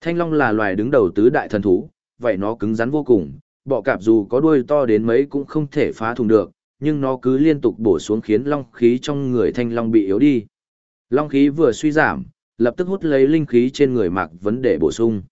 Thanh long là loài đứng đầu tứ đại thần thú, vậy nó cứng rắn vô cùng, bọ cạp dù có đuôi to đến mấy cũng không thể phá thùng được, nhưng nó cứ liên tục bổ xuống khiến long khí trong người thanh long bị yếu đi. Long khí vừa suy giảm, lập tức hút lấy linh khí trên người Mạc Vấn để bổ sung.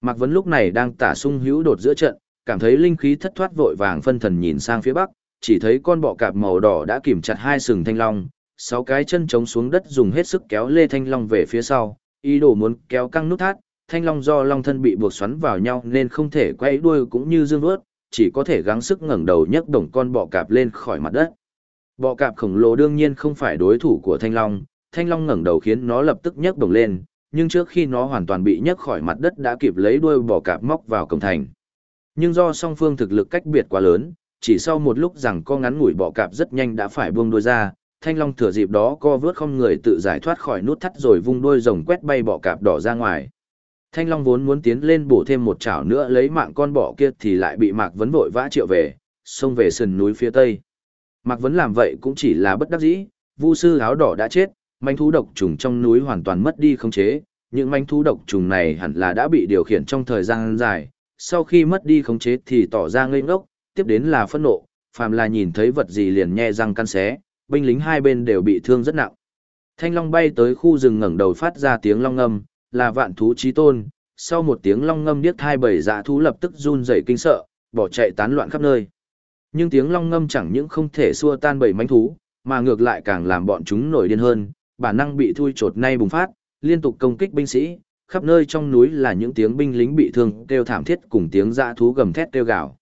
Mạc Vấn lúc này đang tả sung hữu đột giữa trận, cảm thấy linh khí thất thoát vội vàng phân thần nhìn sang phía bắc, chỉ thấy con bọ cạp màu đỏ đã kìm chặt hai sừng thanh long, sáu cái chân trống xuống đất dùng hết sức kéo lê thanh long về phía sau, ý đồ muốn kéo căng nút thắt, thanh long do long thân bị buộc xoắn vào nhau nên không thể quay đuôi cũng như dương vớt, chỉ có thể gắng sức ngẩng đầu nhấc đồng con bọ cạp lên khỏi mặt đất. Bọ cạp khổng lồ đương nhiên không phải đối thủ của thanh long, thanh long ngẩng đầu khiến nó lập tức nhấc đồng lên, nhưng trước khi nó hoàn toàn bị nhấc khỏi mặt đất đã kịp lấy đuôi bọ cạp móc vào cổng thành. Nhưng do song phương thực lực cách biệt quá lớn, chỉ sau một lúc rằng co ngắn ngủi bọ cạp rất nhanh đã phải buông đuôi ra, thanh long thừa dịp đó co vớt không người tự giải thoát khỏi nút thắt rồi vung đuôi rồng quét bay bọ cạp đỏ ra ngoài. Thanh long vốn muốn tiến lên bổ thêm một chảo nữa lấy mạng con bọ kia thì lại bị Mạc Vấn vội vã triệu về, xông về sườn núi phía tây. Mạc Vấn làm vậy cũng chỉ là bất đắc dĩ, vu sư áo đỏ đã chết, manh thú độc trùng trong núi hoàn toàn mất đi khống chế, những manh thú độc trùng này hẳn là đã bị điều khiển trong thời gian dài, sau khi mất đi khống chế thì tỏ ra ngây ngốc, tiếp đến là phẫn nộ, phàm là nhìn thấy vật gì liền nhe răng căn xé, binh lính hai bên đều bị thương rất nặng. Thanh long bay tới khu rừng ngẩng đầu phát ra tiếng long ngâm, là vạn thú chí tôn, sau một tiếng long ngâm điếc hai bầy dạ thú lập tức run rẩy kinh sợ, bỏ chạy tán loạn khắp nơi. Nhưng tiếng long ngâm chẳng những không thể xua tan bầy manh thú, mà ngược lại càng làm bọn chúng nổi điên hơn, bản năng bị thui chột nay bùng phát, liên tục công kích binh sĩ, khắp nơi trong núi là những tiếng binh lính bị thương kêu thảm thiết cùng tiếng dã thú gầm thét kêu gào.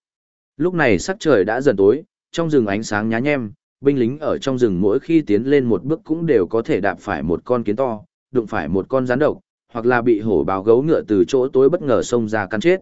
Lúc này sắc trời đã dần tối, trong rừng ánh sáng nhá nhem, binh lính ở trong rừng mỗi khi tiến lên một bước cũng đều có thể đạp phải một con kiến to, đụng phải một con rắn độc, hoặc là bị hổ báo gấu ngựa từ chỗ tối bất ngờ xông ra cắn chết.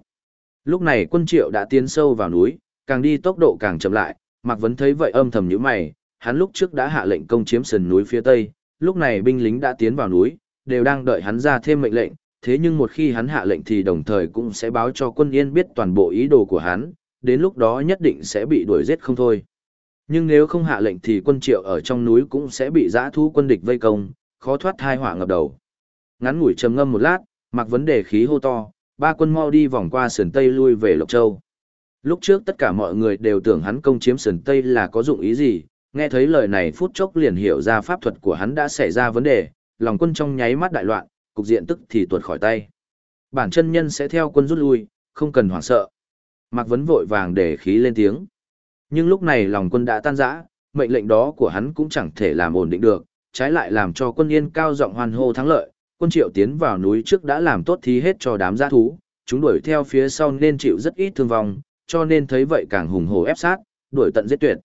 Lúc này quân triệu đã tiến sâu vào núi, càng đi tốc độ càng chậm lại, Mạc Vấn thấy vậy âm thầm như mày, hắn lúc trước đã hạ lệnh công chiếm sườn núi phía tây, lúc này binh lính đã tiến vào núi, đều đang đợi hắn ra thêm mệnh lệnh, thế nhưng một khi hắn hạ lệnh thì đồng thời cũng sẽ báo cho quân yên biết toàn bộ ý đồ của hắn, đến lúc đó nhất định sẽ bị đuổi giết không thôi. Nhưng nếu không hạ lệnh thì quân triệu ở trong núi cũng sẽ bị giã thu quân địch vây công, khó thoát thai hỏa ngập đầu. Ngắn ngủi trầm ngâm một lát, mặc vấn đề khí hô to, ba quân mau đi vòng qua sườn Tây lui về Lộc Châu. Lúc trước tất cả mọi người đều tưởng hắn công chiếm sườn Tây là có dụng ý gì, nghe thấy lời này phút chốc liền hiểu ra pháp thuật của hắn đã xảy ra vấn đề, lòng quân trong nháy mắt đại loạn, cục diện tức thì tuột khỏi tay. Bản chân nhân sẽ theo quân rút lui, không cần hoảng sợ. Mạc Vấn vội vàng để khí lên tiếng. Nhưng lúc này lòng quân đã tan rã, mệnh lệnh đó của hắn cũng chẳng thể làm ổn định được, trái lại làm cho quân yên cao giọng hoan hô thắng lợi, quân triệu tiến vào núi trước đã làm tốt thí hết cho đám giã thú, chúng đuổi theo phía sau nên chịu rất ít thương vong, cho nên thấy vậy càng hùng hổ ép sát, đuổi tận giết tuyệt.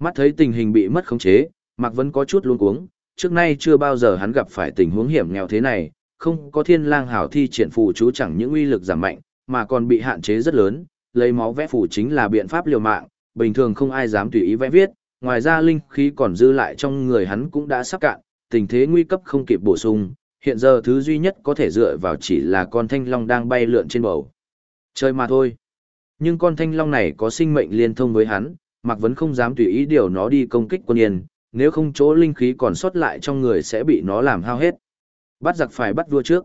Mắt thấy tình hình bị mất khống chế, Mạc Vân có chút luống cuống, trước nay chưa bao giờ hắn gặp phải tình huống hiểm nghèo thế này, không có thiên lang hảo thi triển phù chú chẳng những uy lực giảm mạnh, mà còn bị hạn chế rất lớn, lấy máu vẽ phù chính là biện pháp liều mạng, bình thường không ai dám tùy ý vẽ viết, ngoài ra linh khí còn dư lại trong người hắn cũng đã sắp cạn, tình thế nguy cấp không kịp bổ sung, hiện giờ thứ duy nhất có thể dựa vào chỉ là con thanh long đang bay lượn trên bầu. Chơi mà thôi. Nhưng con thanh long này có sinh mệnh liên thông với hắn, Mạc Vấn không dám tùy ý điều nó đi công kích quân yên, nếu không chỗ linh khí còn sót lại trong người sẽ bị nó làm hao hết. Bắt giặc phải bắt vua trước.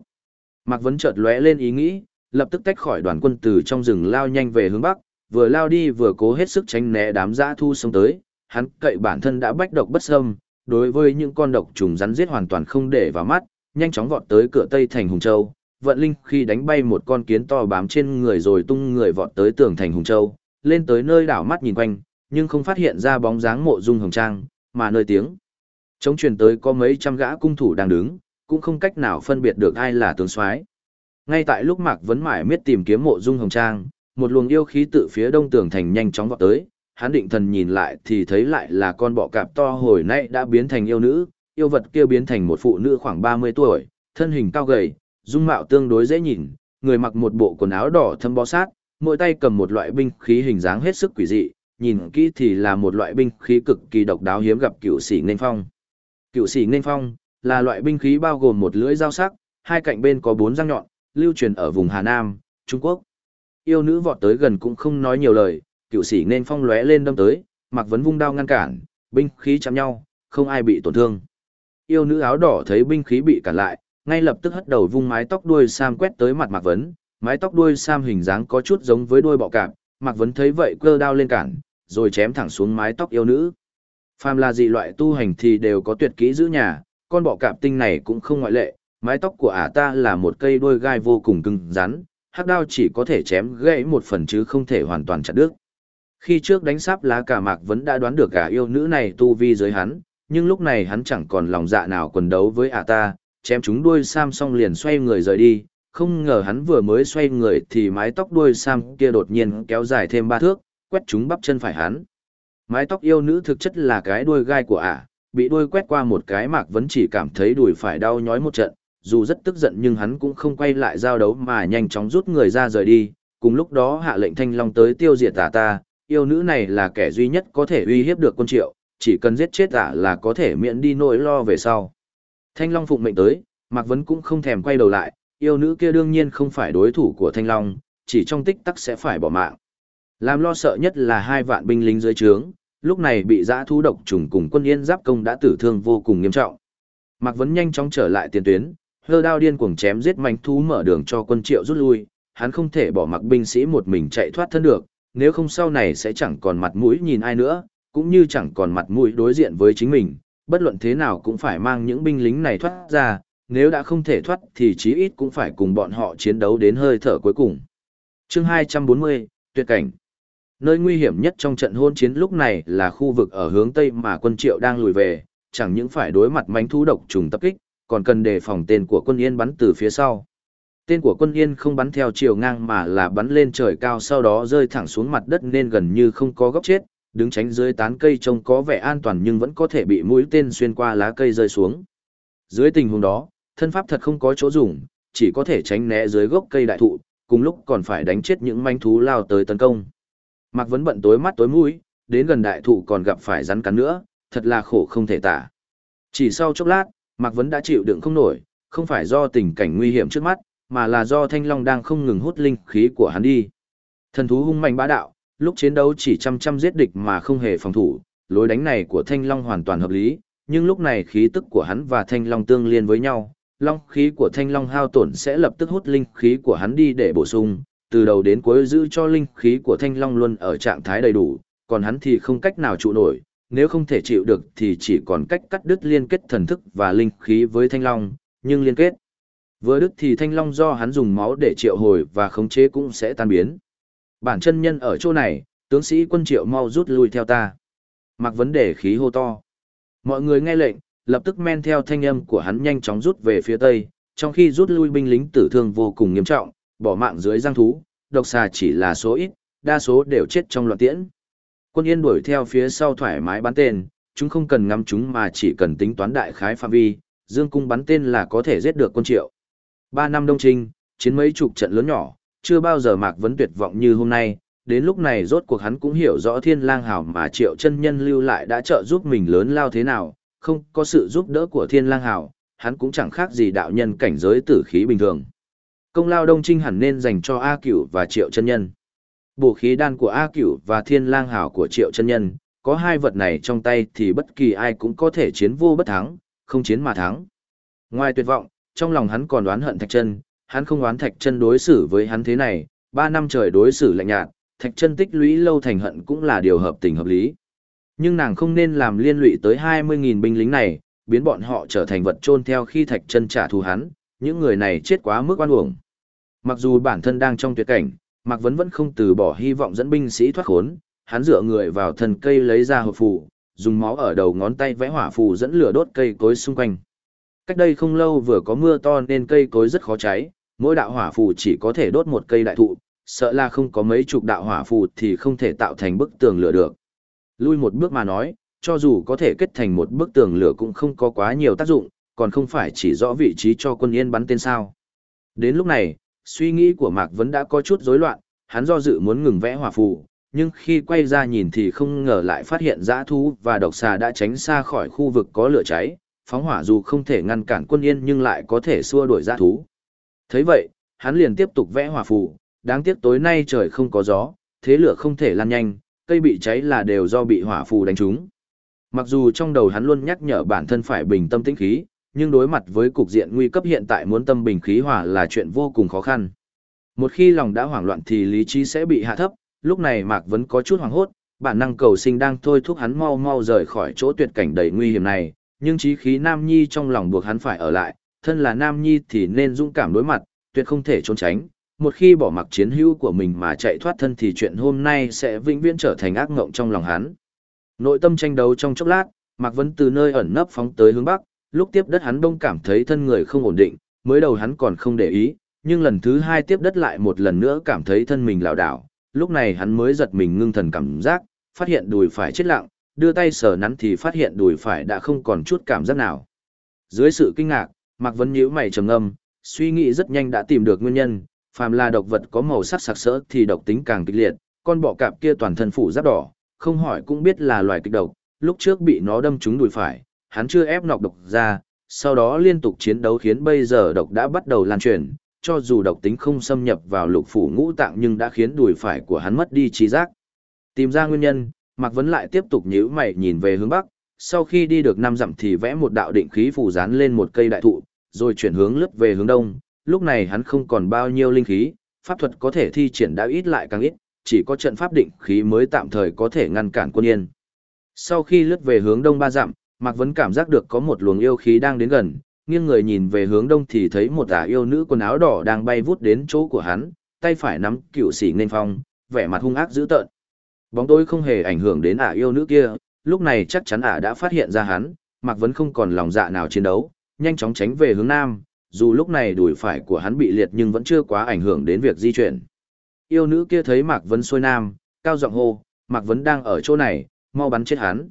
Mạc Vấn chợt lóe lên ý nghĩ, lập tức tách khỏi đoàn quân từ trong rừng lao nhanh về hướng bắc, vừa lao đi vừa cố hết sức tránh né đám dã thu xông tới, hắn cậy bản thân đã bách độc bất xâm, đối với những con độc trùng rắn giết hoàn toàn không để vào mắt, nhanh chóng vọt tới cửa tây thành Hùng Châu, vận linh khi đánh bay một con kiến to bám trên người rồi tung người vọt tới tường thành Hùng Châu, lên tới nơi đảo mắt nhìn quanh, nhưng không phát hiện ra bóng dáng mộ dung hồng trang, mà nơi tiếng. Chống truyền tới có mấy trăm gã cung thủ đang đứng, cũng không cách nào phân biệt được ai là tướng soái. Ngay tại lúc Mạc Vấn Mải miết tìm kiếm mộ dung hồng trang, một luồng yêu khí tự phía đông tường thành nhanh chóng vọt tới, hắn định thần nhìn lại thì thấy lại là con bọ cạp to hồi nay đã biến thành yêu nữ, yêu vật kia biến thành một phụ nữ khoảng 30 tuổi, thân hình cao gầy, dung mạo tương đối dễ nhìn, người mặc một bộ quần áo đỏ thâm bó sát, mỗi tay cầm một loại binh khí hình dáng hết sức quỷ dị, nhìn kỹ thì là một loại binh khí cực kỳ độc đáo hiếm gặp cựu sĩ nên phong. Cựu sĩ nên phong là loại binh khí bao gồm một lưỡi dao sắc, hai cạnh bên có bốn răng nhọn, lưu truyền ở vùng Hà Nam, Trung Quốc. Yêu nữ vọt tới gần cũng không nói nhiều lời, cựu sĩ nên phong lóe lên đâm tới, mặc vấn vung đao ngăn cản, binh khí chạm nhau, không ai bị tổn thương. Yêu nữ áo đỏ thấy binh khí bị cản lại, ngay lập tức hất đầu vung mái tóc đuôi sam quét tới mặt Mạc Vấn, mái tóc đuôi sam hình dáng có chút giống với đuôi bọ cạp, Mạc Vấn thấy vậy cơ đao lên cản, rồi chém thẳng xuống mái tóc yêu nữ. Phàm là dị loại tu hành thì đều có tuyệt kỹ giữ nhà, con bọ cạp tinh này cũng không ngoại lệ, mái tóc của ả ta là một cây đuôi gai vô cùng cứng rắn, hắc đao chỉ có thể chém gãy một phần chứ không thể hoàn toàn chặt đứt. Khi trước đánh sáp lá cả Mạc Vấn đã đoán được cả yêu nữ này tu vi dưới hắn, nhưng lúc này hắn chẳng còn lòng dạ nào quần đấu với ả ta, chém chúng đuôi Sam xong liền xoay người rời đi, không ngờ hắn vừa mới xoay người thì mái tóc đuôi Sam kia đột nhiên kéo dài thêm ba thước, quét chúng bắp chân phải hắn. Mái tóc yêu nữ thực chất là cái đuôi gai của ả, bị đuôi quét qua một cái Mạc vẫn chỉ cảm thấy đùi phải đau nhói một trận, dù rất tức giận nhưng hắn cũng không quay lại giao đấu mà nhanh chóng rút người ra rời đi, cùng lúc đó hạ lệnh thanh long tới tiêu diệt tà ta, yêu nữ này là kẻ duy nhất có thể uy hiếp được quân triệu, chỉ cần giết chết ả là có thể miễn đi nỗi lo về sau. Thanh long phụng mệnh tới, Mạc Vấn cũng không thèm quay đầu lại, yêu nữ kia đương nhiên không phải đối thủ của thanh long, chỉ trong tích tắc sẽ phải bỏ mạng. Làm lo sợ nhất là hai vạn binh lính dưới trướng, lúc này bị dã thú độc trùng cùng quân yên giáp công đã tử thương vô cùng nghiêm trọng. Mạc Vấn nhanh chóng trở lại tiền tuyến, hơ đao điên cuồng chém giết manh thú mở đường cho quân triệu rút lui, hắn không thể bỏ mặc binh sĩ một mình chạy thoát thân được, nếu không sau này sẽ chẳng còn mặt mũi nhìn ai nữa, cũng như chẳng còn mặt mũi đối diện với chính mình, bất luận thế nào cũng phải mang những binh lính này thoát ra, nếu đã không thể thoát thì chí ít cũng phải cùng bọn họ chiến đấu đến hơi thở cuối cùng. Chương 240, Tuyệt cảnh Nơi nguy hiểm nhất trong trận hôn chiến lúc này là khu vực ở hướng Tây mà quân triệu đang lùi về, chẳng những phải đối mặt mánh thú độc trùng tập kích, còn cần đề phòng tên của quân yên bắn từ phía sau. Tên của quân yên không bắn theo chiều ngang mà là bắn lên trời cao sau đó rơi thẳng xuống mặt đất nên gần như không có góc chết, đứng tránh dưới tán cây trông có vẻ an toàn nhưng vẫn có thể bị mũi tên xuyên qua lá cây rơi xuống. Dưới tình huống đó, thân pháp thật không có chỗ dùng, chỉ có thể tránh né dưới gốc cây đại thụ, cùng lúc còn phải đánh chết những manh thú lao tới tấn công. Mạc Vấn bận tối mắt tối mũi, đến gần đại thụ còn gặp phải rắn cắn nữa, thật là khổ không thể tả. Chỉ sau chốc lát, Mạc Vấn đã chịu đựng không nổi, không phải do tình cảnh nguy hiểm trước mắt, mà là do Thanh Long đang không ngừng hút linh khí của hắn đi. Thần thú hung mạnh bá đạo, lúc chiến đấu chỉ chăm chăm giết địch mà không hề phòng thủ, lối đánh này của Thanh Long hoàn toàn hợp lý, nhưng lúc này khí tức của hắn và Thanh Long tương liên với nhau, long khí của Thanh Long hao tổn sẽ lập tức hút linh khí của hắn đi để bổ sung, từ đầu đến cuối giữ cho linh khí của Thanh Long luôn ở trạng thái đầy đủ, còn hắn thì không cách nào trụ nổi, nếu không thể chịu được thì chỉ còn cách cắt đứt liên kết thần thức và linh khí với Thanh Long, nhưng liên kết vừa đứt thì Thanh Long do hắn dùng máu để triệu hồi và khống chế cũng sẽ tan biến. Bản chân nhân ở chỗ này, tướng sĩ quân triệu mau rút lui theo ta. Mặc vấn đề khí hô to. Mọi người nghe lệnh, lập tức men theo thanh âm của hắn nhanh chóng rút về phía tây, trong khi rút lui binh lính tử thương vô cùng nghiêm trọng, bỏ mạng dưới giang thú, độc xà chỉ là số ít, đa số đều chết trong loạn tiễn. Quân yên đuổi theo phía sau thoải mái bắn tên, chúng không cần ngắm chúng mà chỉ cần tính toán đại khái phạm vi, dương cung bắn tên là có thể giết được quân triệu. Ba năm đông trinh, chiến mấy chục trận lớn nhỏ, chưa bao giờ Mạc Vấn tuyệt vọng như hôm nay, đến lúc này rốt cuộc hắn cũng hiểu rõ thiên lang hảo mà triệu chân nhân lưu lại đã trợ giúp mình lớn lao thế nào, không có sự giúp đỡ của thiên lang hảo, hắn cũng chẳng khác gì đạo nhân cảnh giới tử khí bình thường. Công lao đông trinh hẳn nên dành cho A Cửu và triệu chân nhân. Bổ khí đan của A Cửu và thiên lang hảo của triệu chân nhân, có hai vật này trong tay thì bất kỳ ai cũng có thể chiến vô bất thắng, không chiến mà thắng. Ngoài tuyệt vọng, trong lòng hắn còn đoán hận thạch chân, hắn không oán thạch chân đối xử với hắn thế này, ba năm trời đối xử lạnh nhạt, thạch chân tích lũy lâu thành hận cũng là điều hợp tình hợp lý. Nhưng nàng không nên làm liên lụy tới 20.000 binh lính này, biến bọn họ trở thành vật chôn theo khi thạch chân trả thù hắn, những người này chết quá mức oan uổng. Mặc dù bản thân đang trong tuyệt cảnh, Mạc Vấn vẫn không từ bỏ hy vọng dẫn binh sĩ thoát khốn, hắn dựa người vào thân cây lấy ra hộp phù, dùng máu ở đầu ngón tay vẽ hỏa phù dẫn lửa đốt cây cối xung quanh. Cách đây không lâu vừa có mưa to nên cây cối rất khó cháy, mỗi đạo hỏa phù chỉ có thể đốt một cây đại thụ, sợ là không có mấy chục đạo hỏa phù thì không thể tạo thành bức tường lửa được. Lui một bước mà nói, cho dù có thể kết thành một bức tường lửa cũng không có quá nhiều tác dụng, còn không phải chỉ rõ vị trí cho quân yên bắn tên sao. Đến lúc này, suy nghĩ của Mạc Vấn đã có chút rối loạn, hắn do dự muốn ngừng vẽ hỏa phù, nhưng khi quay ra nhìn thì không ngờ lại phát hiện dã thú và độc xà đã tránh xa khỏi khu vực có lửa cháy, phóng hỏa dù không thể ngăn cản quân yên nhưng lại có thể xua đuổi dã thú thấy vậy, hắn liền tiếp tục vẽ hỏa phù, đáng tiếc tối nay trời không có gió, thế lửa không thể lan nhanh, cây bị cháy là đều do bị hỏa phù đánh trúng. Mặc dù trong đầu hắn luôn nhắc nhở bản thân phải bình tâm tĩnh khí, nhưng đối mặt với cục diện nguy cấp hiện tại muốn tâm bình khí hòa là chuyện vô cùng khó khăn. Một khi lòng đã hoảng loạn thì lý trí sẽ bị hạ thấp, lúc này Mạc vẫn có chút hoảng hốt, bản năng cầu sinh đang thôi thúc hắn mau mau rời khỏi chỗ tuyệt cảnh đầy nguy hiểm này, nhưng trí khí Nam Nhi trong lòng buộc hắn phải ở lại, thân là Nam Nhi thì nên dũng cảm đối mặt, tuyệt không thể trốn tránh. Một khi bỏ mặc chiến hữu của mình mà chạy thoát thân thì chuyện hôm nay sẽ vĩnh viễn trở thành ác ngộng trong lòng hắn. Nội tâm tranh đấu trong chốc lát, Mạc Vấn từ nơi ẩn nấp phóng tới hướng bắc, lúc tiếp đất hắn đông cảm thấy thân người không ổn định, mới đầu hắn còn không để ý, nhưng lần thứ hai tiếp đất lại một lần nữa cảm thấy thân mình lảo đảo, lúc này hắn mới giật mình ngưng thần cảm giác, phát hiện đùi phải chết lặng, đưa tay sờ nắn thì phát hiện đùi phải đã không còn chút cảm giác nào. Dưới sự kinh ngạc, Mạc Vấn nhíu mày trầm ngâm, suy nghĩ rất nhanh đã tìm được nguyên nhân, phàm là độc vật có màu sắc sặc sỡ thì độc tính càng kịch liệt, con bọ cạp kia toàn thân phủ giáp đỏ, không hỏi cũng biết là loài kịch độc, lúc trước bị nó đâm trúng đùi phải, hắn chưa ép nọc độc ra, sau đó liên tục chiến đấu khiến bây giờ độc đã bắt đầu lan truyền, cho dù độc tính không xâm nhập vào lục phủ ngũ tạng nhưng đã khiến đùi phải của hắn mất đi trí giác. Tìm ra nguyên nhân, Mạc Vấn lại tiếp tục nhíu mày nhìn về hướng bắc, sau khi đi được năm dặm thì vẽ một đạo định khí phủ dán lên một cây đại thụ, rồi chuyển hướng lướt về hướng đông, lúc này hắn không còn bao nhiêu linh khí, pháp thuật có thể thi triển đã ít lại càng ít, chỉ có trận pháp định khí mới tạm thời có thể ngăn cản quân yên. Sau khi lướt về hướng đông ba dặm, Mạc Vấn cảm giác được có một luồng yêu khí đang đến gần, nghiêng người nhìn về hướng đông thì thấy một ả yêu nữ quần áo đỏ đang bay vút đến chỗ của hắn, tay phải nắm cựu sĩ nên phong, vẻ mặt hung ác dữ tợn. Bóng tối không hề ảnh hưởng đến ả yêu nữ kia, lúc này chắc chắn ả đã phát hiện ra hắn, Mạc Vấn không còn lòng dạ nào chiến đấu, nhanh chóng tránh về hướng nam, dù lúc này đùi phải của hắn bị liệt nhưng vẫn chưa quá ảnh hưởng đến việc di chuyển. Yêu nữ kia thấy Mạc Vấn xuôi nam, cao giọng hô, Mạc Vấn đang ở chỗ này, mau bắn chết hắn.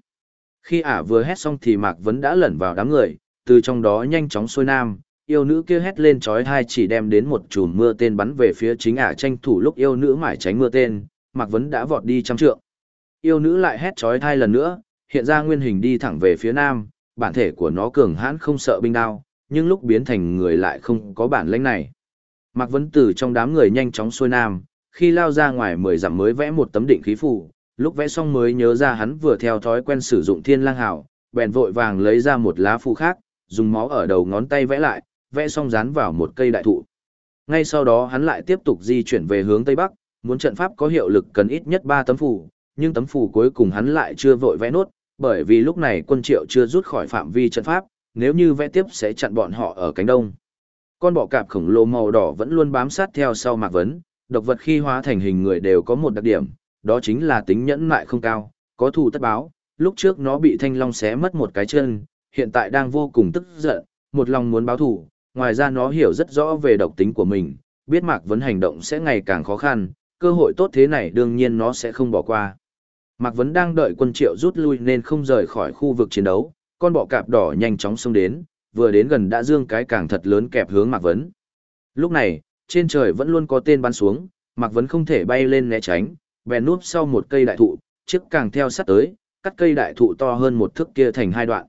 Khi ả vừa hét xong thì Mạc Vấn đã lẩn vào đám người, từ trong đó nhanh chóng xuôi nam, yêu nữ kia hét lên chói tai chỉ đem đến một chùm mưa tên bắn về phía chính ả tranh thủ lúc yêu nữ mải tránh mưa tên, Mạc Vấn đã vọt đi trăm trượng. Yêu nữ lại hét chói tai lần nữa, hiện ra nguyên hình đi thẳng về phía nam, bản thể của nó cường hãn không sợ binh đao, nhưng lúc biến thành người lại không có bản lĩnh này. Mạc Vấn từ trong đám người nhanh chóng xuôi nam, khi lao ra ngoài mười dặm mới vẽ một tấm định khí phù, lúc vẽ xong mới nhớ ra hắn vừa theo thói quen sử dụng thiên lang hảo, bèn vội vàng lấy ra một lá phù khác, dùng máu ở đầu ngón tay vẽ lại, vẽ xong dán vào một cây đại thụ. Ngay sau đó hắn lại tiếp tục di chuyển về hướng tây bắc, muốn trận pháp có hiệu lực cần ít nhất 3 tấm phù, nhưng tấm phù cuối cùng hắn lại chưa vội vẽ nốt, bởi vì lúc này quân triệu chưa rút khỏi phạm vi trận pháp, nếu như vẽ tiếp sẽ chặn bọn họ ở cánh đông. Con bọ cạp khổng lồ màu đỏ vẫn luôn bám sát theo sau Mạc Vấn, độc vật khi hóa thành hình người đều có một đặc điểm, đó chính là tính nhẫn nại không cao, có thù tất báo, lúc trước nó bị thanh long xé mất một cái chân, hiện tại đang vô cùng tức giận, một lòng muốn báo thù, ngoài ra nó hiểu rất rõ về độc tính của mình, biết Mạc Vấn hành động sẽ ngày càng khó khăn, cơ hội tốt thế này đương nhiên nó sẽ không bỏ qua. Mạc Vấn đang đợi quân triệu rút lui nên không rời khỏi khu vực chiến đấu, con bọ cạp đỏ nhanh chóng xông đến, vừa đến gần đã dương cái càng thật lớn kẹp hướng Mạc Vấn. Lúc này, trên trời vẫn luôn có tên bắn xuống, Mạc Vấn không thể bay lên né tránh, bèn núp sau một cây đại thụ, chiếc càng theo sát tới, cắt cây đại thụ to hơn một thước kia thành hai đoạn.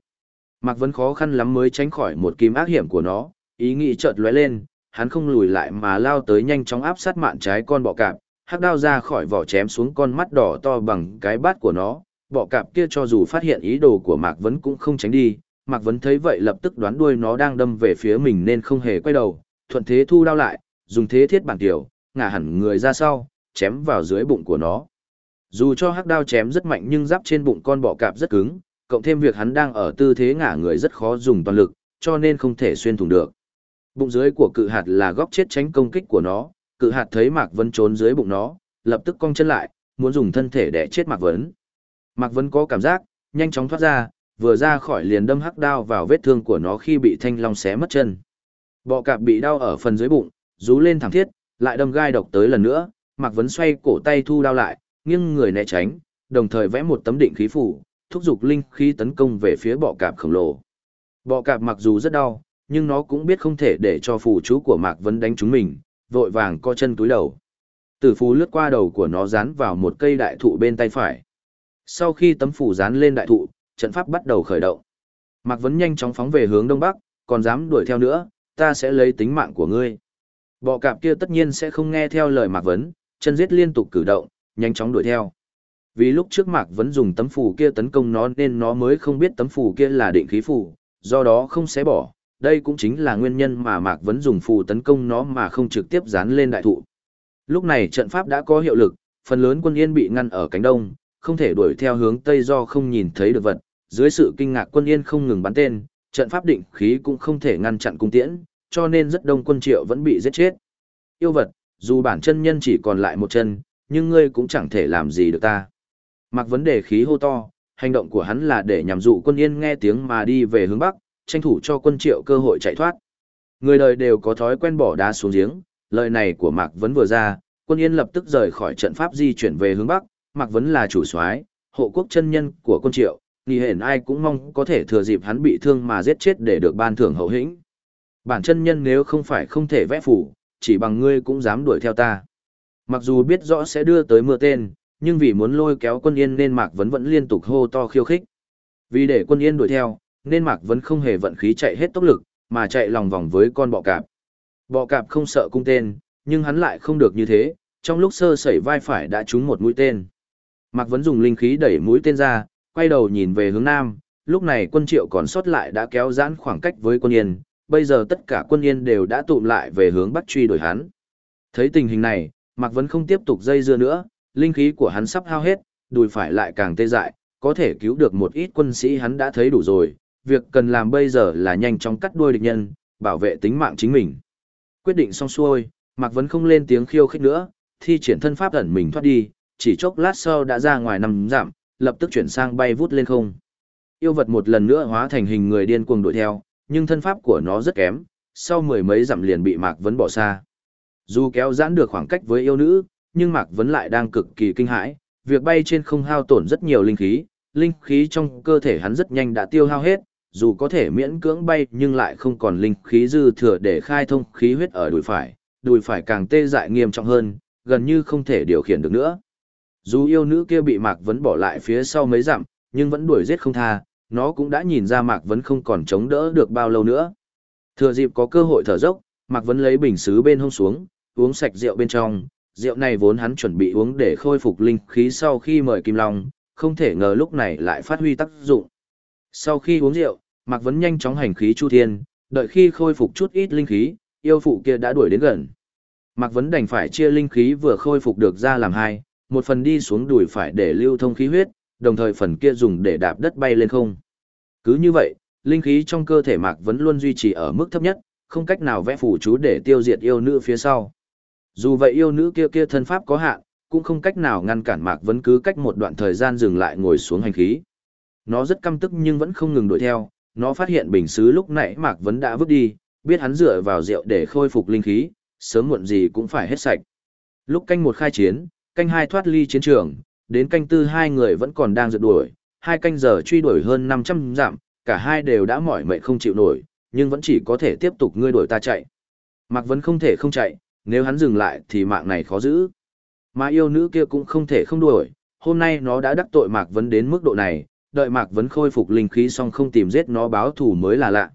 Mạc Vấn khó khăn lắm mới tránh khỏi một kim ác hiểm của nó, ý nghĩ chợt lóe lên, hắn không lùi lại mà lao tới nhanh chóng áp sát mạn trái con bọ cạp, hắc đao ra khỏi vỏ chém xuống con mắt đỏ to bằng cái bát của nó, bọ cạp kia cho dù phát hiện ý đồ của Mạc Vấn cũng không tránh đi, Mạc Vấn thấy vậy lập tức đoán đuôi nó đang đâm về phía mình nên không hề quay đầu, thuận thế thu đao lại, dùng thế thiết bản tiểu, ngả hẳn người ra sau, chém vào dưới bụng của nó. Dù cho hắc đao chém rất mạnh nhưng giáp trên bụng con bọ cạp rất cứng, cộng thêm việc hắn đang ở tư thế ngả người rất khó dùng toàn lực, cho nên không thể xuyên thủng được. Bụng dưới của cự hạt là góc chết tránh công kích của nó, cự hạt thấy Mạc Vân trốn dưới bụng nó, lập tức cong chân lại, muốn dùng thân thể để chết Mạc Vân. Mạc Vân có cảm giác, nhanh chóng thoát ra, vừa ra khỏi liền đâm hắc đao vào vết thương của nó khi bị thanh long xé mất chân. Bọ cạp bị đau ở phần dưới bụng, rú lên thẳng thiết, lại đâm gai độc tới lần nữa, Mạc Vấn xoay cổ tay thu đao lại, nghiêng người né tránh, đồng thời vẽ một tấm định khí phủ, thúc giục linh khí tấn công về phía bọ cạp khổng lồ. Bọ cạp mặc dù rất đau, nhưng nó cũng biết không thể để cho phù chú của Mạc Vấn đánh chúng mình, vội vàng co chân túi đầu. Tử phù lướt qua đầu của nó dán vào một cây đại thụ bên tay phải. Sau khi tấm phủ dán lên đại thụ, trận pháp bắt đầu khởi động. Mạc Vấn nhanh chóng phóng về hướng đông bắc, còn dám đuổi theo nữa, ta sẽ lấy tính mạng của ngươi. Bọ cạp kia tất nhiên sẽ không nghe theo lời Mạc Vấn, chân giết liên tục cử động, nhanh chóng đuổi theo. Vì lúc trước Mạc Vấn dùng tấm phù kia tấn công nó nên nó mới không biết tấm phù kia là định khí phù, do đó không xé bỏ, đây cũng chính là nguyên nhân mà Mạc Vấn dùng phù tấn công nó mà không trực tiếp dán lên đại thụ. Lúc này trận pháp đã có hiệu lực, phần lớn quân yên bị ngăn ở cánh đông, không thể đuổi theo hướng tây do không nhìn thấy được vật. Dưới sự kinh ngạc quân yên không ngừng bắn tên, trận pháp định khí cũng không thể ngăn chặn cung tiễn, cho nên rất đông quân triệu vẫn bị giết chết. Yêu vật, dù bản chân nhân chỉ còn lại một chân, nhưng ngươi cũng chẳng thể làm gì được ta. Mặc vấn đề khí hô to, hành động của hắn là để nhằm dụ quân yên nghe tiếng mà đi về hướng bắc, tranh thủ cho quân triệu cơ hội chạy thoát. Người đời đều có thói quen bỏ đá xuống giếng, lời này của Mạc Vấn vừa ra, quân yên lập tức rời khỏi trận pháp di chuyển về hướng bắc, Mạc Vấn là chủ soái, hộ quốc chân nhân của quân triệu, nghi hển ai cũng mong có thể thừa dịp hắn bị thương mà giết chết để được ban thưởng hậu hĩnh. Bản chân nhân nếu không phải không thể vẽ phủ, chỉ bằng ngươi cũng dám đuổi theo ta. Mặc dù biết rõ sẽ đưa tới mưa tên, nhưng vì muốn lôi kéo quân yên nên Mạc Vấn vẫn liên tục hô to khiêu khích. Vì để quân yên đuổi theo, nên Mạc Vân không hề vận khí chạy hết tốc lực, mà chạy lòng vòng với con bọ cạp. Bọ cạp không sợ cung tên, nhưng hắn lại không được như thế, trong lúc sơ sẩy vai phải đã trúng một mũi tên. Mạc Vân dùng linh khí đẩy mũi tên ra, quay đầu nhìn về hướng nam, lúc này quân triệu còn sót lại đã kéo giãn khoảng cách với quân yên, bây giờ tất cả quân yên đều đã tụm lại về hướng bắc truy đuổi hắn. Thấy tình hình này, Mạc Vân không tiếp tục dây dưa nữa, linh khí của hắn sắp hao hết, đùi phải lại càng tê dại, có thể cứu được một ít quân sĩ hắn đã thấy đủ rồi, việc cần làm bây giờ là nhanh chóng cắt đuôi địch nhân, bảo vệ tính mạng chính mình. Quyết định xong xuôi, Mạc Vấn không lên tiếng khiêu khích nữa, thi triển thân pháp ẩn mình thoát đi, chỉ chốc lát sau đã ra ngoài nằm giảm, lập tức chuyển sang bay vút lên không. Yêu vật một lần nữa hóa thành hình người điên cuồng đuổi theo, nhưng thân pháp của nó rất kém, sau mười mấy dặm liền bị Mạc Vấn bỏ xa. Dù kéo giãn được khoảng cách với yêu nữ, nhưng Mạc Vấn lại đang cực kỳ kinh hãi, việc bay trên không hao tổn rất nhiều linh khí, linh khí trong cơ thể hắn rất nhanh đã tiêu hao hết, dù có thể miễn cưỡng bay nhưng lại không còn linh khí dư thừa để khai thông khí huyết ở đùi phải, đùi phải càng tê dại nghiêm trọng hơn, gần như không thể điều khiển được nữa. Dù yêu nữ kia bị Mạc Vấn bỏ lại phía sau mấy dặm, nhưng vẫn đuổi giết không tha, nó cũng đã nhìn ra Mạc Vấn không còn chống đỡ được bao lâu nữa. Thừa dịp có cơ hội thở dốc, Mạc Vấn lấy bình xứ bên hông xuống, uống sạch rượu bên trong, rượu này vốn hắn chuẩn bị uống để khôi phục linh khí sau khi mời Kim Long, không thể ngờ lúc này lại phát huy tác dụng. Sau khi uống rượu, Mạc Vấn nhanh chóng hành khí chu thiên, đợi khi khôi phục chút ít linh khí, yêu phụ kia đã đuổi đến gần. Mạc Vấn đành phải chia linh khí vừa khôi phục được ra làm hai, một phần đi xuống đùi phải để lưu thông khí huyết, đồng thời phần kia dùng để đạp đất bay lên không. Cứ như vậy, linh khí trong cơ thể Mạc Vấn luôn duy trì ở mức thấp nhất, không cách nào vẽ phủ chú để tiêu diệt yêu nữ phía sau. Dù vậy yêu nữ kia kia thân pháp có hạn, cũng không cách nào ngăn cản Mạc Vấn cứ cách một đoạn thời gian dừng lại ngồi xuống hành khí. Nó rất căm tức nhưng vẫn không ngừng đuổi theo, nó phát hiện bình xứ lúc nãy Mạc Vấn đã vứt đi, biết hắn dựa vào rượu để khôi phục linh khí, sớm muộn gì cũng phải hết sạch. Lúc canh một khai chiến, canh hai thoát ly chiến trường, đến canh tư hai người vẫn còn đang rượt đuổi, hai canh giờ truy đuổi hơn 500 dặm, cả hai đều đã mỏi mệt không chịu nổi, nhưng vẫn chỉ có thể tiếp tục ngươi đuổi ta chạy. Mạc Vấn không thể không chạy, nếu hắn dừng lại thì mạng này khó giữ. Mà yêu nữ kia cũng không thể không đuổi, hôm nay nó đã đắc tội Mạc Vấn đến mức độ này, đợi Mạc Vấn khôi phục linh khí xong không tìm giết nó báo thù mới là lạ.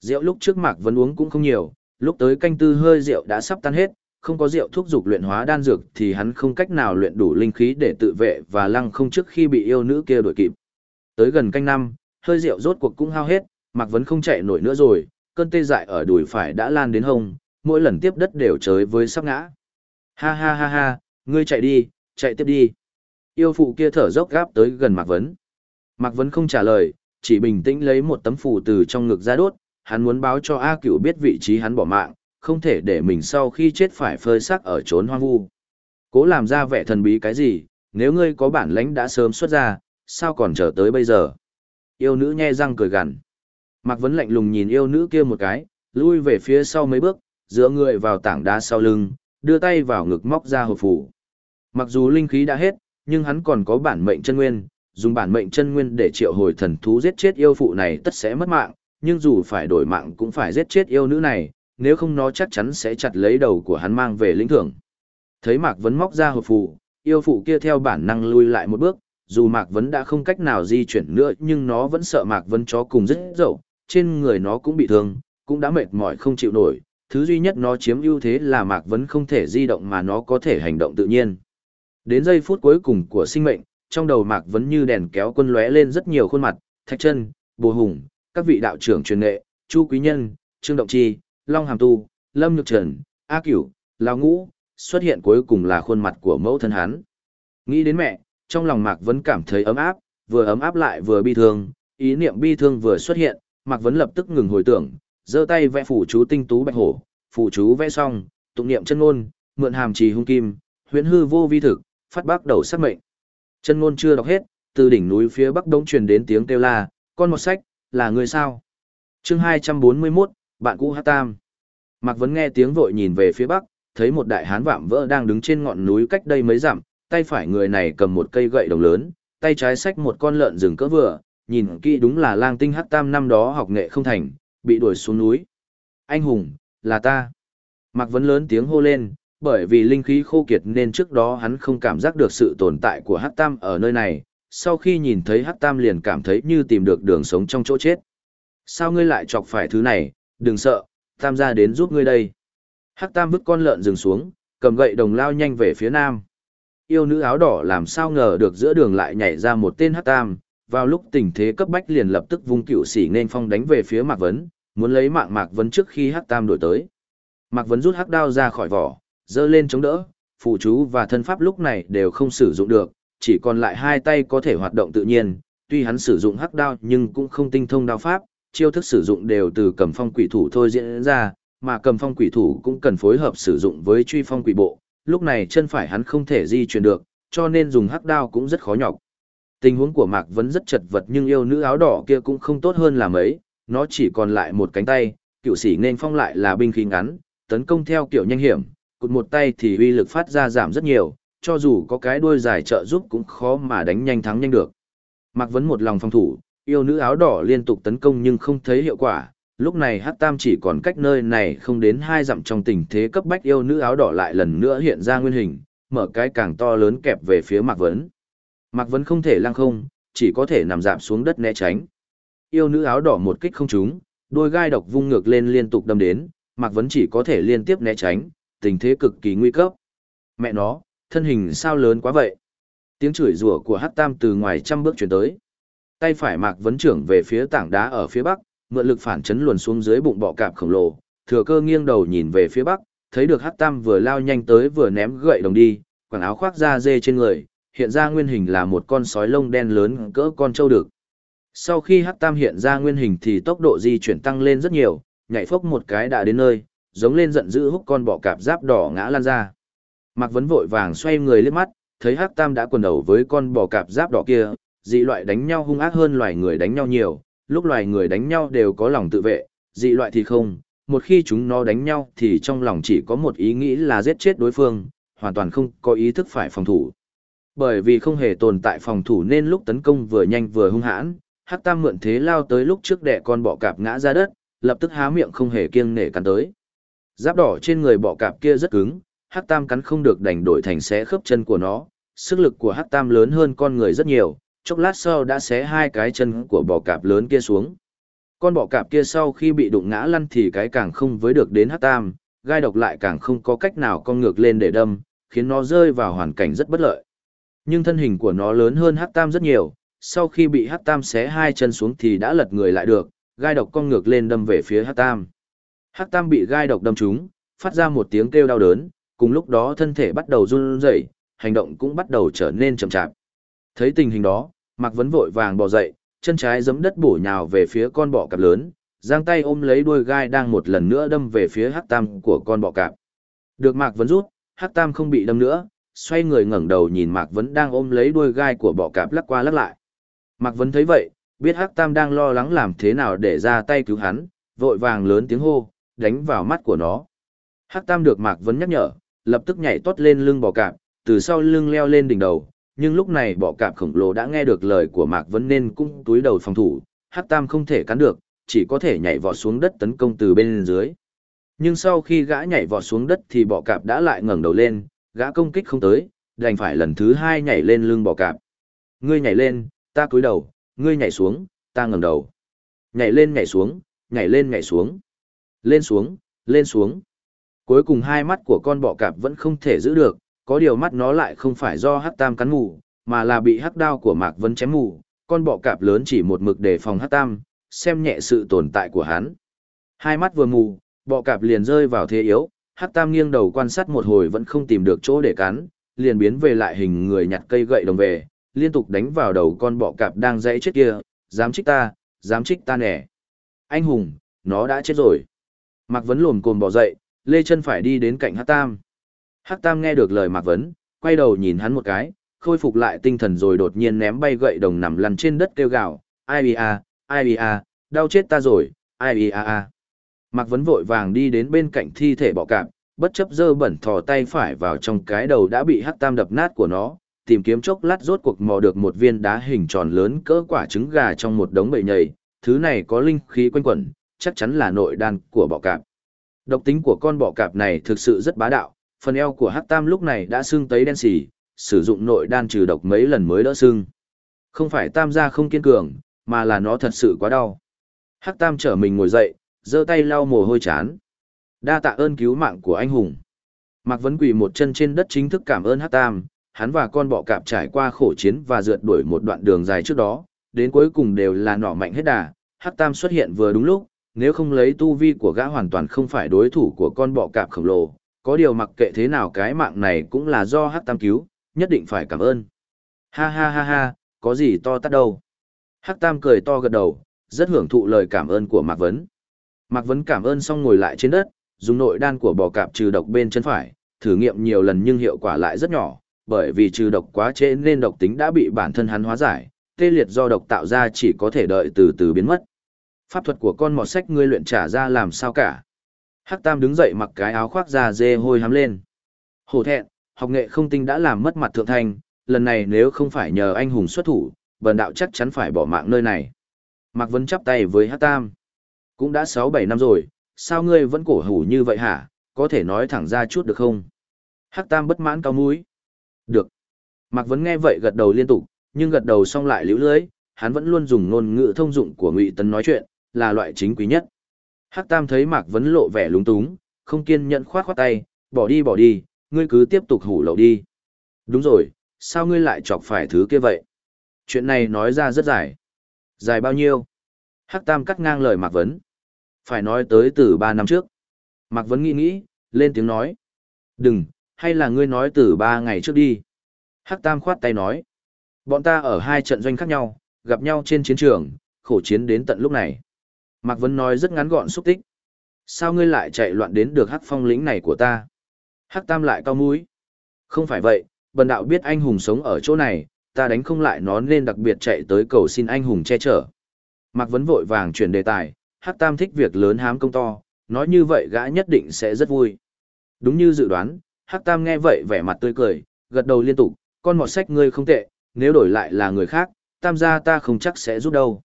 Rượu lúc trước Mạc Vấn uống cũng không nhiều, lúc tới canh tư hơi rượu đã sắp tan hết, không có rượu thuốc dục luyện hóa đan dược thì hắn không cách nào luyện đủ linh khí để tự vệ và lăng không trước khi bị yêu nữ kia đuổi kịp. Tới gần canh năm, hơi rượu rốt cuộc cũng hao hết, Mạc Vấn không chạy nổi nữa rồi, cơn tê dại ở đùi phải đã lan đến hông, mỗi lần tiếp đất đều chới với sắp ngã. Ha ha ha ha, ngươi chạy đi, chạy tiếp đi. Yêu phụ kia thở dốc gáp tới gần Mạc Vấn. Mạc Vấn không trả lời, chỉ bình tĩnh lấy một tấm phù từ trong ngực ra đốt, hắn muốn báo cho A Cửu biết vị trí hắn bỏ mạng, không thể để mình sau khi chết phải phơi xác ở trốn hoang vu. Cố làm ra vẻ thần bí cái gì, nếu ngươi có bản lãnh đã sớm xuất ra, sao còn chờ tới bây giờ? Yêu nữ nhe răng cười gằn. Mạc Vấn lạnh lùng nhìn yêu nữ kia một cái, lui về phía sau mấy bước, dựa người vào tảng đá sau lưng, đưa tay vào ngực móc ra hộp phủ. Mặc dù linh khí đã hết, nhưng hắn còn có bản mệnh chân nguyên, dùng bản mệnh chân nguyên để triệu hồi thần thú giết chết yêu phụ này tất sẽ mất mạng, nhưng dù phải đổi mạng cũng phải giết chết yêu nữ này, nếu không nó chắc chắn sẽ chặt lấy đầu của hắn mang về lĩnh thưởng. Thấy Mạc Vấn móc ra hộp phù, yêu phụ kia theo bản năng lui lại một bước, dù Mạc Vấn đã không cách nào di chuyển nữa nhưng nó vẫn sợ Mạc Vấn chó cùng rất dậu, trên người nó cũng bị thương, cũng đã mệt mỏi không chịu nổi, thứ duy nhất nó chiếm ưu thế là Mạc Vấn không thể di động mà nó có thể hành động tự nhiên. Đến giây phút cuối cùng của sinh mệnh, trong đầu Mạc Vấn như đèn kéo quân lóe lên rất nhiều khuôn mặt, thạch chân, bồ hùng, các vị đạo trưởng truyền nghệ, Chu Quý Nhân, Trương Động Chi, Long Hàm Tu, Lâm Nhược Trần, A Cửu, Lão Ngũ, xuất hiện cuối cùng là khuôn mặt của mẫu thân hắn. Nghĩ đến mẹ, trong lòng Mạc Vấn cảm thấy ấm áp, vừa ấm áp lại vừa bi thương, ý niệm bi thương vừa xuất hiện, Mạc Vấn lập tức ngừng hồi tưởng, giơ tay vẽ phủ chú tinh tú bạch hổ, phủ chú vẽ xong, tụng niệm chân ngôn, mượn hàm trì hung kim, huyễn hư vô vi thực, phát bác đầu sắc mệnh. Chân ngôn chưa đọc hết, từ đỉnh núi phía bắc đông truyền đến tiếng kêu la, con một sách, là người sao? chương 241, bạn cũ hát tam. Mạc Vấn nghe tiếng vội nhìn về phía bắc, thấy một đại hán vạm vỡ đang đứng trên ngọn núi cách đây mấy dặm, tay phải người này cầm một cây gậy đồng lớn, tay trái xách một con lợn rừng cỡ vừa, nhìn kỹ đúng là lang tinh hát tam năm đó học nghệ không thành, bị đuổi xuống núi. Anh hùng, là ta. Mạc Vấn lớn tiếng hô lên, bởi vì linh khí khô kiệt nên trước đó hắn không cảm giác được sự tồn tại của hát tam ở nơi này, sau khi nhìn thấy hát tam liền cảm thấy như tìm được đường sống trong chỗ chết. Sao ngươi lại chọc phải thứ này, đừng sợ, tam gia đến giúp ngươi đây. Hắc tam vứt con lợn dừng xuống, cầm gậy đồng lao nhanh về phía nam. Yêu nữ áo đỏ làm sao ngờ được giữa đường lại nhảy ra một tên hắc tam, vào lúc tình thế cấp bách liền lập tức vung cựu sĩ nên phong đánh về phía Mạc Vấn, muốn lấy mạng Mạc Vấn trước khi hắc tam đổi tới. Mạc Vấn rút hắc đao ra khỏi vỏ, dơ lên chống đỡ, phụ chú và thân pháp lúc này đều không sử dụng được, chỉ còn lại hai tay có thể hoạt động tự nhiên, tuy hắn sử dụng hắc đao nhưng cũng không tinh thông đao pháp, chiêu thức sử dụng đều từ cầm phong quỷ thủ thôi diễn ra, mà cầm phong quỷ thủ cũng cần phối hợp sử dụng với truy phong quỷ bộ, lúc này chân phải hắn không thể di chuyển được, cho nên dùng hắc đao cũng rất khó nhọc. Tình huống của Mạc vẫn rất chật vật nhưng yêu nữ áo đỏ kia cũng không tốt hơn là mấy, nó chỉ còn lại một cánh tay, cựu sĩ nên phong lại là binh khí ngắn, tấn công theo kiểu nhanh hiểm, cụt một tay thì uy lực phát ra giảm rất nhiều, cho dù có cái đuôi dài trợ giúp cũng khó mà đánh nhanh thắng nhanh được. Mạc Vấn một lòng phòng thủ, yêu nữ áo đỏ liên tục tấn công nhưng không thấy hiệu quả. Lúc này Hát Tam chỉ còn cách nơi này không đến hai dặm trong tình thế cấp bách yêu nữ áo đỏ lại lần nữa hiện ra nguyên hình, mở cái càng to lớn kẹp về phía Mạc Vấn. Mạc Vấn không thể lăng không, chỉ có thể nằm dạp xuống đất né tránh. Yêu nữ áo đỏ một kích không trúng, đôi gai độc vung ngược lên liên tục đâm đến, Mạc Vấn chỉ có thể liên tiếp né tránh, tình thế cực kỳ nguy cấp. Mẹ nó, thân hình sao lớn quá vậy? Tiếng chửi rủa của Hắc Tam từ ngoài trăm bước chuyển tới tay phải mạc vấn trưởng về phía tảng đá ở phía bắc mượn lực phản chấn luồn xuống dưới bụng bọ cạp khổng lồ thừa cơ nghiêng đầu nhìn về phía bắc thấy được Hắc tam vừa lao nhanh tới vừa ném gậy đồng đi quần áo khoác da dê trên người hiện ra nguyên hình là một con sói lông đen lớn cỡ con trâu đực sau khi Hắc tam hiện ra nguyên hình thì tốc độ di chuyển tăng lên rất nhiều nhảy phốc một cái đã đến nơi giống lên giận dữ húc con bọ cạp giáp đỏ ngã lan ra mạc vấn vội vàng xoay người liếc mắt thấy Hắc tam đã quần đầu với con bò cạp giáp đỏ kia dị loại đánh nhau hung ác hơn loài người đánh nhau nhiều, lúc loài người đánh nhau đều có lòng tự vệ, dị loại thì không, một khi chúng nó đánh nhau thì trong lòng chỉ có một ý nghĩ là giết chết đối phương, hoàn toàn không có ý thức phải phòng thủ. Bởi vì không hề tồn tại phòng thủ nên lúc tấn công vừa nhanh vừa hung hãn, Hắc Tam mượn thế lao tới lúc trước đẻ con bọ cạp ngã ra đất, lập tức há miệng không hề kiêng nể cắn tới. Giáp đỏ trên người bọ cạp kia rất cứng, Hắc Tam cắn không được đành đổi thành xé khớp chân của nó, sức lực của Hắc Tam lớn hơn con người rất nhiều, chốc lát sau đã xé hai cái chân của bò cạp lớn kia xuống. Con bọ cạp kia sau khi bị đụng ngã lăn thì cái càng không với được đến Hắc tam, gai độc lại càng không có cách nào con ngược lên để đâm, khiến nó rơi vào hoàn cảnh rất bất lợi. Nhưng thân hình của nó lớn hơn Hắc tam rất nhiều, sau khi bị Hắc tam xé hai chân xuống thì đã lật người lại được, gai độc con ngược lên đâm về phía Hắc tam. Hắc tam bị gai độc đâm trúng, phát ra một tiếng kêu đau đớn, cùng lúc đó thân thể bắt đầu run rẩy, hành động cũng bắt đầu trở nên chậm chạp. Thấy tình hình đó, Mạc Vấn vội vàng bò dậy, chân trái giẫm đất bổ nhào về phía con bọ cạp lớn, giang tay ôm lấy đuôi gai đang một lần nữa đâm về phía hắc tam của con bọ cạp. Được Mạc Vấn rút, hắc tam không bị đâm nữa, xoay người ngẩng đầu nhìn Mạc Vấn đang ôm lấy đuôi gai của bọ cạp lắc qua lắc lại. Mạc Vấn thấy vậy, biết hắc tam đang lo lắng làm thế nào để ra tay cứu hắn, vội vàng lớn tiếng hô, đánh vào mắt của nó. Hắc tam được Mạc Vấn nhắc nhở, lập tức nhảy tót lên lưng bò cạp, từ sau lưng leo lên đỉnh đầu, nhưng lúc này bọ cạp khổng lồ đã nghe được lời của Mạc Vấn nên cũng túi đầu phòng thủ, Hắc Tam không thể cắn được, chỉ có thể nhảy vọt xuống đất tấn công từ bên dưới. Nhưng sau khi gã nhảy vọt xuống đất thì bọ cạp đã lại ngẩng đầu lên, gã công kích không tới, đành phải lần thứ hai nhảy lên lưng bọ cạp. Ngươi nhảy lên, ta cúi đầu, ngươi nhảy xuống, ta ngẩng đầu. Nhảy lên nhảy xuống, nhảy lên nhảy xuống. Lên xuống, lên xuống. Cuối cùng hai mắt của con bọ cạp vẫn không thể giữ được, có điều mắt nó lại không phải do hắc tam cắn mù, mà là bị hắc đao của Mạc Vân chém mù, con bọ cạp lớn chỉ một mực đề phòng hắc tam, xem nhẹ sự tồn tại của hắn. Hai mắt vừa mù, bọ cạp liền rơi vào thế yếu, Hắc Tam nghiêng đầu quan sát một hồi vẫn không tìm được chỗ để cắn, liền biến về lại hình người nhặt cây gậy đồng về, liên tục đánh vào đầu con bọ cạp đang dãy chết kia, dám trích ta, dám trích ta nẻ. Anh hùng, nó đã chết rồi. Mạc Vấn lồm cồm bỏ dậy, lê chân phải đi đến cạnh Hắc Tam. Hắc Tam nghe được lời Mạc Vấn, quay đầu nhìn hắn một cái, khôi phục lại tinh thần rồi đột nhiên ném bay gậy đồng nằm lăn trên đất kêu gào, ai bì à, ai bì à, đau chết ta rồi, ai bì à à. Mạc Vấn vội vàng đi đến bên cạnh thi thể bọ cạp, bất chấp dơ bẩn thò tay phải vào trong cái đầu đã bị hắc tam đập nát của nó, tìm kiếm chốc lát rốt cuộc mò được một viên đá hình tròn lớn cỡ quả trứng gà trong một đống bầy nhầy, thứ này có linh khí quanh quẩn, chắc chắn là nội đan của bọ cạp. Độc tính của con bọ cạp này thực sự rất bá đạo, phần eo của hắc tam lúc này đã sưng tấy đen xỉ, sử dụng nội đan trừ độc mấy lần mới đỡ sưng. Không phải tam gia không kiên cường, mà là nó thật sự quá đau. Hắc tam trở mình ngồi dậy, giơ tay lau mồ hôi chán. Đa tạ ơn cứu mạng của anh hùng. Mạc Vấn quỳ một chân trên đất chính thức cảm ơn Hắc Tam, hắn và con bọ cạp trải qua khổ chiến và rượt đuổi một đoạn đường dài trước đó, đến cuối cùng đều là nỏ mạnh hết đà. Hắc Tam xuất hiện vừa đúng lúc, nếu không lấy tu vi của gã hoàn toàn không phải đối thủ của con bọ cạp khổng lồ, có điều mặc kệ thế nào cái mạng này cũng là do Hắc Tam cứu, nhất định phải cảm ơn. Ha ha ha ha, có gì to tát đâu. Hắc Tam cười to gật đầu, rất hưởng thụ lời cảm ơn của Mạc Vấn. Mạc Vấn cảm ơn xong ngồi lại trên đất, dùng nội đan của bò cạp trừ độc bên chân phải, thử nghiệm nhiều lần nhưng hiệu quả lại rất nhỏ, bởi vì trừ độc quá trễ nên độc tính đã bị bản thân hắn hóa giải, tê liệt do độc tạo ra chỉ có thể đợi từ từ biến mất. Pháp thuật của con mọt sách ngươi luyện trả ra làm sao cả. Hắc Tam đứng dậy mặc cái áo khoác da dê hôi hám lên. Hổ thẹn, học nghệ không tinh đã làm mất mặt thượng thanh, lần này nếu không phải nhờ anh hùng xuất thủ, bần đạo chắc chắn phải bỏ mạng nơi này. Mạc Vân chắp tay với Hắc Tam. Cũng đã 6-7 năm rồi, sao ngươi vẫn cổ hủ như vậy hả, có thể nói thẳng ra chút được không? Hắc Tam bất mãn cao mũi. Được. Mạc Vấn nghe vậy gật đầu liên tục, nhưng gật đầu xong lại liễu lưới, hắn vẫn luôn dùng ngôn ngữ thông dụng của Ngụy Tấn nói chuyện, là loại chính quý nhất. Hắc Tam thấy Mạc Vấn lộ vẻ lúng túng, không kiên nhẫn khoát khoát tay, bỏ đi bỏ đi, ngươi cứ tiếp tục hủ lậu đi. Đúng rồi, sao ngươi lại chọc phải thứ kia vậy? Chuyện này nói ra rất dài. Dài bao nhiêu? Hắc Tam cắt ngang lời Mạc Vấn. Phải nói tới từ ba năm trước. Mạc Vấn nghĩ nghĩ, lên tiếng nói. Đừng, hay là ngươi nói từ ba ngày trước đi. Hắc Tam khoát tay nói. Bọn ta ở hai trận doanh khác nhau, gặp nhau trên chiến trường, khổ chiến đến tận lúc này. Mạc Vấn nói rất ngắn gọn xúc tích. Sao ngươi lại chạy loạn đến được hắc phong lĩnh này của ta? Hắc Tam lại cao mũi. Không phải vậy, bần đạo biết anh hùng sống ở chỗ này, ta đánh không lại nó nên đặc biệt chạy tới cầu xin anh hùng che chở. Mạc Vấn vội vàng chuyển đề tài, Hắc Tam thích việc lớn hám công to, nói như vậy gã nhất định sẽ rất vui. Đúng như dự đoán, Hắc Tam nghe vậy vẻ mặt tươi cười, gật đầu liên tục, con mọt sách ngươi không tệ, nếu đổi lại là người khác, Tam gia ta không chắc sẽ giúp đâu.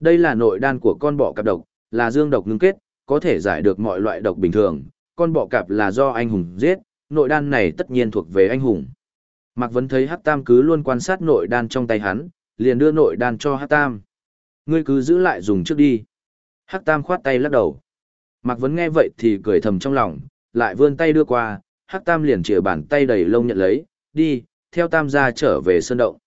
Đây là nội đan của con bọ cạp độc, là dương độc ngưng kết, có thể giải được mọi loại độc bình thường, con bọ cạp là do anh hùng giết, nội đan này tất nhiên thuộc về anh hùng. Mạc Vấn thấy Hắc Tam cứ luôn quan sát nội đan trong tay hắn, liền đưa nội đan cho Hắc Tam. Ngươi cứ giữ lại dùng trước đi. Hắc Tam khoát tay lắc đầu. Mạc Vấn nghe vậy thì cười thầm trong lòng, lại vươn tay đưa qua, Hắc Tam liền chìa bàn tay đầy lông nhận lấy, đi, theo Tam ra trở về sơn động.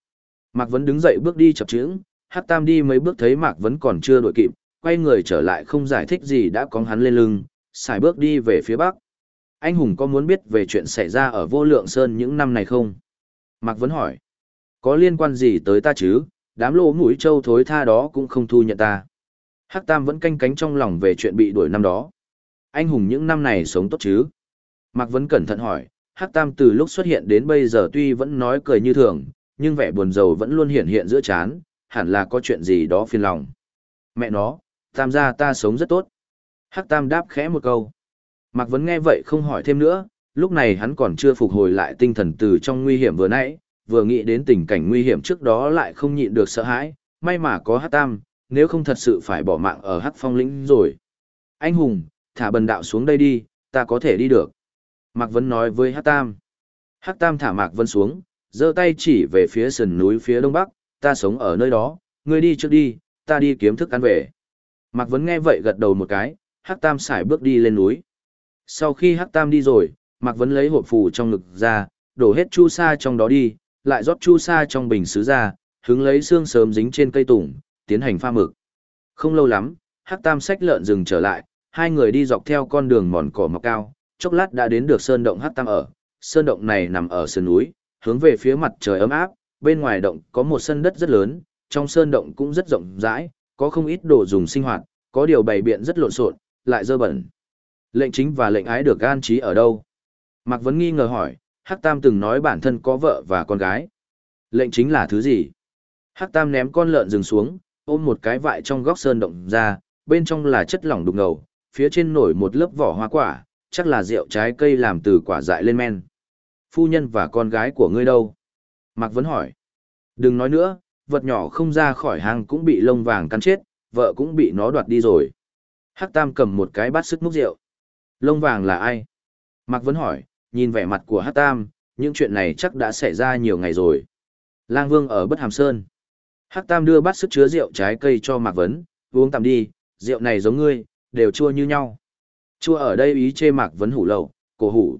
Mạc Vấn đứng dậy bước đi chập chững, Hắc Tam đi mấy bước thấy Mạc Vấn còn chưa đuổi kịp, quay người trở lại không giải thích gì đã cóng hắn lên lưng, xài bước đi về phía bắc. Anh Hùng có muốn biết về chuyện xảy ra ở vô lượng sơn những năm này không? Mạc Vấn hỏi. Có liên quan gì tới ta chứ, đám lỗ mũi trâu thối tha đó cũng không thu nhận ta. Hắc Tam vẫn canh cánh trong lòng về chuyện bị đuổi năm đó. Anh hùng những năm này sống tốt chứ? Mạc Vấn cẩn thận hỏi, Hắc Tam từ lúc xuất hiện đến bây giờ tuy vẫn nói cười như thường, nhưng vẻ buồn rầu vẫn luôn hiện hiện giữa chán, hẳn là có chuyện gì đó phiền lòng. Mẹ nó, Tam gia ta sống rất tốt. Hắc Tam đáp khẽ một câu. Mạc Vấn nghe vậy không hỏi thêm nữa, lúc này hắn còn chưa phục hồi lại tinh thần từ trong nguy hiểm vừa nãy, vừa nghĩ đến tình cảnh nguy hiểm trước đó lại không nhịn được sợ hãi, may mà có Hắc Tam, nếu không thật sự phải bỏ mạng ở Hắc Phong lĩnh rồi. Anh hùng, thả bần đạo xuống đây đi, ta có thể đi được. Mạc Vấn nói với Hắc Tam. Hắc Tam thả Mạc Vấn xuống, giơ tay chỉ về phía sườn núi phía đông bắc, ta sống ở nơi đó, ngươi đi trước đi, ta đi kiếm thức ăn về. Mạc Vấn nghe vậy gật đầu một cái, Hắc Tam xài bước đi lên núi. Sau khi Hắc Tam đi rồi, Mạc Vấn lấy hộp phù trong ngực ra, đổ hết chu sa trong đó đi, lại rót chu sa trong bình sứ ra, hứng lấy xương sớm dính trên cây tùng, tiến hành pha mực. Không lâu lắm, Hắc Tam sách lợn rừng trở lại, hai người đi dọc theo con đường mòn cỏ mọc cao, chốc lát đã đến được sơn động Hắc Tam ở. Sơn động này nằm ở sườn núi, hướng về phía mặt trời ấm áp, bên ngoài động có một sân đất rất lớn, trong sơn động cũng rất rộng rãi, có không ít đồ dùng sinh hoạt, có điều bày biện rất lộn xộn, lại dơ bẩn. Lệnh chính và lệnh ái được an trí ở đâu? Mạc Vấn nghi ngờ hỏi, Hắc Tam từng nói bản thân có vợ và con gái. Lệnh chính là thứ gì? Hắc Tam ném con lợn rừng xuống, ôm một cái vại trong góc sơn động ra, bên trong là chất lỏng đục ngầu, phía trên nổi một lớp vỏ hoa quả, chắc là rượu trái cây làm từ quả dại lên men. Phu nhân và con gái của ngươi đâu? Mạc Vấn hỏi. Đừng nói nữa, vật nhỏ không ra khỏi hang cũng bị lông vàng cắn chết, vợ cũng bị nó đoạt đi rồi. Hắc Tam cầm một cái bát sức múc rượu. Lông vàng là ai? Mạc Vấn hỏi, nhìn vẻ mặt của Hắc Tam, những chuyện này chắc đã xảy ra nhiều ngày rồi. Lang Vương ở Bất Hàm Sơn. Hắc Tam đưa bát sức chứa rượu trái cây cho Mạc Vấn, uống tạm đi, rượu này giống ngươi, đều chua như nhau. Chua ở đây ý chê Mạc Vấn hủ lậu, cổ hủ.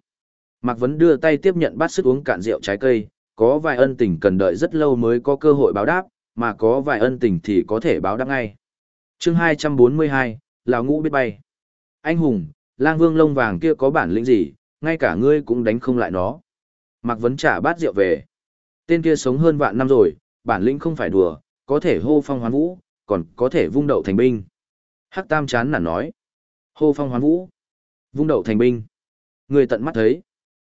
Mạc Vấn đưa tay tiếp nhận bát sức uống cạn rượu trái cây, có vài ân tình cần đợi rất lâu mới có cơ hội báo đáp, mà có vài ân tình thì có thể báo đáp ngay. chương 242, Lào Ngũ biết bay. Anh hùng, lang vương lông vàng kia có bản lĩnh gì, ngay cả ngươi cũng đánh không lại nó. Mạc Vấn trả bát rượu về. Tên kia sống hơn vạn năm rồi, bản lĩnh không phải đùa, có thể hô phong hoán vũ, còn có thể vung đậu thành binh. Hắc Tam chán nản nói. Hô phong hoán vũ. Vung đậu thành binh. Người tận mắt thấy.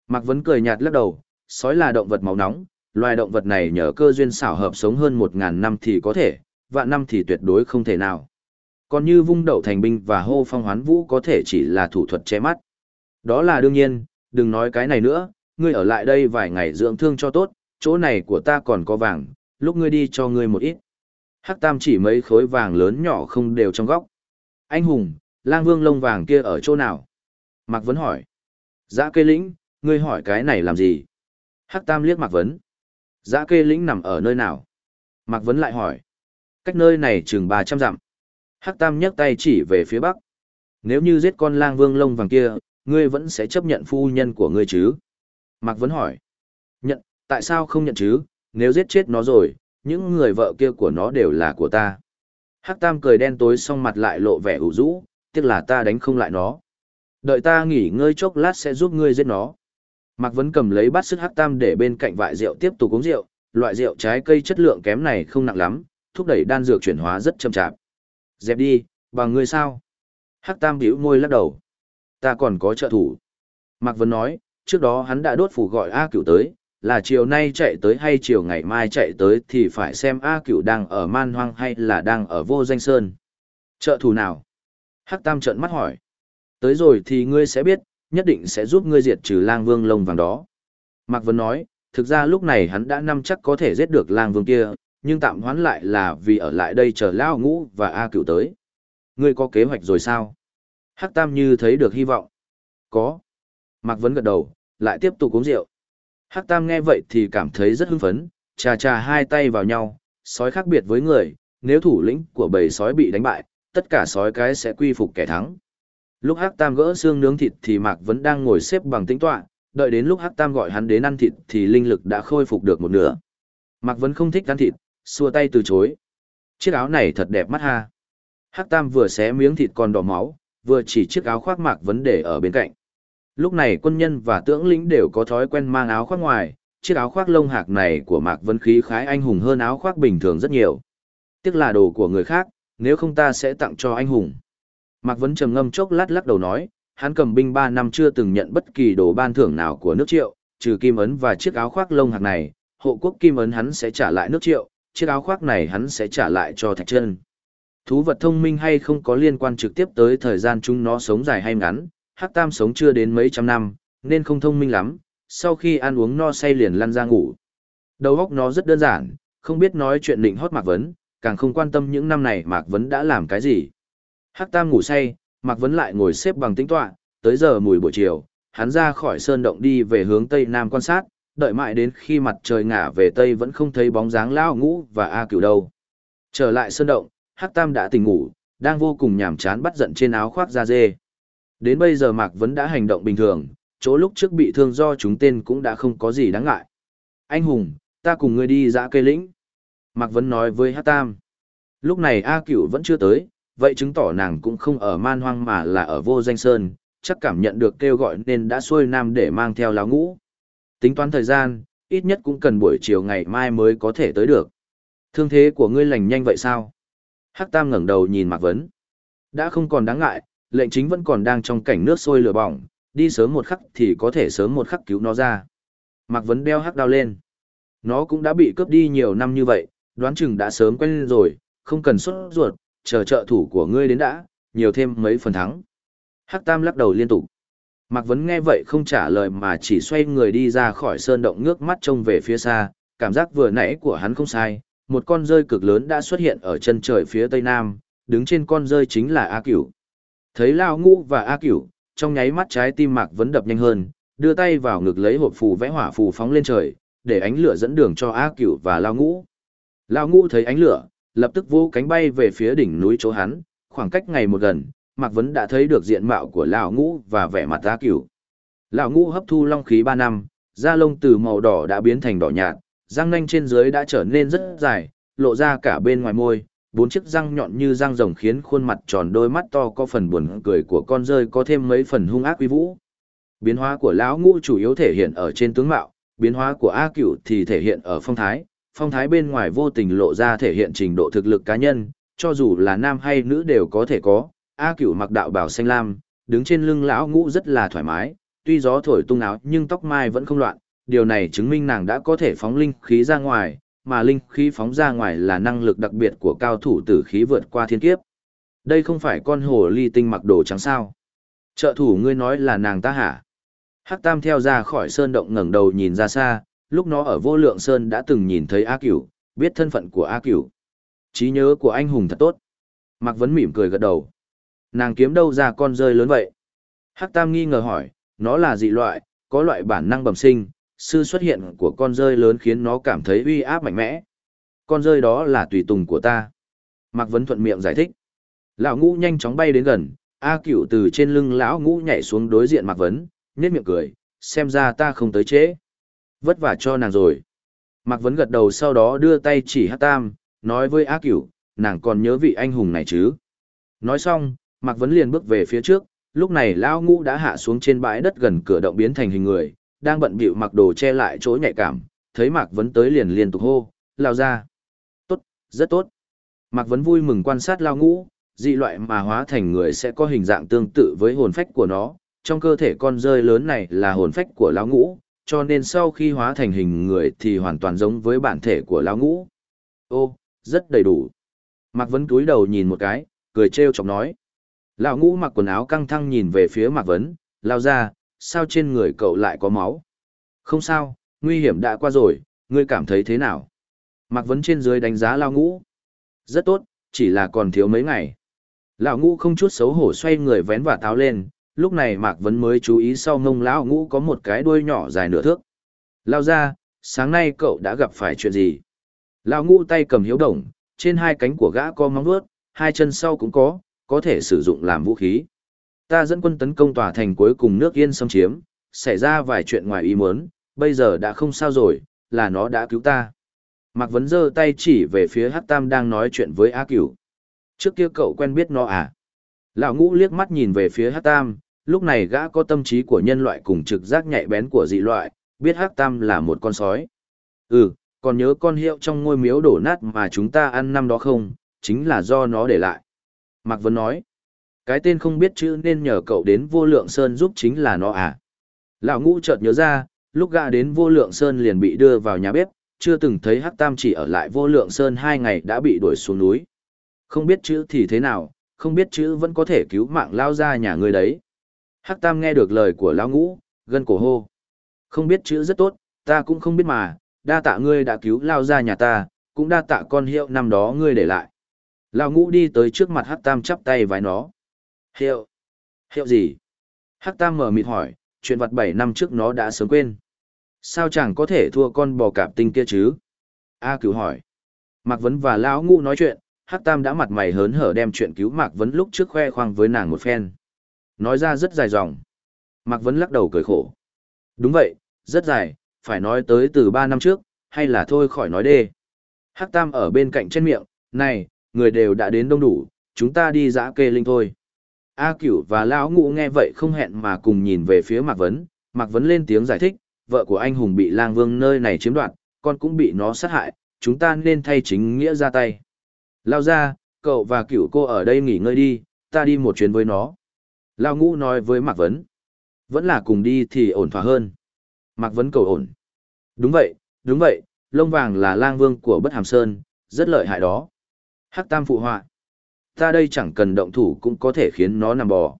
Mạc Vấn cười nhạt lắc đầu, sói là động vật máu nóng, loài động vật này nhờ cơ duyên xảo hợp sống hơn một ngàn năm thì có thể, vạn năm thì tuyệt đối không thể nào. Còn như vung đậu thành binh và hô phong hoán vũ có thể chỉ là thủ thuật che mắt. Đó là đương nhiên, đừng nói cái này nữa, ngươi ở lại đây vài ngày dưỡng thương cho tốt, chỗ này của ta còn có vàng, lúc ngươi đi cho ngươi một ít. Hắc Tam chỉ mấy khối vàng lớn nhỏ không đều trong góc. Anh hùng, lang vương lông vàng kia ở chỗ nào? Mạc Vấn hỏi. Dạ Dã cây lĩnh, ngươi hỏi cái này làm gì? Hắc Tam liếc Mạc Vấn. Dã kê lĩnh nằm ở nơi nào? Mạc Vấn lại hỏi. Cách nơi này chừng ba trăm dặm. Hắc Tam nhấc tay chỉ về phía bắc. Nếu như giết con lang vương lông vàng kia, ngươi vẫn sẽ chấp nhận phu nhân của ngươi chứ? Mạc Vấn hỏi. Nhận, tại sao không nhận chứ? Nếu giết chết nó rồi, những người vợ kia của nó đều là của ta. Hắc Tam cười đen tối xong mặt lại lộ vẻ ủ rũ, tiếc là ta đánh không lại nó. Đợi ta nghỉ ngơi chốc lát sẽ giúp ngươi giết nó. Mạc Vấn cầm lấy bát sức hắc tam để bên cạnh vại rượu tiếp tục uống rượu, loại rượu trái cây chất lượng kém này không nặng lắm, thúc đẩy đan dược chuyển hóa rất chậm chạp. Dẹp đi, bằng ngươi sao? Hắc tam bĩu môi lắc đầu. Ta còn có trợ thủ. Mạc Vấn nói, trước đó hắn đã đốt phủ gọi A cửu tới, là chiều nay chạy tới hay chiều ngày mai chạy tới thì phải xem A cửu đang ở man hoang hay là đang ở vô danh sơn. Trợ thủ nào? Hắc tam trợn mắt hỏi. Tới rồi thì ngươi sẽ biết, nhất định sẽ giúp ngươi diệt trừ lang vương lông vàng đó. Mạc Vân nói, thực ra lúc này hắn đã năm chắc có thể giết được lang vương kia, nhưng tạm hoãn lại là vì ở lại đây chờ Lao Ngũ và A Cửu tới. Ngươi có kế hoạch rồi sao? Hắc Tam như thấy được hy vọng. Có. Mạc Vân gật đầu, lại tiếp tục uống rượu. Hắc Tam nghe vậy thì cảm thấy rất hưng phấn, trà trà hai tay vào nhau, sói khác biệt với người, nếu thủ lĩnh của bầy sói bị đánh bại, tất cả sói cái sẽ quy phục kẻ thắng. Lúc Hắc Tam gỡ xương nướng thịt thì Mạc vẫn đang ngồi xếp bằng tĩnh tọa, đợi đến lúc Hắc Tam gọi hắn đến ăn thịt thì linh lực đã khôi phục được một nửa. Mạc vẫn không thích ăn thịt, xua tay từ chối. Chiếc áo này thật đẹp mắt ha. Hắc Tam vừa xé miếng thịt còn đỏ máu, vừa chỉ chiếc áo khoác Mạc vấn để ở bên cạnh. Lúc này quân nhân và tướng lĩnh đều có thói quen mang áo khoác ngoài, chiếc áo khoác lông hạc này của Mạc Vân khí khái anh hùng hơn áo khoác bình thường rất nhiều. Tiếc là đồ của người khác, nếu không ta sẽ tặng cho anh hùng. Mạc Vấn trầm ngâm chốc lát lắc đầu nói, hắn cầm binh 3 năm chưa từng nhận bất kỳ đồ ban thưởng nào của nước triệu, trừ kim ấn và chiếc áo khoác lông hạc này, hộ quốc kim ấn hắn sẽ trả lại nước triệu, chiếc áo khoác này hắn sẽ trả lại cho thạch chân. Thú vật thông minh hay không có liên quan trực tiếp tới thời gian chúng nó sống dài hay ngắn, hắc tam sống chưa đến mấy trăm năm, nên không thông minh lắm, sau khi ăn uống no say liền lăn ra ngủ. Đầu óc nó rất đơn giản, không biết nói chuyện định hót Mạc Vấn, càng không quan tâm những năm này Mạc Vấn đã làm cái gì. Hắc Tam ngủ say, Mạc Vấn lại ngồi xếp bằng tĩnh tọa, tới giờ mùi buổi chiều, hắn ra khỏi sơn động đi về hướng tây nam quan sát, đợi mãi đến khi mặt trời ngả về tây vẫn không thấy bóng dáng lao ngũ và A Cửu đâu. Trở lại sơn động, Hắc Tam đã tỉnh ngủ, đang vô cùng nhàm chán bắt giận trên áo khoác da dê. Đến bây giờ Mạc Vấn đã hành động bình thường, chỗ lúc trước bị thương do chúng tên cũng đã không có gì đáng ngại. Anh hùng, ta cùng ngươi đi dã cây lĩnh. Mạc Vấn nói với Hắc Tam. Lúc này A Cửu vẫn chưa tới, vậy chứng tỏ nàng cũng không ở man hoang mà là ở vô danh sơn, chắc cảm nhận được kêu gọi nên đã xuôi nam để mang theo lão ngũ. Tính toán thời gian, ít nhất cũng cần buổi chiều ngày mai mới có thể tới được. Thương thế của ngươi lành nhanh vậy sao? Hắc Tam ngẩng đầu nhìn Mạc Vấn. Đã không còn đáng ngại, lệnh chính vẫn còn đang trong cảnh nước sôi lửa bỏng, đi sớm một khắc thì có thể sớm một khắc cứu nó ra. Mạc Vấn đeo hắc đao lên. Nó cũng đã bị cướp đi nhiều năm như vậy, đoán chừng đã sớm quen rồi, không cần xuất ruột, chờ trợ thủ của ngươi đến đã, nhiều thêm mấy phần thắng. Hắc Tam lắc đầu liên tục. Mạc Vấn nghe vậy không trả lời mà chỉ xoay người đi ra khỏi sơn động ngước mắt trông về phía xa, cảm giác vừa nãy của hắn không sai, một con rơi cực lớn đã xuất hiện ở chân trời phía tây nam, đứng trên con rơi chính là A Cửu. Thấy Lao Ngũ và A Cửu, trong nháy mắt trái tim Mạc Vấn đập nhanh hơn, đưa tay vào ngực lấy hộp phù vẽ hỏa phù phóng lên trời, để ánh lửa dẫn đường cho A Cửu và Lao Ngũ. Lao Ngũ thấy ánh lửa, lập tức vô cánh bay về phía đỉnh núi chỗ hắn, khoảng cách ngày một gần, Mạc Vấn đã thấy được diện mạo của Lão Ngũ và vẻ mặt A Cửu. Lão Ngũ hấp thu long khí 3 năm, da lông từ màu đỏ đã biến thành đỏ nhạt, răng nanh trên dưới đã trở nên rất dài, lộ ra cả bên ngoài môi, bốn chiếc răng nhọn như răng rồng khiến khuôn mặt tròn đôi mắt to có phần buồn cười của con rơi có thêm mấy phần hung ác uy vũ. Biến hóa của lão ngũ chủ yếu thể hiện ở trên tướng mạo, biến hóa của A Cửu thì thể hiện ở phong thái, phong thái bên ngoài vô tình lộ ra thể hiện trình độ thực lực cá nhân, cho dù là nam hay nữ đều có thể có. A Cửu mặc đạo bào xanh lam, đứng trên lưng lão ngũ rất là thoải mái, tuy gió thổi tung áo nhưng tóc mai vẫn không loạn, điều này chứng minh nàng đã có thể phóng linh khí ra ngoài, mà linh khí phóng ra ngoài là năng lực đặc biệt của cao thủ tử khí vượt qua thiên kiếp. Đây không phải con hồ ly tinh mặc đồ trắng sao. Trợ thủ ngươi nói là nàng ta hả? Hắc Tam theo ra khỏi sơn động ngẩng đầu nhìn ra xa, lúc nó ở vô lượng sơn đã từng nhìn thấy A Cửu, biết thân phận của A Cửu. trí nhớ của anh hùng thật tốt. Mạc Vấn mỉm cười gật đầu. Nàng kiếm đâu ra con rơi lớn vậy? Hắc Tam nghi ngờ hỏi, nó là dị loại, có loại bản năng bẩm sinh, sư xuất hiện của con rơi lớn khiến nó cảm thấy uy áp mạnh mẽ. Con rơi đó là tùy tùng của ta. Mạc Vấn thuận miệng giải thích. Lão ngũ nhanh chóng bay đến gần, A cửu từ trên lưng lão ngũ nhảy xuống đối diện Mạc Vấn, nhếch miệng cười, xem ra ta không tới trễ. Vất vả cho nàng rồi. Mạc Vấn gật đầu sau đó đưa tay chỉ hát tam, nói với A cửu, nàng còn nhớ vị anh hùng này chứ. Nói xong, Mạc Vấn liền bước về phía trước, lúc này lão ngũ đã hạ xuống trên bãi đất gần cửa động biến thành hình người, đang bận bịu mặc đồ che lại chỗ nhạy cảm, thấy Mạc Vấn tới liền liên tục hô, lao ra. Tốt, rất tốt. Mạc Vấn vui mừng quan sát lao ngũ, dị loại mà hóa thành người sẽ có hình dạng tương tự với hồn phách của nó, trong cơ thể con rơi lớn này là hồn phách của lao ngũ, cho nên sau khi hóa thành hình người thì hoàn toàn giống với bản thể của lão ngũ. Ô, rất đầy đủ. Mạc Vấn cúi đầu nhìn một cái, cười trêu chọc nói. Lão ngũ mặc quần áo căng thăng nhìn về phía Mạc Vấn, lao ra, sao trên người cậu lại có máu? Không sao, nguy hiểm đã qua rồi, ngươi cảm thấy thế nào? Mạc Vấn trên dưới đánh giá Lao Ngũ. Rất tốt, chỉ là còn thiếu mấy ngày. Lão Ngũ không chút xấu hổ xoay người vén và táo lên, lúc này Mạc Vấn mới chú ý sau ngông Lão Ngũ có một cái đuôi nhỏ dài nửa thước. Lao ra, sáng nay cậu đã gặp phải chuyện gì? Lão Ngũ tay cầm hiếu đồng, trên hai cánh của gã có móng vuốt, hai chân sau cũng có, có thể sử dụng làm vũ khí. Ta dẫn quân tấn công tòa thành cuối cùng nước yên xâm chiếm, xảy ra vài chuyện ngoài ý muốn, bây giờ đã không sao rồi, là nó đã cứu ta. Mạc Vấn giơ tay chỉ về phía Hát Tam đang nói chuyện với A Cửu. Trước kia cậu quen biết nó à? Lão ngũ liếc mắt nhìn về phía Hát Tam, lúc này gã có tâm trí của nhân loại cùng trực giác nhạy bén của dị loại, biết hắc Tam là một con sói. Ừ, còn nhớ con hiệu trong ngôi miếu đổ nát mà chúng ta ăn năm đó không, chính là do nó để lại. Mạc Vấn nói. Cái tên không biết chữ nên nhờ cậu đến vô lượng sơn giúp chính là nó à. Lão ngũ chợt nhớ ra, lúc gã đến vô lượng sơn liền bị đưa vào nhà bếp, chưa từng thấy hắc tam chỉ ở lại vô lượng sơn hai ngày đã bị đuổi xuống núi. Không biết chữ thì thế nào, không biết chữ vẫn có thể cứu mạng lao ra nhà người đấy. Hắc tam nghe được lời của lão ngũ, gân cổ hô. Không biết chữ rất tốt, ta cũng không biết mà, đa tạ ngươi đã cứu lao ra nhà ta, cũng đa tạ con hiệu năm đó ngươi để lại. Lão ngũ đi tới trước mặt Hắc tam chắp tay vái nó. Hiệu? Hiệu gì? Hắc Tam mở mịt hỏi, chuyện vặt 7 năm trước nó đã sớm quên. Sao chẳng có thể thua con bò cạp tinh kia chứ? A cứu hỏi. Mạc Vấn và Lão Ngũ nói chuyện, Hắc Tam đã mặt mày hớn hở đem chuyện cứu Mạc Vấn lúc trước khoe khoang với nàng một phen. Nói ra rất dài dòng. Mạc Vấn lắc đầu cười khổ. Đúng vậy, rất dài, phải nói tới từ 3 năm trước, hay là thôi khỏi nói đê. Hắc Tam ở bên cạnh trên miệng, này, người đều đã đến đông đủ, chúng ta đi dã kê linh thôi. A cửu và lão ngũ nghe vậy không hẹn mà cùng nhìn về phía Mạc Vấn, Mạc Vấn lên tiếng giải thích, vợ của anh hùng bị lang vương nơi này chiếm đoạt, con cũng bị nó sát hại, chúng ta nên thay chính nghĩa ra tay. Lao ra, cậu và cửu cô ở đây nghỉ ngơi đi, ta đi một chuyến với nó. Lao ngũ nói với Mạc Vấn. Vẫn là cùng đi thì ổn thỏa hơn. Mạc Vấn cầu ổn. Đúng vậy, đúng vậy, lông vàng là lang vương của bất hàm sơn, rất lợi hại đó. Hắc tam phụ họa. Ta đây chẳng cần động thủ cũng có thể khiến nó nằm bò.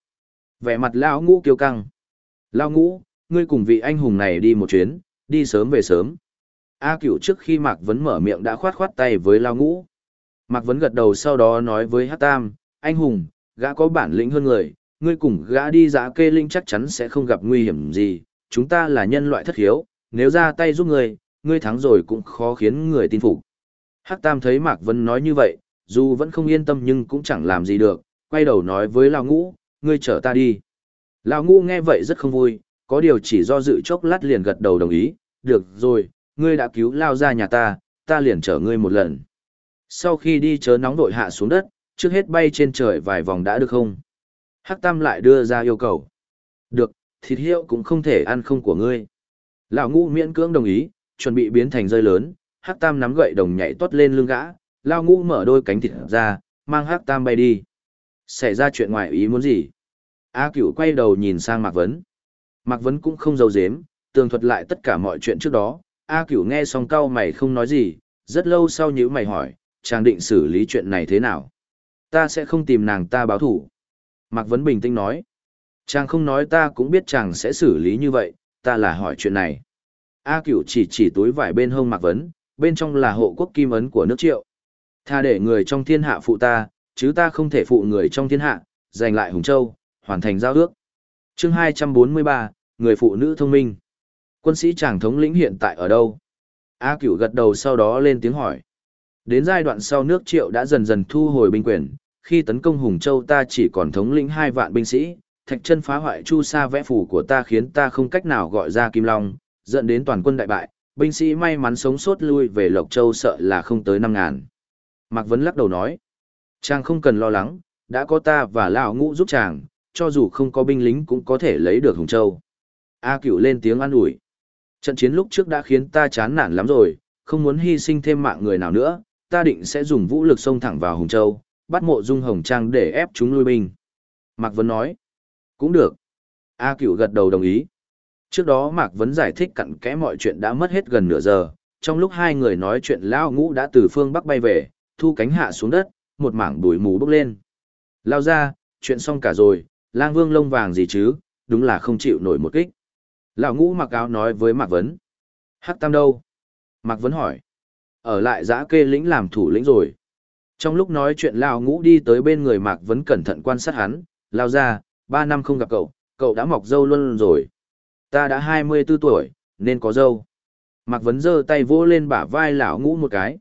Vẻ mặt Lao ngũ kiêu căng. Lao ngũ, ngươi cùng vị anh hùng này đi một chuyến, đi sớm về sớm. A cửu trước khi Mạc Vấn mở miệng đã khoát khoát tay với Lao ngũ. Mạc Vấn gật đầu sau đó nói với Hắc tam, anh hùng, gã có bản lĩnh hơn người, ngươi cùng gã đi giã kê linh chắc chắn sẽ không gặp nguy hiểm gì, chúng ta là nhân loại thất hiếu, nếu ra tay giúp ngươi, ngươi thắng rồi cũng khó khiến người tin phục. Hắc Tam thấy Mạc Vân nói như vậy, dù vẫn không yên tâm nhưng cũng chẳng làm gì được, quay đầu nói với Lão Ngũ, ngươi chở ta đi. Lão Ngũ nghe vậy rất không vui, có điều chỉ do dự chốc lát liền gật đầu đồng ý, được rồi, ngươi đã cứu Lao ra nhà ta, ta liền chở ngươi một lần. Sau khi đi chớ nóng vội hạ xuống đất, trước hết bay trên trời vài vòng đã được không? Hắc Tam lại đưa ra yêu cầu. Được, thịt hiệu cũng không thể ăn không của ngươi. Lão ngũ miễn cưỡng đồng ý, chuẩn bị biến thành rơi lớn, Hắc Tam nắm gậy đồng nhảy tuốt lên lưng gã, Lão ngũ mở đôi cánh thịt ra, mang Hắc Tam bay đi. Xảy ra chuyện ngoài ý muốn gì? A Cửu quay đầu nhìn sang Mạc Vấn. Mạc Vấn cũng không giấu giếm, tường thuật lại tất cả mọi chuyện trước đó. A Cửu nghe xong cau mày không nói gì, rất lâu sau nhíu mày hỏi, chàng định xử lý chuyện này thế nào? Ta sẽ không tìm nàng ta báo thủ. Mạc Vấn bình tĩnh nói. Chàng không nói ta cũng biết chàng sẽ xử lý như vậy, ta là hỏi chuyện này. A cửu chỉ chỉ túi vải bên hông Mạc Vấn, bên trong là hộ quốc kim ấn của nước triệu. Tha để người trong thiên hạ phụ ta, chứ ta không thể phụ người trong thiên hạ, giành lại Hùng Châu, hoàn thành giao ước. chương 243, người phụ nữ thông minh. Quân sĩ chàng thống lĩnh hiện tại ở đâu? A cửu gật đầu sau đó lên tiếng hỏi. Đến giai đoạn sau nước triệu đã dần dần thu hồi binh quyền, khi tấn công Hùng Châu ta chỉ còn thống lĩnh hai vạn binh sĩ, thạch chân phá hoại chu sa vẽ phủ của ta khiến ta không cách nào gọi ra Kim Long, dẫn đến toàn quân đại bại, binh sĩ may mắn sống sót lui về Lộc Châu sợ là không tới năm ngàn. Mạc Vấn lắc đầu nói, chàng không cần lo lắng, đã có ta và Lão Ngũ giúp chàng, cho dù không có binh lính cũng có thể lấy được Hùng Châu. A Cửu lên tiếng an ủi. Trận chiến lúc trước đã khiến ta chán nản lắm rồi, không muốn hy sinh thêm mạng người nào nữa, ta định sẽ dùng vũ lực xông thẳng vào Hùng Châu, bắt mộ dung hồng trang để ép chúng lui binh. Mạc Vấn nói, cũng được. A cửu gật đầu đồng ý. Trước đó Mạc Vấn giải thích cặn kẽ mọi chuyện đã mất hết gần nửa giờ, trong lúc hai người nói chuyện Lao Ngũ đã từ phương Bắc bay về, thu cánh hạ xuống đất, một mảng bụi mù bốc lên. Lao ra, chuyện xong cả rồi, lang vương lông vàng gì chứ, đúng là không chịu nổi một kích. Lão Ngũ mặc áo nói với Mạc Vấn. Hắc Tam đâu? Mạc Vấn hỏi. Ở lại giã kê lĩnh làm thủ lĩnh rồi. Trong lúc nói chuyện Lao Ngũ đi tới bên người Mạc Vấn cẩn thận quan sát hắn, lao ra, ba năm không gặp cậu, cậu đã mọc dâu luôn rồi. Ta đã hai mươi 24 tuổi, nên có dâu. Mạc Vấn giơ tay vỗ lên bả vai lão ngũ một cái.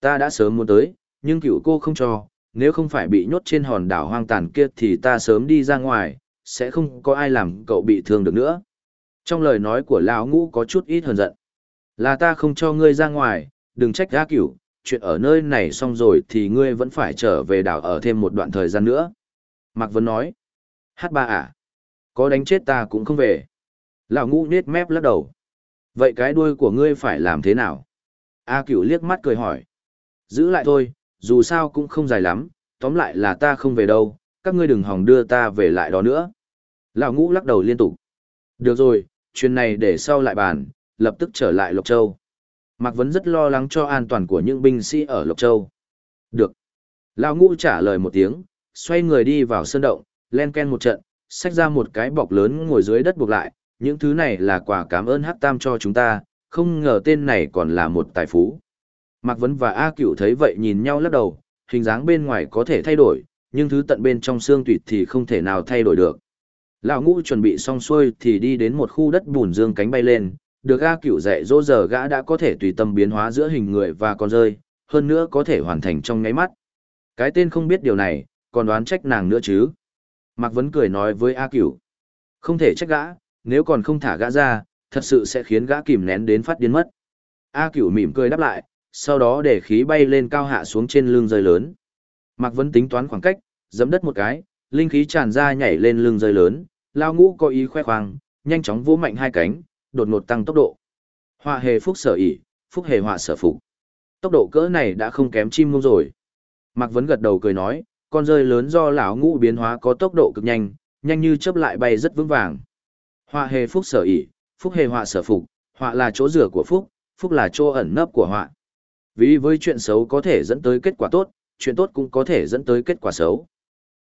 Ta đã sớm muốn tới, nhưng cựu cô không cho, nếu không phải bị nhốt trên hòn đảo hoang tàn kia thì ta sớm đi ra ngoài, sẽ không có ai làm cậu bị thương được nữa. Trong lời nói của lão ngũ có chút ít hờn giận. Là ta không cho ngươi ra ngoài, đừng trách ra cửu, chuyện ở nơi này xong rồi thì ngươi vẫn phải trở về đảo ở thêm một đoạn thời gian nữa. Mạc Vân nói, hát ba à, có đánh chết ta cũng không về. Lão ngũ nết mép lắc đầu. Vậy cái đuôi của ngươi phải làm thế nào? A cửu liếc mắt cười hỏi. Giữ lại thôi, dù sao cũng không dài lắm, tóm lại là ta không về đâu, các ngươi đừng hòng đưa ta về lại đó nữa. Lão ngũ lắc đầu liên tục. Được rồi, chuyện này để sau lại bàn, lập tức trở lại Lộc Châu. Mạc Vấn rất lo lắng cho an toàn của những binh sĩ ở Lộc Châu. Được. Lão ngũ trả lời một tiếng, xoay người đi vào sân động, len ken một trận, xách ra một cái bọc lớn ngồi dưới đất buộc lại, những thứ này là quà cảm ơn Hắc Tam cho chúng ta, không ngờ tên này còn là một tài phú. Mạc Vấn và A Cửu thấy vậy nhìn nhau lắc đầu, hình dáng bên ngoài có thể thay đổi, nhưng thứ tận bên trong xương tủy thì không thể nào thay đổi được. Lão ngũ chuẩn bị xong xuôi thì đi đến một khu đất bùn dương cánh bay lên, được A Cửu dạy dỗ giờ gã đã có thể tùy tâm biến hóa giữa hình người và con rơi, hơn nữa có thể hoàn thành trong nháy mắt. Cái tên không biết điều này, còn đoán trách nàng nữa chứ. Mạc Vấn cười nói với A Cửu. Không thể trách gã, nếu còn không thả gã ra, thật sự sẽ khiến gã kìm nén đến phát điên mất. A Cửu mỉm cười đáp lại, sau đó để khí bay lên cao hạ xuống trên lưng rơi lớn. Mạc Vấn tính toán khoảng cách, giẫm đất một cái, linh khí tràn ra nhảy lên lưng rơi lớn, lao ngũ có ý khoe khoang, nhanh chóng vỗ mạnh hai cánh, đột ngột tăng tốc độ. Họa hề phúc sở ỉ, phúc hề họa sở phục. Tốc độ cỡ này đã không kém chim ngông rồi. Mạc Vấn gật đầu cười nói, con rơi lớn do lão ngũ biến hóa có tốc độ cực nhanh, nhanh như chớp lại bay rất vững vàng. Họa hề phúc sở ỉ, phúc hề họa sở phục, họa là chỗ rửa của phúc, phúc là chỗ ẩn nấp của họa. Vì với chuyện xấu có thể dẫn tới kết quả tốt, chuyện tốt cũng có thể dẫn tới kết quả xấu.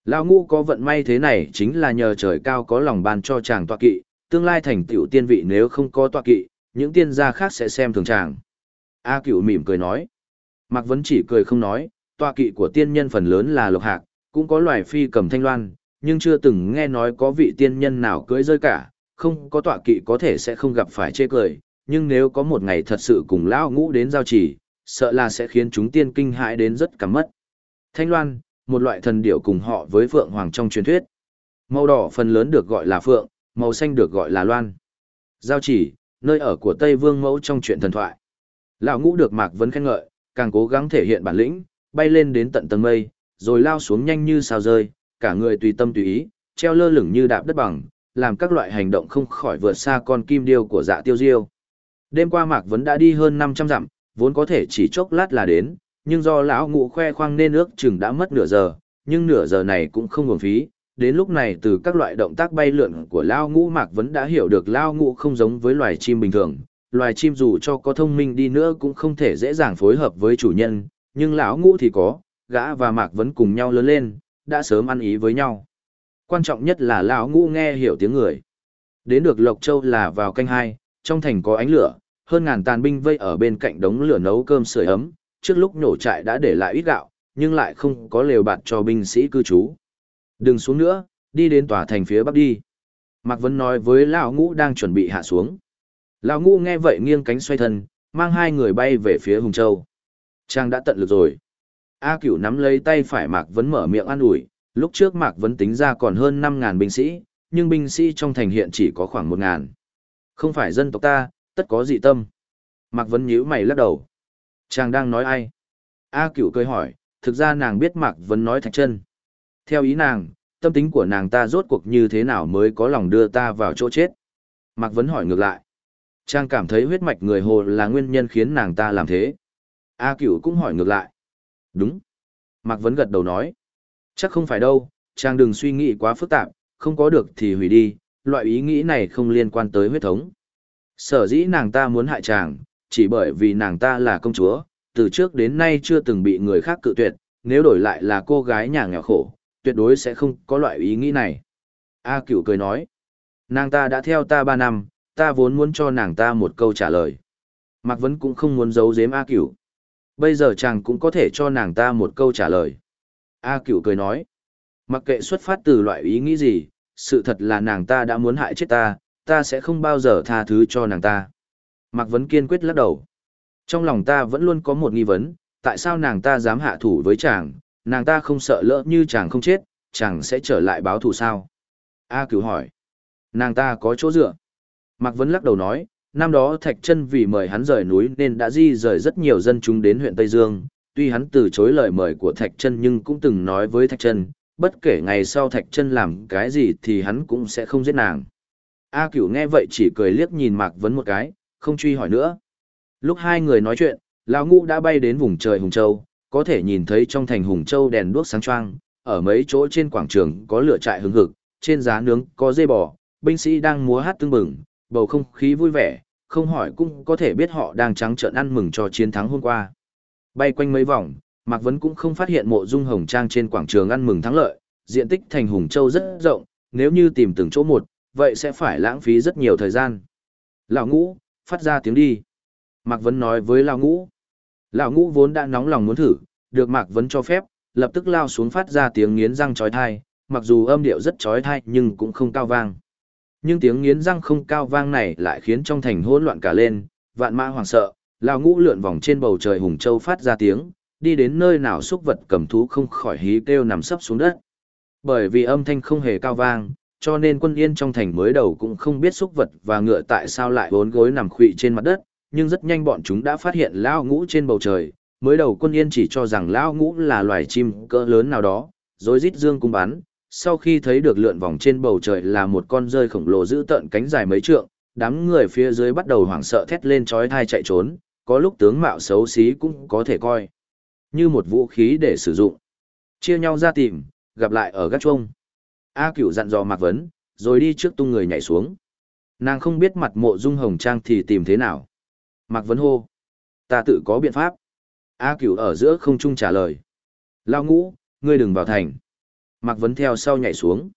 Lão ngũ có vận may thế này chính là nhờ trời cao có lòng ban cho chàng tọa kỵ, tương lai thành tiểu tiên vị nếu không có tọa kỵ, những tiên gia khác sẽ xem thường chàng. A cửu mỉm cười nói. Mạc Vấn chỉ cười không nói, tọa kỵ của tiên nhân phần lớn là lộc hạc, cũng có loài phi cầm thanh loan, nhưng chưa từng nghe nói có vị tiên nhân nào cưới rơi cả, không có tọa kỵ có thể sẽ không gặp phải chê cười, nhưng nếu có một ngày thật sự cùng lão ngũ đến giao chỉ, sợ là sẽ khiến chúng tiên kinh hãi đến rất cảm mất. Thanh loan, một loại thần điểu cùng họ với phượng hoàng trong truyền thuyết. Màu đỏ phần lớn được gọi là phượng, màu xanh được gọi là loan. Giao chỉ, nơi ở của Tây Vương mẫu trong chuyện thần thoại. Lão ngũ được Mạc Vấn khen ngợi, càng cố gắng thể hiện bản lĩnh, bay lên đến tận tầng mây, rồi lao xuống nhanh như sao rơi, cả người tùy tâm tùy ý, treo lơ lửng như đạp đất bằng, làm các loại hành động không khỏi vượt xa con kim điêu của dạ tiêu diêu. Đêm qua Mạc Vấn đã đi hơn 500 dặm, vốn có thể chỉ chốc lát là đến, nhưng do lão ngũ khoe khoang nên ước chừng đã mất nửa giờ, nhưng nửa giờ này cũng không nguồn phí. Đến lúc này từ các loại động tác bay lượn của Lao Ngũ Mạc vẫn đã hiểu được Lao Ngũ không giống với loài chim bình thường. Loài chim dù cho có thông minh đi nữa cũng không thể dễ dàng phối hợp với chủ nhân, nhưng lão Ngũ thì có, gã và Mạc vẫn cùng nhau lớn lên, đã sớm ăn ý với nhau. Quan trọng nhất là lão Ngũ nghe hiểu tiếng người. Đến được Lộc Châu là vào canh hai, trong thành có ánh lửa, hơn ngàn tàn binh vây ở bên cạnh đống lửa nấu cơm sưởi ấm, trước lúc nổ trại đã để lại ít gạo, nhưng lại không có lều bạt cho binh sĩ cư trú. Đừng xuống nữa, đi đến tòa thành phía bắc đi. Mạc Vấn nói với Lão Ngũ đang chuẩn bị hạ xuống. Lão Ngũ nghe vậy nghiêng cánh xoay thân, mang hai người bay về phía Hùng Châu. Trang đã tận lực rồi. A Cửu nắm lấy tay phải Mạc Vấn mở miệng an ủi, lúc trước Mạc Vấn tính ra còn hơn 5.000 binh sĩ, nhưng binh sĩ trong thành hiện chỉ có khoảng 1.000. Không phải dân tộc ta, tất có dị tâm. Mạc Vấn nhíu mày lắc đầu. Chàng đang nói ai? A cửu cười hỏi, thực ra nàng biết Mạc Vấn nói thạch chân. Theo ý nàng, tâm tính của nàng ta rốt cuộc như thế nào mới có lòng đưa ta vào chỗ chết? Mạc Vấn hỏi ngược lại. Trang cảm thấy huyết mạch người hồ là nguyên nhân khiến nàng ta làm thế. A cửu cũng hỏi ngược lại. Đúng. Mạc Vấn gật đầu nói. Chắc không phải đâu, Trang đừng suy nghĩ quá phức tạp, không có được thì hủy đi, loại ý nghĩ này không liên quan tới huyết thống. Sở dĩ nàng ta muốn hại chàng, chỉ bởi vì nàng ta là công chúa, từ trước đến nay chưa từng bị người khác cự tuyệt, nếu đổi lại là cô gái nhà nghèo khổ, tuyệt đối sẽ không có loại ý nghĩ này. A cửu cười nói, nàng ta đã theo ta 3 năm, ta vốn muốn cho nàng ta một câu trả lời. Mạc Vấn cũng không muốn giấu giếm A cửu. Bây giờ chàng cũng có thể cho nàng ta một câu trả lời. A cửu cười nói, mặc kệ xuất phát từ loại ý nghĩ gì, sự thật là nàng ta đã muốn hại chết ta, ta sẽ không bao giờ tha thứ cho nàng ta. Mạc Vấn kiên quyết lắc đầu. Trong lòng ta vẫn luôn có một nghi vấn, tại sao nàng ta dám hạ thủ với chàng, nàng ta không sợ lỡ như chàng không chết, chàng sẽ trở lại báo thù sao? A cửu hỏi. Nàng ta có chỗ dựa. Mạc Vấn lắc đầu nói, năm đó Thạch Trân vì mời hắn rời núi nên đã di rời rất nhiều dân chúng đến huyện Tây Dương. Tuy hắn từ chối lời mời của Thạch Trân nhưng cũng từng nói với Thạch Trân, bất kể ngày sau Thạch Trân làm cái gì thì hắn cũng sẽ không giết nàng. A cửu nghe vậy chỉ cười liếc nhìn Mạc Vấn một cái, không truy hỏi nữa. Lúc hai người nói chuyện, lão ngũ đã bay đến vùng trời Hùng Châu, có thể nhìn thấy trong thành Hùng Châu đèn đuốc sáng choang, ở mấy chỗ trên quảng trường có lửa trại hứng hực, trên giá nướng có dê bò, binh sĩ đang múa hát tương bừng, bầu không khí vui vẻ, không hỏi cũng có thể biết họ đang trắng trợn ăn mừng cho chiến thắng hôm qua. Bay quanh mấy vòng, Mạc Vấn cũng không phát hiện mộ dung hồng trang trên quảng trường ăn mừng thắng lợi, diện tích thành Hùng Châu rất rộng, nếu như tìm từng chỗ một, vậy sẽ phải lãng phí rất nhiều thời gian. Lão ngũ, phát ra tiếng đi. Mạc Vấn nói với Lão Ngũ. Lão Ngũ vốn đã nóng lòng muốn thử, được Mạc Vấn cho phép, lập tức lao xuống phát ra tiếng nghiến răng chói tai, mặc dù âm điệu rất chói tai nhưng cũng không cao vang. Nhưng tiếng nghiến răng không cao vang này lại khiến trong thành hỗn loạn cả lên, vạn mã hoảng sợ, Lão Ngũ lượn vòng trên bầu trời hùng châu phát ra tiếng, đi đến nơi nào xúc vật cầm thú không khỏi hí kêu nằm sấp xuống đất. Bởi vì âm thanh không hề cao vang, cho nên quân yên trong thành mới đầu cũng không biết xúc vật và ngựa tại sao lại bốn gối nằm khuỵ trên mặt đất, nhưng rất nhanh bọn chúng đã phát hiện lao ngũ trên bầu trời, mới đầu quân yên chỉ cho rằng lão ngũ là loài chim cỡ lớn nào đó, rồi rít dương cung bắn, sau khi thấy được lượn vòng trên bầu trời là một con rơi khổng lồ giữ tận cánh dài mấy trượng, đám người phía dưới bắt đầu hoảng sợ thét lên chói thai chạy trốn, có lúc tướng mạo xấu xí cũng có thể coi như một vũ khí để sử dụng. Chia nhau ra tìm, gặp lại ở gác chuông. A Cửu dặn dò Mạc Vấn, rồi đi trước tung người nhảy xuống. Nàng không biết mặt mộ dung hồng trang thì tìm thế nào. Mạc Vấn hô. Ta tự có biện pháp. A Cửu ở giữa không trung trả lời. Lao ngũ, ngươi đừng vào thành. Mạc Vấn theo sau nhảy xuống.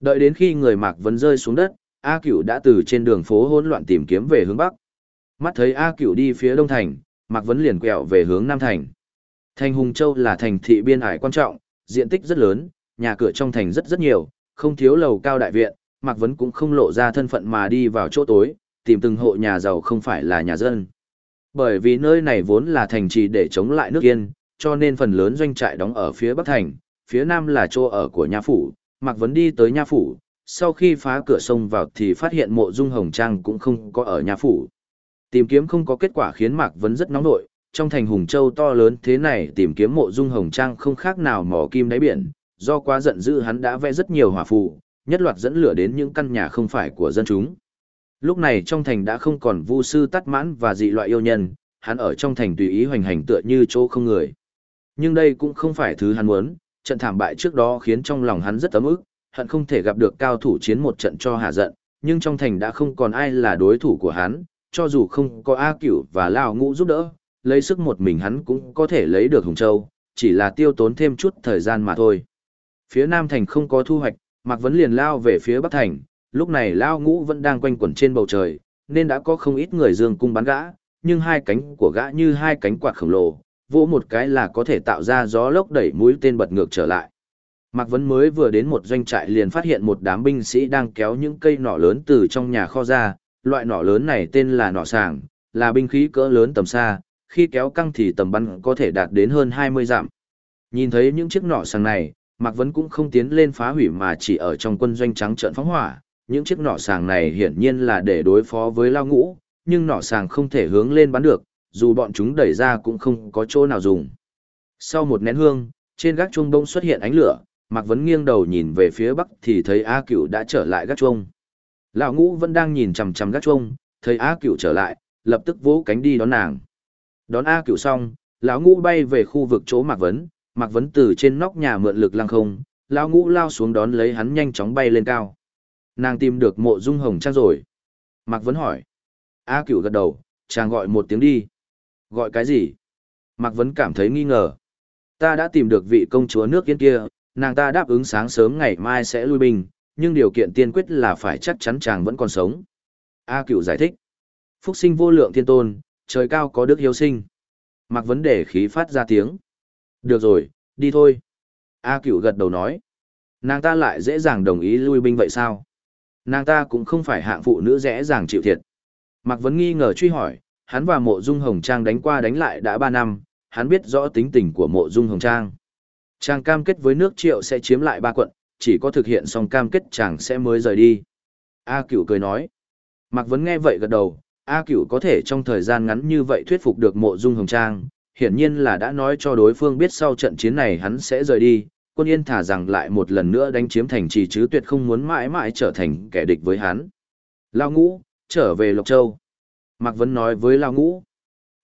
Đợi đến khi người Mạc Vấn rơi xuống đất, A Cửu đã từ trên đường phố hỗn loạn tìm kiếm về hướng Bắc. Mắt thấy A Cửu đi phía Đông Thành, Mạc Vấn liền quẹo về hướng Nam Thành. Thành Hùng Châu là thành thị biên ải quan trọng, diện tích rất lớn, nhà cửa trong thành rất rất nhiều, không thiếu lầu cao đại viện, Mạc Vấn cũng không lộ ra thân phận mà đi vào chỗ tối, tìm từng hộ nhà giàu không phải là nhà dân. Bởi vì nơi này vốn là thành trì để chống lại nước yên, cho nên phần lớn doanh trại đóng ở phía Bắc Thành, phía Nam là chỗ ở của nhà phủ, Mạc Vấn đi tới nhà phủ, sau khi phá cửa sông vào thì phát hiện mộ dung hồng trang cũng không có ở nhà phủ. Tìm kiếm không có kết quả khiến Mạc Vấn rất nóng nội, trong thành Hùng Châu to lớn thế này tìm kiếm mộ dung hồng trang không khác nào mỏ kim đáy biển, do quá giận dữ hắn đã vẽ rất nhiều hỏa phù, nhất loạt dẫn lửa đến những căn nhà không phải của dân chúng. Lúc này trong thành đã không còn vu sư tắt mãn và dị loại yêu nhân, hắn ở trong thành tùy ý hoành hành tựa như chỗ không người. Nhưng đây cũng không phải thứ hắn muốn, trận thảm bại trước đó khiến trong lòng hắn rất ấm ức, hắn không thể gặp được cao thủ chiến một trận cho hạ giận, nhưng trong thành đã không còn ai là đối thủ của hắn, cho dù không có A Cửu và Lao Ngũ giúp đỡ, lấy sức một mình hắn cũng có thể lấy được Hùng Châu, chỉ là tiêu tốn thêm chút thời gian mà thôi. Phía Nam Thành không có thu hoạch, Mạc Vấn liền lao về phía Bắc Thành, lúc này Lao Ngũ vẫn đang quanh quẩn trên bầu trời, nên đã có không ít người dương cung bắn gã, nhưng hai cánh của gã như hai cánh quạt khổng lồ, vỗ một cái là có thể tạo ra gió lốc đẩy mũi tên bật ngược trở lại. Mạc Vấn mới vừa đến một doanh trại liền phát hiện một đám binh sĩ đang kéo những cây nỏ lớn từ trong nhà kho ra, loại nỏ lớn này tên là nỏ sàng, là binh khí cỡ lớn tầm xa, khi kéo căng thì tầm bắn có thể đạt đến hơn 20 dặm. Nhìn thấy những chiếc nỏ sàng này, Mạc Vấn cũng không tiến lên phá hủy mà chỉ ở trong quân doanh trắng trận phóng hỏa. Những chiếc nỏ sàng này hiển nhiên là để đối phó với lao ngũ, nhưng nỏ sàng không thể hướng lên bắn được, dù bọn chúng đẩy ra cũng không có chỗ nào dùng. Sau một nén hương, trên gác chuông đông xuất hiện ánh lửa, Mạc Vấn nghiêng đầu nhìn về phía bắc thì thấy A Cửu đã trở lại gác chuông. Lão ngũ vẫn đang nhìn chằm chằm gác chuông, thấy A Cửu trở lại, lập tức vỗ cánh đi đón nàng. Đón A Cửu xong, lão ngũ bay về khu vực chỗ Mạc Vấn, Mạc Vấn từ trên nóc nhà mượn lực lăng không, lão ngũ lao xuống đón lấy hắn nhanh chóng bay lên cao. Nàng tìm được mộ dung hồng trang rồi. Mạc Vấn hỏi. A Cửu gật đầu, chàng gọi một tiếng đi. Gọi cái gì? Mạc Vấn cảm thấy nghi ngờ. Ta đã tìm được vị công chúa nước yên kia, nàng ta đáp ứng sáng sớm ngày mai sẽ lui binh, nhưng điều kiện tiên quyết là phải chắc chắn chàng vẫn còn sống. A Cửu giải thích. Phúc sinh vô lượng thiên tôn, trời cao có đức hiếu sinh. Mạc Vấn đề khí phát ra tiếng. Được rồi, đi thôi. A Cửu gật đầu nói. Nàng ta lại dễ dàng đồng ý lui binh vậy sao? Nàng ta cũng không phải hạng phụ nữ dễ dàng chịu thiệt. Mạc Vấn nghi ngờ truy hỏi, hắn và mộ dung hồng trang đánh qua đánh lại đã ba năm, hắn biết rõ tính tình của mộ dung hồng trang. Chàng cam kết với nước triệu sẽ chiếm lại ba quận, chỉ có thực hiện xong cam kết chàng sẽ mới rời đi. A cửu cười nói. Mạc Vấn nghe vậy gật đầu, A cửu có thể trong thời gian ngắn như vậy thuyết phục được mộ dung hồng trang, hiển nhiên là đã nói cho đối phương biết sau trận chiến này hắn sẽ rời đi, quân yên thả rằng lại một lần nữa đánh chiếm thành trì chứ tuyệt không muốn mãi mãi trở thành kẻ địch với hắn. Lao ngũ, trở về Lộc Châu. Mạc Vấn nói với Lao ngũ.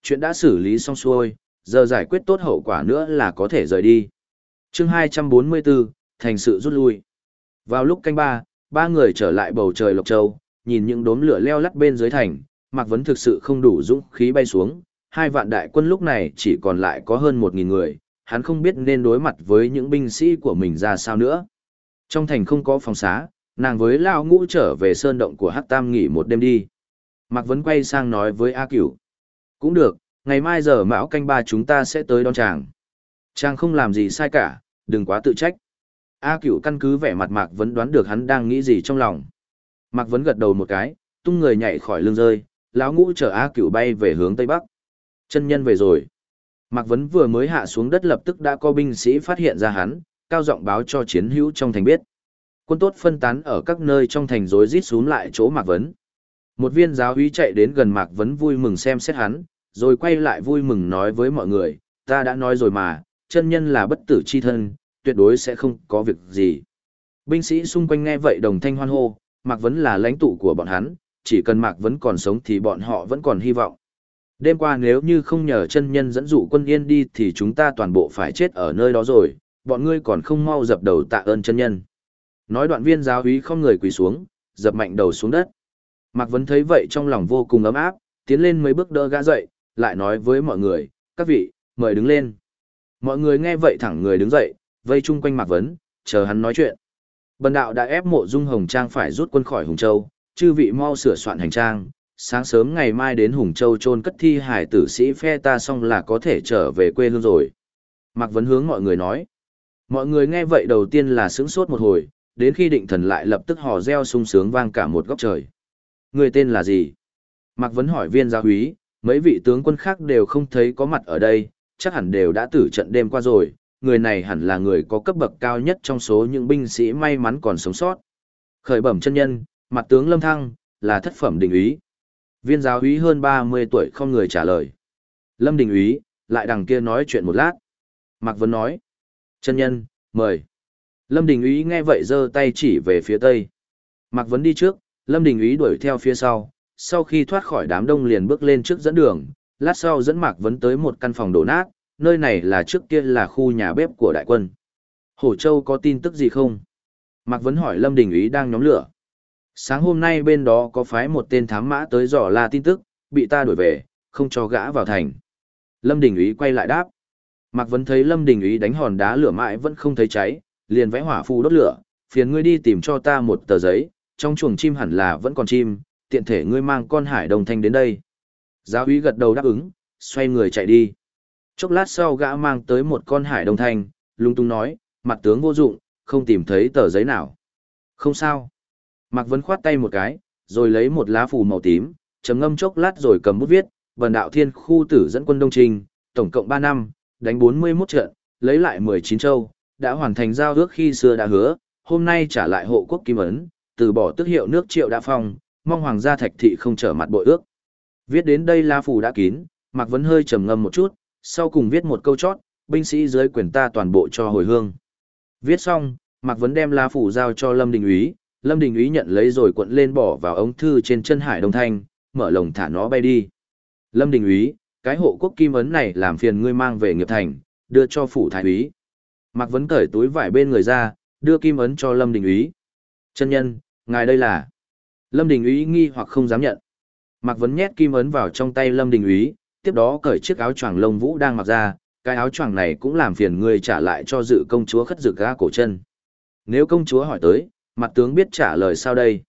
Chuyện đã xử lý xong xuôi, giờ giải quyết tốt hậu quả nữa là có thể rời đi. chương 244, thành sự rút lui. Vào lúc canh ba, ba người trở lại bầu trời Lộc Châu, nhìn những đốm lửa leo lắt bên dưới thành, Mạc Vấn thực sự không đủ dũng khí bay xuống, hai vạn đại quân lúc này chỉ còn lại có hơn một nghìn người, hắn không biết nên đối mặt với những binh sĩ của mình ra sao nữa. Trong thành không có phòng xá, nàng với Lao Ngũ trở về sơn động của Hắc Tam nghỉ một đêm đi. Mạc Vấn quay sang nói với A Cửu. Cũng được, ngày mai giờ mão canh ba chúng ta sẽ tới đón chàng. Chàng không làm gì sai cả, đừng quá tự trách. A Cửu căn cứ vẻ mặt Mạc Vấn đoán được hắn đang nghĩ gì trong lòng. Mạc Vấn gật đầu một cái, tung người nhảy khỏi lưng rơi, lão ngũ chở A Cửu bay về hướng tây bắc. Chân nhân về rồi. Mạc Vấn vừa mới hạ xuống đất lập tức đã có binh sĩ phát hiện ra hắn, cao giọng báo cho chiến hữu trong thành biết. Quân tốt phân tán ở các nơi trong thành rối rít xuống lại chỗ Mạc Vấn. Một viên giáo úy chạy đến gần Mạc Vấn vui mừng xem xét hắn, rồi quay lại vui mừng nói với mọi người, ta đã nói rồi mà, chân nhân là bất tử chi thân, tuyệt đối sẽ không có việc gì. Binh sĩ xung quanh nghe vậy đồng thanh hoan hô, Mạc Vấn là lãnh tụ của bọn hắn, chỉ cần Mạc Vấn còn sống thì bọn họ vẫn còn hy vọng. Đêm qua nếu như không nhờ chân nhân dẫn dụ quân yên đi thì chúng ta toàn bộ phải chết ở nơi đó rồi, bọn ngươi còn không mau dập đầu tạ ơn chân nhân. Nói đoạn viên giáo úy không người quỳ xuống, dập mạnh đầu xuống đất. Mạc Vấn thấy vậy trong lòng vô cùng ấm áp, tiến lên mấy bước đỡ gã dậy, lại nói với mọi người, các vị, mời đứng lên. Mọi người nghe vậy thẳng người đứng dậy, vây chung quanh Mạc Vấn, chờ hắn nói chuyện. Bần đạo đã ép mộ dung Hồng Trang phải rút quân khỏi Hùng Châu, chư vị mau sửa soạn hành trang, sáng sớm ngày mai đến Hùng Châu chôn cất thi hải tử sĩ phe ta xong là có thể trở về quê hương rồi. Mạc Vấn hướng mọi người nói. Mọi người nghe vậy đầu tiên là sững sốt một hồi, đến khi định thần lại lập tức hò reo sung sướng vang cả một góc trời. Người tên là gì? Mạc Vấn hỏi viên gia húy, mấy vị tướng quân khác đều không thấy có mặt ở đây, chắc hẳn đều đã tử trận đêm qua rồi, người này hẳn là người có cấp bậc cao nhất trong số những binh sĩ may mắn còn sống sót. Khởi bẩm chân nhân, mặt tướng Lâm Thăng, là thất phẩm đình ý. Viên giáo úy hơn 30 tuổi không người trả lời. Lâm đình úy, lại đằng kia nói chuyện một lát. Mạc Vấn nói, chân nhân, mời. Lâm đình úy nghe vậy giơ tay chỉ về phía tây. Mạc Vấn đi trước, Lâm đình úy đuổi theo phía sau, sau khi thoát khỏi đám đông liền bước lên trước dẫn đường, lát sau dẫn Mạc Vấn tới một căn phòng đổ nát, nơi này là trước kia là khu nhà bếp của đại quân. Hổ Châu có tin tức gì không? Mạc Vấn hỏi Lâm Đình úy đang nhóm lửa. Sáng hôm nay bên đó có phái một tên thám mã tới dò la tin tức, bị ta đuổi về, không cho gã vào thành. Lâm Đình Ý quay lại đáp. Mạc Vấn thấy Lâm Đình Ý đánh hòn đá lửa mãi vẫn không thấy cháy, liền vẽ hỏa phù đốt lửa, phiền ngươi đi tìm cho ta một tờ giấy, trong chuồng chim hẳn là vẫn còn chim, tiện thể ngươi mang con hải đồng thanh đến đây. Giáo úy gật đầu đáp ứng, xoay người chạy đi. Chốc lát sau gã mang tới một con hải đồng thanh, lung tung nói, mặt tướng vô dụng, không tìm thấy tờ giấy nào. Không sao. Mạc Vấn khoát tay một cái, rồi lấy một lá phù màu tím, chấm ngâm chốc lát rồi cầm bút viết, "Vân đạo thiên khu tử dẫn quân Đông Trình, tổng cộng 3 năm, đánh 41 trận, lấy lại 19 châu, đã hoàn thành giao ước khi xưa đã hứa, hôm nay trả lại hộ quốc kim ấn, từ bỏ tước hiệu nước triệu đã phong, mong hoàng gia thạch thị không trở mặt bội ước. Viết đến đây lá phù đã kín, Mạc Vấn hơi trầm ngâm một chút, sau cùng viết một câu chót, binh sĩ dưới quyền ta toàn bộ cho hồi hương. Viết xong, Mạc Vấn đem lá phủ giao cho Lâm Đình Úy, Lâm Đình Ý nhận lấy rồi cuộn lên bỏ vào ống thư trên chân hải đông thanh, mở lồng thả nó bay đi. Lâm Đình Ý, cái hộ quốc kim ấn này làm phiền ngươi mang về nghiệp thành, đưa cho phủ thái úy. Mạc Vấn cởi túi vải bên người ra, đưa kim ấn cho Lâm Đình Ý. Chân nhân, ngài đây là... Lâm Đình Ý nghi hoặc không dám nhận. Mạc Vấn nhét kim ấn vào trong tay Lâm Đình Ý, tiếp đó cởi chiếc áo choàng lông vũ đang mặc ra, cái áo choàng này cũng làm phiền ngươi trả lại cho dự công chúa khất dược gã cổ chân. Nếu công chúa hỏi tới, mặt tướng biết trả lời sao đây?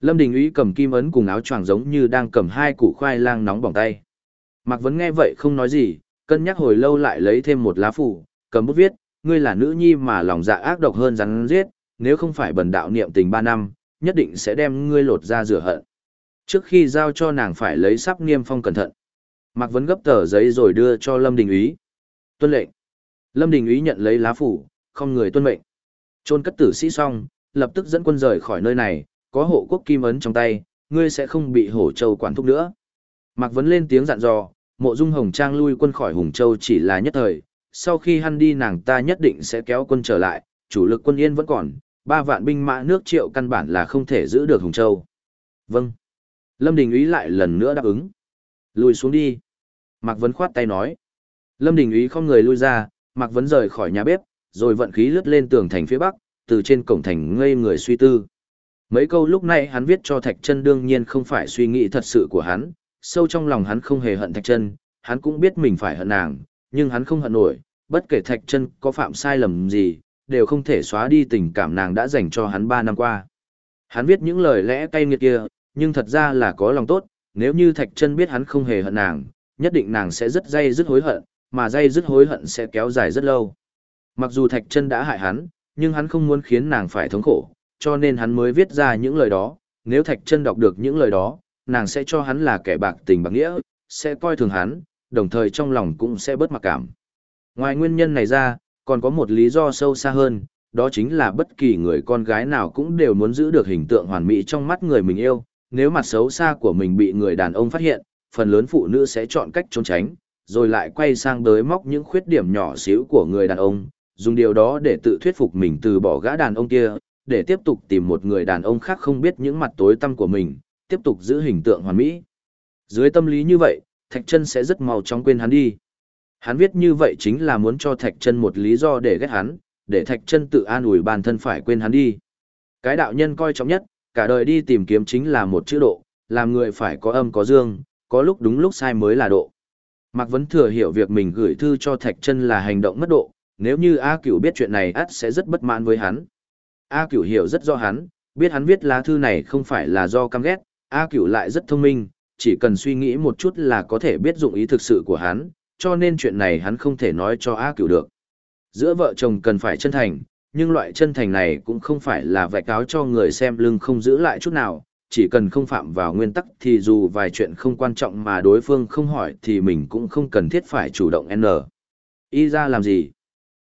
Lâm Đình Uy cầm kim ấn cùng áo choàng giống như đang cầm hai củ khoai lang nóng bỏng tay. Mạc Vấn nghe vậy không nói gì, cân nhắc hồi lâu lại lấy thêm một lá phủ, cầm bút viết, ngươi là nữ nhi mà lòng dạ ác độc hơn rắn giết, nếu không phải bần đạo niệm tình ba năm, nhất định sẽ đem ngươi lột ra rửa hận. Trước khi giao cho nàng phải lấy sắp niêm phong cẩn thận. Mạc Vấn gấp tờ giấy rồi đưa cho Lâm Đình Úy. Tuân lệnh. Lâm Đình Úy nhận lấy lá phủ, không người tuân mệnh. Trôn cất tử sĩ xong, lập tức dẫn quân rời khỏi nơi này, có hộ quốc kim ấn trong tay, ngươi sẽ không bị hổ châu quản thúc nữa. Mạc Vấn lên tiếng dặn dò, mộ dung hồng trang lui quân khỏi Hùng Châu chỉ là nhất thời, sau khi hắn đi nàng ta nhất định sẽ kéo quân trở lại, chủ lực quân yên vẫn còn, ba vạn binh mã nước triệu căn bản là không thể giữ được Hùng Châu. Vâng. Lâm Đình Ý lại lần nữa đáp ứng. Lùi xuống đi. Mạc Vấn khoát tay nói. Lâm Đình Ý không người lui ra, Mạc Vấn rời khỏi nhà bếp, rồi vận khí lướt lên tường thành phía bắc, từ trên cổng thành ngây người suy tư. Mấy câu lúc này hắn viết cho Thạch Trân đương nhiên không phải suy nghĩ thật sự của hắn, sâu trong lòng hắn không hề hận Thạch Trân, hắn cũng biết mình phải hận nàng, nhưng hắn không hận nổi, bất kể Thạch Trân có phạm sai lầm gì, đều không thể xóa đi tình cảm nàng đã dành cho hắn ba năm qua. Hắn viết những lời lẽ cay nghiệt kia, nhưng thật ra là có lòng tốt, nếu như Thạch Trân biết hắn không hề hận nàng, nhất định nàng sẽ rất dây dứt hối hận, mà dây dứt hối hận sẽ kéo dài rất lâu. Mặc dù Thạch Trân đã hại hắn, nhưng hắn không muốn khiến nàng phải thống khổ, cho nên hắn mới viết ra những lời đó. Nếu Thạch Trân đọc được những lời đó, nàng sẽ cho hắn là kẻ bạc tình bạc nghĩa, sẽ coi thường hắn, đồng thời trong lòng cũng sẽ bớt mặc cảm. Ngoài nguyên nhân này ra, còn có một lý do sâu xa hơn, đó chính là bất kỳ người con gái nào cũng đều muốn giữ được hình tượng hoàn mỹ trong mắt người mình yêu, nếu mặt xấu xa của mình bị người đàn ông phát hiện, phần lớn phụ nữ sẽ chọn cách trốn tránh, rồi lại quay sang đới móc những khuyết điểm nhỏ xíu của người đàn ông, dùng điều đó để tự thuyết phục mình từ bỏ gã đàn ông kia, để tiếp tục tìm một người đàn ông khác không biết những mặt tối tăm của mình, tiếp tục giữ hình tượng hoàn mỹ. Dưới tâm lý như vậy, Thạch Chân sẽ rất mau chóng quên hắn đi. Hắn viết như vậy chính là muốn cho Thạch Chân một lý do để ghét hắn, để Thạch Chân tự an ủi bản thân phải quên hắn đi. Cái đạo nhân coi trọng nhất, cả đời đi tìm kiếm chính là một chữ độ, làm người phải có âm có dương, có lúc đúng lúc sai mới là độ. Mạc Vấn Thừa hiểu việc mình gửi thư cho Thạch Chân là hành động mất độ, nếu như A Cửu biết chuyện này ắt sẽ rất bất mãn với hắn. A Cửu hiểu rất rõ hắn, biết hắn viết lá thư này không phải là do căm ghét, A Cửu lại rất thông minh, chỉ cần suy nghĩ một chút là có thể biết dụng ý thực sự của hắn, cho nên chuyện này hắn không thể nói cho A Cửu được. Giữa vợ chồng cần phải chân thành, nhưng loại chân thành này cũng không phải là vạch cáo cho người xem lưng không giữ lại chút nào, chỉ cần không phạm vào nguyên tắc thì dù vài chuyện không quan trọng mà đối phương không hỏi thì mình cũng không cần thiết phải chủ động N. Y ra làm gì?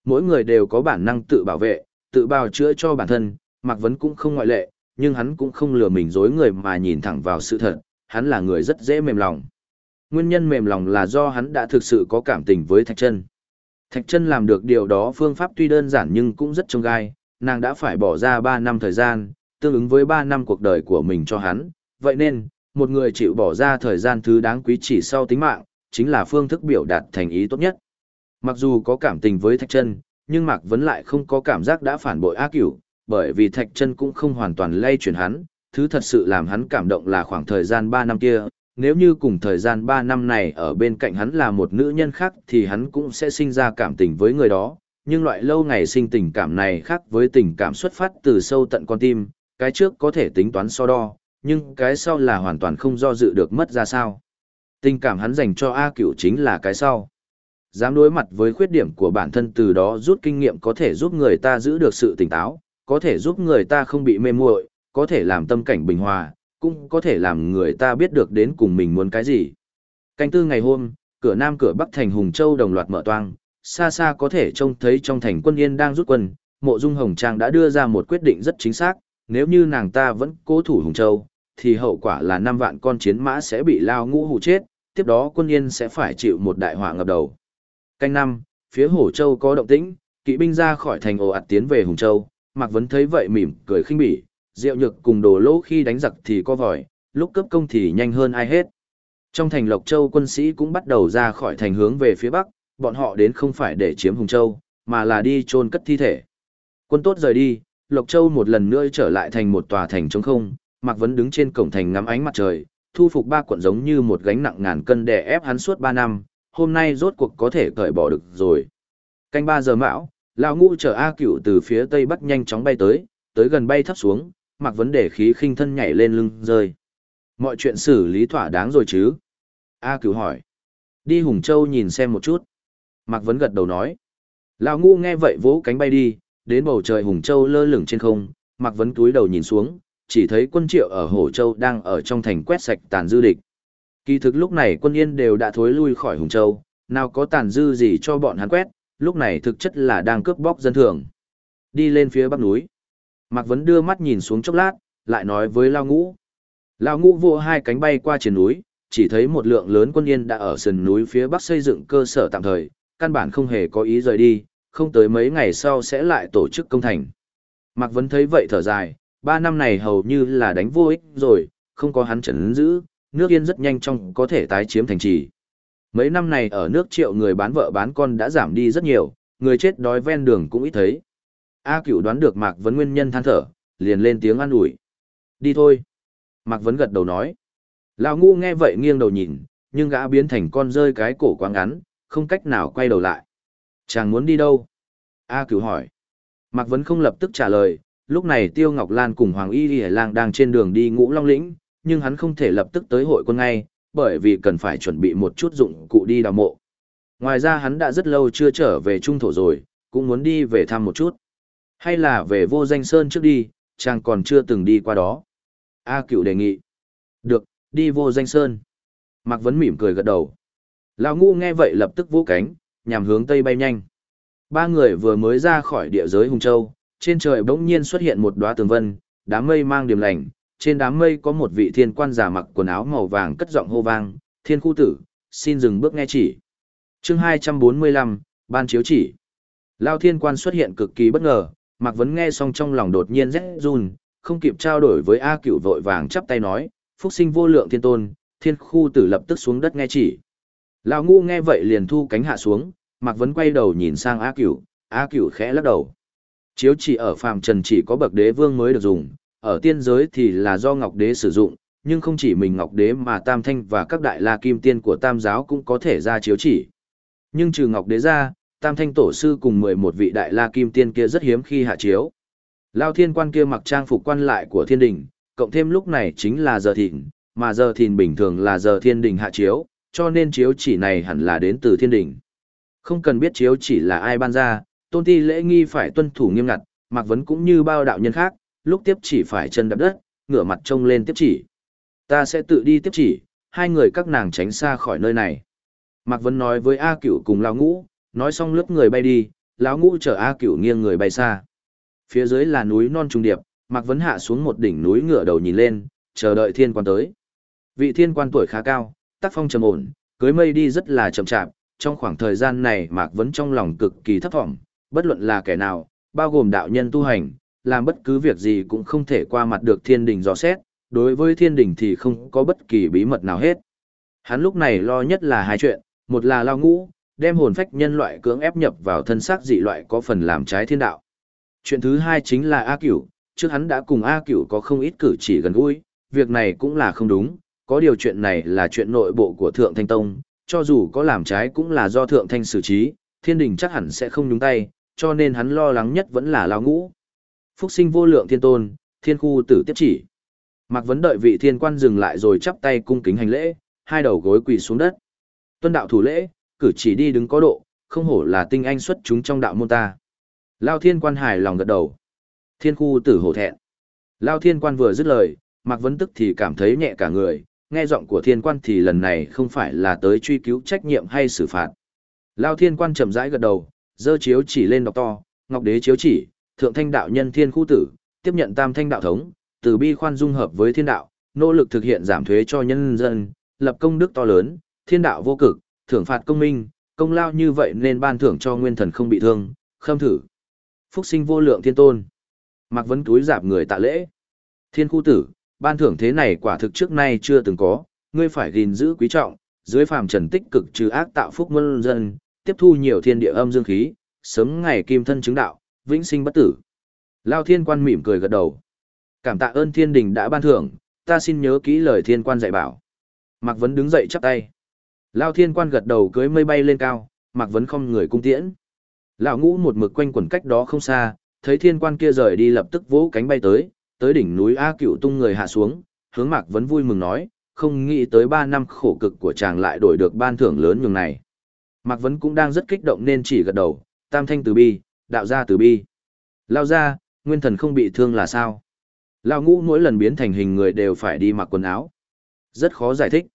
Mỗi người đều có bản năng tự bảo vệ, tự bào chữa cho bản thân, Mạc Vấn cũng không ngoại lệ, nhưng hắn cũng không lừa mình dối người mà nhìn thẳng vào sự thật, hắn là người rất dễ mềm lòng. Nguyên nhân mềm lòng là do hắn đã thực sự có cảm tình với Thạch Trân. Thạch Trân làm được điều đó phương pháp tuy đơn giản nhưng cũng rất trông gai, nàng đã phải bỏ ra 3 năm thời gian, tương ứng với 3 năm cuộc đời của mình cho hắn. Vậy nên, một người chịu bỏ ra thời gian thứ đáng quý chỉ sau tính mạng, chính là phương thức biểu đạt thành ý tốt nhất. Mặc dù có cảm tình với Thạch Trân, nhưng Mạc Vấn lại không có cảm giác đã phản bội A cửu, bởi vì Thạch Trân cũng không hoàn toàn lay chuyển hắn, thứ thật sự làm hắn cảm động là khoảng thời gian 3 năm kia, nếu như cùng thời gian 3 năm này ở bên cạnh hắn là một nữ nhân khác thì hắn cũng sẽ sinh ra cảm tình với người đó, nhưng loại lâu ngày sinh tình cảm này khác với tình cảm xuất phát từ sâu tận con tim, cái trước có thể tính toán so đo, nhưng cái sau là hoàn toàn không do dự được mất ra sao. Tình cảm hắn dành cho A cửu chính là cái sau. Dám đối mặt với khuyết điểm của bản thân từ đó rút kinh nghiệm có thể giúp người ta giữ được sự tỉnh táo, có thể giúp người ta không bị mê muội, có thể làm tâm cảnh bình hòa, cũng có thể làm người ta biết được đến cùng mình muốn cái gì. Canh tư ngày hôm, cửa nam cửa bắc thành Hùng Châu đồng loạt mở toang, xa xa có thể trông thấy trong thành quân yên đang rút quân, mộ dung hồng trang đã đưa ra một quyết định rất chính xác, nếu như nàng ta vẫn cố thủ Hùng Châu, thì hậu quả là 5 vạn con chiến mã sẽ bị lao ngũ hù chết, tiếp đó quân yên sẽ phải chịu một đại họa ngập đầu. Canh năm, phía Hổ Châu có động tĩnh, kỵ binh ra khỏi thành ồ ạt tiến về Hùng Châu, Mạc Vấn thấy vậy mỉm cười khinh bỉ, Diệu Nhược cùng đồ lỗ khi đánh giặc thì có vòi, lúc cấp công thì nhanh hơn ai hết. Trong thành Lộc Châu quân sĩ cũng bắt đầu ra khỏi thành hướng về phía bắc, bọn họ đến không phải để chiếm Hùng Châu, mà là đi chôn cất thi thể. Quân tốt rời đi, Lộc Châu một lần nữa trở lại thành một tòa thành trống không, Mạc Vấn đứng trên cổng thành ngắm ánh mặt trời, thu phục ba quận giống như một gánh nặng ngàn cân đè ép hắn suốt ba năm, hôm nay rốt cuộc có thể cởi bỏ được rồi. Canh ba giờ mão, lão ngũ chở A Cửu từ phía tây bắc nhanh chóng bay tới, tới gần bay thấp xuống, mặc vấn đề khí khinh thân nhảy lên lưng rơi. Mọi chuyện xử lý thỏa đáng rồi chứ? A Cửu hỏi. Đi Hùng Châu nhìn xem một chút. Mạc Vấn gật đầu nói. Lão ngu nghe vậy vỗ cánh bay đi, đến bầu trời Hùng Châu lơ lửng trên không, Mạc Vấn túi đầu nhìn xuống, chỉ thấy quân triệu ở Hổ Châu đang ở trong thành quét sạch tàn dư địch. Kỳ thực lúc này quân yên đều đã thối lui khỏi Hùng Châu, nào có tàn dư gì cho bọn hắn quét, lúc này thực chất là đang cướp bóc dân thường. Đi lên phía bắc núi. Mạc Vấn đưa mắt nhìn xuống chốc lát, lại nói với Lao Ngũ. Lao Ngũ vô hai cánh bay qua trên núi, chỉ thấy một lượng lớn quân yên đã ở sườn núi phía bắc xây dựng cơ sở tạm thời, căn bản không hề có ý rời đi, không tới mấy ngày sau sẽ lại tổ chức công thành. Mạc Vấn thấy vậy thở dài, ba năm này hầu như là đánh vô ích rồi, không có hắn chấn giữ, nước yên rất nhanh trong có thể tái chiếm thành trì. Mấy năm này ở nước triệu người bán vợ bán con đã giảm đi rất nhiều, người chết đói ven đường cũng ít thấy. A cửu đoán được Mạc Vấn nguyên nhân than thở, liền lên tiếng an ủi. Đi thôi. Mạc Vấn gật đầu nói. Lão ngu nghe vậy nghiêng đầu nhìn, nhưng gã biến thành con rơi cái cổ quá ngắn, không cách nào quay đầu lại. Chàng muốn đi đâu? A cửu hỏi. Mạc Vấn không lập tức trả lời, lúc này Tiêu Ngọc Lan cùng Hoàng Y Lì Lang đang trên đường đi ngũ long lĩnh, nhưng hắn không thể lập tức tới hội quân ngay, bởi vì cần phải chuẩn bị một chút dụng cụ đi đào mộ. Ngoài ra hắn đã rất lâu chưa trở về trung thổ rồi, cũng muốn đi về thăm một chút. Hay là về vô danh sơn trước đi, chàng còn chưa từng đi qua đó. A cựu đề nghị. Được, đi vô danh sơn. Mạc Vấn mỉm cười gật đầu. Lão ngu nghe vậy lập tức vỗ cánh, nhằm hướng tây bay nhanh. Ba người vừa mới ra khỏi địa giới Hùng Châu, trên trời bỗng nhiên xuất hiện một đóa tường vân, đám mây mang điểm lành, trên đám mây có một vị thiên quan giả mặc quần áo màu vàng cất giọng hô vang, thiên khu tử, xin dừng bước nghe chỉ. chương 245, ban chiếu chỉ. Lao thiên quan xuất hiện cực kỳ bất ngờ, Mạc Vấn nghe xong trong lòng đột nhiên rét run, không kịp trao đổi với A cửu vội vàng chắp tay nói, phúc sinh vô lượng thiên tôn, thiên khu tử lập tức xuống đất nghe chỉ. Lão ngu nghe vậy liền thu cánh hạ xuống, Mạc Vấn quay đầu nhìn sang A cửu, A cửu khẽ lắc đầu. Chiếu chỉ ở phàm trần chỉ có bậc đế vương mới được dùng, ở tiên giới thì là do Ngọc Đế sử dụng, nhưng không chỉ mình Ngọc Đế mà Tam Thanh và các đại la kim tiên của Tam giáo cũng có thể ra chiếu chỉ. Nhưng trừ Ngọc Đế ra, Tam Thanh Tổ Sư cùng 11 vị đại la kim tiên kia rất hiếm khi hạ chiếu. Lao thiên quan kia mặc trang phục quan lại của thiên đình, cộng thêm lúc này chính là giờ thìn, mà giờ thìn bình thường là giờ thiên đình hạ chiếu, cho nên chiếu chỉ này hẳn là đến từ thiên đình. Không cần biết chiếu chỉ là ai ban ra, tôn ti lễ nghi phải tuân thủ nghiêm ngặt, Mạc Vấn cũng như bao đạo nhân khác, lúc tiếp chỉ phải chân đập đất, ngửa mặt trông lên tiếp chỉ. Ta sẽ tự đi tiếp chỉ, hai người các nàng tránh xa khỏi nơi này. Mạc Vân nói với A Cửu cùng Lão Ngũ, nói xong lướt người bay đi, Lão Ngũ chở A Cửu nghiêng người bay xa. Phía dưới là núi non trùng điệp, Mạc Vân hạ xuống một đỉnh núi ngựa đầu nhìn lên, chờ đợi thiên quan tới. Vị thiên quan tuổi khá cao, tác phong trầm ổn, cưới mây đi rất là chậm chạp, trong khoảng thời gian này Mạc Vân trong lòng cực kỳ thấp vọng, bất luận là kẻ nào, bao gồm đạo nhân tu hành, làm bất cứ việc gì cũng không thể qua mặt được thiên đình dò xét, đối với thiên đình thì không có bất kỳ bí mật nào hết. Hắn lúc này lo nhất là hai chuyện, một là lao ngũ, đem hồn phách nhân loại cưỡng ép nhập vào thân xác dị loại có phần làm trái thiên đạo. Chuyện thứ hai chính là A Cửu, trước hắn đã cùng A Cửu có không ít cử chỉ gần gũi, việc này cũng là không đúng, có điều chuyện này là chuyện nội bộ của Thượng Thanh Tông, cho dù có làm trái cũng là do Thượng Thanh xử trí, thiên đình chắc hẳn sẽ không nhúng tay, cho nên hắn lo lắng nhất vẫn là lao ngũ. Phúc sinh vô lượng thiên tôn, thiên khu tử tiếp chỉ. Mạc Vấn đợi vị thiên quan dừng lại rồi chắp tay cung kính hành lễ, hai đầu gối quỳ xuống đất. Tuân đạo thủ lễ, cử chỉ đi đứng có độ, không hổ là tinh anh xuất chúng trong đạo môn ta. Lao thiên quan hài lòng gật đầu. Thiên khu tử hổ thẹn. Lao thiên quan vừa dứt lời, Mạc Vấn tức thì cảm thấy nhẹ cả người, nghe giọng của thiên quan thì lần này không phải là tới truy cứu trách nhiệm hay xử phạt. Lao thiên quan chậm rãi gật đầu, dơ chiếu chỉ lên đọc to, ngọc đế chiếu chỉ, thượng thanh đạo nhân thiên khu tử, tiếp nhận tam thanh đạo thống, từ bi khoan dung hợp với thiên đạo, nỗ lực thực hiện giảm thuế cho nhân dân, lập công đức to lớn, thiên đạo vô cực, thưởng phạt công minh, công lao như vậy nên ban thưởng cho nguyên thần không bị thương, khâm thử. Phúc sinh vô lượng thiên tôn. Mạc Vấn túi dạp người tạ lễ. Thiên khu tử, ban thưởng thế này quả thực trước nay chưa từng có, ngươi phải gìn giữ quý trọng, dưới phàm trần tích cực trừ ác tạo phúc muôn dân, tiếp thu nhiều thiên địa âm dương khí, sớm ngày kim thân chứng đạo, vĩnh sinh bất tử. Lao thiên quan mỉm cười gật đầu. Cảm tạ ơn thiên đình đã ban thưởng, ta xin nhớ kỹ lời thiên quan dạy bảo. Mạc Vấn đứng dậy chắp tay. Lao thiên quan gật đầu cưới mây bay lên cao, Mạc Vấn không người cung tiễn. Lão ngũ một mực quanh quẩn cách đó không xa, thấy thiên quan kia rời đi lập tức vỗ cánh bay tới, tới đỉnh núi A cựu tung người hạ xuống, hướng Mạc Vấn vui mừng nói, không nghĩ tới ba năm khổ cực của chàng lại đổi được ban thưởng lớn nhường này. Mạc Vấn cũng đang rất kích động nên chỉ gật đầu, tam thanh từ bi, đạo gia từ bi. Lao ra, nguyên thần không bị thương là sao? Lao ngũ mỗi lần biến thành hình người đều phải đi mặc quần áo. Rất khó giải thích.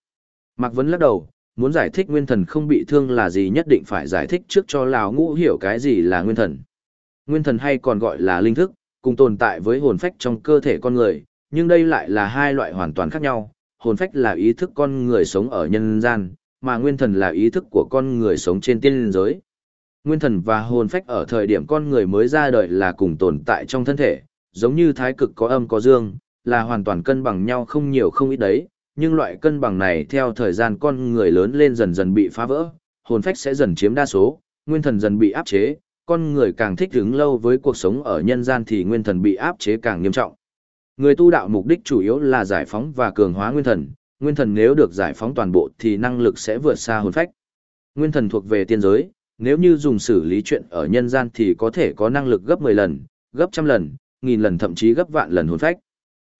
Mạc Vấn lắc đầu, muốn giải thích nguyên thần không bị thương là gì nhất định phải giải thích trước cho Lào ngũ hiểu cái gì là nguyên thần. Nguyên thần hay còn gọi là linh thức, cùng tồn tại với hồn phách trong cơ thể con người, nhưng đây lại là hai loại hoàn toàn khác nhau. Hồn phách là ý thức con người sống ở nhân gian, mà nguyên thần là ý thức của con người sống trên tiên giới. Nguyên thần và hồn phách ở thời điểm con người mới ra đời là cùng tồn tại trong thân thể, giống như thái cực có âm có dương, là hoàn toàn cân bằng nhau không nhiều không ít đấy, nhưng loại cân bằng này theo thời gian con người lớn lên dần dần bị phá vỡ, hồn phách sẽ dần chiếm đa số, nguyên thần dần bị áp chế, con người càng thích ứng lâu với cuộc sống ở nhân gian thì nguyên thần bị áp chế càng nghiêm trọng. Người tu đạo mục đích chủ yếu là giải phóng và cường hóa nguyên thần, nguyên thần nếu được giải phóng toàn bộ thì năng lực sẽ vượt xa hồn phách. Nguyên thần thuộc về tiên giới, nếu như dùng xử lý chuyện ở nhân gian thì có thể có năng lực gấp 10 lần, gấp trăm lần, nghìn lần thậm chí gấp vạn lần hồn phách.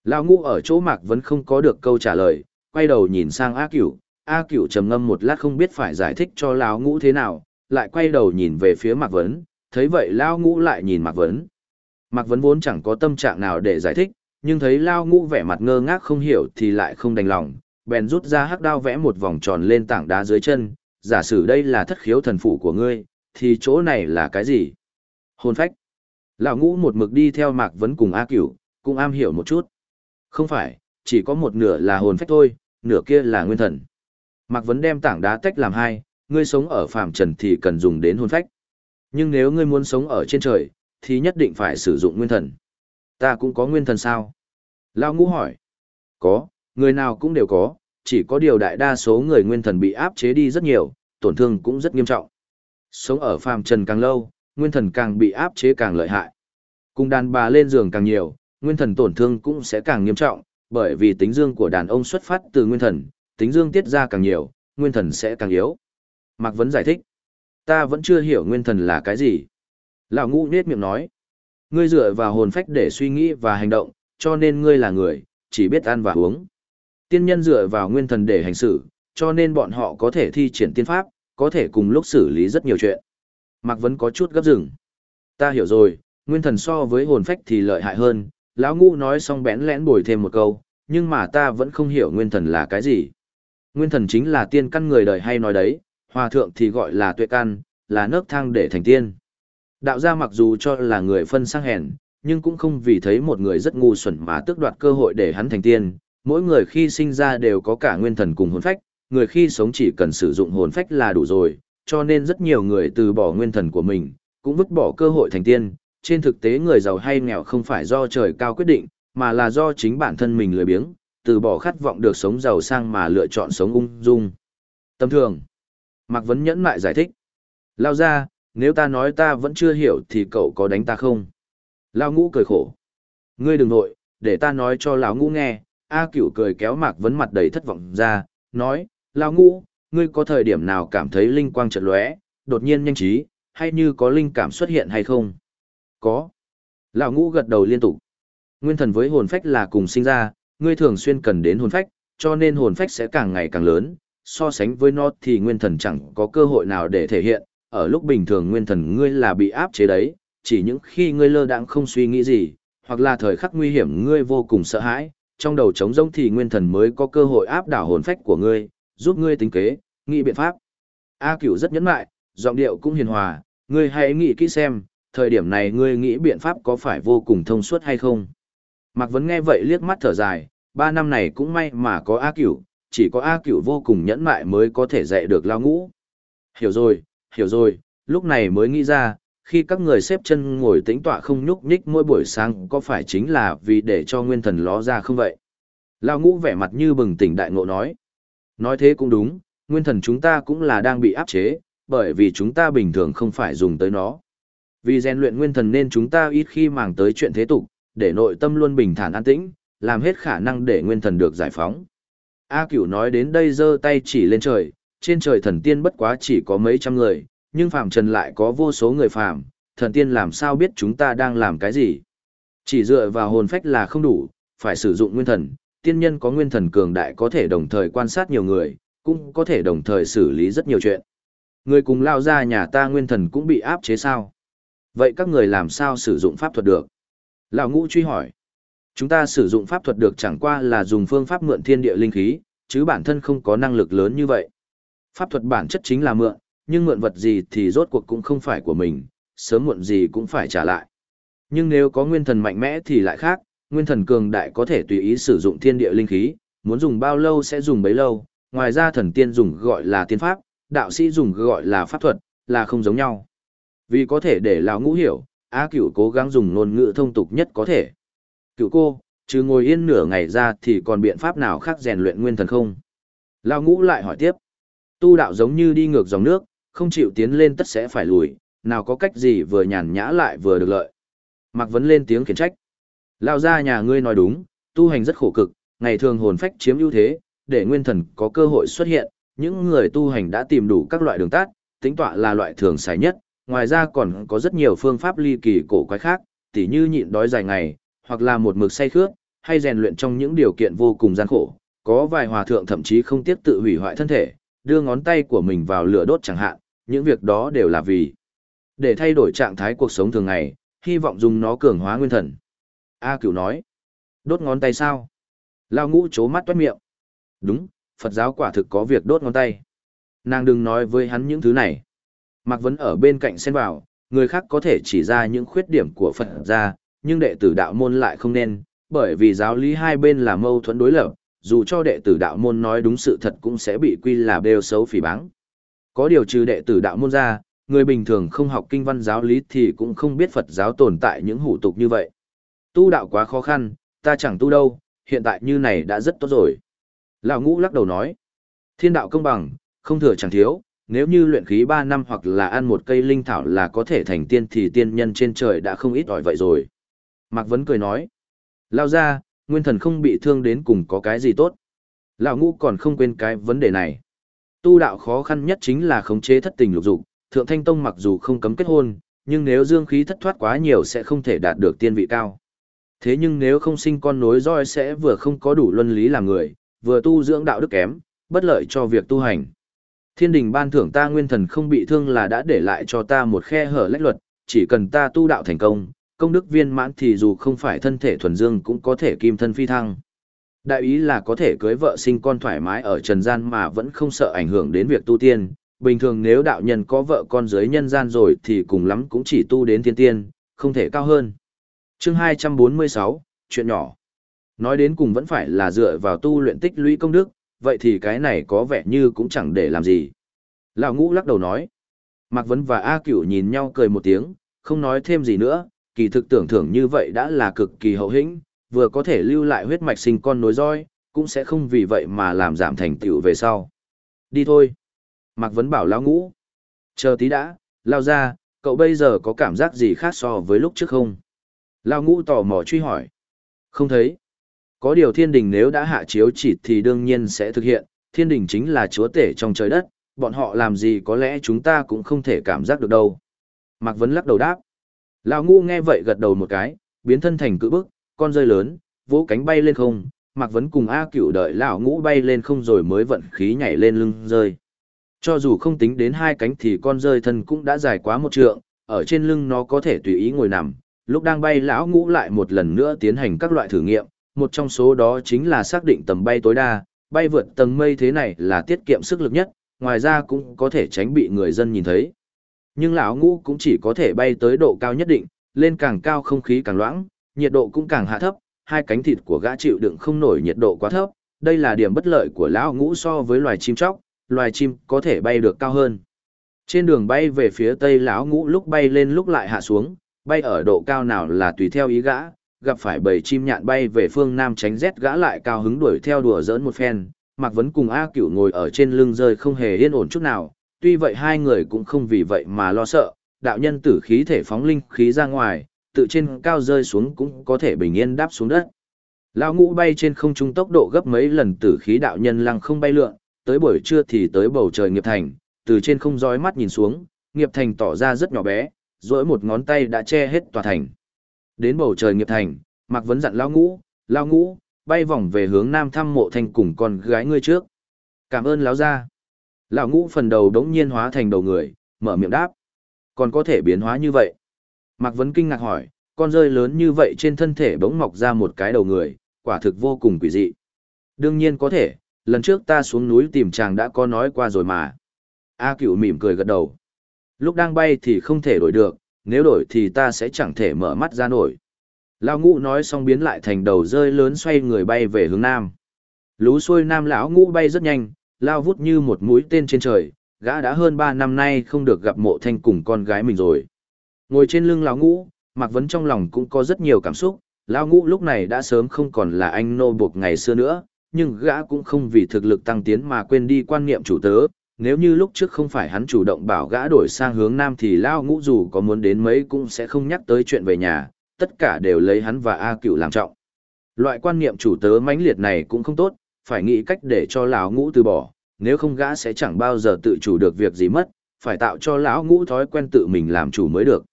Lão ngũ ở chỗ Mạc vẫn không có được câu trả lời, quay đầu nhìn sang A Cửu, A Cửu trầm ngâm một lát không biết phải giải thích cho lão ngũ thế nào, lại quay đầu nhìn về phía Mạc Vấn, thấy vậy lão ngũ lại nhìn Mạc Vấn. Mạc Vấn vốn chẳng có tâm trạng nào để giải thích, nhưng thấy lão ngũ vẻ mặt ngơ ngác không hiểu thì lại không đành lòng, bèn rút ra hắc đao vẽ một vòng tròn lên tảng đá dưới chân, giả sử đây là thất khiếu thần phủ của ngươi, thì chỗ này là cái gì? Hồn phách. Lão ngũ một mực đi theo Mạc Vấn cùng A Cửu, cũng am hiểu một chút. Không phải, chỉ có một nửa là hồn phách thôi, nửa kia là nguyên thần. Mạc Vấn đem tảng đá tách làm hai, ngươi sống ở phàm trần thì cần dùng đến hồn phách. Nhưng nếu ngươi muốn sống ở trên trời, thì nhất định phải sử dụng nguyên thần. Ta cũng có nguyên thần sao? Lão ngũ hỏi. Có, người nào cũng đều có, chỉ có điều đại đa số người nguyên thần bị áp chế đi rất nhiều, tổn thương cũng rất nghiêm trọng. Sống ở phàm trần càng lâu, nguyên thần càng bị áp chế càng lợi hại. Cùng đàn bà lên giường càng nhiều, nguyên thần tổn thương cũng sẽ càng nghiêm trọng, bởi vì tính dương của đàn ông xuất phát từ nguyên thần, tính dương tiết ra càng nhiều, nguyên thần sẽ càng yếu. Mạc Vấn giải thích. Ta vẫn chưa hiểu nguyên thần là cái gì. Lão ngũ nết miệng nói. Ngươi dựa vào hồn phách để suy nghĩ và hành động, cho nên ngươi là người, chỉ biết ăn và uống. Tiên nhân dựa vào nguyên thần để hành xử, cho nên bọn họ có thể thi triển tiên pháp, có thể cùng lúc xử lý rất nhiều chuyện. Mạc Vấn có chút gấp rừng. Ta hiểu rồi, nguyên thần so với hồn phách thì lợi hại hơn. Lão ngũ nói xong bẽn lẽn bồi thêm một câu, nhưng mà ta vẫn không hiểu nguyên thần là cái gì. Nguyên thần chính là tiên căn người đời hay nói đấy, hòa thượng thì gọi là tuệ căn, là nấc thang để thành tiên. Đạo gia mặc dù cho là người phân sang hèn, nhưng cũng không vì thấy một người rất ngu xuẩn mà tước đoạt cơ hội để hắn thành tiên. Mỗi người khi sinh ra đều có cả nguyên thần cùng hồn phách, người khi sống chỉ cần sử dụng hồn phách là đủ rồi, cho nên rất nhiều người từ bỏ nguyên thần của mình, cũng vứt bỏ cơ hội thành tiên. Trên thực tế người giàu hay nghèo không phải do trời cao quyết định, mà là do chính bản thân mình lười biếng, từ bỏ khát vọng được sống giàu sang mà lựa chọn sống ung dung. Tâm thường. Mạc Vấn nhẫn lại giải thích. Lao ra, nếu ta nói ta vẫn chưa hiểu thì cậu có đánh ta không? Lao ngũ cười khổ. Ngươi đừng nội, để ta nói cho lão ngũ nghe. A cửu cười kéo Mạc Vấn mặt đầy thất vọng ra, nói, Lao ngũ, ngươi có thời điểm nào cảm thấy linh quang chợt lóe, đột nhiên nhanh trí, hay như có linh cảm xuất hiện hay không? Có. Lão ngũ gật đầu liên tục. Nguyên thần với hồn phách là cùng sinh ra, ngươi thường xuyên cần đến hồn phách, cho nên hồn phách sẽ càng ngày càng lớn, so sánh với nó thì nguyên thần chẳng có cơ hội nào để thể hiện, ở lúc bình thường nguyên thần ngươi là bị áp chế đấy, chỉ những khi ngươi lơ đãng không suy nghĩ gì, hoặc là thời khắc nguy hiểm ngươi vô cùng sợ hãi, trong đầu trống rỗng thì nguyên thần mới có cơ hội áp đảo hồn phách của ngươi, giúp ngươi tính kế, nghĩ biện pháp. A Cửu rất nhẫn nại, giọng điệu cũng hiền hòa, ngươi hãy nghĩ kỹ xem, thời điểm này ngươi nghĩ biện pháp có phải vô cùng thông suốt hay không. Mạc Vấn nghe vậy liếc mắt thở dài, ba năm này cũng may mà có A Cửu, chỉ có A Cửu vô cùng nhẫn mại mới có thể dạy được lao ngũ. Hiểu rồi, hiểu rồi, lúc này mới nghĩ ra, khi các người xếp chân ngồi tĩnh tọa không nhúc nhích mỗi buổi sáng có phải chính là vì để cho nguyên thần ló ra không vậy? Lao ngũ vẻ mặt như bừng tỉnh đại ngộ nói. Nói thế cũng đúng, nguyên thần chúng ta cũng là đang bị áp chế, bởi vì chúng ta bình thường không phải dùng tới nó. Vì rèn luyện nguyên thần nên chúng ta ít khi màng tới chuyện thế tục, để nội tâm luôn bình thản an tĩnh, làm hết khả năng để nguyên thần được giải phóng. A Cửu nói đến đây giơ tay chỉ lên trời, trên trời thần tiên bất quá chỉ có mấy trăm người, nhưng phàm trần lại có vô số người phàm, thần tiên làm sao biết chúng ta đang làm cái gì. Chỉ dựa vào hồn phách là không đủ, phải sử dụng nguyên thần, tiên nhân có nguyên thần cường đại có thể đồng thời quan sát nhiều người, cũng có thể đồng thời xử lý rất nhiều chuyện. Người cùng lao ra nhà ta nguyên thần cũng bị áp chế sao? Vậy các người làm sao sử dụng pháp thuật được? Lão ngũ truy hỏi. Chúng ta sử dụng pháp thuật được chẳng qua là dùng phương pháp mượn thiên địa linh khí, chứ bản thân không có năng lực lớn như vậy. Pháp thuật bản chất chính là mượn, nhưng mượn vật gì thì rốt cuộc cũng không phải của mình, sớm muộn gì cũng phải trả lại. Nhưng nếu có nguyên thần mạnh mẽ thì lại khác, nguyên thần cường đại có thể tùy ý sử dụng thiên địa linh khí, muốn dùng bao lâu sẽ dùng bấy lâu, ngoài ra thần tiên dùng gọi là tiên pháp, đạo sĩ dùng gọi là pháp thuật, là không giống nhau. Vì có thể để lão ngũ hiểu, A Cửu cố gắng dùng ngôn ngữ thông tục nhất có thể. Cửu cô, trừ ngồi yên nửa ngày ra thì còn biện pháp nào khác rèn luyện nguyên thần không? Lão ngũ lại hỏi tiếp. Tu đạo giống như đi ngược dòng nước, không chịu tiến lên tất sẽ phải lùi, nào có cách gì vừa nhàn nhã lại vừa được lợi. Mạc Vấn lên tiếng khiển trách. Lao ra nhà ngươi nói đúng, tu hành rất khổ cực, ngày thường hồn phách chiếm ưu thế, để nguyên thần có cơ hội xuất hiện, những người tu hành đã tìm đủ các loại đường tát, tính tọa là loại thường xài nhất, ngoài ra còn có rất nhiều phương pháp ly kỳ cổ quái khác, tỉ như nhịn đói dài ngày, hoặc là một mực say khướt, hay rèn luyện trong những điều kiện vô cùng gian khổ. Có vài hòa thượng thậm chí không tiếc tự hủy hoại thân thể, đưa ngón tay của mình vào lửa đốt chẳng hạn, những việc đó đều là vì để thay đổi trạng thái cuộc sống thường ngày, hy vọng dùng nó cường hóa nguyên thần. A cửu nói, đốt ngón tay sao? Lao ngũ chố mắt toát miệng. Đúng, Phật giáo quả thực có việc đốt ngón tay. Nàng đừng nói với hắn những thứ này. Mạc Vấn ở bên cạnh xen vào, người khác có thể chỉ ra những khuyết điểm của Phật gia, nhưng đệ tử đạo môn lại không nên, bởi vì giáo lý hai bên là mâu thuẫn đối lập, dù cho đệ tử đạo môn nói đúng sự thật cũng sẽ bị quy là bêu xấu phỉ báng. Có điều trừ đệ tử đạo môn ra, người bình thường không học kinh văn giáo lý thì cũng không biết Phật giáo tồn tại những hủ tục như vậy. Tu đạo quá khó khăn, ta chẳng tu đâu, hiện tại như này đã rất tốt rồi. Lão ngũ lắc đầu nói, thiên đạo công bằng, không thừa chẳng thiếu, nếu như luyện khí 3 năm hoặc là ăn một cây linh thảo là có thể thành tiên thì tiên nhân trên trời đã không ít ỏi vậy rồi. Mạc Vấn cười nói, lao ra, nguyên thần không bị thương đến cùng có cái gì tốt. Lão ngũ còn không quên cái vấn đề này. Tu đạo khó khăn nhất chính là khống chế thất tình lục dục, Thượng Thanh Tông mặc dù không cấm kết hôn, nhưng nếu dương khí thất thoát quá nhiều sẽ không thể đạt được tiên vị cao. Thế nhưng nếu không sinh con nối roi sẽ vừa không có đủ luân lý làm người, vừa tu dưỡng đạo đức kém, bất lợi cho việc tu hành. Thiên đình ban thưởng ta nguyên thần không bị thương là đã để lại cho ta một khe hở lách luật, chỉ cần ta tu đạo thành công, công đức viên mãn thì dù không phải thân thể thuần dương cũng có thể kim thân phi thăng. Đại ý là có thể cưới vợ sinh con thoải mái ở trần gian mà vẫn không sợ ảnh hưởng đến việc tu tiên. Bình thường nếu đạo nhân có vợ con dưới nhân gian rồi thì cùng lắm cũng chỉ tu đến thiên tiên, không thể cao hơn. chương 246, chuyện nhỏ. Nói đến cùng vẫn phải là dựa vào tu luyện tích lũy công đức, vậy thì cái này có vẻ như cũng chẳng để làm gì. Lão ngũ lắc đầu nói. Mạc Vấn và A Cửu nhìn nhau cười một tiếng, không nói thêm gì nữa, kỳ thực tưởng thưởng như vậy đã là cực kỳ hậu hĩnh, vừa có thể lưu lại huyết mạch sinh con nối roi, cũng sẽ không vì vậy mà làm giảm thành tựu về sau. Đi thôi. Mạc Vấn bảo lão ngũ. Chờ tí đã, lao ra, cậu bây giờ có cảm giác gì khác so với lúc trước không? Lao ngũ tò mò truy hỏi. Không thấy. Có điều thiên đình nếu đã hạ chiếu chỉ thì đương nhiên sẽ thực hiện, thiên đình chính là chúa tể trong trời đất, bọn họ làm gì có lẽ chúng ta cũng không thể cảm giác được đâu. Mạc Vấn lắc đầu đáp. Lão ngu nghe vậy gật đầu một cái, biến thân thành cự bức, con rơi lớn, vỗ cánh bay lên không, Mạc Vấn cùng A Cửu đợi lão ngũ bay lên không rồi mới vận khí nhảy lên lưng rơi. Cho dù không tính đến hai cánh thì con rơi thân cũng đã dài quá một trượng, ở trên lưng nó có thể tùy ý ngồi nằm. Lúc đang bay lão ngũ lại một lần nữa tiến hành các loại thử nghiệm, một trong số đó chính là xác định tầm bay tối đa, bay vượt tầng mây thế này là tiết kiệm sức lực nhất, ngoài ra cũng có thể tránh bị người dân nhìn thấy. Nhưng lão ngũ cũng chỉ có thể bay tới độ cao nhất định, lên càng cao không khí càng loãng, nhiệt độ cũng càng hạ thấp, hai cánh thịt của gã chịu đựng không nổi nhiệt độ quá thấp, đây là điểm bất lợi của lão ngũ so với loài chim chóc, loài chim có thể bay được cao hơn. Trên đường bay về phía tây lão ngũ lúc bay lên lúc lại hạ xuống, bay ở độ cao nào là tùy theo ý gã, gặp phải bầy chim nhạn bay về phương nam tránh rét gã lại cao hứng đuổi theo đùa giỡn một phen, Mạc Vấn cùng A Cửu ngồi ở trên lưng rơi không hề yên ổn chút nào, tuy vậy hai người cũng không vì vậy mà lo sợ, đạo nhân tử khí thể phóng linh khí ra ngoài, tự trên cao rơi xuống cũng có thể bình yên đáp xuống đất. Lão ngũ bay trên không trung tốc độ gấp mấy lần tử khí đạo nhân lăng không bay lượn, tới buổi trưa thì tới bầu trời nghiệp thành, từ trên không dõi mắt nhìn xuống, nghiệp thành tỏ ra rất nhỏ bé, duỗi một ngón tay đã che hết tòa thành. Đến bầu trời nghiệp thành, Mạc Vấn dặn Lão ngũ, Lão ngũ, bay vòng về hướng nam thăm mộ thành cùng con gái ngươi trước. Cảm ơn lão gia. Lão ngũ phần đầu đống nhiên hóa thành đầu người, mở miệng đáp. Còn có thể biến hóa như vậy. Mạc Vấn kinh ngạc hỏi, con rơi lớn như vậy trên thân thể bỗng mọc ra một cái đầu người, quả thực vô cùng quỷ dị. Đương nhiên có thể, lần trước ta xuống núi tìm chàng đã có nói qua rồi mà. A cửu mỉm cười gật đầu. Lúc đang bay thì không thể đổi được, nếu đổi thì ta sẽ chẳng thể mở mắt ra nổi. Lão ngũ nói xong biến lại thành đầu rơi lớn xoay người bay về hướng nam. Lú xuôi nam lão ngũ bay rất nhanh, lao vút như một mũi tên trên trời, gã đã hơn ba năm nay không được gặp mộ thanh cùng con gái mình rồi. Ngồi trên lưng lão ngũ, Mạc Vấn trong lòng cũng có rất nhiều cảm xúc, lão ngũ lúc này đã sớm không còn là anh nô buộc ngày xưa nữa, nhưng gã cũng không vì thực lực tăng tiến mà quên đi quan niệm chủ tớ. Nếu như lúc trước không phải hắn chủ động bảo gã đổi sang hướng nam thì lão ngũ dù có muốn đến mấy cũng sẽ không nhắc tới chuyện về nhà, tất cả đều lấy hắn và A cựu làm trọng. Loại quan niệm chủ tớ mãnh liệt này cũng không tốt, phải nghĩ cách để cho lão ngũ từ bỏ, nếu không gã sẽ chẳng bao giờ tự chủ được việc gì mất, phải tạo cho lão ngũ thói quen tự mình làm chủ mới được.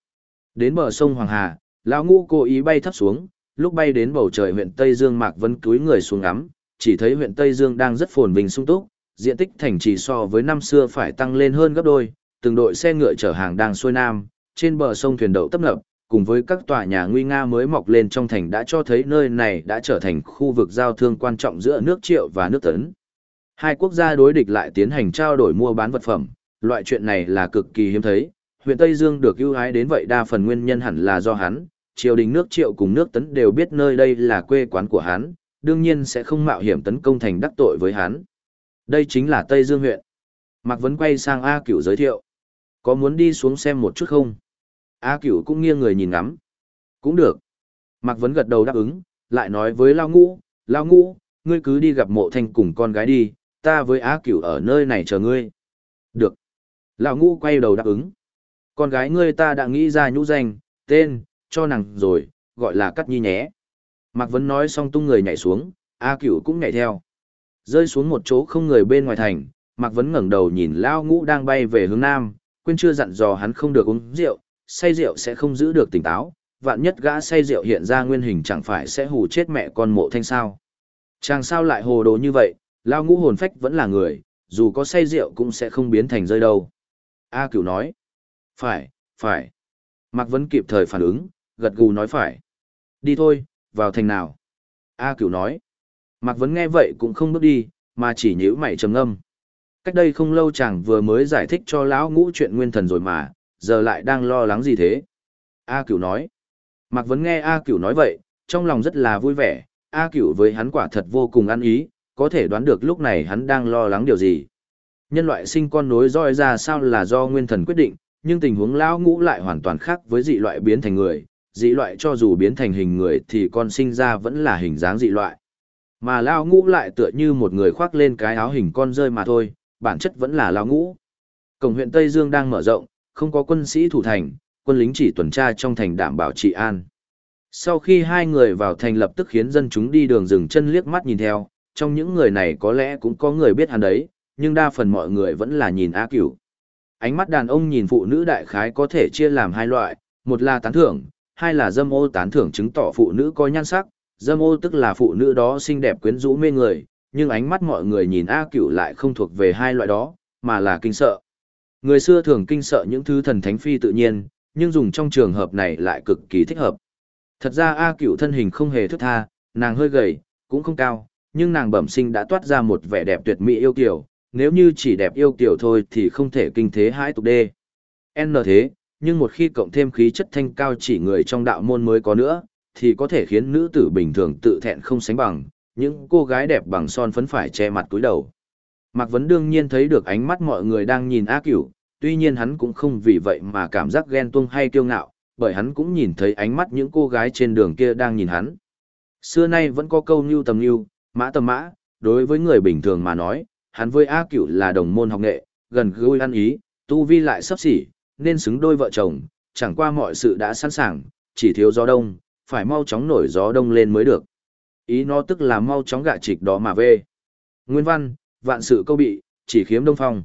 Đến bờ sông Hoàng Hà, lão ngũ cố ý bay thấp xuống, lúc bay đến bầu trời huyện Tây Dương Mạc Vân cúi người xuống ngắm, chỉ thấy huyện Tây Dương đang rất phồn vinh sung túc, diện tích thành trì so với năm xưa phải tăng lên hơn gấp đôi, từng đội xe ngựa chở hàng đang xuôi nam, trên bờ sông thuyền đậu tấp nập, cùng với các tòa nhà nguy nga mới mọc lên trong thành đã cho thấy nơi này đã trở thành khu vực giao thương quan trọng giữa nước Triệu và nước Tấn. Hai quốc gia đối địch lại tiến hành trao đổi mua bán vật phẩm, loại chuyện này là cực kỳ hiếm thấy. Huyện Tây Dương được ưu ái đến vậy đa phần nguyên nhân hẳn là do hắn, triều đình nước Triệu cùng nước Tấn đều biết nơi đây là quê quán của hắn, đương nhiên sẽ không mạo hiểm tấn công thành đắc tội với hắn. Đây chính là Tây Dương huyện. Mạc Vấn quay sang A Cửu giới thiệu. Có muốn đi xuống xem một chút không? A Cửu cũng nghiêng người nhìn ngắm. Cũng được. Mạc Vấn gật đầu đáp ứng, lại nói với Lao Ngũ, Lao Ngũ, ngươi cứ đi gặp mộ thanh cùng con gái đi, ta với A Cửu ở nơi này chờ ngươi. Được. Lão Ngũ quay đầu đáp ứng. Con gái ngươi ta đã nghĩ ra nhũ danh, tên, cho nàng rồi, gọi là Cắt Nhi nhé. Mạc Vấn nói xong tung người nhảy xuống, A Cửu cũng nhảy theo. Rơi xuống một chỗ không người bên ngoài thành, Mạc Vấn ngẩng đầu nhìn Lao Ngũ đang bay về hướng Nam, quên chưa dặn dò hắn không được uống rượu, say rượu sẽ không giữ được tỉnh táo, vạn nhất gã say rượu hiện ra nguyên hình chẳng phải sẽ hù chết mẹ con mộ thanh sao. Chàng sao lại hồ đồ như vậy, Lao Ngũ hồn phách vẫn là người, dù có say rượu cũng sẽ không biến thành rơi đâu. A Cửu nói, phải, phải. Mạc Vấn kịp thời phản ứng, gật gù nói phải. Đi thôi, vào thành nào. A Cửu nói, Mạc Vấn nghe vậy cũng không bước đi, mà chỉ nhíu mày trầm ngâm. Cách đây không lâu chàng vừa mới giải thích cho lão ngũ chuyện nguyên thần rồi mà, giờ lại đang lo lắng gì thế? A Cửu nói. Mạc Vấn nghe A Cửu nói vậy, trong lòng rất là vui vẻ, A Cửu với hắn quả thật vô cùng ăn ý, có thể đoán được lúc này hắn đang lo lắng điều gì. Nhân loại sinh con nối roi ra sao là do nguyên thần quyết định, nhưng tình huống lão ngũ lại hoàn toàn khác với dị loại biến thành người, dị loại cho dù biến thành hình người thì con sinh ra vẫn là hình dáng dị loại. Mà lão ngũ lại tựa như một người khoác lên cái áo hình con rơi mà thôi, bản chất vẫn là lão ngũ. Cổng huyện Tây Dương đang mở rộng, không có quân sĩ thủ thành, quân lính chỉ tuần tra trong thành đảm bảo trị an. Sau khi hai người vào thành lập tức khiến dân chúng đi đường dừng chân liếc mắt nhìn theo, trong những người này có lẽ cũng có người biết hắn đấy, nhưng đa phần mọi người vẫn là nhìn A Cửu. Ánh mắt đàn ông nhìn phụ nữ đại khái có thể chia làm hai loại, một là tán thưởng, hai là dâm ô tán thưởng chứng tỏ phụ nữ có nhan sắc, dâm ô tức là phụ nữ đó xinh đẹp quyến rũ mê người, nhưng ánh mắt mọi người nhìn A Cửu lại không thuộc về hai loại đó, mà là kinh sợ. Người xưa thường kinh sợ những thứ thần thánh phi tự nhiên, nhưng dùng trong trường hợp này lại cực kỳ thích hợp. Thật ra A Cửu thân hình không hề thức tha, nàng hơi gầy, cũng không cao, nhưng nàng bẩm sinh đã toát ra một vẻ đẹp tuyệt mỹ yêu kiều, nếu như chỉ đẹp yêu kiều thôi thì không thể kinh thế hãi tục đê. N thế, nhưng một khi cộng thêm khí chất thanh cao chỉ người trong đạo môn mới có nữa, thì có thể khiến nữ tử bình thường tự thẹn không sánh bằng, những cô gái đẹp bằng son phấn phải che mặt túi đầu. Mạc Vấn đương nhiên thấy được ánh mắt mọi người đang nhìn A Cửu, tuy nhiên hắn cũng không vì vậy mà cảm giác ghen tuông hay kiêu ngạo, bởi hắn cũng nhìn thấy ánh mắt những cô gái trên đường kia đang nhìn hắn. Xưa nay vẫn có câu như tầm như, mã tầm mã, đối với người bình thường mà nói, hắn với A Cửu là đồng môn học nghệ, gần gũi ăn ý, tu vi lại sắp xỉ, nên xứng đôi vợ chồng, chẳng qua mọi sự đã sẵn sàng, chỉ thiếu gió đông, phải mau chóng nổi gió đông lên mới được. Ý nó tức là mau chóng gạ trịch đó mà về. Nguyên văn, vạn sự câu bị, chỉ khiếm đông phong.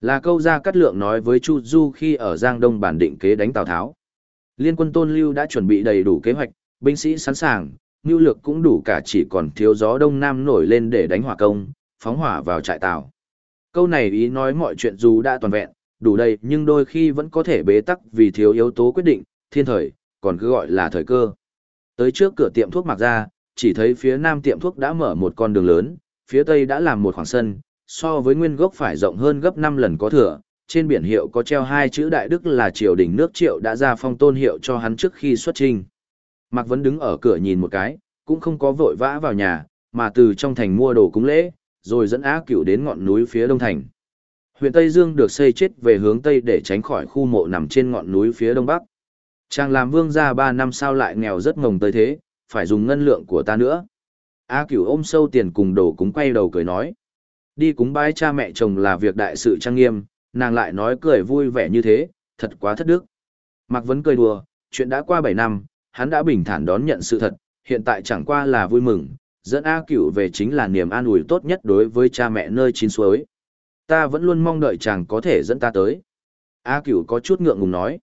Là câu ra cắt lượng nói với Chu Du khi ở Giang Đông bản định kế đánh Tào Tháo. Liên quân Tôn Lưu đã chuẩn bị đầy đủ kế hoạch, binh sĩ sẵn sàng, nhu lược cũng đủ cả chỉ còn thiếu gió đông nam nổi lên để đánh hỏa công, phóng hỏa vào trại Tào. Câu này ý nói mọi chuyện dù đã toàn vẹn, đủ đầy nhưng đôi khi vẫn có thể bế tắc vì thiếu yếu tố quyết định, thiên thời, còn cứ gọi là thời cơ. Tới trước cửa tiệm thuốc mặc ra, chỉ thấy phía nam tiệm thuốc đã mở một con đường lớn, phía tây đã làm một khoảng sân, so với nguyên gốc phải rộng hơn gấp 5 lần có thừa, trên biển hiệu có treo hai chữ đại đức là triều đình nước triệu đã ra phong tôn hiệu cho hắn trước khi xuất trình. Mạc Vấn đứng ở cửa nhìn một cái, cũng không có vội vã vào nhà, mà từ trong thành mua đồ cúng lễ, rồi dẫn Á Cửu đến ngọn núi phía đông thành. Huyện Tây Dương được xây chết về hướng Tây để tránh khỏi khu mộ nằm trên ngọn núi phía đông bắc. Chàng làm vương gia 3 năm sao lại nghèo rất ngồng tới thế, phải dùng ngân lượng của ta nữa. A Cửu ôm sâu tiền cùng đồ cúng quay đầu cười nói. Đi cúng bái cha mẹ chồng là việc đại sự trang nghiêm, nàng lại nói cười vui vẻ như thế, thật quá thất đức. Mạc Vấn cười đùa, chuyện đã qua 7 năm, hắn đã bình thản đón nhận sự thật, hiện tại chẳng qua là vui mừng, dẫn A Cửu về chính là niềm an ủi tốt nhất đối với cha mẹ nơi chín suối. Ta vẫn luôn mong đợi chàng có thể dẫn ta tới. A Cửu có chút ngượng ngùng nói.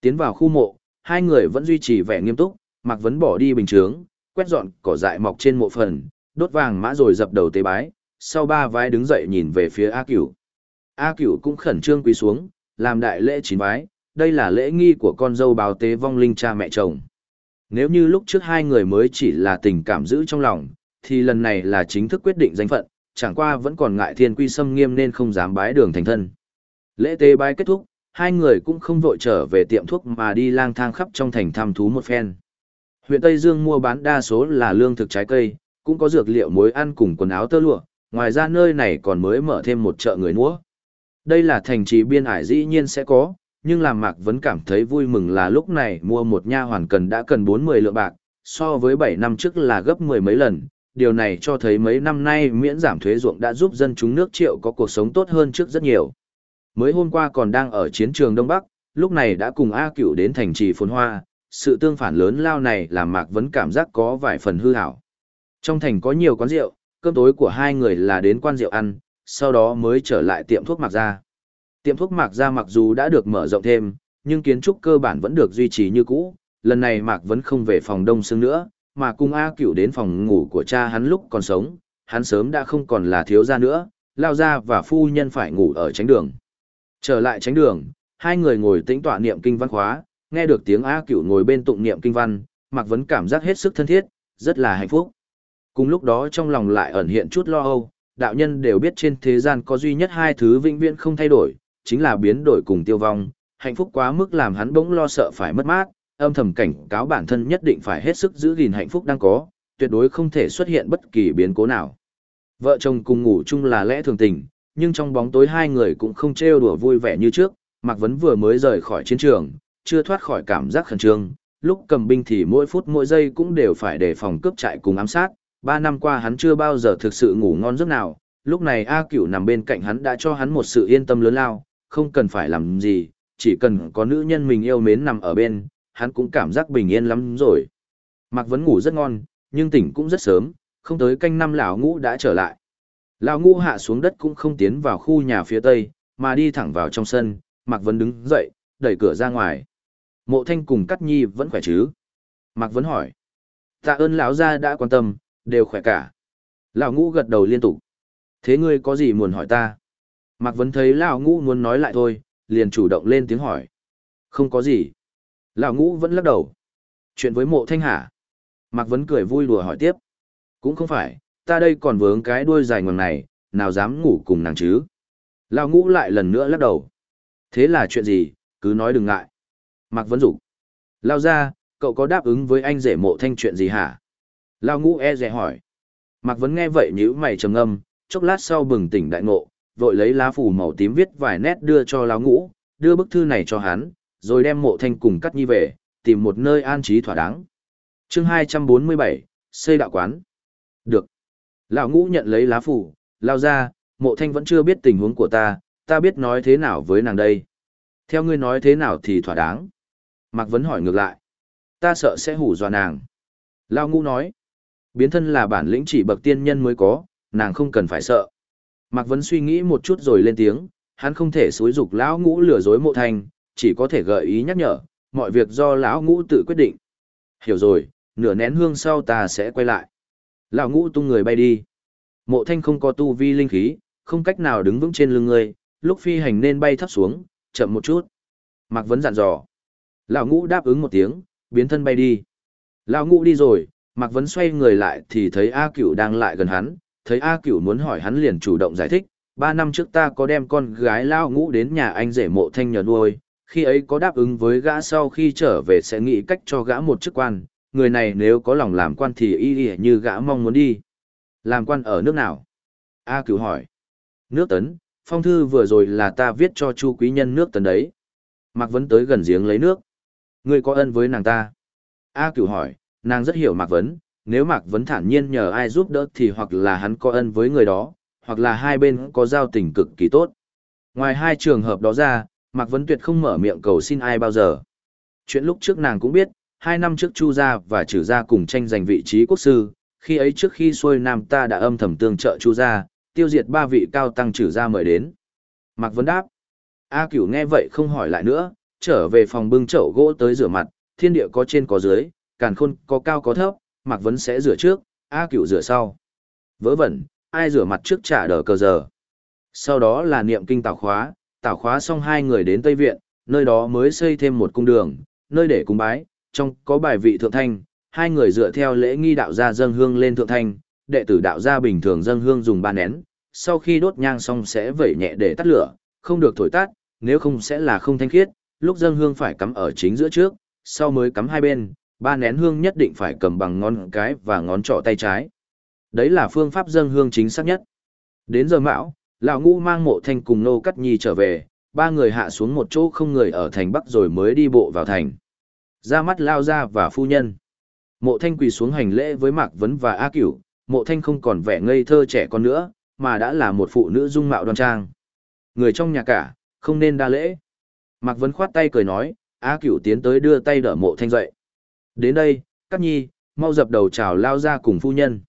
Tiến vào khu mộ, hai người vẫn duy trì vẻ nghiêm túc, Mạc Vấn bỏ đi bình thường quét dọn cỏ dại mọc trên mộ phần, đốt vàng mã rồi dập đầu tế bái, sau ba vái đứng dậy nhìn về phía A Cửu. A Cửu cũng khẩn trương quỳ xuống, làm đại lễ chín vái, đây là lễ nghi của con dâu báo tế vong linh cha mẹ chồng. Nếu như lúc trước hai người mới chỉ là tình cảm giữ trong lòng, thì lần này là chính thức quyết định danh phận, chẳng qua vẫn còn ngại thiên quy xâm nghiêm nên không dám bái đường thành thân. Lễ tế bái kết thúc, hai người cũng không vội trở về tiệm thuốc mà đi lang thang khắp trong thành thăm thú một phen. Huyện Tây Dương mua bán đa số là lương thực trái cây, cũng có dược liệu muối ăn cùng quần áo tơ lụa, ngoài ra nơi này còn mới mở thêm một chợ người múa. Đây là thành trì biên ải dĩ nhiên sẽ có, nhưng làm Mạc vẫn cảm thấy vui mừng là lúc này mua một nha hoàn cần đã cần 40 lượng bạc, so với 7 năm trước là gấp mười mấy lần. Điều này cho thấy mấy năm nay miễn giảm thuế ruộng đã giúp dân chúng nước triệu có cuộc sống tốt hơn trước rất nhiều. Mới hôm qua còn đang ở chiến trường Đông Bắc, lúc này đã cùng A Cửu đến thành trì phồn hoa, sự tương phản lớn lao này làm Mạc Vấn cảm giác có vài phần hư hảo. Trong thành có nhiều quán rượu, cơm tối của hai người là đến quan rượu ăn, sau đó mới trở lại tiệm thuốc Mạc Gia. Tiệm thuốc Mạc Gia mặc dù đã được mở rộng thêm, nhưng kiến trúc cơ bản vẫn được duy trì như cũ. Lần này Mạc Vấn không về phòng đông xương nữa, mà cùng A Cửu đến phòng ngủ của cha hắn lúc còn sống, hắn sớm đã không còn là thiếu gia nữa, lao ra và phu nhân phải ngủ ở tránh đường. Trở lại tránh đường, hai người ngồi tĩnh tọa niệm kinh văn khóa, nghe được tiếng A Cửu ngồi bên tụng niệm kinh văn, Mạc Vấn cảm giác hết sức thân thiết, rất là hạnh phúc. Cùng lúc đó trong lòng lại ẩn hiện chút lo âu, đạo nhân đều biết trên thế gian có duy nhất hai thứ vĩnh viễn không thay đổi, chính là biến đổi cùng tiêu vong, hạnh phúc quá mức làm hắn bỗng lo sợ phải mất mát, âm thầm cảnh cáo bản thân nhất định phải hết sức giữ gìn hạnh phúc đang có, tuyệt đối không thể xuất hiện bất kỳ biến cố nào. Vợ chồng cùng ngủ chung là lẽ thường tình, nhưng trong bóng tối hai người cũng không trêu đùa vui vẻ như trước, Mạc Vấn vừa mới rời khỏi chiến trường, chưa thoát khỏi cảm giác khẩn trương, lúc cầm binh thì mỗi phút mỗi giây cũng đều phải đề phòng cướp chạy cùng ám sát, ba năm qua hắn chưa bao giờ thực sự ngủ ngon giấc nào, lúc này A Cửu nằm bên cạnh hắn đã cho hắn một sự yên tâm lớn lao, không cần phải làm gì, chỉ cần có nữ nhân mình yêu mến nằm ở bên, hắn cũng cảm giác bình yên lắm rồi. Mạc Vấn ngủ rất ngon, nhưng tỉnh cũng rất sớm, không tới canh năm lão ngũ đã trở lại. Lão ngũ hạ xuống đất cũng không tiến vào khu nhà phía tây, mà đi thẳng vào trong sân, Mạc Vấn đứng dậy, đẩy cửa ra ngoài. Mộ Thanh cùng Cát Nhi vẫn khỏe chứ? Mạc Vấn hỏi. Tạ ơn lão gia đã quan tâm, đều khỏe cả. Lão ngũ gật đầu liên tục. Thế ngươi có gì muốn hỏi ta? Mạc Vấn thấy lão ngũ muốn nói lại thôi, liền chủ động lên tiếng hỏi. Không có gì. Lão ngũ vẫn lắc đầu. Chuyện với mộ thanh hả? Mạc Vấn cười vui đùa hỏi tiếp. Cũng không phải, ta đây còn vướng cái đuôi dài ngoằng này, nào dám ngủ cùng nàng chứ? Lão ngũ lại lần nữa lắc đầu. Thế là chuyện gì, cứ nói đừng ngại. Mạc Vấn Dục. Lao ra, cậu có đáp ứng với anh rể mộ thanh chuyện gì hả? Lao ngũ e rẻ hỏi. Mạc Vấn nghe vậy nhữ mày trầm ngâm, chốc lát sau bừng tỉnh đại ngộ, vội lấy lá phủ màu tím viết vài nét đưa cho Lao ngũ, đưa bức thư này cho hắn, rồi đem mộ thanh cùng cắt nhi về, tìm một nơi an trí thỏa đáng. chương 247, xây đạo quán. Được. Lão ngũ nhận lấy lá phủ, lao ra, mộ thanh vẫn chưa biết tình huống của ta, ta biết nói thế nào với nàng đây. Theo ngươi nói thế nào thì thỏa đáng. Mạc Vấn hỏi ngược lại. Ta sợ sẽ hủ dọa nàng. Lao ngũ nói. Biến thân là bản lĩnh chỉ bậc tiên nhân mới có, nàng không cần phải sợ. Mạc Vấn suy nghĩ một chút rồi lên tiếng, hắn không thể xúi dục lão ngũ lừa dối mộ thanh, chỉ có thể gợi ý nhắc nhở, mọi việc do lão ngũ tự quyết định. Hiểu rồi, nửa nén hương sau ta sẽ quay lại. Lão ngũ tung người bay đi. Mộ thanh không có tu vi linh khí, không cách nào đứng vững trên lưng người, lúc phi hành nên bay thấp xuống, chậm một chút. Mạc Vấn dặn dò. Lão ngũ đáp ứng một tiếng, biến thân bay đi. Lão ngũ đi rồi, Mạc Vấn xoay người lại thì thấy A Cửu đang lại gần hắn, thấy A Cửu muốn hỏi hắn liền chủ động giải thích, ba năm trước ta có đem con gái Lão ngũ đến nhà anh rể mộ thanh nhờ nuôi, khi ấy có đáp ứng với gã sau khi trở về sẽ nghĩ cách cho gã một chức quan, người này nếu có lòng làm quan thì y y như gã mong muốn đi. Làm quan ở nước nào? A Cửu hỏi. Nước Tấn, phong thư vừa rồi là ta viết cho Chu quý nhân nước Tấn đấy. Mạc Vấn tới gần giếng lấy nước. Ngươi có ân với nàng ta? A Cửu hỏi, nàng rất hiểu Mạc Vấn, nếu Mạc Vấn thản nhiên nhờ ai giúp đỡ thì hoặc là hắn có ân với người đó, hoặc là hai bên có giao tình cực kỳ tốt. Ngoài hai trường hợp đó ra, Mạc Vấn Tuyệt không mở miệng cầu xin ai bao giờ. Chuyện lúc trước nàng cũng biết, hai năm trước Chu Gia và Trừ Gia cùng tranh giành vị trí quốc sư, khi ấy trước khi xuôi Nam ta đã âm thầm tương trợ Chu Gia, tiêu diệt ba vị cao tăng Trừ Gia mời đến. Mạc Vấn đáp. A Cửu nghe vậy không hỏi lại nữa, trở về phòng bưng chậu gỗ tới rửa mặt, thiên địa có trên có dưới, càn khôn có cao có thấp, Mạc Vấn sẽ rửa trước, A Cửu rửa sau. Vớ vẩn, ai rửa mặt trước trả đờ cờ giờ. Sau đó là niệm kinh tảo khóa, tảo khóa xong hai người đến Tây Viện, nơi đó mới xây thêm một cung đường, nơi để cung bái, trong có bài vị thượng thanh, hai người dựa theo lễ nghi đạo gia dâng hương lên thượng thanh, đệ tử đạo gia bình thường dâng hương dùng ba nén, sau khi đốt nhang xong sẽ vẩy nhẹ để tắt lửa, không được thổi tắt, nếu không sẽ là không thanh khiết, lúc dâng hương phải cắm ở chính giữa trước, sau mới cắm hai bên, ba nén hương nhất định phải cầm bằng ngón cái và ngón trỏ tay trái. Đấy là phương pháp dâng hương chính xác nhất. Đến giờ mão, lão ngũ mang mộ thanh cùng nô cắt nhi trở về, ba người hạ xuống một chỗ không người ở thành Bắc rồi mới đi bộ vào thành. Ra mắt lao ra và phu nhân. Mộ thanh quỳ xuống hành lễ với Mạc Vấn và A Cửu, mộ thanh không còn vẻ ngây thơ trẻ con nữa, mà đã là một phụ nữ dung mạo đoan trang. Người trong nhà cả, không nên đa lễ. Mạc Vấn khoát tay cười nói, A Cửu tiến tới đưa tay đỡ mộ thanh dậy. Đến đây, Cát Nhi, mau dập đầu chào lao ra cùng phu nhân.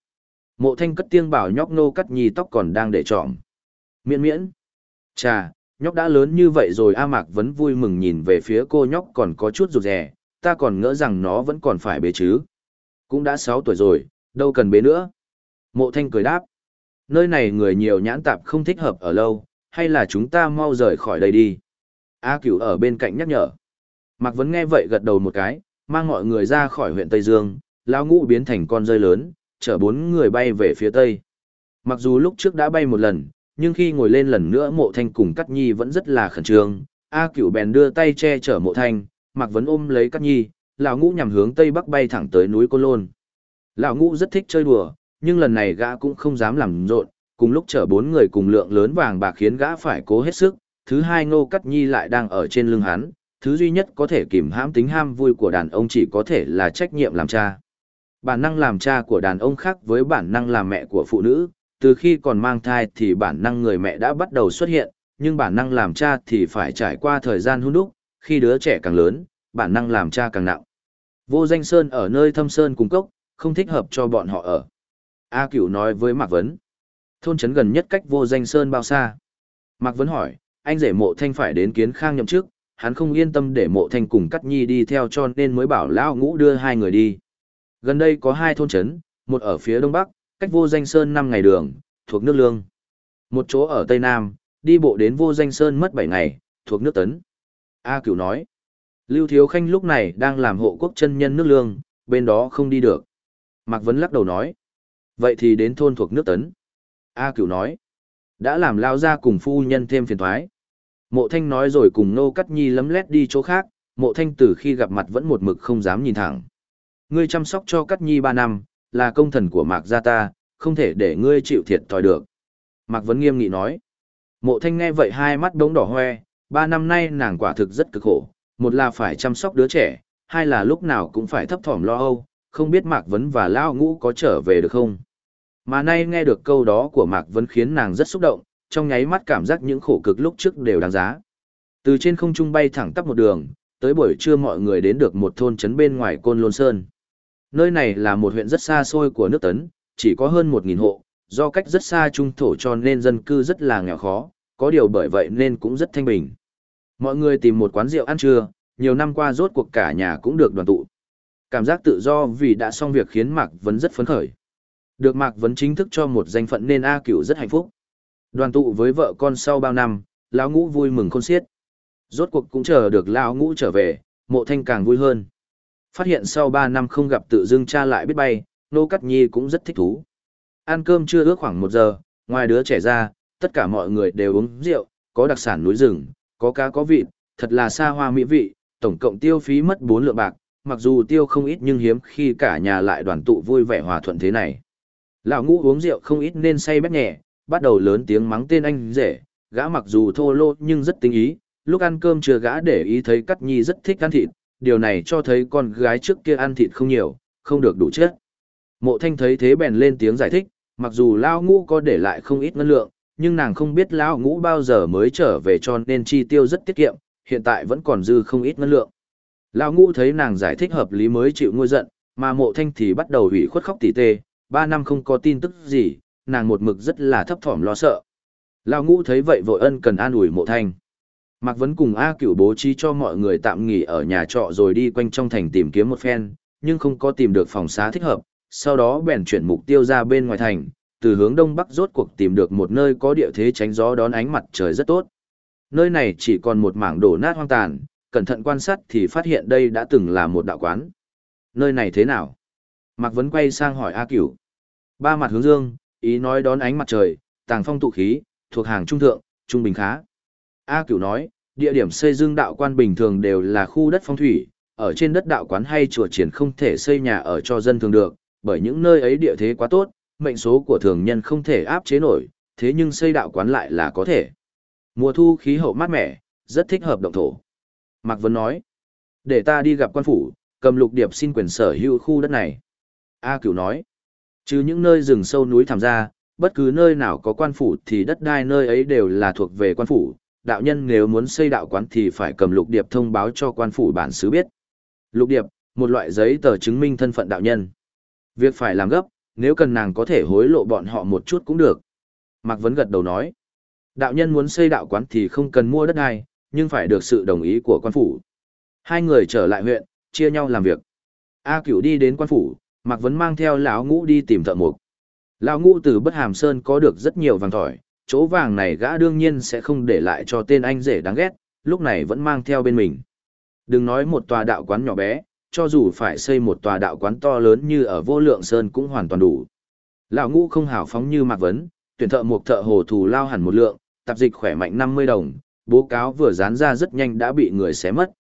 Mộ thanh cất tiếng bảo nhóc nô Cát Nhi tóc còn đang để trọm. Miễn miễn. Chà, nhóc đã lớn như vậy rồi A Mạc Vấn vui mừng nhìn về phía cô nhóc còn có chút rụt rè, ta còn ngỡ rằng nó vẫn còn phải bế chứ. Cũng đã 6 tuổi rồi, đâu cần bế nữa. Mộ thanh cười đáp. Nơi này người nhiều nhãn tạp không thích hợp ở lâu, hay là chúng ta mau rời khỏi đây đi. A cửu ở bên cạnh nhắc nhở. Mạc Vấn nghe vậy gật đầu một cái, mang mọi người ra khỏi huyện Tây Dương, Lão ngũ biến thành con rơi lớn, chở bốn người bay về phía Tây. Mặc dù lúc trước đã bay một lần, nhưng khi ngồi lên lần nữa mộ thanh cùng Cát Nhi vẫn rất là khẩn trương. A cửu bèn đưa tay che chở mộ thanh, Mạc Vấn ôm lấy Cát Nhi, lão ngũ nhằm hướng Tây Bắc bay thẳng tới núi Côn Lôn. Lão ngũ rất thích chơi đùa, nhưng lần này gã cũng không dám làm rộn, cùng lúc chở bốn người cùng lượng lớn vàng bạc khiến gã phải cố hết sức, thứ hai ngô cắt nhi lại đang ở trên lưng hắn, thứ duy nhất có thể kìm hãm tính ham vui của đàn ông chỉ có thể là trách nhiệm làm cha. Bản năng làm cha của đàn ông khác với bản năng làm mẹ của phụ nữ, từ khi còn mang thai thì bản năng người mẹ đã bắt đầu xuất hiện, nhưng bản năng làm cha thì phải trải qua thời gian hôn đúc, khi đứa trẻ càng lớn, bản năng làm cha càng nặng. Vô danh sơn ở nơi thâm sơn cung cốc, không thích hợp cho bọn họ ở. A Cửu nói với Mạc Vấn. Thôn trấn gần nhất cách vô danh sơn bao xa? Mạc Vấn hỏi, anh rể mộ thanh phải đến kiến khang nhậm chức, hắn không yên tâm để mộ thanh cùng cắt nhi đi theo cho nên mới bảo lão ngũ đưa hai người đi. Gần đây có hai thôn trấn, một ở phía đông bắc, cách vô danh sơn năm ngày đường, thuộc nước lương. Một chỗ ở tây nam, đi bộ đến vô danh sơn mất bảy ngày, thuộc nước tấn. A cửu nói, Lưu Thiếu Khanh lúc này đang làm hộ quốc chân nhân nước lương, bên đó không đi được. Mạc Vấn lắc đầu nói, vậy thì đến thôn thuộc nước tấn. A cửu nói, đã làm lao ra cùng phu nhân thêm phiền thoái. Mộ thanh nói rồi cùng nô cắt nhi lấm lét đi chỗ khác, mộ thanh từ khi gặp mặt vẫn một mực không dám nhìn thẳng. Ngươi chăm sóc cho cắt nhi ba năm, là công thần của mạc gia ta, không thể để ngươi chịu thiệt thòi được. Mạc Vấn nghiêm nghị nói. Mộ thanh nghe vậy hai mắt đống đỏ hoe, ba năm nay nàng quả thực rất cực khổ, một là phải chăm sóc đứa trẻ, hai là lúc nào cũng phải thấp thỏm lo âu, không biết Mạc Vấn và Lao Ngũ có trở về được không. Mà nay nghe được câu đó của Mạc Vấn khiến nàng rất xúc động, trong nháy mắt cảm giác những khổ cực lúc trước đều đáng giá. Từ trên không trung bay thẳng tắp một đường, tới buổi trưa mọi người đến được một thôn trấn bên ngoài Côn Lôn Sơn. Nơi này là một huyện rất xa xôi của nước Tấn, chỉ có hơn 1.000 hộ, do cách rất xa trung thổ cho nên dân cư rất là nghèo khó, có điều bởi vậy nên cũng rất thanh bình. Mọi người tìm một quán rượu ăn trưa, nhiều năm qua rốt cuộc cả nhà cũng được đoàn tụ. Cảm giác tự do vì đã xong việc khiến Mạc Vấn rất phấn khởi. Được Mạc Vấn chính thức cho một danh phận nên A Cửu rất hạnh phúc. Đoàn tụ với vợ con sau bao năm, lão ngũ vui mừng khôn xiết. Rốt cuộc cũng chờ được lão ngũ trở về, mộ thanh càng vui hơn. Phát hiện sau 3 năm không gặp tự dưng cha lại biết bay, nô cắt nhi cũng rất thích thú. Ăn cơm chưa ước khoảng 1 giờ, ngoài đứa trẻ ra, tất cả mọi người đều uống rượu, có đặc sản núi rừng, có cá có vịt, thật là xa hoa mỹ vị, tổng cộng tiêu phí mất 4 lượng bạc, mặc dù tiêu không ít nhưng hiếm khi cả nhà lại đoàn tụ vui vẻ hòa thuận thế này. Lão ngũ uống rượu không ít nên say bét nhẹ, bắt đầu lớn tiếng mắng tên anh rể, gã mặc dù thô lô nhưng rất tinh ý, lúc ăn cơm chưa gã để ý thấy Cắt Nhi rất thích ăn thịt, điều này cho thấy con gái trước kia ăn thịt không nhiều, không được đủ chất. Mộ thanh thấy thế bèn lên tiếng giải thích, mặc dù Lão ngũ có để lại không ít ngân lượng, nhưng nàng không biết Lão ngũ bao giờ mới trở về cho nên chi tiêu rất tiết kiệm, hiện tại vẫn còn dư không ít ngân lượng. Lão ngũ thấy nàng giải thích hợp lý mới chịu ngôi giận, mà mộ thanh thì bắt đầu hủy khuất khóc tỉ tê, ba năm không có tin tức gì, nàng một mực rất là thấp thỏm lo sợ. Lao ngũ thấy vậy vội ân cần an ủi mộ thanh. Mạc Vấn cùng A cửu bố trí cho mọi người tạm nghỉ ở nhà trọ rồi đi quanh trong thành tìm kiếm một phen, nhưng không có tìm được phòng xá thích hợp, sau đó bèn chuyển mục tiêu ra bên ngoài thành, từ hướng đông bắc rốt cuộc tìm được một nơi có địa thế tránh gió đón ánh mặt trời rất tốt. Nơi này chỉ còn một mảng đổ nát hoang tàn, cẩn thận quan sát thì phát hiện đây đã từng là một đạo quán. Nơi này thế nào? Mạc Vấn quay sang hỏi A Cửu. Ba mặt hướng dương, ý nói đón ánh mặt trời, tàng phong tụ khí, thuộc hàng trung thượng, trung bình khá. A Cửu nói, địa điểm xây dựng đạo quan bình thường đều là khu đất phong thủy, ở trên đất đạo quán hay chùa triển không thể xây nhà ở cho dân thường được, bởi những nơi ấy địa thế quá tốt, mệnh số của thường nhân không thể áp chế nổi, thế nhưng xây đạo quán lại là có thể. Mùa thu khí hậu mát mẻ, rất thích hợp động thổ. Mạc Vân nói, để ta đi gặp quan phủ, cầm lục điệp xin quyền sở hữu khu đất này. A cửu nói, trừ những nơi rừng sâu núi thảm ra, bất cứ nơi nào có quan phủ thì đất đai nơi ấy đều là thuộc về quan phủ. Đạo nhân nếu muốn xây đạo quán thì phải cầm lục điệp thông báo cho quan phủ bản xứ biết. Lục điệp, một loại giấy tờ chứng minh thân phận đạo nhân. Việc phải làm gấp, nếu cần nàng có thể hối lộ bọn họ một chút cũng được. Mạc Vấn gật đầu nói, đạo nhân muốn xây đạo quán thì không cần mua đất đai, nhưng phải được sự đồng ý của quan phủ. Hai người trở lại huyện, chia nhau làm việc. A Cửu đi đến quan phủ, Mạc Vấn mang theo lão ngũ đi tìm thợ mộc. Lão ngũ từ Bất Hàm Sơn có được rất nhiều vàng thỏi, chỗ vàng này gã đương nhiên sẽ không để lại cho tên anh rể đáng ghét, lúc này vẫn mang theo bên mình. Đừng nói một tòa đạo quán nhỏ bé, cho dù phải xây một tòa đạo quán to lớn như ở Vô Lượng Sơn cũng hoàn toàn đủ. Lão ngũ không hào phóng như Mạc Vấn, tuyển thợ Mục thợ hồ thù lao hẳn một lượng, tạp dịch khỏe mạnh 50 đồng, bố cáo vừa dán ra rất nhanh đã bị người xé mất.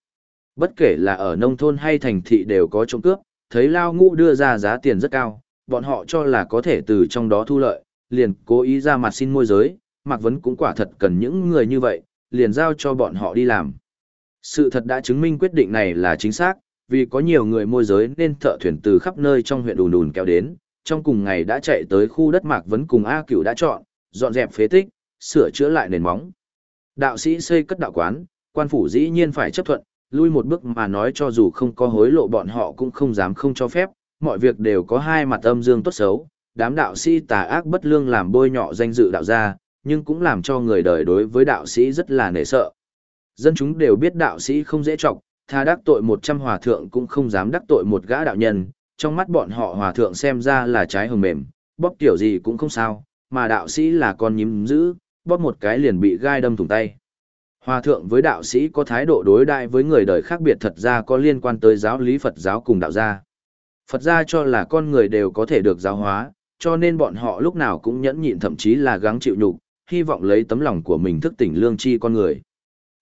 Bất kể là ở nông thôn hay thành thị đều có trộm cướp, thấy lao ngũ đưa ra giá tiền rất cao, bọn họ cho là có thể từ trong đó thu lợi, liền cố ý ra mặt xin môi giới, Mạc Vấn cũng quả thật cần những người như vậy, liền giao cho bọn họ đi làm. Sự thật đã chứng minh quyết định này là chính xác, vì có nhiều người môi giới nên thợ thuyền từ khắp nơi trong huyện đùn đùn kéo đến, trong cùng ngày đã chạy tới khu đất Mạc Vấn cùng A Cửu đã chọn, dọn dẹp phế tích, sửa chữa lại nền móng. Đạo sĩ xây cất đạo quán, quan phủ dĩ nhiên phải chấp thuận, lui một bước mà nói cho dù không có hối lộ bọn họ cũng không dám không cho phép, mọi việc đều có hai mặt âm dương tốt xấu, đám đạo sĩ tà ác bất lương làm bôi nhọ danh dự đạo gia, nhưng cũng làm cho người đời đối với đạo sĩ rất là nể sợ. Dân chúng đều biết đạo sĩ không dễ trọng, tha đắc tội một trăm hòa thượng cũng không dám đắc tội một gã đạo nhân, trong mắt bọn họ hòa thượng xem ra là trái hồng mềm, bóp kiểu gì cũng không sao, mà đạo sĩ là con nhím dữ, bóp một cái liền bị gai đâm thủng tay. Hòa thượng với đạo sĩ có thái độ đối đại với người đời khác biệt thật ra có liên quan tới giáo lý Phật giáo cùng đạo gia. Phật gia cho là con người đều có thể được giáo hóa, cho nên bọn họ lúc nào cũng nhẫn nhịn thậm chí là gắng chịu nhục, hy vọng lấy tấm lòng của mình thức tỉnh lương tri con người.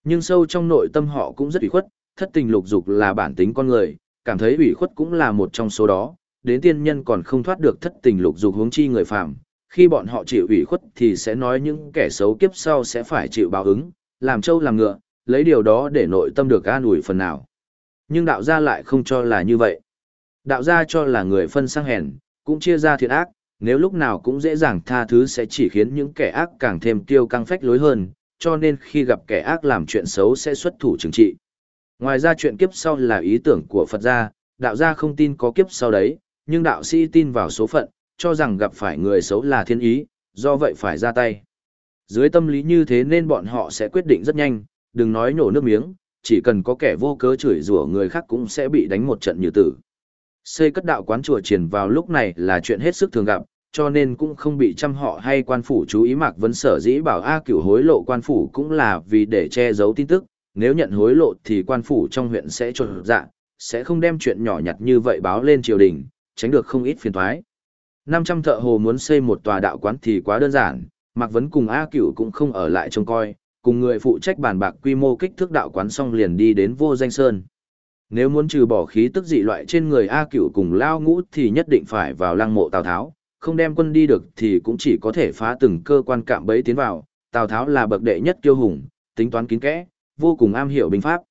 Nhưng sâu trong nội tâm họ cũng rất ủy khuất, thất tình lục dục là bản tính con người, cảm thấy ủy khuất cũng là một trong số đó, đến tiên nhân còn không thoát được thất tình lục dục hướng chi người phàm, khi bọn họ chịu ủy khuất thì sẽ nói những kẻ xấu kiếp sau sẽ phải chịu báo ứng, làm trâu làm ngựa, lấy điều đó để nội tâm được an ủi phần nào. Nhưng đạo gia lại không cho là như vậy. Đạo gia cho là người phân sang hèn, cũng chia ra thiện ác, nếu lúc nào cũng dễ dàng tha thứ sẽ chỉ khiến những kẻ ác càng thêm tiêu căng phách lối hơn, cho nên khi gặp kẻ ác làm chuyện xấu sẽ xuất thủ trừng trị. Ngoài ra chuyện kiếp sau là ý tưởng của Phật gia, đạo gia không tin có kiếp sau đấy, nhưng đạo sĩ tin vào số phận, cho rằng gặp phải người xấu là thiên ý, do vậy phải ra tay. Dưới tâm lý như thế nên bọn họ sẽ quyết định rất nhanh, đừng nói nổ nước miếng, chỉ cần có kẻ vô cớ chửi rủa người khác cũng sẽ bị đánh một trận như tử. Xây cất đạo quán chùa triển vào lúc này là chuyện hết sức thường gặp, cho nên cũng không bị trăm họ hay quan phủ chú ý Mạc Vấn sở dĩ bảo A cửu hối lộ quan phủ cũng là vì để che giấu tin tức, nếu nhận hối lộ thì quan phủ trong huyện sẽ trột dạ, sẽ không đem chuyện nhỏ nhặt như vậy báo lên triều đình, tránh được không ít phiền toái. 500 thợ hồ muốn xây một tòa đạo quán thì quá đơn giản, Mạc Vấn cùng A Cửu cũng không ở lại trông coi, cùng người phụ trách bàn bạc quy mô kích thước đạo quán xong liền đi đến vô danh sơn. Nếu muốn trừ bỏ khí tức dị loại trên người A Cửu cùng lao ngũ thì nhất định phải vào lăng mộ Tào Tháo, không đem quân đi được thì cũng chỉ có thể phá từng cơ quan cạm bẫy tiến vào. Tào Tháo là bậc đệ nhất kiêu hùng, tính toán kín kẽ, vô cùng am hiểu binh pháp.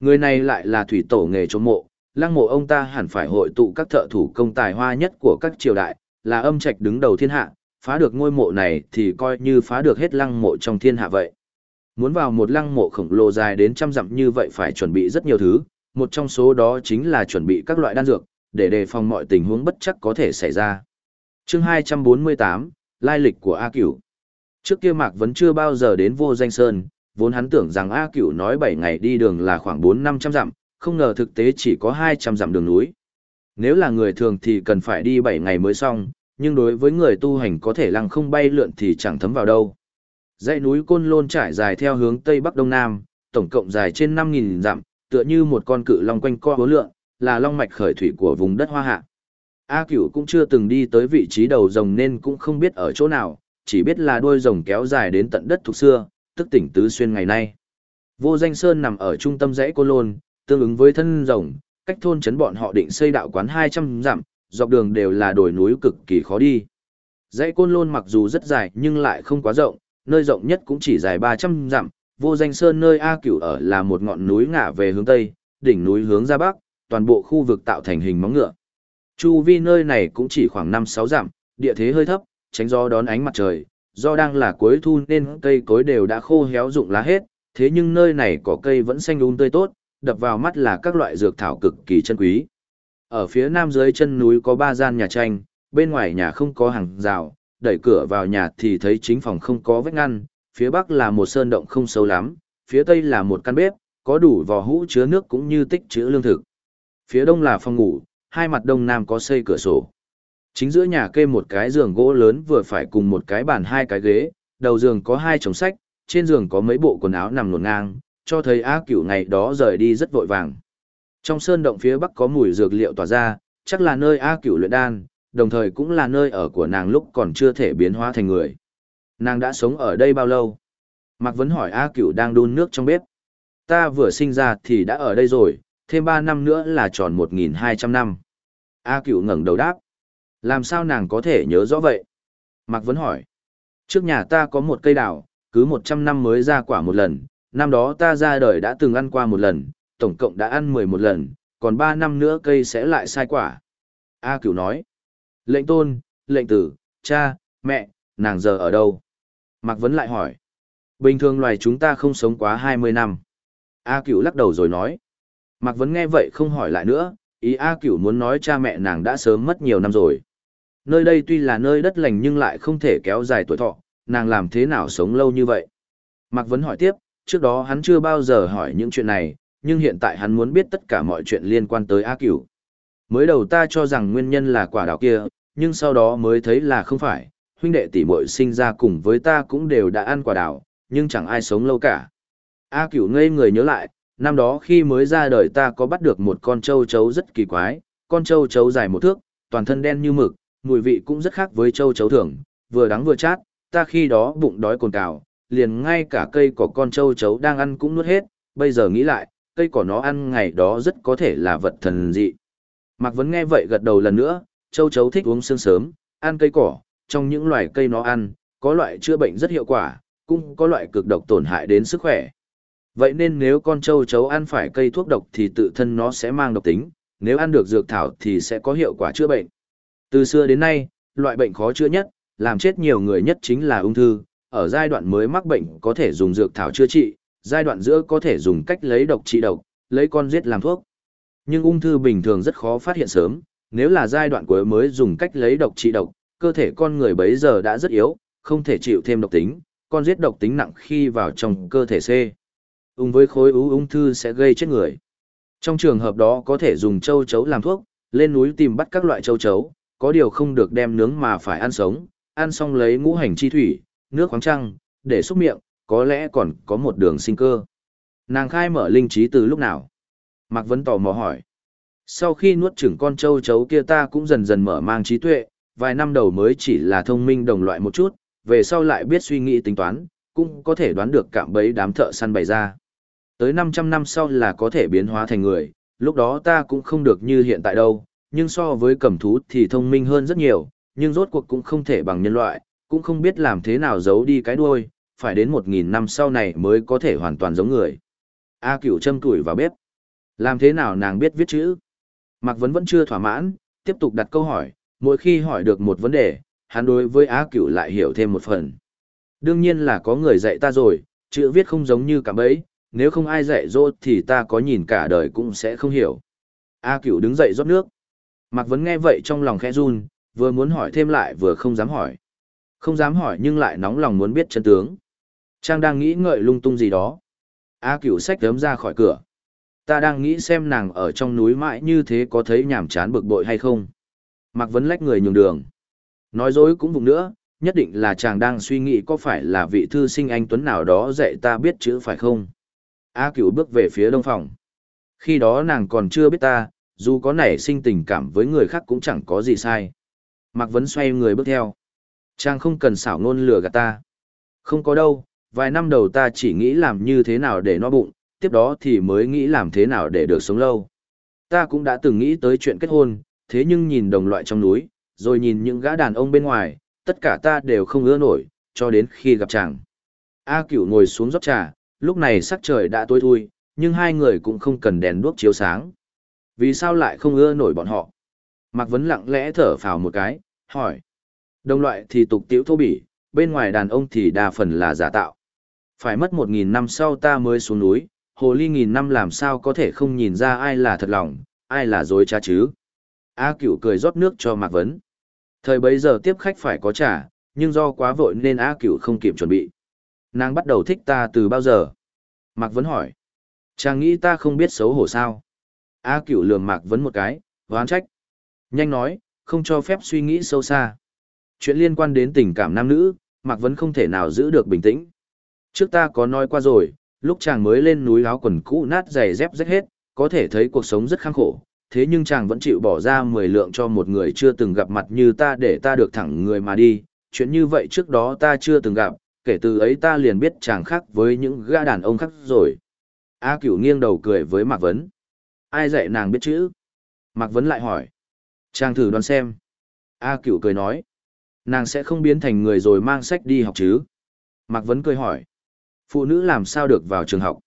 Người này lại là thủy tổ nghề trốn mộ, lăng mộ ông ta hẳn phải hội tụ các thợ thủ công tài hoa nhất của các triều đại, là âm trạch đứng đầu thiên hạ, phá được ngôi mộ này thì coi như phá được hết lăng mộ trong thiên hạ vậy. Muốn vào một lăng mộ khổng lồ dài đến trăm dặm như vậy phải chuẩn bị rất nhiều thứ, một trong số đó chính là chuẩn bị các loại đan dược, để đề phòng mọi tình huống bất chắc có thể xảy ra. chương 248, Lai lịch của A Cửu Trước kia Mạc vẫn chưa bao giờ đến vô danh sơn, vốn hắn tưởng rằng A Cửu nói 7 ngày đi đường là khoảng 4-500 dặm, không ngờ thực tế chỉ có 200 dặm đường núi. Nếu là người thường thì cần phải đi 7 ngày mới xong, nhưng đối với người tu hành có thể lăng không bay lượn thì chẳng thấm vào đâu. Dãy núi Côn Lôn trải dài theo hướng Tây Bắc Đông Nam, tổng cộng dài trên 5.000 dặm, tựa như một con cự long quanh co hố lượn, là long mạch khởi thủy của vùng đất Hoa Hạ. A Cửu cũng chưa từng đi tới vị trí đầu rồng nên cũng không biết ở chỗ nào, chỉ biết là đuôi rồng kéo dài đến tận đất thuộc xưa, tức tỉnh tứ xuyên ngày nay. Vô danh sơn nằm ở trung tâm dãy Côn Lôn, tương ứng với thân rồng, cách thôn trấn bọn họ định xây đạo quán 200 dặm, dọc đường đều là đồi núi cực kỳ khó đi. Dãy côn lôn mặc dù rất dài nhưng lại không quá rộng, nơi rộng nhất cũng chỉ dài 300 dặm, vô danh sơn nơi A Cửu ở là một ngọn núi ngả về hướng Tây, đỉnh núi hướng ra Bắc, toàn bộ khu vực tạo thành hình móng ngựa. Chu vi nơi này cũng chỉ khoảng 5-6 dặm, địa thế hơi thấp, tránh gió đón ánh mặt trời, do đang là cuối thu nên cây cối đều đã khô héo rụng lá hết, thế nhưng nơi này có cây vẫn xanh um tươi tốt, đập vào mắt là các loại dược thảo cực kỳ chân quý. Ở phía nam dưới chân núi có ba gian nhà tranh, bên ngoài nhà không có hàng rào, đẩy cửa vào nhà thì thấy chính phòng không có vách ngăn, phía bắc là một sơn động không sâu lắm, phía tây là một căn bếp, có đủ vò hũ chứa nước cũng như tích trữ lương thực. Phía đông là phòng ngủ, hai mặt đông nam có xây cửa sổ. Chính giữa nhà kê một cái giường gỗ lớn vừa phải cùng một cái bàn hai cái ghế, đầu giường có hai chồng sách, trên giường có mấy bộ quần áo nằm luồn ngang, cho thấy A Cửu ngày đó rời đi rất vội vàng. Trong sơn động phía bắc có mùi dược liệu tỏa ra, chắc là nơi A Cửu luyện đan, đồng thời cũng là nơi ở của nàng lúc còn chưa thể biến hóa thành người. Nàng đã sống ở đây bao lâu? Mạc Vấn hỏi A Cửu đang đun nước trong bếp. Ta vừa sinh ra thì đã ở đây rồi, thêm 3 năm nữa là tròn 1.200 năm. A Cửu ngẩng đầu đáp. Làm sao nàng có thể nhớ rõ vậy? Mạc Vấn hỏi. Trước nhà ta có một cây đào, cứ 100 năm mới ra quả một lần, năm đó ta ra đời đã từng ăn qua một lần, tổng cộng đã ăn 11 lần, còn 3 năm nữa cây sẽ lại sai quả. A Cửu nói. Lệnh tôn, lệnh tử, cha, mẹ, nàng giờ ở đâu? Mạc Vấn lại hỏi. Bình thường loài chúng ta không sống quá 20 năm. A Cửu lắc đầu rồi nói. Mạc Vấn nghe vậy không hỏi lại nữa, ý A Cửu muốn nói cha mẹ nàng đã sớm mất nhiều năm rồi. Nơi đây tuy là nơi đất lành nhưng lại không thể kéo dài tuổi thọ, nàng làm thế nào sống lâu như vậy? Mạc Vấn hỏi tiếp, trước đó hắn chưa bao giờ hỏi những chuyện này, nhưng hiện tại hắn muốn biết tất cả mọi chuyện liên quan tới A Cửu. Mới đầu ta cho rằng nguyên nhân là quả đào kia, nhưng sau đó mới thấy là không phải, huynh đệ tỷ muội sinh ra cùng với ta cũng đều đã ăn quả đào, nhưng chẳng ai sống lâu cả. A Cửu ngây người nhớ lại, năm đó khi mới ra đời ta có bắt được một con trâu chấu rất kỳ quái, con trâu chấu dài một thước, toàn thân đen như mực, mùi vị cũng rất khác với trâu chấu thường, vừa đắng vừa chát, ta khi đó bụng đói cồn cào, liền ngay cả cây của con trâu chấu đang ăn cũng nuốt hết, bây giờ nghĩ lại, cây cỏ nó ăn ngày đó rất có thể là vật thần dị. Mạc Vấn nghe vậy gật đầu lần nữa, châu chấu thích uống sương sớm, ăn cây cỏ, trong những loài cây nó ăn, có loại chữa bệnh rất hiệu quả, cũng có loại cực độc tổn hại đến sức khỏe. Vậy nên nếu con châu chấu ăn phải cây thuốc độc thì tự thân nó sẽ mang độc tính, nếu ăn được dược thảo thì sẽ có hiệu quả chữa bệnh. Từ xưa đến nay, loại bệnh khó chữa nhất, làm chết nhiều người nhất chính là ung thư, ở giai đoạn mới mắc bệnh có thể dùng dược thảo chữa trị, giai đoạn giữa có thể dùng cách lấy độc trị độc, lấy con giết làm thuốc. Nhưng ung thư bình thường rất khó phát hiện sớm, nếu là giai đoạn cuối mới dùng cách lấy độc trị độc, cơ thể con người bấy giờ đã rất yếu, không thể chịu thêm độc tính, con giết độc tính nặng khi vào trong cơ thể C. Ung với khối u ung thư sẽ gây chết người. Trong trường hợp đó có thể dùng châu chấu làm thuốc, lên núi tìm bắt các loại châu chấu, có điều không được đem nướng mà phải ăn sống, ăn xong lấy ngũ hành chi thủy, nước khoáng trăng, để xúc miệng, có lẽ còn có một đường sinh cơ. Nàng khai mở linh trí từ lúc nào? Mạc Vấn tò mò hỏi. Sau khi nuốt chửng con trâu chấu kia ta cũng dần dần mở mang trí tuệ, vài năm đầu mới chỉ là thông minh đồng loại một chút, về sau lại biết suy nghĩ tính toán, cũng có thể đoán được cạm bấy đám thợ săn bày ra. Tới 500 năm sau là có thể biến hóa thành người, lúc đó ta cũng không được như hiện tại đâu, nhưng so với cầm thú thì thông minh hơn rất nhiều, nhưng rốt cuộc cũng không thể bằng nhân loại, cũng không biết làm thế nào giấu đi cái đuôi, phải đến 1.000 năm sau này mới có thể hoàn toàn giống người. A cửu châm tuổi vào bếp. Làm thế nào nàng biết viết chữ? Mạc Vấn vẫn chưa thỏa mãn, tiếp tục đặt câu hỏi, mỗi khi hỏi được một vấn đề, hắn đối với A Cửu lại hiểu thêm một phần. Đương nhiên là có người dạy ta rồi, chữ viết không giống như cả bấy, nếu không ai dạy dỗ thì ta có nhìn cả đời cũng sẽ không hiểu. A Cửu đứng dậy rót nước. Mạc Vấn nghe vậy trong lòng khẽ run, vừa muốn hỏi thêm lại vừa không dám hỏi. Không dám hỏi nhưng lại nóng lòng muốn biết chân tướng. Trang đang nghĩ ngợi lung tung gì đó. A Cửu xách đấm ra khỏi cửa. Ta đang nghĩ xem nàng ở trong núi mãi như thế có thấy nhàm chán bực bội hay không. Mạc Vấn lách người nhường đường. Nói dối cũng vùng nữa, nhất định là chàng đang suy nghĩ có phải là vị thư sinh anh Tuấn nào đó dạy ta biết chữ phải không. A cửu bước về phía đông phòng. Khi đó nàng còn chưa biết ta, dù có nảy sinh tình cảm với người khác cũng chẳng có gì sai. Mạc Vấn xoay người bước theo. Chàng không cần xảo ngôn lừa gạt ta. Không có đâu, vài năm đầu ta chỉ nghĩ làm như thế nào để no bụng, tiếp đó thì mới nghĩ làm thế nào để được sống lâu. Ta cũng đã từng nghĩ tới chuyện kết hôn, thế nhưng nhìn đồng loại trong núi, rồi nhìn những gã đàn ông bên ngoài, tất cả ta đều không ưa nổi, cho đến khi gặp chàng. A cửu ngồi xuống rót trà, lúc này sắc trời đã tối thui, nhưng hai người cũng không cần đèn đuốc chiếu sáng. Vì sao lại không ưa nổi bọn họ? Mạc Vấn lặng lẽ thở phào một cái, hỏi. Đồng loại thì tục tiễu thô bỉ, bên ngoài đàn ông thì đa phần là giả tạo. Phải mất một nghìn năm sau ta mới xuống núi, hồ ly nghìn năm làm sao có thể không nhìn ra ai là thật lòng, ai là dối trá chứ. A cửu cười rót nước cho Mạc Vấn. Thời bấy giờ tiếp khách phải có trả, nhưng do quá vội nên A cửu không kịp chuẩn bị. Nàng bắt đầu thích ta từ bao giờ? Mạc Vấn hỏi. Chàng nghĩ ta không biết xấu hổ sao? A cửu lườm Mạc Vấn một cái, hoán trách. Nhanh nói, không cho phép suy nghĩ sâu xa. Chuyện liên quan đến tình cảm nam nữ, Mạc Vấn không thể nào giữ được bình tĩnh. Trước ta có nói qua rồi, lúc chàng mới lên núi áo quần cũ nát giày dép rách hết, có thể thấy cuộc sống rất khăng khổ, thế nhưng chàng vẫn chịu bỏ ra 10 lượng cho một người chưa từng gặp mặt như ta để ta được thẳng người mà đi, chuyện như vậy trước đó ta chưa từng gặp, kể từ ấy ta liền biết chàng khác với những gã đàn ông khác rồi. A cửu nghiêng đầu cười với Mạc Vấn. Ai dạy nàng biết chữ? Mạc Vấn lại hỏi. Chàng thử đoán xem. A cửu cười nói. Nàng sẽ không biến thành người rồi mang sách đi học chứ? Mạc Vấn cười hỏi. Phụ nữ làm sao được vào trường học?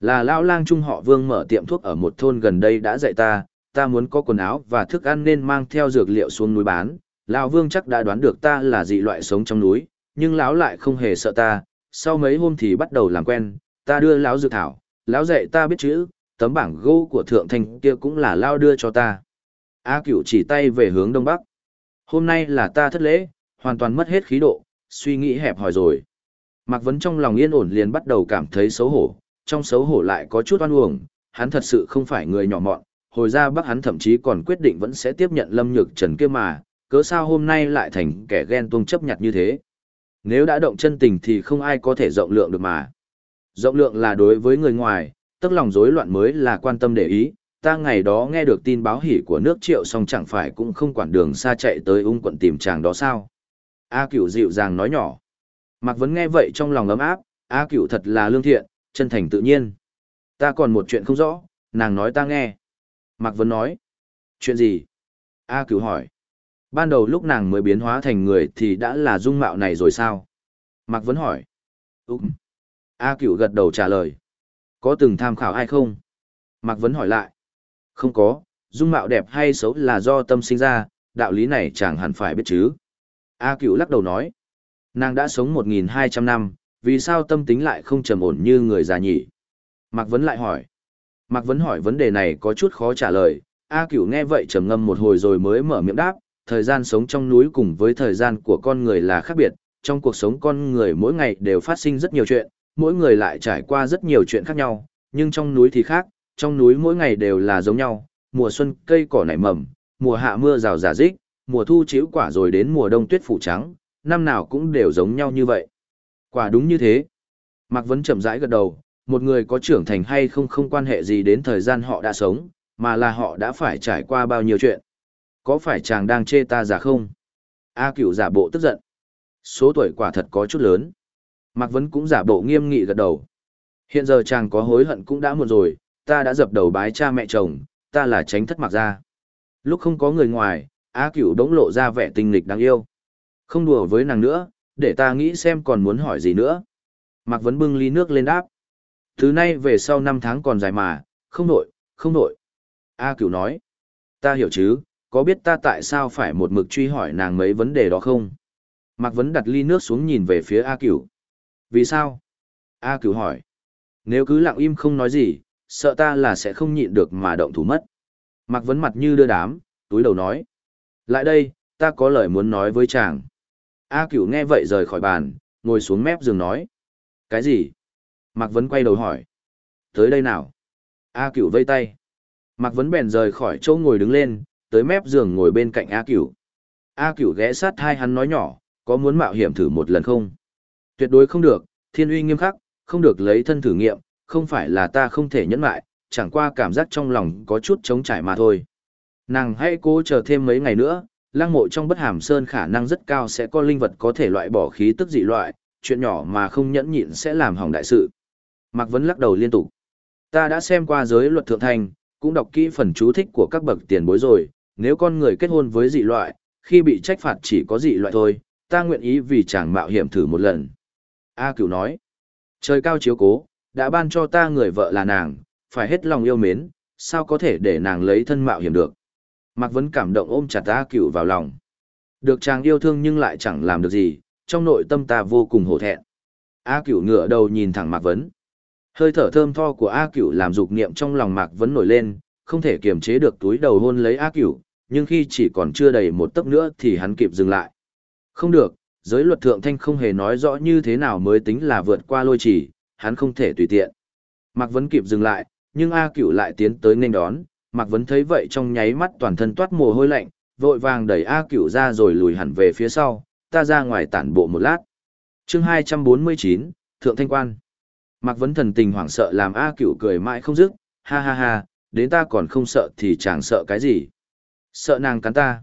Là lão lang trung họ vương mở tiệm thuốc ở một thôn gần đây đã dạy ta, ta muốn có quần áo và thức ăn nên mang theo dược liệu xuống núi bán. Lão vương chắc đã đoán được ta là dị loại sống trong núi, nhưng lão lại không hề sợ ta. Sau mấy hôm thì bắt đầu làm quen, ta đưa lão dược thảo, lão dạy ta biết chữ, tấm bảng gỗ của thượng thành kia cũng là lão đưa cho ta. A cửu chỉ tay về hướng đông bắc. Hôm nay là ta thất lễ, hoàn toàn mất hết khí độ, suy nghĩ hẹp hòi rồi. Mạc Vấn trong lòng yên ổn liền bắt đầu cảm thấy xấu hổ, trong xấu hổ lại có chút oan uổng, hắn thật sự không phải người nhỏ mọn, hồi ra bắc hắn thậm chí còn quyết định vẫn sẽ tiếp nhận Lâm Nhược Trần kia mà, cớ sao hôm nay lại thành kẻ ghen tuông chấp nhặt như thế. Nếu đã động chân tình thì không ai có thể rộng lượng được mà. Rộng lượng là đối với người ngoài, tức lòng rối loạn mới là quan tâm để ý, ta ngày đó nghe được tin báo hỉ của nước triệu xong chẳng phải cũng không quản đường xa chạy tới ung quận tìm chàng đó sao. A cửu dịu dàng nói nhỏ. Mạc Vấn nghe vậy trong lòng ấm áp, A cửu thật là lương thiện, chân thành tự nhiên. Ta còn một chuyện không rõ, nàng nói ta nghe. Mạc Vấn nói. Chuyện gì? A cửu hỏi. Ban đầu lúc nàng mới biến hóa thành người thì đã là dung mạo này rồi sao? Mạc Vấn hỏi. Úng. A cửu gật đầu trả lời. Có từng tham khảo ai không? Mạc Vấn hỏi lại. Không có, dung mạo đẹp hay xấu là do tâm sinh ra, đạo lý này chẳng hẳn phải biết chứ. A cửu lắc đầu nói. Nàng đã sống 1.200 năm, vì sao tâm tính lại không trầm ổn như người già nhỉ? Mạc Vấn lại hỏi. Mạc Vấn hỏi vấn đề này có chút khó trả lời, A Cửu nghe vậy trầm ngâm một hồi rồi mới mở miệng đáp, thời gian sống trong núi cùng với thời gian của con người là khác biệt, trong cuộc sống con người mỗi ngày đều phát sinh rất nhiều chuyện, mỗi người lại trải qua rất nhiều chuyện khác nhau, nhưng trong núi thì khác, trong núi mỗi ngày đều là giống nhau, mùa xuân cây cỏ nảy mầm, mùa hạ mưa rào rả rích, mùa thu chiếu quả rồi đến mùa đông tuyết phủ trắng, năm nào cũng đều giống nhau như vậy. Quả đúng như thế. Mạc Vấn chậm rãi gật đầu, một người có trưởng thành hay không không quan hệ gì đến thời gian họ đã sống, mà là họ đã phải trải qua bao nhiêu chuyện. Có phải chàng đang chê ta giả không? A cửu giả bộ tức giận. Số tuổi quả thật có chút lớn. Mạc Vấn cũng giả bộ nghiêm nghị gật đầu. Hiện giờ chàng có hối hận cũng đã muộn rồi, ta đã dập đầu bái cha mẹ chồng, ta là tránh thất mặc ra. Lúc không có người ngoài, A cửu đống lộ ra vẻ tinh lịch đáng yêu. Không đùa với nàng nữa, để ta nghĩ xem còn muốn hỏi gì nữa. Mạc Vấn bưng ly nước lên đáp. Thứ nay về sau năm tháng còn dài mà, không nổi, không nổi. A cửu nói. Ta hiểu chứ, có biết ta tại sao phải một mực truy hỏi nàng mấy vấn đề đó không? Mạc Vấn đặt ly nước xuống nhìn về phía A cửu. Vì sao? A cửu hỏi. Nếu cứ lặng im không nói gì, sợ ta là sẽ không nhịn được mà động thủ mất. Mạc Vấn mặt như đưa đám, túi đầu nói. Lại đây, ta có lời muốn nói với chàng. A cửu nghe vậy rời khỏi bàn, ngồi xuống mép giường nói. Cái gì? Mạc Vấn quay đầu hỏi. Tới đây nào? A cửu vây tay. Mạc Vấn bèn rời khỏi chỗ ngồi đứng lên, tới mép giường ngồi bên cạnh A cửu. A cửu ghé sát hai hắn nói nhỏ, có muốn mạo hiểm thử một lần không? Tuyệt đối không được, thiên uy nghiêm khắc, không được lấy thân thử nghiệm, không phải là ta không thể nhẫn lại, chẳng qua cảm giác trong lòng có chút trống trải mà thôi. Nàng hãy cố chờ thêm mấy ngày nữa, lăng mộ trong bất hàm sơn khả năng rất cao sẽ có linh vật có thể loại bỏ khí tức dị loại, chuyện nhỏ mà không nhẫn nhịn sẽ làm hỏng đại sự. Mạc Vấn lắc đầu liên tục. Ta đã xem qua giới luật thượng thành, cũng đọc kỹ phần chú thích của các bậc tiền bối rồi, nếu con người kết hôn với dị loại, khi bị trách phạt chỉ có dị loại thôi, Ta nguyện ý vì chàng mạo hiểm thử một lần. A cửu nói. Trời cao chiếu cố, đã ban cho ta người vợ là nàng, phải hết lòng yêu mến, sao có thể để nàng lấy thân mạo hiểm được. Mạc Vấn cảm động ôm chặt A cửu vào lòng. Được chàng yêu thương nhưng lại chẳng làm được gì, trong nội tâm ta vô cùng hổ thẹn. A cửu ngửa đầu nhìn thẳng Mạc Vấn. Hơi thở thơm tho của A cửu làm dục niệm trong lòng Mạc Vấn nổi lên, không thể kiềm chế được túi đầu hôn lấy A cửu, nhưng khi chỉ còn chưa đầy một tấc nữa thì hắn kịp dừng lại. Không được, giới luật thượng thanh không hề nói rõ như thế nào mới tính là vượt qua lôi chỉ, hắn không thể tùy tiện. Mạc Vấn kịp dừng lại, nhưng A Cửu lại tiến tới nên đón, Mạc Vấn thấy vậy trong nháy mắt toàn thân toát mồ hôi lạnh, vội vàng đẩy A Cửu ra rồi lùi hẳn về phía sau, ta ra ngoài tản bộ một lát. chương 249, Thượng Thanh Quan. Mạc Vấn thần tình hoảng sợ làm A Cửu cười mãi không dứt, ha ha ha, đến ta còn không sợ thì chẳng sợ cái gì. Sợ nàng cắn ta.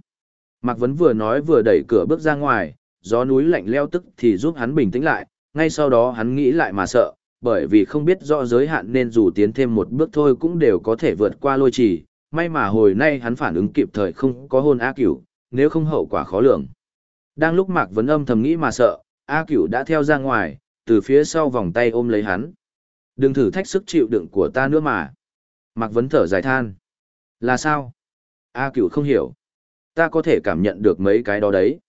Mạc Vấn vừa nói vừa đẩy cửa bước ra ngoài, gió núi lạnh leo tức thì giúp hắn bình tĩnh lại, ngay sau đó hắn nghĩ lại mà sợ, bởi vì không biết rõ giới hạn nên dù tiến thêm một bước thôi cũng đều có thể vượt qua lôi trì, may mà hồi nay hắn phản ứng kịp thời không có hôn A Cửu, nếu không hậu quả khó lường. Đang lúc Mạc Vấn âm thầm nghĩ mà sợ, A Cửu đã theo ra ngoài, từ phía sau vòng tay ôm lấy hắn. Đừng thử thách sức chịu đựng của ta nữa mà. Mạc Vấn thở dài than. Là sao? A Cửu không hiểu. Ta có thể cảm nhận được mấy cái đó đấy.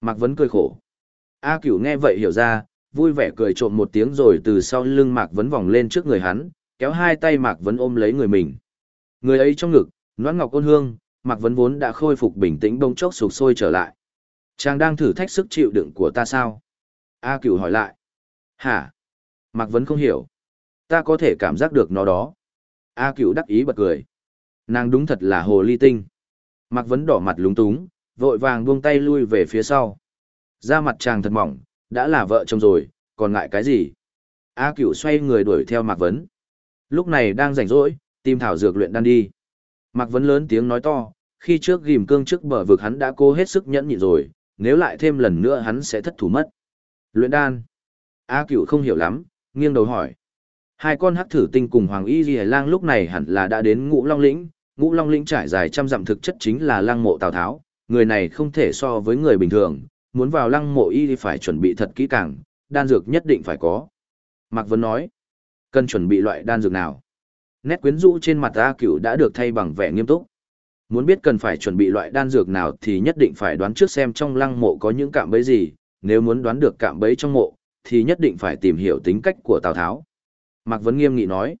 Mạc Vấn cười khổ. A Cửu nghe vậy hiểu ra, vui vẻ cười trộm một tiếng rồi từ sau lưng Mạc Vấn vòng lên trước người hắn, kéo hai tay Mạc Vấn ôm lấy người mình. Người ấy trong ngực, noãn ngọc ôn hương, Mạc Vấn vốn đã khôi phục bình tĩnh bông chốc sụp sôi trở lại. Chàng đang thử thách sức chịu đựng của ta sao? A Cửu hỏi lại. Hả? Mạc Vấn không hiểu. Ta có thể cảm giác được nó đó. A Cửu đắc ý bật cười. Nàng đúng thật là hồ ly tinh. Mạc Vấn đỏ mặt lúng túng, vội vàng buông tay lui về phía sau. Da mặt chàng thật mỏng, đã là vợ chồng rồi, còn ngại cái gì? A Cửu xoay người đuổi theo Mạc Vấn. Lúc này đang rảnh rỗi, tìm thảo dược luyện đan đi. Mạc Vấn lớn tiếng nói to, khi trước ghim cương trước bờ vực hắn đã cố hết sức nhẫn nhịn rồi, nếu lại thêm lần nữa hắn sẽ thất thủ mất. Luyện đan. A Cửu không hiểu lắm, nghiêng đầu hỏi. Hai con hắc thử tinh cùng Hoàng Y Ghi Lang lúc này hẳn là đã đến Ngũ Long Lĩnh, Ngũ Long Lĩnh trải dài trăm dặm thực chất chính là Lang mộ Tào Tháo, người này không thể so với người bình thường, muốn vào lăng mộ y thì phải chuẩn bị thật kỹ càng, đan dược nhất định phải có. Mạc Vân nói, cần chuẩn bị loại đan dược nào? Nét quyến rũ trên mặt A Cửu đã được thay bằng vẻ nghiêm túc. Muốn biết cần phải chuẩn bị loại đan dược nào thì nhất định phải đoán trước xem trong lăng mộ có những cạm bẫy gì, nếu muốn đoán được cạm bẫy trong mộ, thì nhất định phải tìm hiểu tính cách của Tào Tháo. Mạc Vấn nghiêm nghị nói,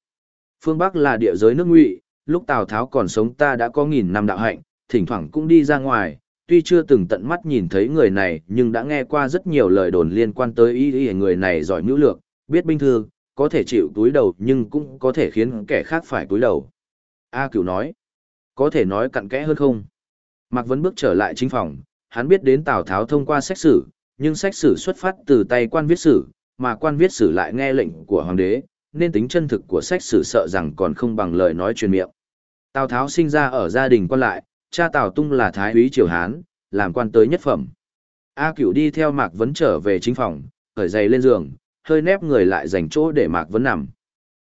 phương Bắc là địa giới nước ngụy, lúc Tào Tháo còn sống ta đã có nghìn năm đạo hạnh, thỉnh thoảng cũng đi ra ngoài, tuy chưa từng tận mắt nhìn thấy người này nhưng đã nghe qua rất nhiều lời đồn liên quan tới ý ý người này giỏi mưu lược, biết binh thư, có thể chịu túi đầu nhưng cũng có thể khiến kẻ khác phải túi đầu. A cửu nói, có thể nói cặn kẽ hơn không? Mạc Vấn bước trở lại chính phòng, hắn biết đến Tào Tháo thông qua sách sử, nhưng sách sử xuất phát từ tay quan viết sử, mà quan viết sử lại nghe lệnh của hoàng đế, nên tính chân thực của sách sử sợ rằng còn không bằng lời nói truyền miệng. Tào Tháo sinh ra ở gia đình quan lại, cha Tào Tung là thái úy triều Hán, làm quan tới nhất phẩm. A Cửu đi theo Mạc Vấn trở về chính phòng, khởi giày lên giường, hơi nép người lại dành chỗ để Mạc Vấn nằm.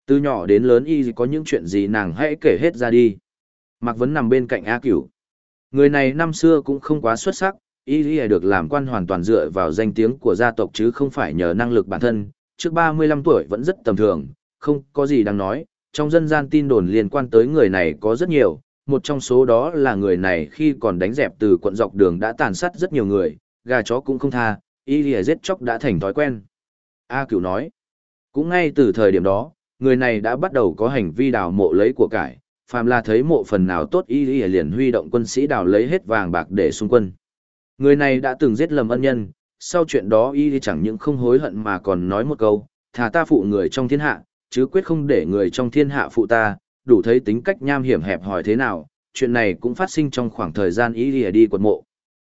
Từ nhỏ đến lớn y có những chuyện gì nàng hãy kể hết ra đi. Mạc Vấn nằm bên cạnh A Cửu. Người này năm xưa cũng không quá xuất sắc, y được làm quan hoàn toàn dựa vào danh tiếng của gia tộc chứ không phải nhờ năng lực bản thân, trước 35 tuổi vẫn rất tầm thường, không có gì đáng nói, trong dân gian tin đồn liên quan tới người này có rất nhiều, một trong số đó là người này khi còn đánh dẹp từ quận dọc đường đã tàn sát rất nhiều người, gà chó cũng không tha, y lìa giết chóc đã thành thói quen. A cửu nói, cũng ngay từ thời điểm đó, người này đã bắt đầu có hành vi đào mộ lấy của cải, phàm là thấy mộ phần nào tốt y lìa liền huy động quân sĩ đào lấy hết vàng bạc để xung quân. Người này đã từng giết lầm ân nhân, sau chuyện đó y chẳng những không hối hận mà còn nói một câu, thà ta phụ người trong thiên hạ, chứ quyết không để người trong thiên hạ phụ ta, đủ thấy tính cách nham hiểm hẹp hỏi thế nào, chuyện này cũng phát sinh trong khoảng thời gian Y Lìa đi quật mộ.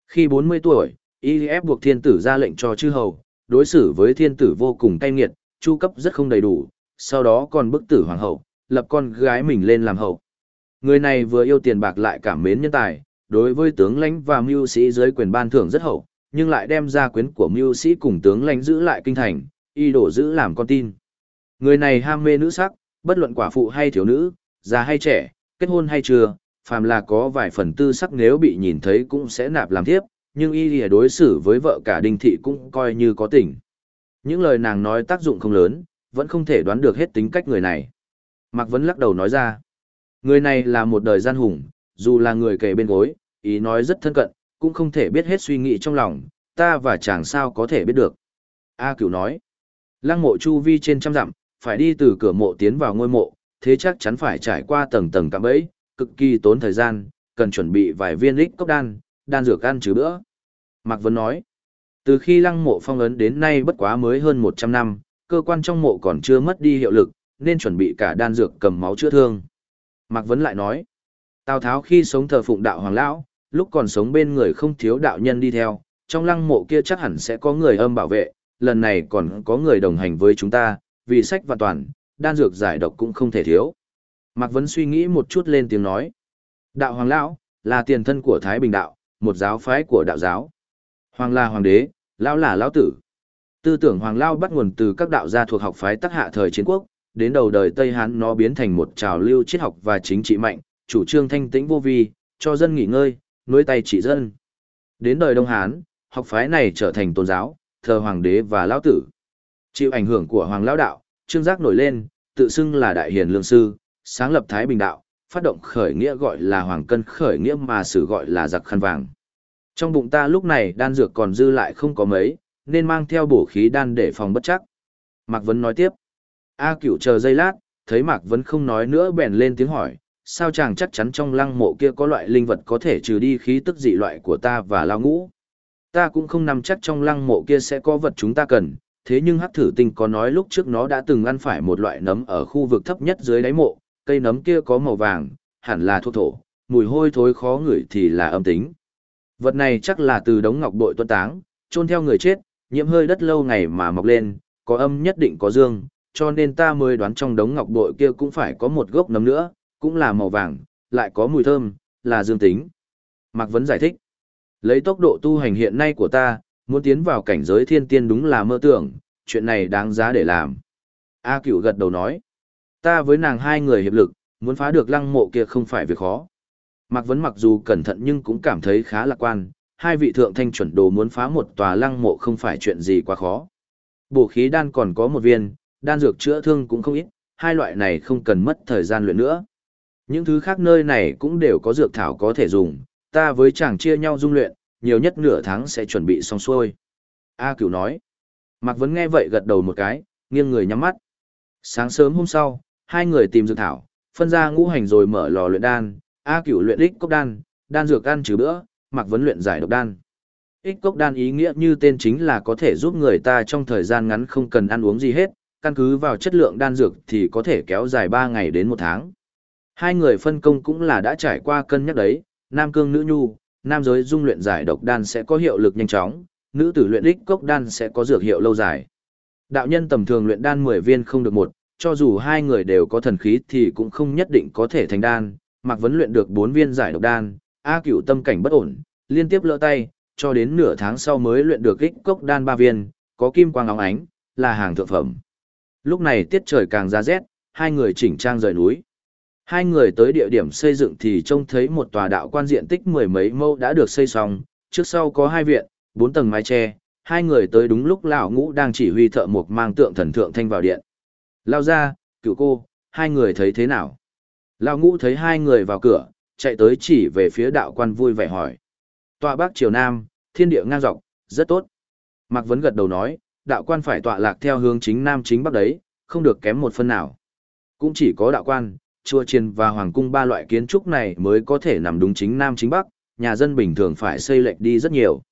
Khi 40 tuổi, Y ép buộc thiên tử ra lệnh cho chư hầu, đối xử với thiên tử vô cùng cay nghiệt, chu cấp rất không đầy đủ, sau đó còn bức tử hoàng hậu, lập con gái mình lên làm hậu. Người này vừa yêu tiền bạc lại cảm mến nhân tài, đối với tướng lãnh và mưu sĩ dưới quyền ban thưởng rất hậu, nhưng lại đem ra quyến của mưu sĩ cùng tướng lãnh giữ lại kinh thành, y đổ giữ làm con tin. Người này ham mê nữ sắc, bất luận quả phụ hay thiếu nữ, già hay trẻ, kết hôn hay chưa, phàm là có vài phần tư sắc nếu bị nhìn thấy cũng sẽ nạp làm thiếp, nhưng y lìa đối xử với vợ cả đinh thị cũng coi như có tình. Những lời nàng nói tác dụng không lớn, vẫn không thể đoán được hết tính cách người này. Mạc Vấn lắc đầu nói ra, người này là một đời gian hùng, dù là người kề bên gối, ý nói rất thân cận, cũng không thể biết hết suy nghĩ trong lòng, ta và chàng sao có thể biết được. A cửu nói, lăng mộ chu vi trên trăm dặm, phải đi từ cửa mộ tiến vào ngôi mộ, thế chắc chắn phải trải qua tầng tầng cạm bẫy, cực kỳ tốn thời gian, cần chuẩn bị vài viên lích cốc đan, đan dược ăn chứ bữa. Mạc Vân nói, từ khi lăng mộ phong ấn đến nay bất quá mới hơn 100 năm, cơ quan trong mộ còn chưa mất đi hiệu lực, nên chuẩn bị cả đan dược cầm máu chữa thương. Mạc Vân lại nói, Tào Tháo khi sống thờ phụng đạo hoàng lão, lúc còn sống bên người không thiếu đạo nhân đi theo, trong lăng mộ kia chắc hẳn sẽ có người âm bảo vệ, lần này còn có người đồng hành với chúng ta, vì sách và toàn, đan dược giải độc cũng không thể thiếu. Mạc Vấn suy nghĩ một chút lên tiếng nói. Đạo Hoàng Lão, là tiền thân của Thái Bình Đạo, một giáo phái của đạo giáo. Hoàng là Hoàng đế, Lão là Lão tử. Tư tưởng Hoàng Lão bắt nguồn từ các đạo gia thuộc học phái tác hạ thời chiến quốc, đến đầu đời Tây Hán nó biến thành một trào lưu triết học và chính trị mạnh, chủ trương thanh tĩnh vô vi, cho dân nghỉ ngơi, nuôi tay trị dân. Đến đời Đông Hán, học phái này trở thành tôn giáo, thờ hoàng đế và lão tử. Chịu ảnh hưởng của hoàng lão đạo, trương giác nổi lên, tự xưng là đại hiền lương sư, sáng lập Thái Bình đạo, phát động khởi nghĩa gọi là hoàng cân khởi nghĩa mà sử gọi là giặc khăn vàng. Trong bụng ta lúc này đan dược còn dư lại không có mấy, nên mang theo bổ khí đan để phòng bất chắc. Mạc Vấn nói tiếp. A cửu chờ giây lát, thấy Mạc Vấn không nói nữa bèn lên tiếng hỏi, sao chàng chắc chắn trong lăng mộ kia có loại linh vật có thể trừ đi khí tức dị loại của ta và lao ngũ. Ta cũng không nằm chắc trong lăng mộ kia sẽ có vật chúng ta cần, thế nhưng hắc thử tinh có nói lúc trước nó đã từng ăn phải một loại nấm ở khu vực thấp nhất dưới đáy mộ, cây nấm kia có màu vàng, hẳn là thuốc thổ, mùi hôi thối khó ngửi thì là âm tính. Vật này chắc là từ đống ngọc bội tuân táng, chôn theo người chết, nhiễm hơi đất lâu ngày mà mọc lên, có âm nhất định có dương, cho nên ta mới đoán trong đống ngọc bội kia cũng phải có một gốc nấm nữa, cũng là màu vàng, lại có mùi thơm, là dương tính. Mạc Vấn giải thích, lấy tốc độ tu hành hiện nay của ta, muốn tiến vào cảnh giới thiên tiên đúng là mơ tưởng, chuyện này đáng giá để làm. A cửu gật đầu nói, ta với nàng hai người hiệp lực, muốn phá được lăng mộ kia không phải việc khó. Mạc Vấn mặc dù cẩn thận nhưng cũng cảm thấy khá lạc quan, hai vị thượng thanh chuẩn đồ muốn phá một tòa lăng mộ không phải chuyện gì quá khó. Bổ khí đan còn có một viên, đan dược chữa thương cũng không ít, hai loại này không cần mất thời gian luyện nữa. Những thứ khác nơi này cũng đều có dược thảo có thể dùng, ta với chàng chia nhau dung luyện, nhiều nhất nửa tháng sẽ chuẩn bị xong xuôi. A cửu nói. Mạc Vấn nghe vậy gật đầu một cái, nghiêng người nhắm mắt. Sáng sớm hôm sau, hai người tìm dược thảo, phân ra ngũ hành rồi mở lò luyện đan, A cửu luyện ích cốc đan, đan dược ăn trừ bữa, Mạc Vấn luyện giải độc đan. Ích cốc đan ý nghĩa như tên chính là có thể giúp người ta trong thời gian ngắn không cần ăn uống gì hết, căn cứ vào chất lượng đan dược thì có thể kéo dài 3 ngày đến 1 tháng. Hai người phân công cũng là đã trải qua cân nhắc đấy, nam cương nữ nhu, nam giới dung luyện giải độc đan sẽ có hiệu lực nhanh chóng, nữ tử luyện đích cốc đan sẽ có dược hiệu lâu dài. Đạo nhân tầm thường luyện đan 10 viên không được một, cho dù hai người đều có thần khí thì cũng không nhất định có thể thành đan, Mạc Vấn luyện được 4 viên giải độc đan, A Cửu tâm cảnh bất ổn, liên tiếp lỡ tay, cho đến nửa tháng sau mới luyện được kích cốc đan 3 viên, có kim quang óng ánh, là hàng thượng phẩm. Lúc này tiết trời càng ra rét, hai người chỉnh trang rời núi. Hai người tới địa điểm xây dựng thì trông thấy một tòa đạo quan diện tích mười mấy mẫu đã được xây xong, trước sau có hai viện, bốn tầng mái tre, hai người tới đúng lúc lão ngũ đang chỉ huy thợ mộc mang tượng thần thượng thanh vào điện. Lao ra, cựu cô, hai người thấy thế nào? Lão ngũ thấy hai người vào cửa, chạy tới chỉ về phía đạo quan vui vẻ hỏi. Tọa bắc triều nam, thiên địa ngang dọc, rất tốt. Mạc Vấn gật đầu nói, đạo quan phải tọa lạc theo hướng chính nam chính bắc đấy, không được kém một phân nào. Cũng chỉ có đạo quan, chùa chiền và hoàng cung ba loại kiến trúc này mới có thể nằm đúng chính nam chính bắc, nhà dân bình thường phải xây lệch đi rất nhiều.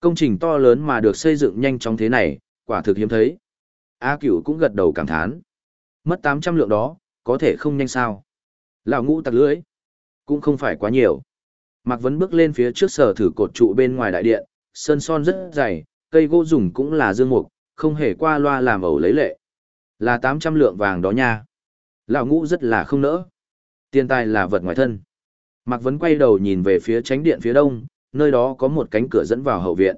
Công trình to lớn mà được xây dựng nhanh chóng thế này, quả thực hiếm thấy. A Cửu cũng gật đầu cảm thán. Mất 800 lượng đó, có thể không nhanh sao. Lão ngũ tặc lưỡi. Cũng không phải quá nhiều. Mạc Vấn bước lên phía trước sở thử cột trụ bên ngoài đại điện, sơn son rất dày, cây gỗ dùng cũng là dương mục, không hề qua loa làm ẩu lấy lệ. Là 800 lượng vàng đó nha. Lão ngũ rất là không nỡ. Tiền tài là vật ngoài thân. Mạc Vấn quay đầu nhìn về phía tránh điện phía đông, nơi đó có một cánh cửa dẫn vào hậu viện.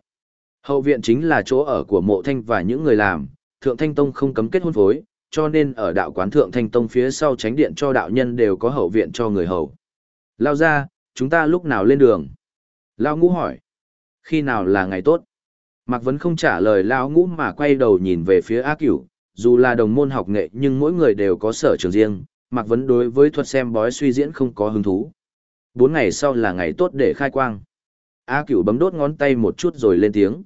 Hậu viện chính là chỗ ở của mộ thanh và những người làm, Thượng Thanh Tông không cấm kết hôn phối, cho nên ở đạo quán Thượng Thanh Tông phía sau tránh điện cho đạo nhân đều có hậu viện cho người hầu. Lao ra, chúng ta lúc nào lên đường? Lao ngũ hỏi. Khi nào là ngày tốt? Mạc Vấn không trả lời lão ngũ mà quay đầu nhìn về phía A Cửu, dù là đồng môn học nghệ nhưng mỗi người đều có sở trường riêng, Mạc Vấn đối với thuật xem bói suy diễn không có hứng thú. Bốn ngày sau là ngày tốt để khai quang. A Cửu bấm đốt ngón tay một chút rồi lên tiếng.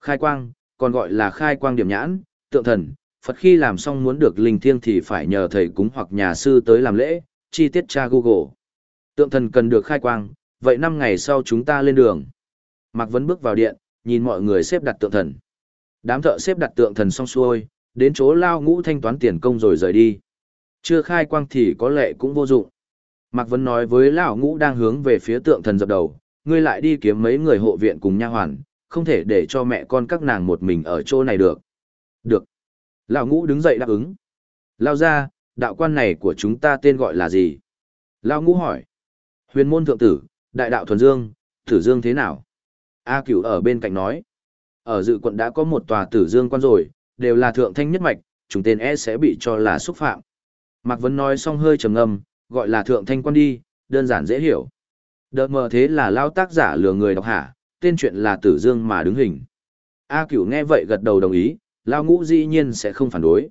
Khai quang, còn gọi là khai quang điểm nhãn, tượng thần, Phật khi làm xong muốn được linh thiêng thì phải nhờ thầy cúng hoặc nhà sư tới làm lễ, chi tiết tra Google. Tượng thần cần được khai quang, vậy năm ngày sau chúng ta lên đường. Mạc Vấn bước vào điện, nhìn mọi người xếp đặt tượng thần. Đám thợ xếp đặt tượng thần xong xuôi, đến chỗ lao ngũ thanh toán tiền công rồi rời đi. Chưa khai quang thì có lẽ cũng vô dụng. Mạc Vân nói với lão ngũ đang hướng về phía tượng thần dập đầu, ngươi lại đi kiếm mấy người hộ viện cùng nha hoàn, không thể để cho mẹ con các nàng một mình ở chỗ này được. Được. Lão ngũ đứng dậy đáp ứng. Lao ra, đạo quan này của chúng ta tên gọi là gì? Lão ngũ hỏi. Huyền môn thượng tử, đại đạo thuần dương, tử dương thế nào? A cửu ở bên cạnh nói. Ở dự quận đã có một tòa tử dương quan rồi, đều là thượng thanh nhất mạch, chúng tên e sẽ bị cho là xúc phạm. Mạc Vấn nói xong hơi trầm ngâm, gọi là thượng thanh quan đi, đơn giản dễ hiểu. Đợt mờ thế là lao tác giả lừa người đọc hả, tên chuyện là tử dương mà đứng hình. A cửu nghe vậy gật đầu đồng ý, lao ngũ dĩ nhiên sẽ không phản đối.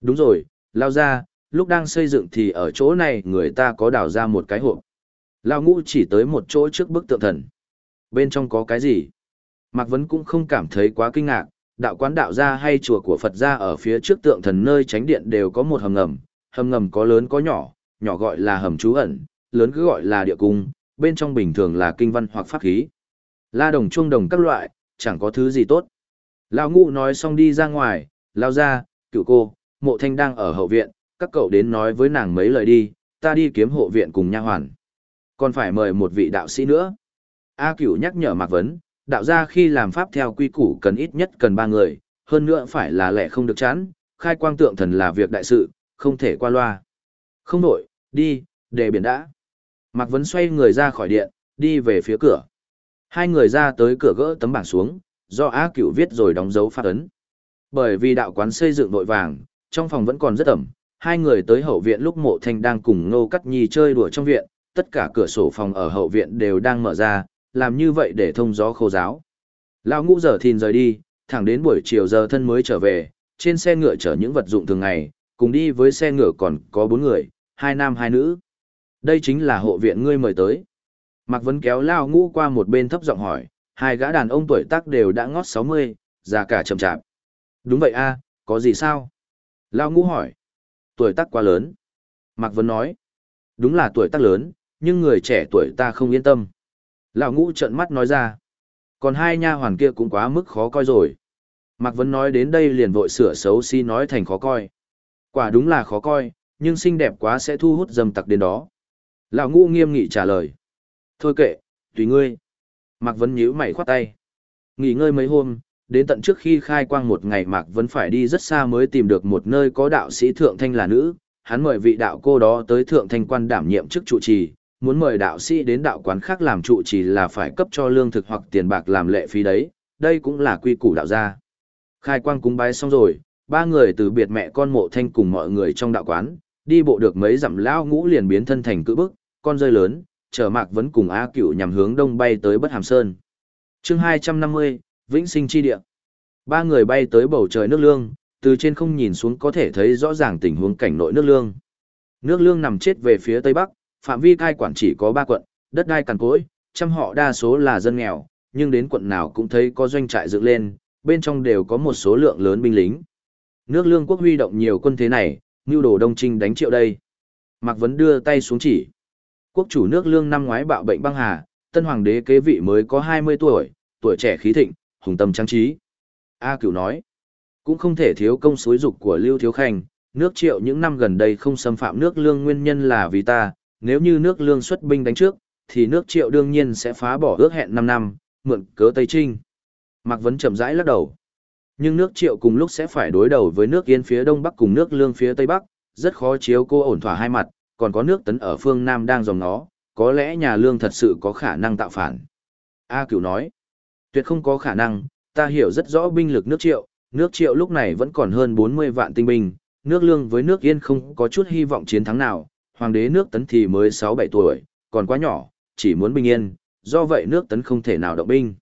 Đúng rồi, lao ra, lúc đang xây dựng thì ở chỗ này người ta có đào ra một cái hộp. Lao ngũ chỉ tới một chỗ trước bức tượng thần. Bên trong có cái gì? Mạc Vấn cũng không cảm thấy quá kinh ngạc, đạo quán đạo gia hay chùa của Phật gia ở phía trước tượng thần nơi tránh điện đều có một hầm ngầm, hầm ngầm có lớn có nhỏ, nhỏ gọi là hầm trú ẩn, lớn cứ gọi là địa cung, bên trong bình thường là kinh văn hoặc pháp khí. La đồng chuông đồng các loại, chẳng có thứ gì tốt. Lão ngũ nói xong đi ra ngoài, lao ra, cựu cô, mộ thanh đang ở hậu viện, các cậu đến nói với nàng mấy lời đi, ta đi kiếm hộ viện cùng nha hoàn. Còn phải mời một vị đạo sĩ nữa. A cửu nhắc nhở Mạc Vấn, đạo gia khi làm pháp theo quy củ cần ít nhất cần ba người, hơn nữa phải là lẻ không được chán, khai quang tượng thần là việc đại sự, không thể qua loa. Không đổi, đi, để biển đã. Mạc Vấn xoay người ra khỏi điện, đi về phía cửa. Hai người ra tới cửa gỡ tấm bảng xuống, do A Cửu viết rồi đóng dấu phát ấn. Bởi vì đạo quán xây dựng nội vàng, trong phòng vẫn còn rất ẩm, hai người tới hậu viện lúc mộ thanh đang cùng Ngô Cắt Nhi chơi đùa trong viện, tất cả cửa sổ phòng ở hậu viện đều đang mở ra, làm như vậy để thông gió khô giáo. Lão ngũ giờ thìn rời đi, thẳng đến buổi chiều giờ thân mới trở về, trên xe ngựa chở những vật dụng thường ngày, cùng đi với xe ngựa còn có bốn người, hai nam hai nữ. Đây chính là hộ viện ngươi mời tới. Mạc Vấn kéo Lao ngũ qua một bên thấp giọng hỏi, hai gã đàn ông tuổi tác đều đã ngót 60, già cả chậm chạp. Đúng vậy a có gì sao? Lao ngũ hỏi. Tuổi tác quá lớn. Mạc Vấn nói. Đúng là tuổi tác lớn, nhưng người trẻ tuổi ta không yên tâm. Lão ngũ trợn mắt nói ra. Còn hai nha hoàn kia cũng quá mức khó coi rồi. Mạc Vấn nói đến đây liền vội sửa xấu xí si nói thành khó coi. Quả đúng là khó coi, nhưng xinh đẹp quá sẽ thu hút dâm tặc đến đó. Lão ngũ nghiêm nghị trả lời. Thôi kệ, tùy ngươi. Mạc Vấn nhíu mày khoát tay. Nghỉ ngơi mấy hôm, đến tận trước khi khai quang một ngày Mạc Vấn phải đi rất xa mới tìm được một nơi có đạo sĩ Thượng Thanh là nữ. Hắn mời vị đạo cô đó tới Thượng Thanh quan đảm nhiệm chức trụ trì, muốn mời đạo sĩ đến đạo quán khác làm trụ chỉ là phải cấp cho lương thực hoặc tiền bạc làm lệ phí đấy, đây cũng là quy củ đạo gia. Khai quang cúng bái xong rồi, ba người từ biệt mẹ con mộ thanh cùng mọi người trong đạo quán, đi bộ được mấy dặm lao ngũ liền biến thân thành cự bức, con rơi lớn, chở mạc vẫn cùng A cửu nhằm hướng đông bay tới Bất Hàm Sơn. chương 250, Vĩnh Sinh Chi Địa. Ba người bay tới bầu trời nước lương, từ trên không nhìn xuống có thể thấy rõ ràng tình huống cảnh nội nước lương. Nước lương nằm chết về phía tây bắc, phạm vi cai quản chỉ có ba quận, đất đai cằn cỗi, trăm họ đa số là dân nghèo, nhưng đến quận nào cũng thấy có doanh trại dựng lên, bên trong đều có một số lượng lớn binh lính. Nước lương quốc huy động nhiều quân thế này, mưu đồ đông trinh đánh triệu đây. Mạc Vấn đưa tay xuống chỉ. Quốc chủ nước lương năm ngoái bạo bệnh băng hà, tân hoàng đế kế vị mới có 20 tuổi, tuổi trẻ khí thịnh, hùng tâm trang trí. A cửu nói, cũng không thể thiếu công suối dục của Lưu Thiếu Khanh, nước triệu những năm gần đây không xâm phạm nước lương nguyên nhân là vì ta, nếu như nước lương xuất binh đánh trước, thì nước triệu đương nhiên sẽ phá bỏ ước hẹn 5 năm, mượn cớ Tây Trinh. Mạc Vấn chậm rãi lắc đầu. Nhưng nước triệu cùng lúc sẽ phải đối đầu với nước yên phía đông bắc cùng nước lương phía tây bắc, rất khó chiếu cô ổn thỏa hai mặt, còn có nước tấn ở phương nam đang dòng nó, có lẽ nhà lương thật sự có khả năng tạo phản. A cửu nói, tuyệt không có khả năng, ta hiểu rất rõ binh lực nước triệu, nước triệu lúc này vẫn còn hơn 40 vạn tinh binh, nước lương với nước yên không có chút hy vọng chiến thắng nào, hoàng đế nước tấn thì mới 6-7 tuổi, còn quá nhỏ, chỉ muốn bình yên, do vậy nước tấn không thể nào động binh.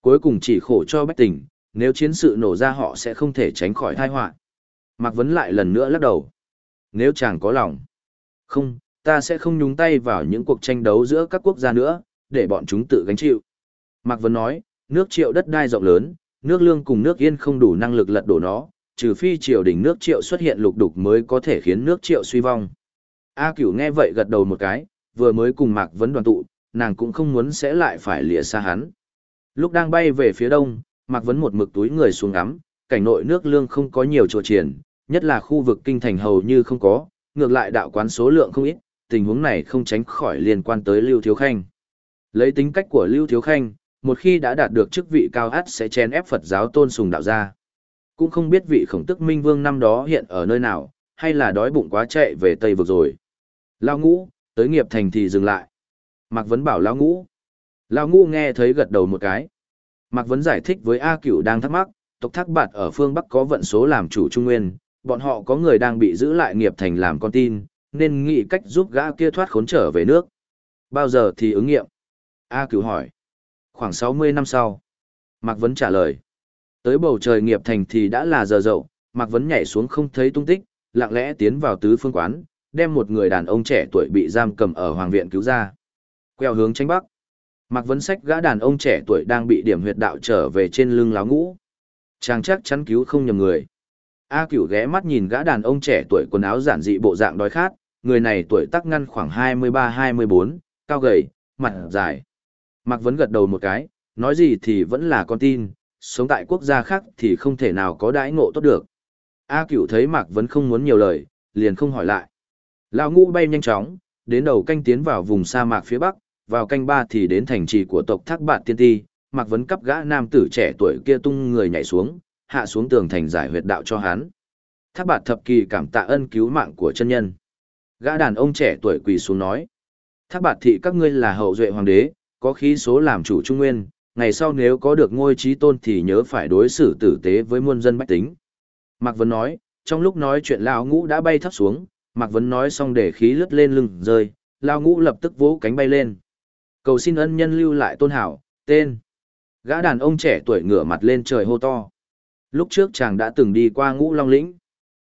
Cuối cùng chỉ khổ cho bách tỉnh, nếu chiến sự nổ ra họ sẽ không thể tránh khỏi tai họa. Mạc Vấn lại lần nữa lắc đầu. Nếu chàng có lòng. Không, ta sẽ không nhúng tay vào những cuộc tranh đấu giữa các quốc gia nữa, để bọn chúng tự gánh chịu. Mạc Vấn nói, nước triệu đất đai rộng lớn, nước lương cùng nước yên không đủ năng lực lật đổ nó, trừ phi triều đình nước triệu xuất hiện lục đục mới có thể khiến nước triệu suy vong. A cửu nghe vậy gật đầu một cái, vừa mới cùng Mạc Vấn đoàn tụ, nàng cũng không muốn sẽ lại phải lìa xa hắn. Lúc đang bay về phía đông, Mạc Vấn một mực túi người xuống ngắm, cảnh nội nước lương không có nhiều chỗ triển, nhất là khu vực kinh thành hầu như không có, ngược lại đạo quán số lượng không ít, tình huống này không tránh khỏi liên quan tới Lưu Thiếu Khanh. Lấy tính cách của Lưu Thiếu Khanh, một khi đã đạt được chức vị cao át sẽ chen ép Phật giáo tôn sùng đạo gia. Cũng không biết vị khổng tức Minh Vương năm đó hiện ở nơi nào, hay là đói bụng quá chạy về Tây vực rồi. Lao ngũ, tới nghiệp thành thì dừng lại. Mạc Vấn bảo Lao ngũ. Lao ngũ nghe thấy gật đầu một cái. Mạc Vấn giải thích với A Cửu đang thắc mắc, tộc thác bạt ở phương Bắc có vận số làm chủ trung nguyên, bọn họ có người đang bị giữ lại nghiệp thành làm con tin, nên nghĩ cách giúp gã kia thoát khốn trở về nước. Bao giờ thì ứng nghiệm? A Cửu hỏi. Khoảng 60 năm sau. Mạc Vấn trả lời. Tới bầu trời nghiệp thành thì đã là giờ dậu, Mạc Vấn nhảy xuống không thấy tung tích, lặng lẽ tiến vào tứ phương quán, đem một người đàn ông trẻ tuổi bị giam cầm ở hoàng viện cứu ra. Queo hướng tránh bắc. Mạc Vấn sách gã đàn ông trẻ tuổi đang bị điểm huyệt đạo trở về trên lưng láo ngũ. Chàng chắc chắn cứu không nhầm người. A cửu ghé mắt nhìn gã đàn ông trẻ tuổi quần áo giản dị bộ dạng đói khát, người này tuổi tác ngăn khoảng 23-24, cao gầy, mặt dài. Mạc Vấn gật đầu một cái, nói gì thì vẫn là con tin, sống tại quốc gia khác thì không thể nào có đãi ngộ tốt được. A cửu thấy Mạc Vấn không muốn nhiều lời, liền không hỏi lại. Lão ngũ bay nhanh chóng, đến đầu canh tiến vào vùng sa mạc phía bắc, vào canh ba thì đến thành trì của tộc Thác Bạt Tiên Ti, Mạc Vấn cắp gã nam tử trẻ tuổi kia tung người nhảy xuống, hạ xuống tường thành giải huyệt đạo cho hắn. Thác Bạt thập kỳ cảm tạ ân cứu mạng của chân nhân. Gã đàn ông trẻ tuổi quỳ xuống nói: "Thác Bạt thị các ngươi là hậu duệ hoàng đế, có khí số làm chủ trung nguyên, ngày sau nếu có được ngôi trí tôn thì nhớ phải đối xử tử tế với muôn dân bách tính." Mạc Vấn nói, trong lúc nói chuyện lão ngũ đã bay thấp xuống, Mạc Vấn nói xong để khí lướt lên lưng rơi, Lao ngũ lập tức vỗ cánh bay lên. Cầu xin ân nhân lưu lại tôn hảo, tên. Gã đàn ông trẻ tuổi ngửa mặt lên trời hô to. Lúc trước chàng đã từng đi qua ngũ long lĩnh.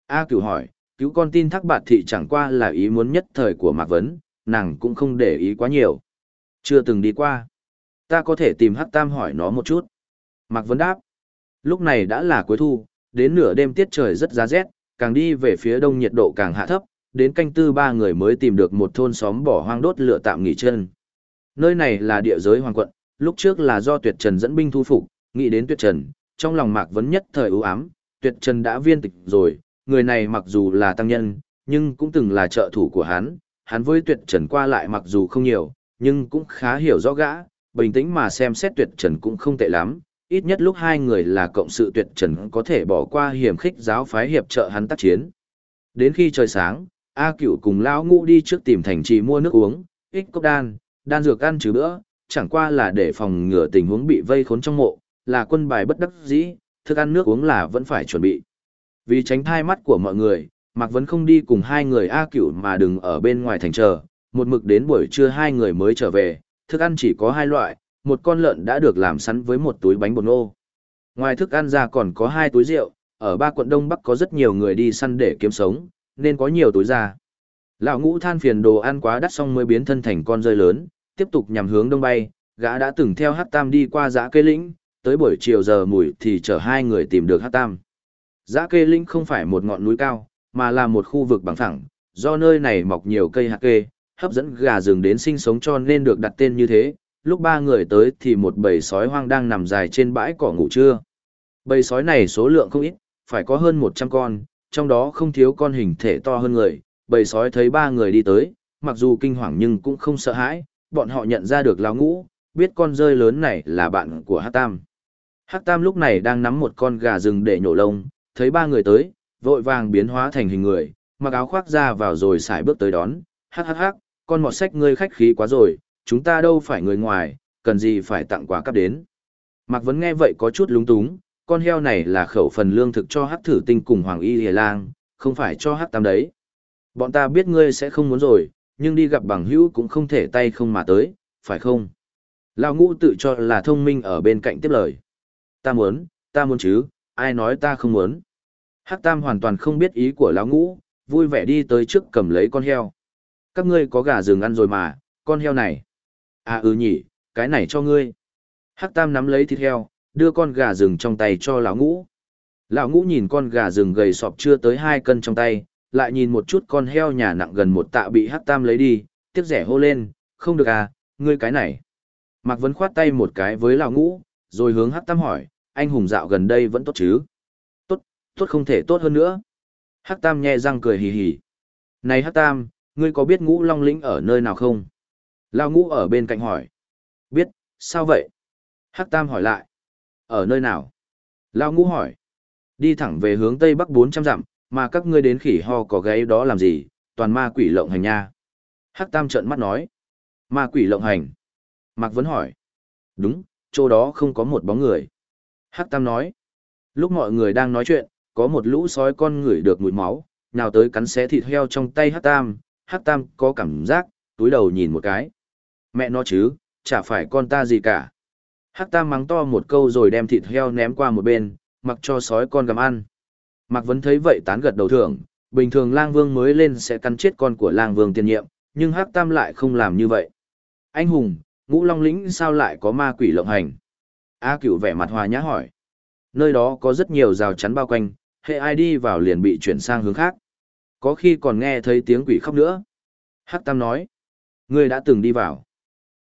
A cửu hỏi, cứu con tin thác bạt thị chẳng qua là ý muốn nhất thời của Mạc Vấn, nàng cũng không để ý quá nhiều. Chưa từng đi qua. Ta có thể tìm Hắc Tam hỏi nó một chút. Mạc Vấn đáp. Lúc này đã là cuối thu, đến nửa đêm tiết trời rất giá rét, càng đi về phía đông nhiệt độ càng hạ thấp, đến canh tư ba người mới tìm được một thôn xóm bỏ hoang đốt lửa tạm nghỉ chân. Nơi này là địa giới hoàng quận, lúc trước là do Tuyệt Trần dẫn binh thu phục, nghĩ đến Tuyệt Trần, trong lòng Mạc Vấn nhất thời ưu ám, Tuyệt Trần đã viên tịch rồi, người này mặc dù là tăng nhân, nhưng cũng từng là trợ thủ của hắn, hắn với Tuyệt Trần qua lại mặc dù không nhiều, nhưng cũng khá hiểu rõ gã, bình tĩnh mà xem xét Tuyệt Trần cũng không tệ lắm, ít nhất lúc hai người là cộng sự Tuyệt Trần có thể bỏ qua hiểm khích giáo phái hiệp trợ hắn tác chiến. Đến khi trời sáng, A Cửu cùng lão ngũ đi trước tìm thành trì mua nước uống, ích cốc đan, đan dược ăn trừ bữa, chẳng qua là để phòng ngừa tình huống bị vây khốn trong mộ, là quân bài bất đắc dĩ, thức ăn nước uống là vẫn phải chuẩn bị. Vì tránh thai mắt của mọi người, Mạc Vấn không đi cùng hai người A Cửu mà đừng ở bên ngoài thành chờ, một mực đến buổi trưa hai người mới trở về, thức ăn chỉ có hai loại, một con lợn đã được làm sẵn với một túi bánh bột ngô. Ngoài thức ăn ra còn có hai túi rượu, ở ba quận Đông Bắc có rất nhiều người đi săn để kiếm sống, nên có nhiều túi ra. Lão ngũ than phiền đồ ăn quá đắt xong mới biến thân thành con rơi lớn, tiếp tục nhằm hướng đông bay, gã đã từng theo Hát Tam đi qua giã cây lĩnh, tới buổi chiều giờ mùi thì chở hai người tìm được Hát Tam. Giã cây lĩnh không phải một ngọn núi cao, mà là một khu vực bằng phẳng, do nơi này mọc nhiều cây hạt kê, hấp dẫn gà rừng đến sinh sống cho nên được đặt tên như thế. Lúc ba người tới thì một bầy sói hoang đang nằm dài trên bãi cỏ ngủ trưa. Bầy sói này số lượng không ít, phải có hơn 100 con, trong đó không thiếu con hình thể to hơn người. Bầy sói thấy ba người đi tới, mặc dù kinh hoàng nhưng cũng không sợ hãi, bọn họ nhận ra được lão ngũ, biết con rơi lớn này là bạn của Hắc Tam. Hắc Tam lúc này đang nắm một con gà rừng để nhổ lông, thấy ba người tới, vội vàng biến hóa thành hình người, mặc áo khoác ra vào rồi xài bước tới đón, hắc hắc hắc, con mọt sách ngươi khách khí quá rồi, chúng ta đâu phải người ngoài, cần gì phải tặng quà cấp đến. Mạc Vấn nghe vậy có chút lúng túng, con heo này là khẩu phần lương thực cho hắc thử tinh cùng Hoàng Y Hề Lang, không phải cho hắc tam đấy. Bọn ta biết ngươi sẽ không muốn rồi, nhưng đi gặp bằng hữu cũng không thể tay không mà tới, phải không? Lão ngũ tự cho là thông minh ở bên cạnh tiếp lời. Ta muốn, ta muốn chứ, ai nói ta không muốn. Hắc Tam hoàn toàn không biết ý của lão ngũ, vui vẻ đi tới trước cầm lấy con heo. Các ngươi có gà rừng ăn rồi mà, con heo này. À ừ nhỉ, cái này cho ngươi. Hắc Tam nắm lấy thịt heo, đưa con gà rừng trong tay cho lão ngũ. Lão ngũ nhìn con gà rừng gầy sọp chưa tới hai cân trong tay, lại nhìn một chút con heo nhà nặng gần một tạ bị Hắc Tam lấy đi, tiếc rẻ hô lên, không được à, ngươi cái này. Mạc Vấn khoát tay một cái với lão ngũ, rồi hướng Hắc Tam hỏi, anh hùng dạo gần đây vẫn tốt chứ? Tốt, tốt không thể tốt hơn nữa. Hắc Tam nhe răng cười hì hì. Này Hắc Tam, ngươi có biết ngũ long lĩnh ở nơi nào không? Lão ngũ ở bên cạnh hỏi. Biết, sao vậy? Hắc Tam hỏi lại. Ở nơi nào? Lão ngũ hỏi. Đi thẳng về hướng tây bắc 400 dặm, mà các ngươi đến khỉ ho có gáy đó làm gì, toàn ma quỷ lộng hành nha. Hắc Tam trợn mắt nói. Ma quỷ lộng hành. Mạc Vấn hỏi. Đúng, chỗ đó không có một bóng người. Hắc Tam nói. Lúc mọi người đang nói chuyện, có một lũ sói con ngửi được mùi máu, nào tới cắn xé thịt heo trong tay Hắc Tam. Hắc Tam có cảm giác, túi đầu nhìn một cái. Mẹ nó chứ, chả phải con ta gì cả. Hắc Tam mắng to một câu rồi đem thịt heo ném qua một bên, mặc cho sói con gặm ăn. Mạc Vấn thấy vậy tán gật đầu thưởng, bình thường lang vương mới lên sẽ cắn chết con của lang vương tiền nhiệm, nhưng Hắc Tam lại không làm như vậy. Anh hùng, ngũ long lĩnh sao lại có ma quỷ lộng hành? A cửu vẻ mặt hòa nhã hỏi. Nơi đó có rất nhiều rào chắn bao quanh, hệ ai đi vào liền bị chuyển sang hướng khác. Có khi còn nghe thấy tiếng quỷ khóc nữa. Hắc Tam nói. Ngươi đã từng đi vào.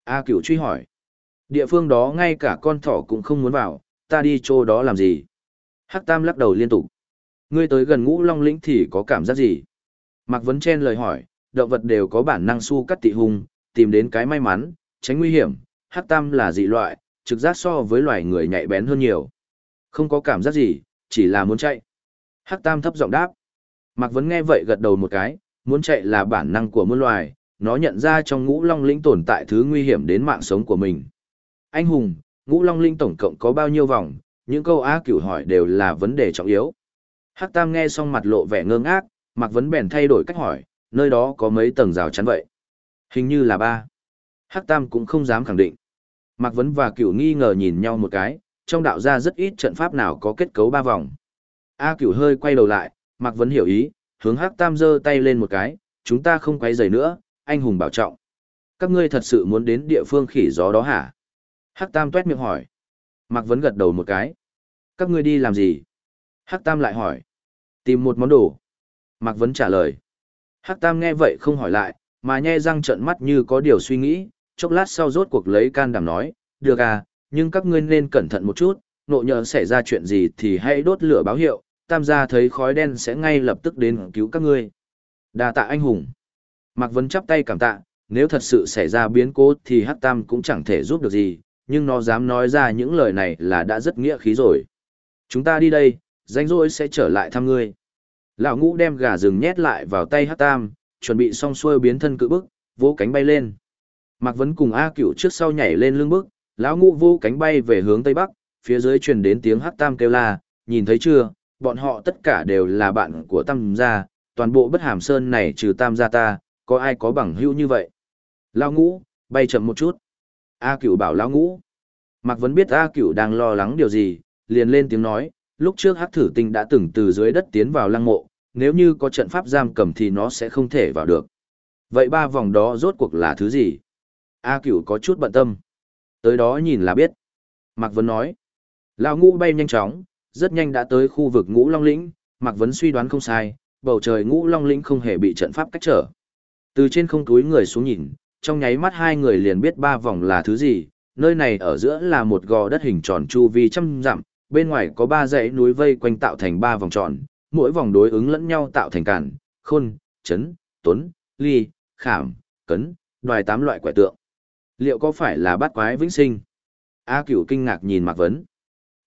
A cửu truy hỏi. Địa phương đó ngay cả con thỏ cũng không muốn vào, ta đi chỗ đó làm gì? Hắc Tam lắc đầu liên tục. Ngươi tới gần ngũ long lĩnh thì có cảm giác gì? Mạc Vấn Chen lời hỏi, động vật đều có bản năng su cắt tị hung, tìm đến cái may mắn, tránh nguy hiểm. Hắc Tam là dị loại, trực giác so với loài người nhạy bén hơn nhiều. Không có cảm giác gì, chỉ là muốn chạy. Hắc Tam thấp giọng đáp. Mạc Vấn nghe vậy gật đầu một cái, muốn chạy là bản năng của muôn loài, nó nhận ra trong ngũ long lĩnh tồn tại thứ nguy hiểm đến mạng sống của mình. Anh hùng, ngũ long linh tổng cộng có bao nhiêu vòng, những câu á cửu hỏi đều là vấn đề trọng yếu. Hắc Tam nghe xong mặt lộ vẻ ngơ ngác, Mạc Vấn bèn thay đổi cách hỏi, nơi đó có mấy tầng rào chắn vậy? Hình như là ba. Hắc Tam cũng không dám khẳng định. Mạc Vấn và cửu nghi ngờ nhìn nhau một cái, trong đạo gia rất ít trận pháp nào có kết cấu ba vòng. A cửu hơi quay đầu lại, Mạc Vấn hiểu ý, hướng Hắc Tam giơ tay lên một cái, chúng ta không quay dày nữa, anh hùng bảo trọng. Các ngươi thật sự muốn đến địa phương khỉ gió đó hả? Hắc Tam tuét miệng hỏi. Mạc Vấn gật đầu một cái. Các ngươi đi làm gì? Hắc Tam lại hỏi. Tìm một món đồ. Mạc Vấn trả lời. Hắc Tam nghe vậy không hỏi lại, mà nhe răng trợn mắt như có điều suy nghĩ, chốc lát sau rốt cuộc lấy can đảm nói, được à, nhưng các ngươi nên cẩn thận một chút, nộ nhờ xảy ra chuyện gì thì hãy đốt lửa báo hiệu, tam gia thấy khói đen sẽ ngay lập tức đến cứu các ngươi. Đà tạ anh hùng. Mạc Vấn chắp tay cảm tạ, nếu thật sự xảy ra biến cố thì Hắc Tam cũng chẳng thể giúp được gì, nhưng nó dám nói ra những lời này là đã rất nghĩa khí rồi. Chúng ta đi đây, danh rỗi sẽ trở lại thăm ngươi. Lão ngũ đem gà rừng nhét lại vào tay Hắc Tam, chuẩn bị xong xuôi biến thân cự bức, vỗ cánh bay lên. Mạc Vấn cùng A Cửu trước sau nhảy lên lưng bức, lão ngũ vô cánh bay về hướng tây bắc, phía dưới truyền đến tiếng Hắc Tam kêu la, nhìn thấy chưa, bọn họ tất cả đều là bạn của Tam gia, toàn bộ bất hàm sơn này trừ Tam gia ta, có ai có bằng hữu như vậy. Lão ngũ, bay chậm một chút. A Cửu bảo lão ngũ. Mạc Vấn biết A Cửu đang lo lắng điều gì, liền lên tiếng nói, lúc trước Hắc Thử Tinh đã từng từ dưới đất tiến vào lăng mộ, nếu như có trận pháp giam cầm thì nó sẽ không thể vào được. Vậy ba vòng đó rốt cuộc là thứ gì? A Cửu có chút bận tâm. Tới đó nhìn là biết. Mạc Vấn nói. Lão ngũ bay nhanh chóng, rất nhanh đã tới khu vực ngũ long lĩnh, Mạc Vấn suy đoán không sai, bầu trời ngũ long lĩnh không hề bị trận pháp cách trở. Từ trên không túi người xuống nhìn, trong nháy mắt hai người liền biết ba vòng là thứ gì, nơi này ở giữa là một gò đất hình tròn chu vi trăm dặm, bên ngoài có ba dãy núi vây quanh tạo thành ba vòng tròn, mỗi vòng đối ứng lẫn nhau tạo thành cản, khôn, chấn, tuấn, ly, khảm, cấn, đoài tám loại quẻ tượng. Liệu có phải là bát quái vĩnh sinh? A cửu kinh ngạc nhìn Mạc Vấn.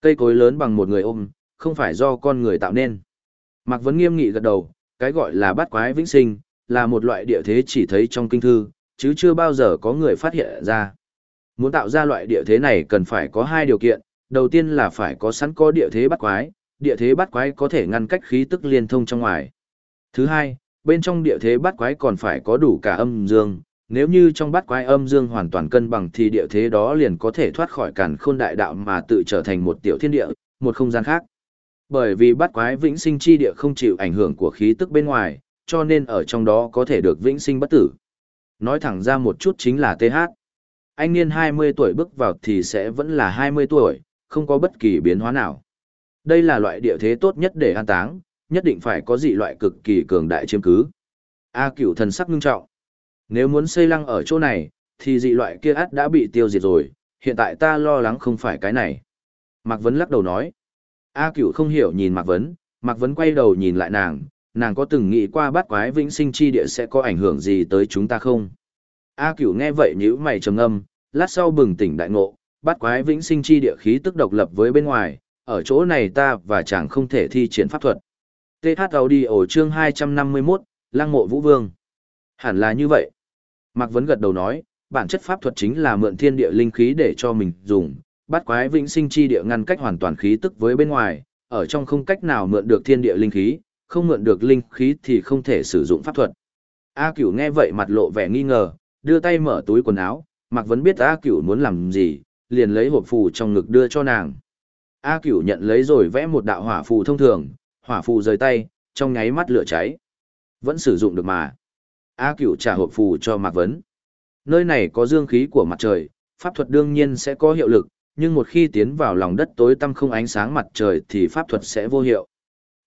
Cây cối lớn bằng một người ôm, không phải do con người tạo nên. Mạc Vấn nghiêm nghị gật đầu, cái gọi là bát quái vĩnh sinh, là một loại địa thế chỉ thấy trong kinh thư, chứ chưa bao giờ có người phát hiện ra. Muốn tạo ra loại địa thế này cần phải có hai điều kiện, đầu tiên là phải có sẵn có địa thế bắt quái, địa thế bắt quái có thể ngăn cách khí tức liên thông trong ngoài. Thứ hai, bên trong địa thế bắt quái còn phải có đủ cả âm dương, nếu như trong bát quái âm dương hoàn toàn cân bằng thì địa thế đó liền có thể thoát khỏi càn khôn đại đạo mà tự trở thành một tiểu thiên địa, một không gian khác. Bởi vì bát quái vĩnh sinh chi địa không chịu ảnh hưởng của khí tức bên ngoài, cho nên ở trong đó có thể được vĩnh sinh bất tử. Nói thẳng ra một chút chính là TH. Anh niên 20 tuổi bước vào thì sẽ vẫn là 20 tuổi, không có bất kỳ biến hóa nào. Đây là loại địa thế tốt nhất để an táng, nhất định phải có dị loại cực kỳ cường đại chiếm cứ. A cửu thần sắc ngưng trọng. Nếu muốn xây lăng ở chỗ này, thì dị loại kia át đã bị tiêu diệt rồi, hiện tại ta lo lắng không phải cái này. Mạc Vấn lắc đầu nói. A cửu không hiểu nhìn Mạc Vấn, Mạc Vấn quay đầu nhìn lại nàng, nàng có từng nghĩ qua bát quái vĩnh sinh chi địa sẽ có ảnh hưởng gì tới chúng ta không? A cửu nghe vậy nhíu mày trầm ngâm, lát sau bừng tỉnh đại ngộ, bát quái vĩnh sinh chi địa khí tức độc lập với bên ngoài, ở chỗ này ta và chàng không thể thi triển pháp thuật. TH Audio chương 251, Lăng mộ Vũ Vương. Hẳn là như vậy. Mạc Vấn gật đầu nói, bản chất pháp thuật chính là mượn thiên địa linh khí để cho mình dùng, bắt quái vĩnh sinh chi địa ngăn cách hoàn toàn khí tức với bên ngoài, ở trong không cách nào mượn được thiên địa linh khí, không mượn được linh khí thì không thể sử dụng pháp thuật. A Cửu nghe vậy mặt lộ vẻ nghi ngờ, đưa tay mở túi quần áo, Mạc Vấn biết A Cửu muốn làm gì, liền lấy hộp phù trong ngực đưa cho nàng. A Cửu nhận lấy rồi vẽ một đạo hỏa phù thông thường, hỏa phù rời tay, trong nháy mắt lửa cháy. Vẫn sử dụng được mà. A Cửu trả hộp phù cho Mạc Vấn. Nơi này có dương khí của mặt trời, pháp thuật đương nhiên sẽ có hiệu lực, nhưng một khi tiến vào lòng đất tối tăm không ánh sáng mặt trời thì pháp thuật sẽ vô hiệu.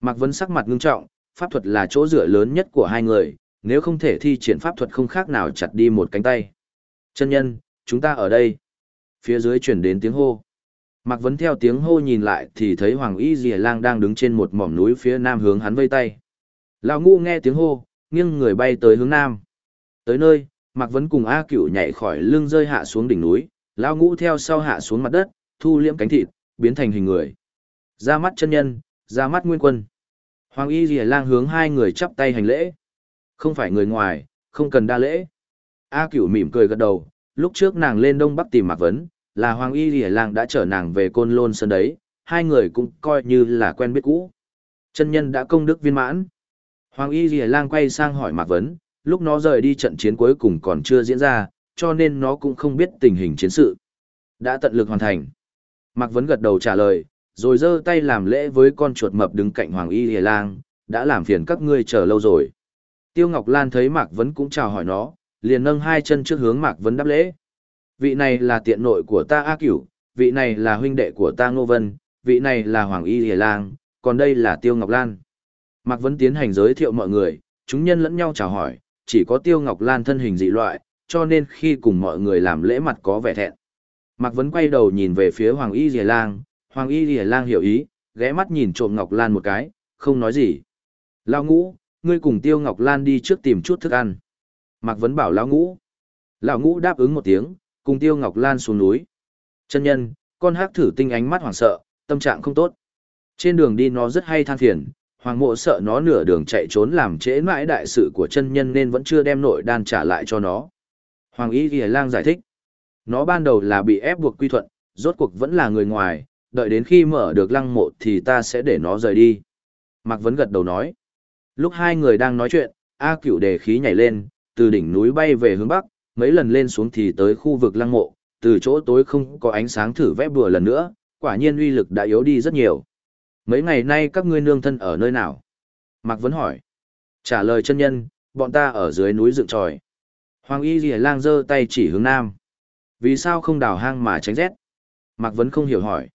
Mạc Vấn sắc mặt ngưng trọng, pháp thuật là chỗ dựa lớn nhất của hai người, nếu không thể thi triển pháp thuật không khác nào chặt đi một cánh tay. Chân nhân, chúng ta ở đây. Phía dưới chuyển đến tiếng hô. Mạc Vấn theo tiếng hô nhìn lại thì thấy Hoàng Y Dì Lang đang đứng trên một mỏm núi phía nam hướng hắn vây tay. Lão ngu nghe tiếng hô, nghiêng người bay tới hướng nam. Tới nơi, Mạc Vấn cùng A Cửu nhảy khỏi lưng rơi hạ xuống đỉnh núi, Lão ngũ theo sau hạ xuống mặt đất, thu liễm cánh thịt, biến thành hình người. Ra mắt chân nhân, ra mắt nguyên quân. Hoàng Y Dì Lang hướng hai người chắp tay hành lễ. Không phải người ngoài, không cần đa lễ. A Cửu mỉm cười gật đầu, lúc trước nàng lên Đông Bắc tìm Mạc Vấn, là Hoàng Y Lìa Lang đã chở nàng về Côn Lôn Sơn đấy, hai người cũng coi như là quen biết cũ. Chân nhân đã công đức viên mãn. Hoàng Y Lìa Lang quay sang hỏi Mạc Vấn, lúc nó rời đi trận chiến cuối cùng còn chưa diễn ra, cho nên nó cũng không biết tình hình chiến sự. Đã tận lực hoàn thành. Mạc Vấn gật đầu trả lời, rồi giơ tay làm lễ với con chuột mập đứng cạnh Hoàng Y Lìa Lang, đã làm phiền các ngươi chờ lâu rồi. Tiêu Ngọc Lan thấy Mạc Vấn cũng chào hỏi nó, liền nâng hai chân trước hướng Mạc Vấn đáp lễ vị này là tiện nội của ta A Cửu, vị này là huynh đệ của ta Ngô Vân, vị này là Hoàng Y Hề Lang, còn đây là Tiêu Ngọc Lan. Mạc Vấn tiến hành giới thiệu mọi người, chúng nhân lẫn nhau chào hỏi, chỉ có Tiêu Ngọc Lan thân hình dị loại, cho nên khi cùng mọi người làm lễ mặt có vẻ thẹn. Mạc Vấn quay đầu nhìn về phía Hoàng Y Dì Lang, Hoàng Y Lìa Lang hiểu ý, ghé mắt nhìn trộm Ngọc Lan một cái, không nói gì. Lão ngũ, ngươi cùng Tiêu Ngọc Lan đi trước tìm chút thức ăn. Mạc Vấn bảo Lão ngũ. Lão ngũ đáp ứng một tiếng, cùng Tiêu Ngọc Lan xuống núi. Chân nhân, con hát thử tinh ánh mắt hoảng sợ, tâm trạng không tốt. Trên đường đi nó rất hay than phiền, hoàng mộ sợ nó nửa đường chạy trốn làm trễ mãi đại sự của chân nhân nên vẫn chưa đem nội đan trả lại cho nó. Hoàng Y Ghi Lang giải thích. Nó ban đầu là bị ép buộc quy thuận, rốt cuộc vẫn là người ngoài, đợi đến khi mở được lăng mộ thì ta sẽ để nó rời đi. Mạc Vấn gật đầu nói. Lúc hai người đang nói chuyện, A cửu đề khí nhảy lên, từ đỉnh núi bay về hướng bắc, mấy lần lên xuống thì tới khu vực lăng mộ, từ chỗ tối không có ánh sáng thử vẽ bừa lần nữa, quả nhiên uy lực đã yếu đi rất nhiều. Mấy ngày nay các ngươi nương thân ở nơi nào? Mạc Vấn hỏi. Trả lời chân nhân, bọn ta ở dưới núi dựng tròi. Hoàng Y Lìa Lang giơ tay chỉ hướng nam. Vì sao không đào hang mà tránh rét? Mạc Vấn không hiểu hỏi.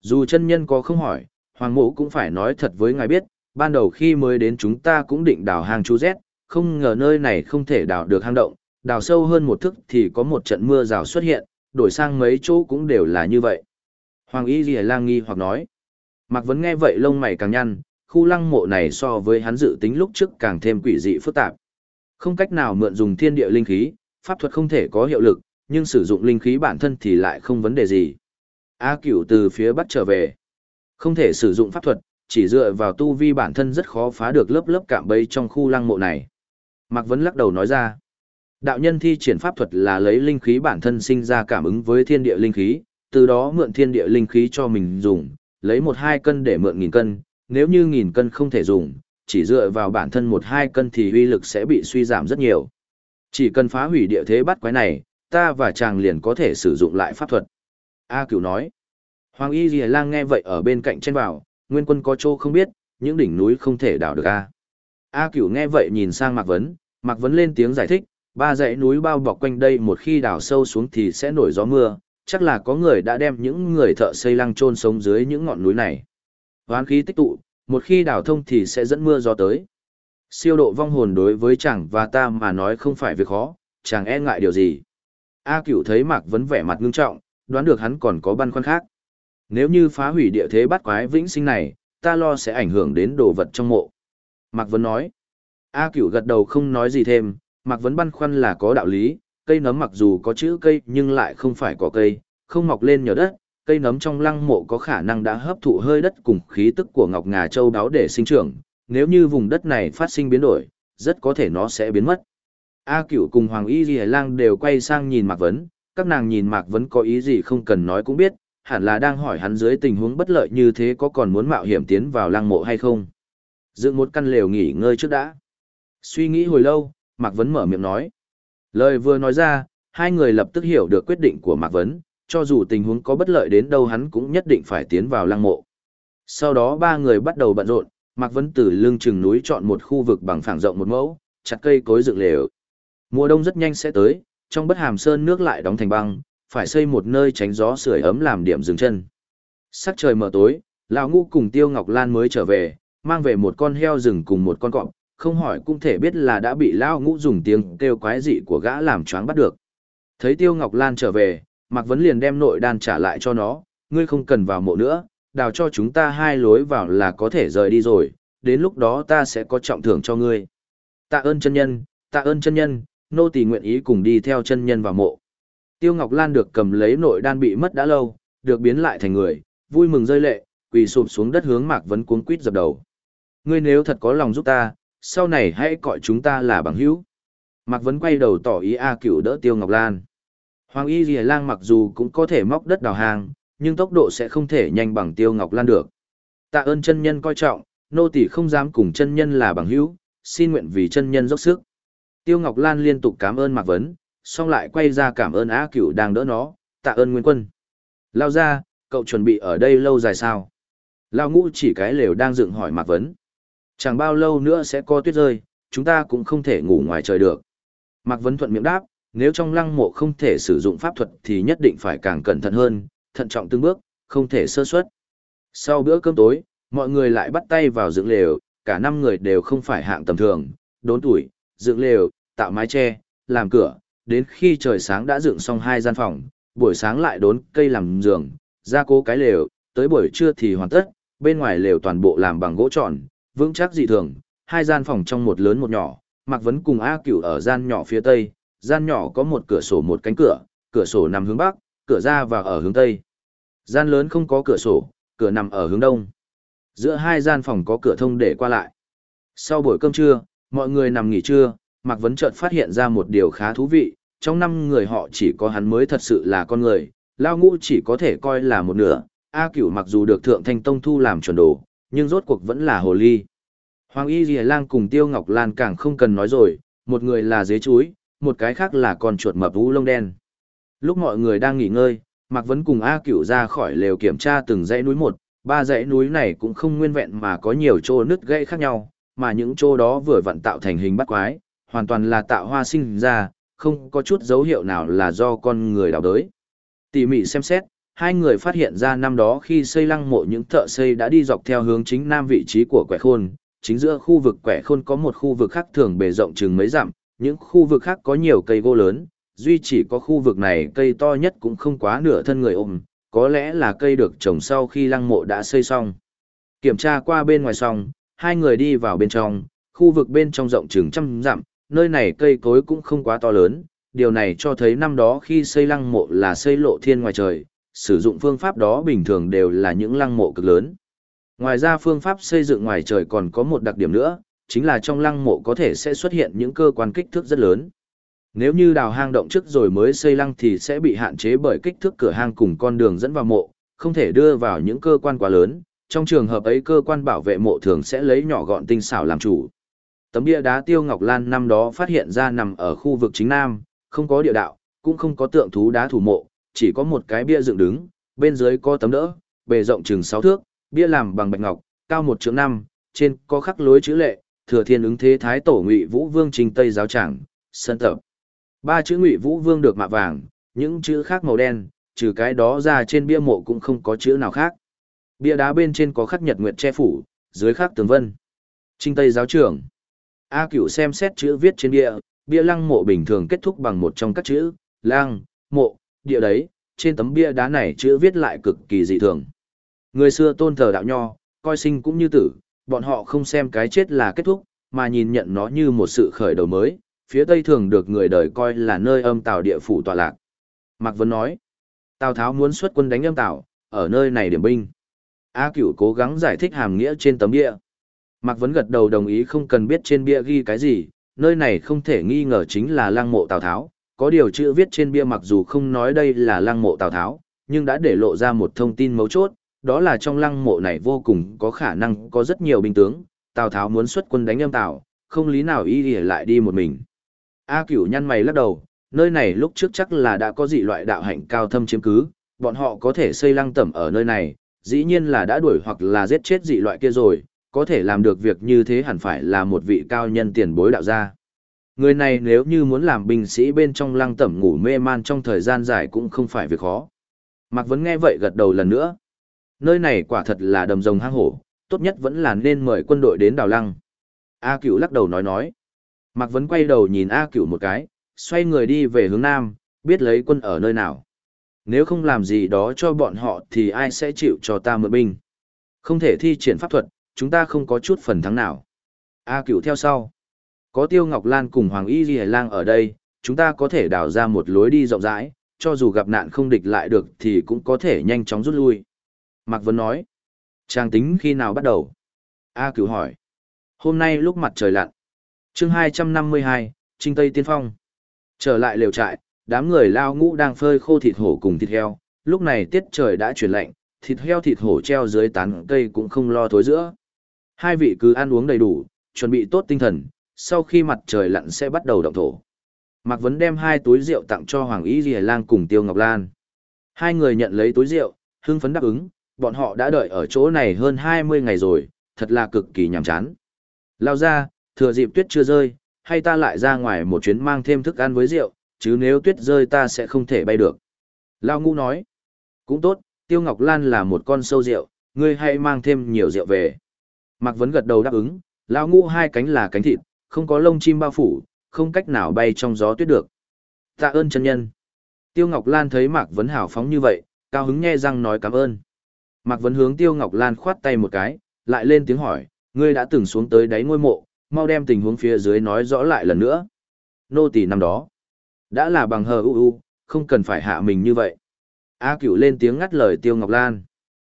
Dù chân nhân có không hỏi, Hoàng Mộ cũng phải nói thật với ngài biết, ban đầu khi mới đến chúng ta cũng định đào hang chú rét, không ngờ nơi này không thể đào được hang động, đào sâu hơn một thức thì có một trận mưa rào xuất hiện, đổi sang mấy chỗ cũng đều là như vậy. Hoàng Y Ghi Lang nghi hoặc nói. Mạc Vấn nghe vậy lông mày càng nhăn, khu lăng mộ này so với hắn dự tính lúc trước càng thêm quỷ dị phức tạp. Không cách nào mượn dùng thiên địa linh khí, pháp thuật không thể có hiệu lực, nhưng sử dụng linh khí bản thân thì lại không vấn đề gì. A cửu từ phía bắc trở về. Không thể sử dụng pháp thuật, chỉ dựa vào tu vi bản thân rất khó phá được lớp lớp cạm bẫy trong khu lăng mộ này. Mạc Vấn lắc đầu nói ra. Đạo nhân thi triển pháp thuật là lấy linh khí bản thân sinh ra cảm ứng với thiên địa linh khí, từ đó mượn thiên địa linh khí cho mình dùng, lấy một hai cân để mượn nghìn cân, nếu như nghìn cân không thể dùng, chỉ dựa vào bản thân một hai cân thì uy lực sẽ bị suy giảm rất nhiều. Chỉ cần phá hủy địa thế bắt quái này, ta và chàng liền có thể sử dụng lại pháp thuật. A cửu nói. Hoàng y dì lang nghe vậy ở bên cạnh trên vào, nguyên quân có chỗ không biết, những đỉnh núi không thể đào được A. A cửu nghe vậy nhìn sang Mạc Vấn, Mạc Vấn lên tiếng giải thích, ba dãy núi bao bọc quanh đây một khi đào sâu xuống thì sẽ nổi gió mưa, chắc là có người đã đem những người thợ xây lăng trôn sống dưới những ngọn núi này. Hoán khí tích tụ, một khi đào thông thì sẽ dẫn mưa gió tới. Siêu độ vong hồn đối với chàng và ta mà nói không phải việc khó, chàng e ngại điều gì. A cửu thấy Mạc Vấn vẻ mặt ngưng trọng, đoán được hắn còn có băn khoăn khác. Nếu như phá hủy địa thế bắt quái vĩnh sinh này, ta lo sẽ ảnh hưởng đến đồ vật trong mộ. Mạc Vấn nói. A cửu gật đầu không nói gì thêm, Mạc Vấn băn khoăn là có đạo lý, cây nấm mặc dù có chữ cây nhưng lại không phải có cây, không mọc lên nhờ đất, cây nấm trong lăng mộ có khả năng đã hấp thụ hơi đất cùng khí tức của ngọc ngà châu đáo để sinh trưởng, nếu như vùng đất này phát sinh biến đổi, rất có thể nó sẽ biến mất. A Cửu cùng Hoàng Y Lì Lang đều quay sang nhìn Mạc Vấn, các nàng nhìn Mạc Vấn có ý gì không cần nói cũng biết, hẳn là đang hỏi hắn dưới tình huống bất lợi như thế có còn muốn mạo hiểm tiến vào lăng mộ hay không. Dựng một căn lều nghỉ ngơi trước đã. Suy nghĩ hồi lâu, Mạc Vấn mở miệng nói. Lời vừa nói ra, hai người lập tức hiểu được quyết định của Mạc Vấn, cho dù tình huống có bất lợi đến đâu hắn cũng nhất định phải tiến vào lăng mộ. Sau đó ba người bắt đầu bận rộn, Mạc Vấn từ lưng chừng núi chọn một khu vực bằng phẳng rộng một mẫu, chặt cây cối dựng lều. Mùa đông rất nhanh sẽ tới, trong bất hàm sơn nước lại đóng thành băng, phải xây một nơi tránh gió sưởi ấm làm điểm dừng chân. Sắc trời mờ tối, lão ngũ cùng Tiêu Ngọc Lan mới trở về, mang về một con heo rừng cùng một con cọp, không hỏi cũng thể biết là đã bị lão ngũ dùng tiếng kêu quái dị của gã làm choáng bắt được. Thấy Tiêu Ngọc Lan trở về, Mạc Vấn liền đem nội đan trả lại cho nó, ngươi không cần vào mộ nữa, đào cho chúng ta hai lối vào là có thể rời đi rồi, đến lúc đó ta sẽ có trọng thưởng cho ngươi. Tạ ơn chân nhân, tạ ơn chân nhân, nô tỳ nguyện ý cùng đi theo chân nhân vào mộ. Tiêu Ngọc Lan được cầm lấy nội đan bị mất đã lâu, được biến lại thành người, vui mừng rơi lệ, quỳ sụp xuống đất hướng Mạc Vấn cuống quýt dập đầu. Ngươi nếu thật có lòng giúp ta, sau này hãy gọi chúng ta là bằng hữu. Mạc Vấn quay đầu tỏ ý A Cửu đỡ Tiêu Ngọc Lan. Hoàng Y Lìa Lang mặc dù cũng có thể móc đất đào hàng, nhưng tốc độ sẽ không thể nhanh bằng Tiêu Ngọc Lan được. Tạ ơn chân nhân coi trọng, nô tỳ không dám cùng chân nhân là bằng hữu, xin nguyện vì chân nhân dốc sức. Tiêu Ngọc Lan liên tục cảm ơn Mạc Vấn, xong lại quay ra cảm ơn Á Cửu đang đỡ nó, tạ ơn Nguyên Quân. Lao ra, cậu chuẩn bị ở đây lâu dài sao? Lao ngũ chỉ cái lều đang dựng hỏi Mạc Vấn. Chẳng bao lâu nữa sẽ có tuyết rơi, chúng ta cũng không thể ngủ ngoài trời được. Mạc Vấn thuận miệng đáp, nếu trong lăng mộ không thể sử dụng pháp thuật thì nhất định phải càng cẩn thận hơn, thận trọng từng bước, không thể sơ suất. Sau bữa cơm tối, mọi người lại bắt tay vào dựng lều, cả năm người đều không phải hạng tầm thường, đốn tuổi, dựng lều, tạo mái che, làm cửa, đến khi trời sáng đã dựng xong hai gian phòng, buổi sáng lại đốn cây làm giường, gia cố cái lều, tới buổi trưa thì hoàn tất, bên ngoài lều toàn bộ làm bằng gỗ tròn, vững chắc dị thường, hai gian phòng trong một lớn một nhỏ, Mạc Vấn cùng A Cửu ở gian nhỏ phía tây, gian nhỏ có một cửa sổ một cánh cửa, cửa sổ nằm hướng bắc, cửa ra và ở hướng tây. Gian lớn không có cửa sổ, cửa nằm ở hướng đông. Giữa hai gian phòng có cửa thông để qua lại. Sau buổi cơm trưa, mọi người nằm nghỉ trưa, Mạc Vấn chợt phát hiện ra một điều khá thú vị, trong năm người họ chỉ có hắn mới thật sự là con người, Lao Ngũ chỉ có thể coi là một nửa, A Cửu mặc dù được Thượng Thanh Tông thu làm chuẩn đồ, nhưng rốt cuộc vẫn là hồ ly. Hoàng Y Dì Lang cùng Tiêu Ngọc Lan càng không cần nói rồi, một người là dế chuối, một cái khác là con chuột mập vũ lông đen. Lúc mọi người đang nghỉ ngơi, Mạc Vấn cùng A Cửu ra khỏi lều kiểm tra từng dãy núi một, ba dãy núi này cũng không nguyên vẹn mà có nhiều chỗ nứt gãy khác nhau, mà những chỗ đó vừa vặn tạo thành hình bắt quái, hoàn toàn là tạo hoa sinh ra, không có chút dấu hiệu nào là do con người đào đới. Tỉ mỉ xem xét, hai người phát hiện ra năm đó khi xây lăng mộ những thợ xây đã đi dọc theo hướng chính nam vị trí của quẻ khôn, chính giữa khu vực quẻ khôn có một khu vực khác thường bề rộng chừng mấy dặm, những khu vực khác có nhiều cây gỗ lớn, duy chỉ có khu vực này cây to nhất cũng không quá nửa thân người ôm, có lẽ là cây được trồng sau khi lăng mộ đã xây xong. Kiểm tra qua bên ngoài xong, hai người đi vào bên trong, khu vực bên trong rộng chừng trăm dặm, nơi này cây cối cũng không quá to lớn, điều này cho thấy năm đó khi xây lăng mộ là xây lộ thiên ngoài trời, sử dụng phương pháp đó bình thường đều là những lăng mộ cực lớn. Ngoài ra phương pháp xây dựng ngoài trời còn có một đặc điểm nữa, chính là trong lăng mộ có thể sẽ xuất hiện những cơ quan kích thước rất lớn. Nếu như đào hang động trước rồi mới xây lăng thì sẽ bị hạn chế bởi kích thước cửa hang cùng con đường dẫn vào mộ, không thể đưa vào những cơ quan quá lớn, trong trường hợp ấy cơ quan bảo vệ mộ thường sẽ lấy nhỏ gọn tinh xảo làm chủ. Tấm bia đá Tiêu Ngọc Lan năm đó phát hiện ra nằm ở khu vực chính Nam, không có địa đạo, cũng không có tượng thú đá thủ mộ, chỉ có một cái bia dựng đứng, bên dưới có tấm đỡ, bề rộng chừng 6 thước, bia làm bằng bạch ngọc, cao một trượng năm, trên có khắc lối chữ lệ, thừa thiên ứng thế thái tổ ngụy vũ vương trình tây giáo tràng, sân tập. Ba chữ ngụy vũ vương được mạ vàng, những chữ khác màu đen, trừ cái đó ra trên bia mộ cũng không có chữ nào khác. Bia đá bên trên có khắc nhật nguyệt che phủ, dưới khắc tường vân. Trinh Tây giáo trưởng. A Cửu xem xét chữ viết trên bia, bia lăng mộ bình thường kết thúc bằng một trong các chữ, lăng, mộ, địa đấy, trên tấm bia đá này chữ viết lại cực kỳ dị thường. Người xưa tôn thờ đạo nho, coi sinh cũng như tử, bọn họ không xem cái chết là kết thúc, mà nhìn nhận nó như một sự khởi đầu mới, phía Tây thường được người đời coi là nơi âm tào địa phủ tọa lạc. Mạc Vân nói, Tào Tháo muốn xuất quân đánh âm tào, ở nơi này điểm binh. A Cửu cố gắng giải thích hàm nghĩa trên tấm bia. Mạc Vấn gật đầu đồng ý không cần biết trên bia ghi cái gì, nơi này không thể nghi ngờ chính là lăng mộ Tào Tháo. Có điều chữ viết trên bia mặc dù không nói đây là lăng mộ Tào Tháo, nhưng đã để lộ ra một thông tin mấu chốt, đó là trong lăng mộ này vô cùng có khả năng có rất nhiều binh tướng, Tào Tháo muốn xuất quân đánh âm Tào, không lý nào y lại đi một mình. A Cửu nhăn mày lắc đầu, nơi này lúc trước chắc là đã có dị loại đạo hạnh cao thâm chiếm cứ, bọn họ có thể xây lăng tẩm ở nơi này, dĩ nhiên là đã đuổi hoặc là giết chết dị loại kia rồi, có thể làm được việc như thế hẳn phải là một vị cao nhân tiền bối đạo gia. Người này nếu như muốn làm binh sĩ bên trong lăng tẩm ngủ mê man trong thời gian dài cũng không phải việc khó. Mạc Vấn nghe vậy gật đầu lần nữa. Nơi này quả thật là đầm rồng hang hổ, tốt nhất vẫn là nên mời quân đội đến đào lăng. A Cửu lắc đầu nói nói. Mạc Vấn quay đầu nhìn A Cửu một cái, xoay người đi về hướng Nam, biết lấy quân ở nơi nào. Nếu không làm gì đó cho bọn họ thì ai sẽ chịu cho ta mượn binh. Không thể thi triển pháp thuật, chúng ta không có chút phần thắng nào. A Cửu theo sau. Có Tiêu Ngọc Lan cùng Hoàng Y Ghi Lang ở đây, chúng ta có thể đào ra một lối đi rộng rãi, cho dù gặp nạn không địch lại được thì cũng có thể nhanh chóng rút lui. Mạc Vân nói. Trang tính khi nào bắt đầu? A Cửu hỏi. Hôm nay lúc mặt trời lặn. chương 252, Trinh Tây Tiên Phong. Trở lại lều trại, đám người lao ngũ đang phơi khô thịt hổ cùng thịt heo. Lúc này tiết trời đã chuyển lạnh, thịt heo thịt hổ treo dưới tán cây cũng không lo thối giữa. Hai vị cứ ăn uống đầy đủ, chuẩn bị tốt tinh thần, sau khi mặt trời lặn sẽ bắt đầu động thổ. Mạc Vấn đem hai túi rượu tặng cho Hoàng Y Ghi Lang cùng Tiêu Ngọc Lan. Hai người nhận lấy túi rượu, hưng phấn đáp ứng, bọn họ đã đợi ở chỗ này hơn 20 ngày rồi, thật là cực kỳ nhàm chán. Lao ra, thừa dịp tuyết chưa rơi, hay ta lại ra ngoài một chuyến mang thêm thức ăn với rượu, chứ nếu tuyết rơi ta sẽ không thể bay được. Lao Ngũ nói, cũng tốt, Tiêu Ngọc Lan là một con sâu rượu, ngươi hãy mang thêm nhiều rượu về. Mạc Vấn gật đầu đáp ứng, Lao Ngũ hai cánh là cánh thịt, không có lông chim bao phủ, không cách nào bay trong gió tuyết được. Tạ ơn chân nhân. Tiêu Ngọc Lan thấy Mạc Vấn hào phóng như vậy, cao hứng nghe răng nói cảm ơn. Mạc Vấn hướng Tiêu Ngọc Lan khoát tay một cái, lại lên tiếng hỏi, ngươi đã từng xuống tới đáy ngôi mộ, mau đem tình huống phía dưới nói rõ lại lần nữa. Nô tỳ năm đó, đã là bằng hờ u u, không cần phải hạ mình như vậy. A Cửu lên tiếng ngắt lời Tiêu Ngọc Lan.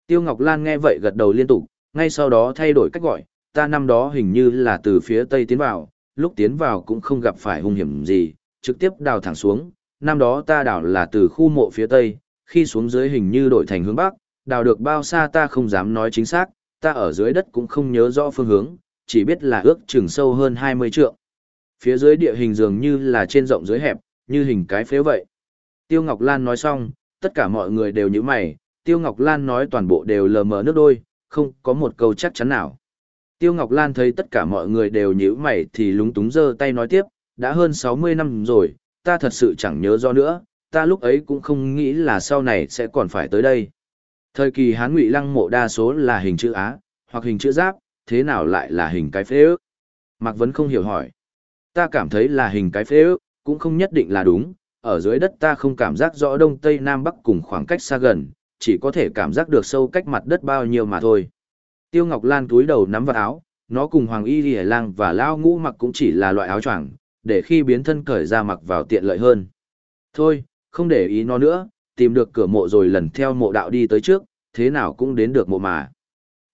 Tiêu Ngọc Lan nghe vậy gật đầu liên tục, ngay sau đó thay đổi cách gọi, ta năm đó hình như là từ phía tây tiến vào, lúc tiến vào cũng không gặp phải hung hiểm gì, trực tiếp đào thẳng xuống, năm đó ta đào là từ khu mộ phía tây, khi xuống dưới hình như đổi thành hướng bắc, đào được bao xa ta không dám nói chính xác, ta ở dưới đất cũng không nhớ rõ phương hướng, chỉ biết là ước chừng sâu hơn 20 trượng. Phía dưới địa hình dường như là trên rộng dưới hẹp, như hình cái phếu vậy. Tiêu Ngọc Lan nói xong, tất cả mọi người đều như mày, Tiêu Ngọc Lan nói toàn bộ đều lờ mờ nước đôi, không có một câu chắc chắn nào. Tiêu Ngọc Lan thấy tất cả mọi người đều nhíu mày thì lúng túng giơ tay nói tiếp, đã hơn 60 năm rồi, ta thật sự chẳng nhớ do nữa, ta lúc ấy cũng không nghĩ là sau này sẽ còn phải tới đây. Thời kỳ Hán Ngụy Lăng mộ đa số là hình chữ Á, hoặc hình chữ giáp, thế nào lại là hình cái phế ước? Mạc Vấn không hiểu hỏi. Ta cảm thấy là hình cái phế ước, cũng không nhất định là đúng, ở dưới đất ta không cảm giác rõ đông tây nam bắc cùng khoảng cách xa gần, chỉ có thể cảm giác được sâu cách mặt đất bao nhiêu mà thôi. Tiêu Ngọc Lan túi đầu nắm vào áo, nó cùng Hoàng Y Lì Lang và Lao Ngũ mặc cũng chỉ là loại áo choàng, để khi biến thân cởi ra mặc vào tiện lợi hơn. Thôi, không để ý nó nữa, tìm được cửa mộ rồi lần theo mộ đạo đi tới trước, thế nào cũng đến được mộ mà.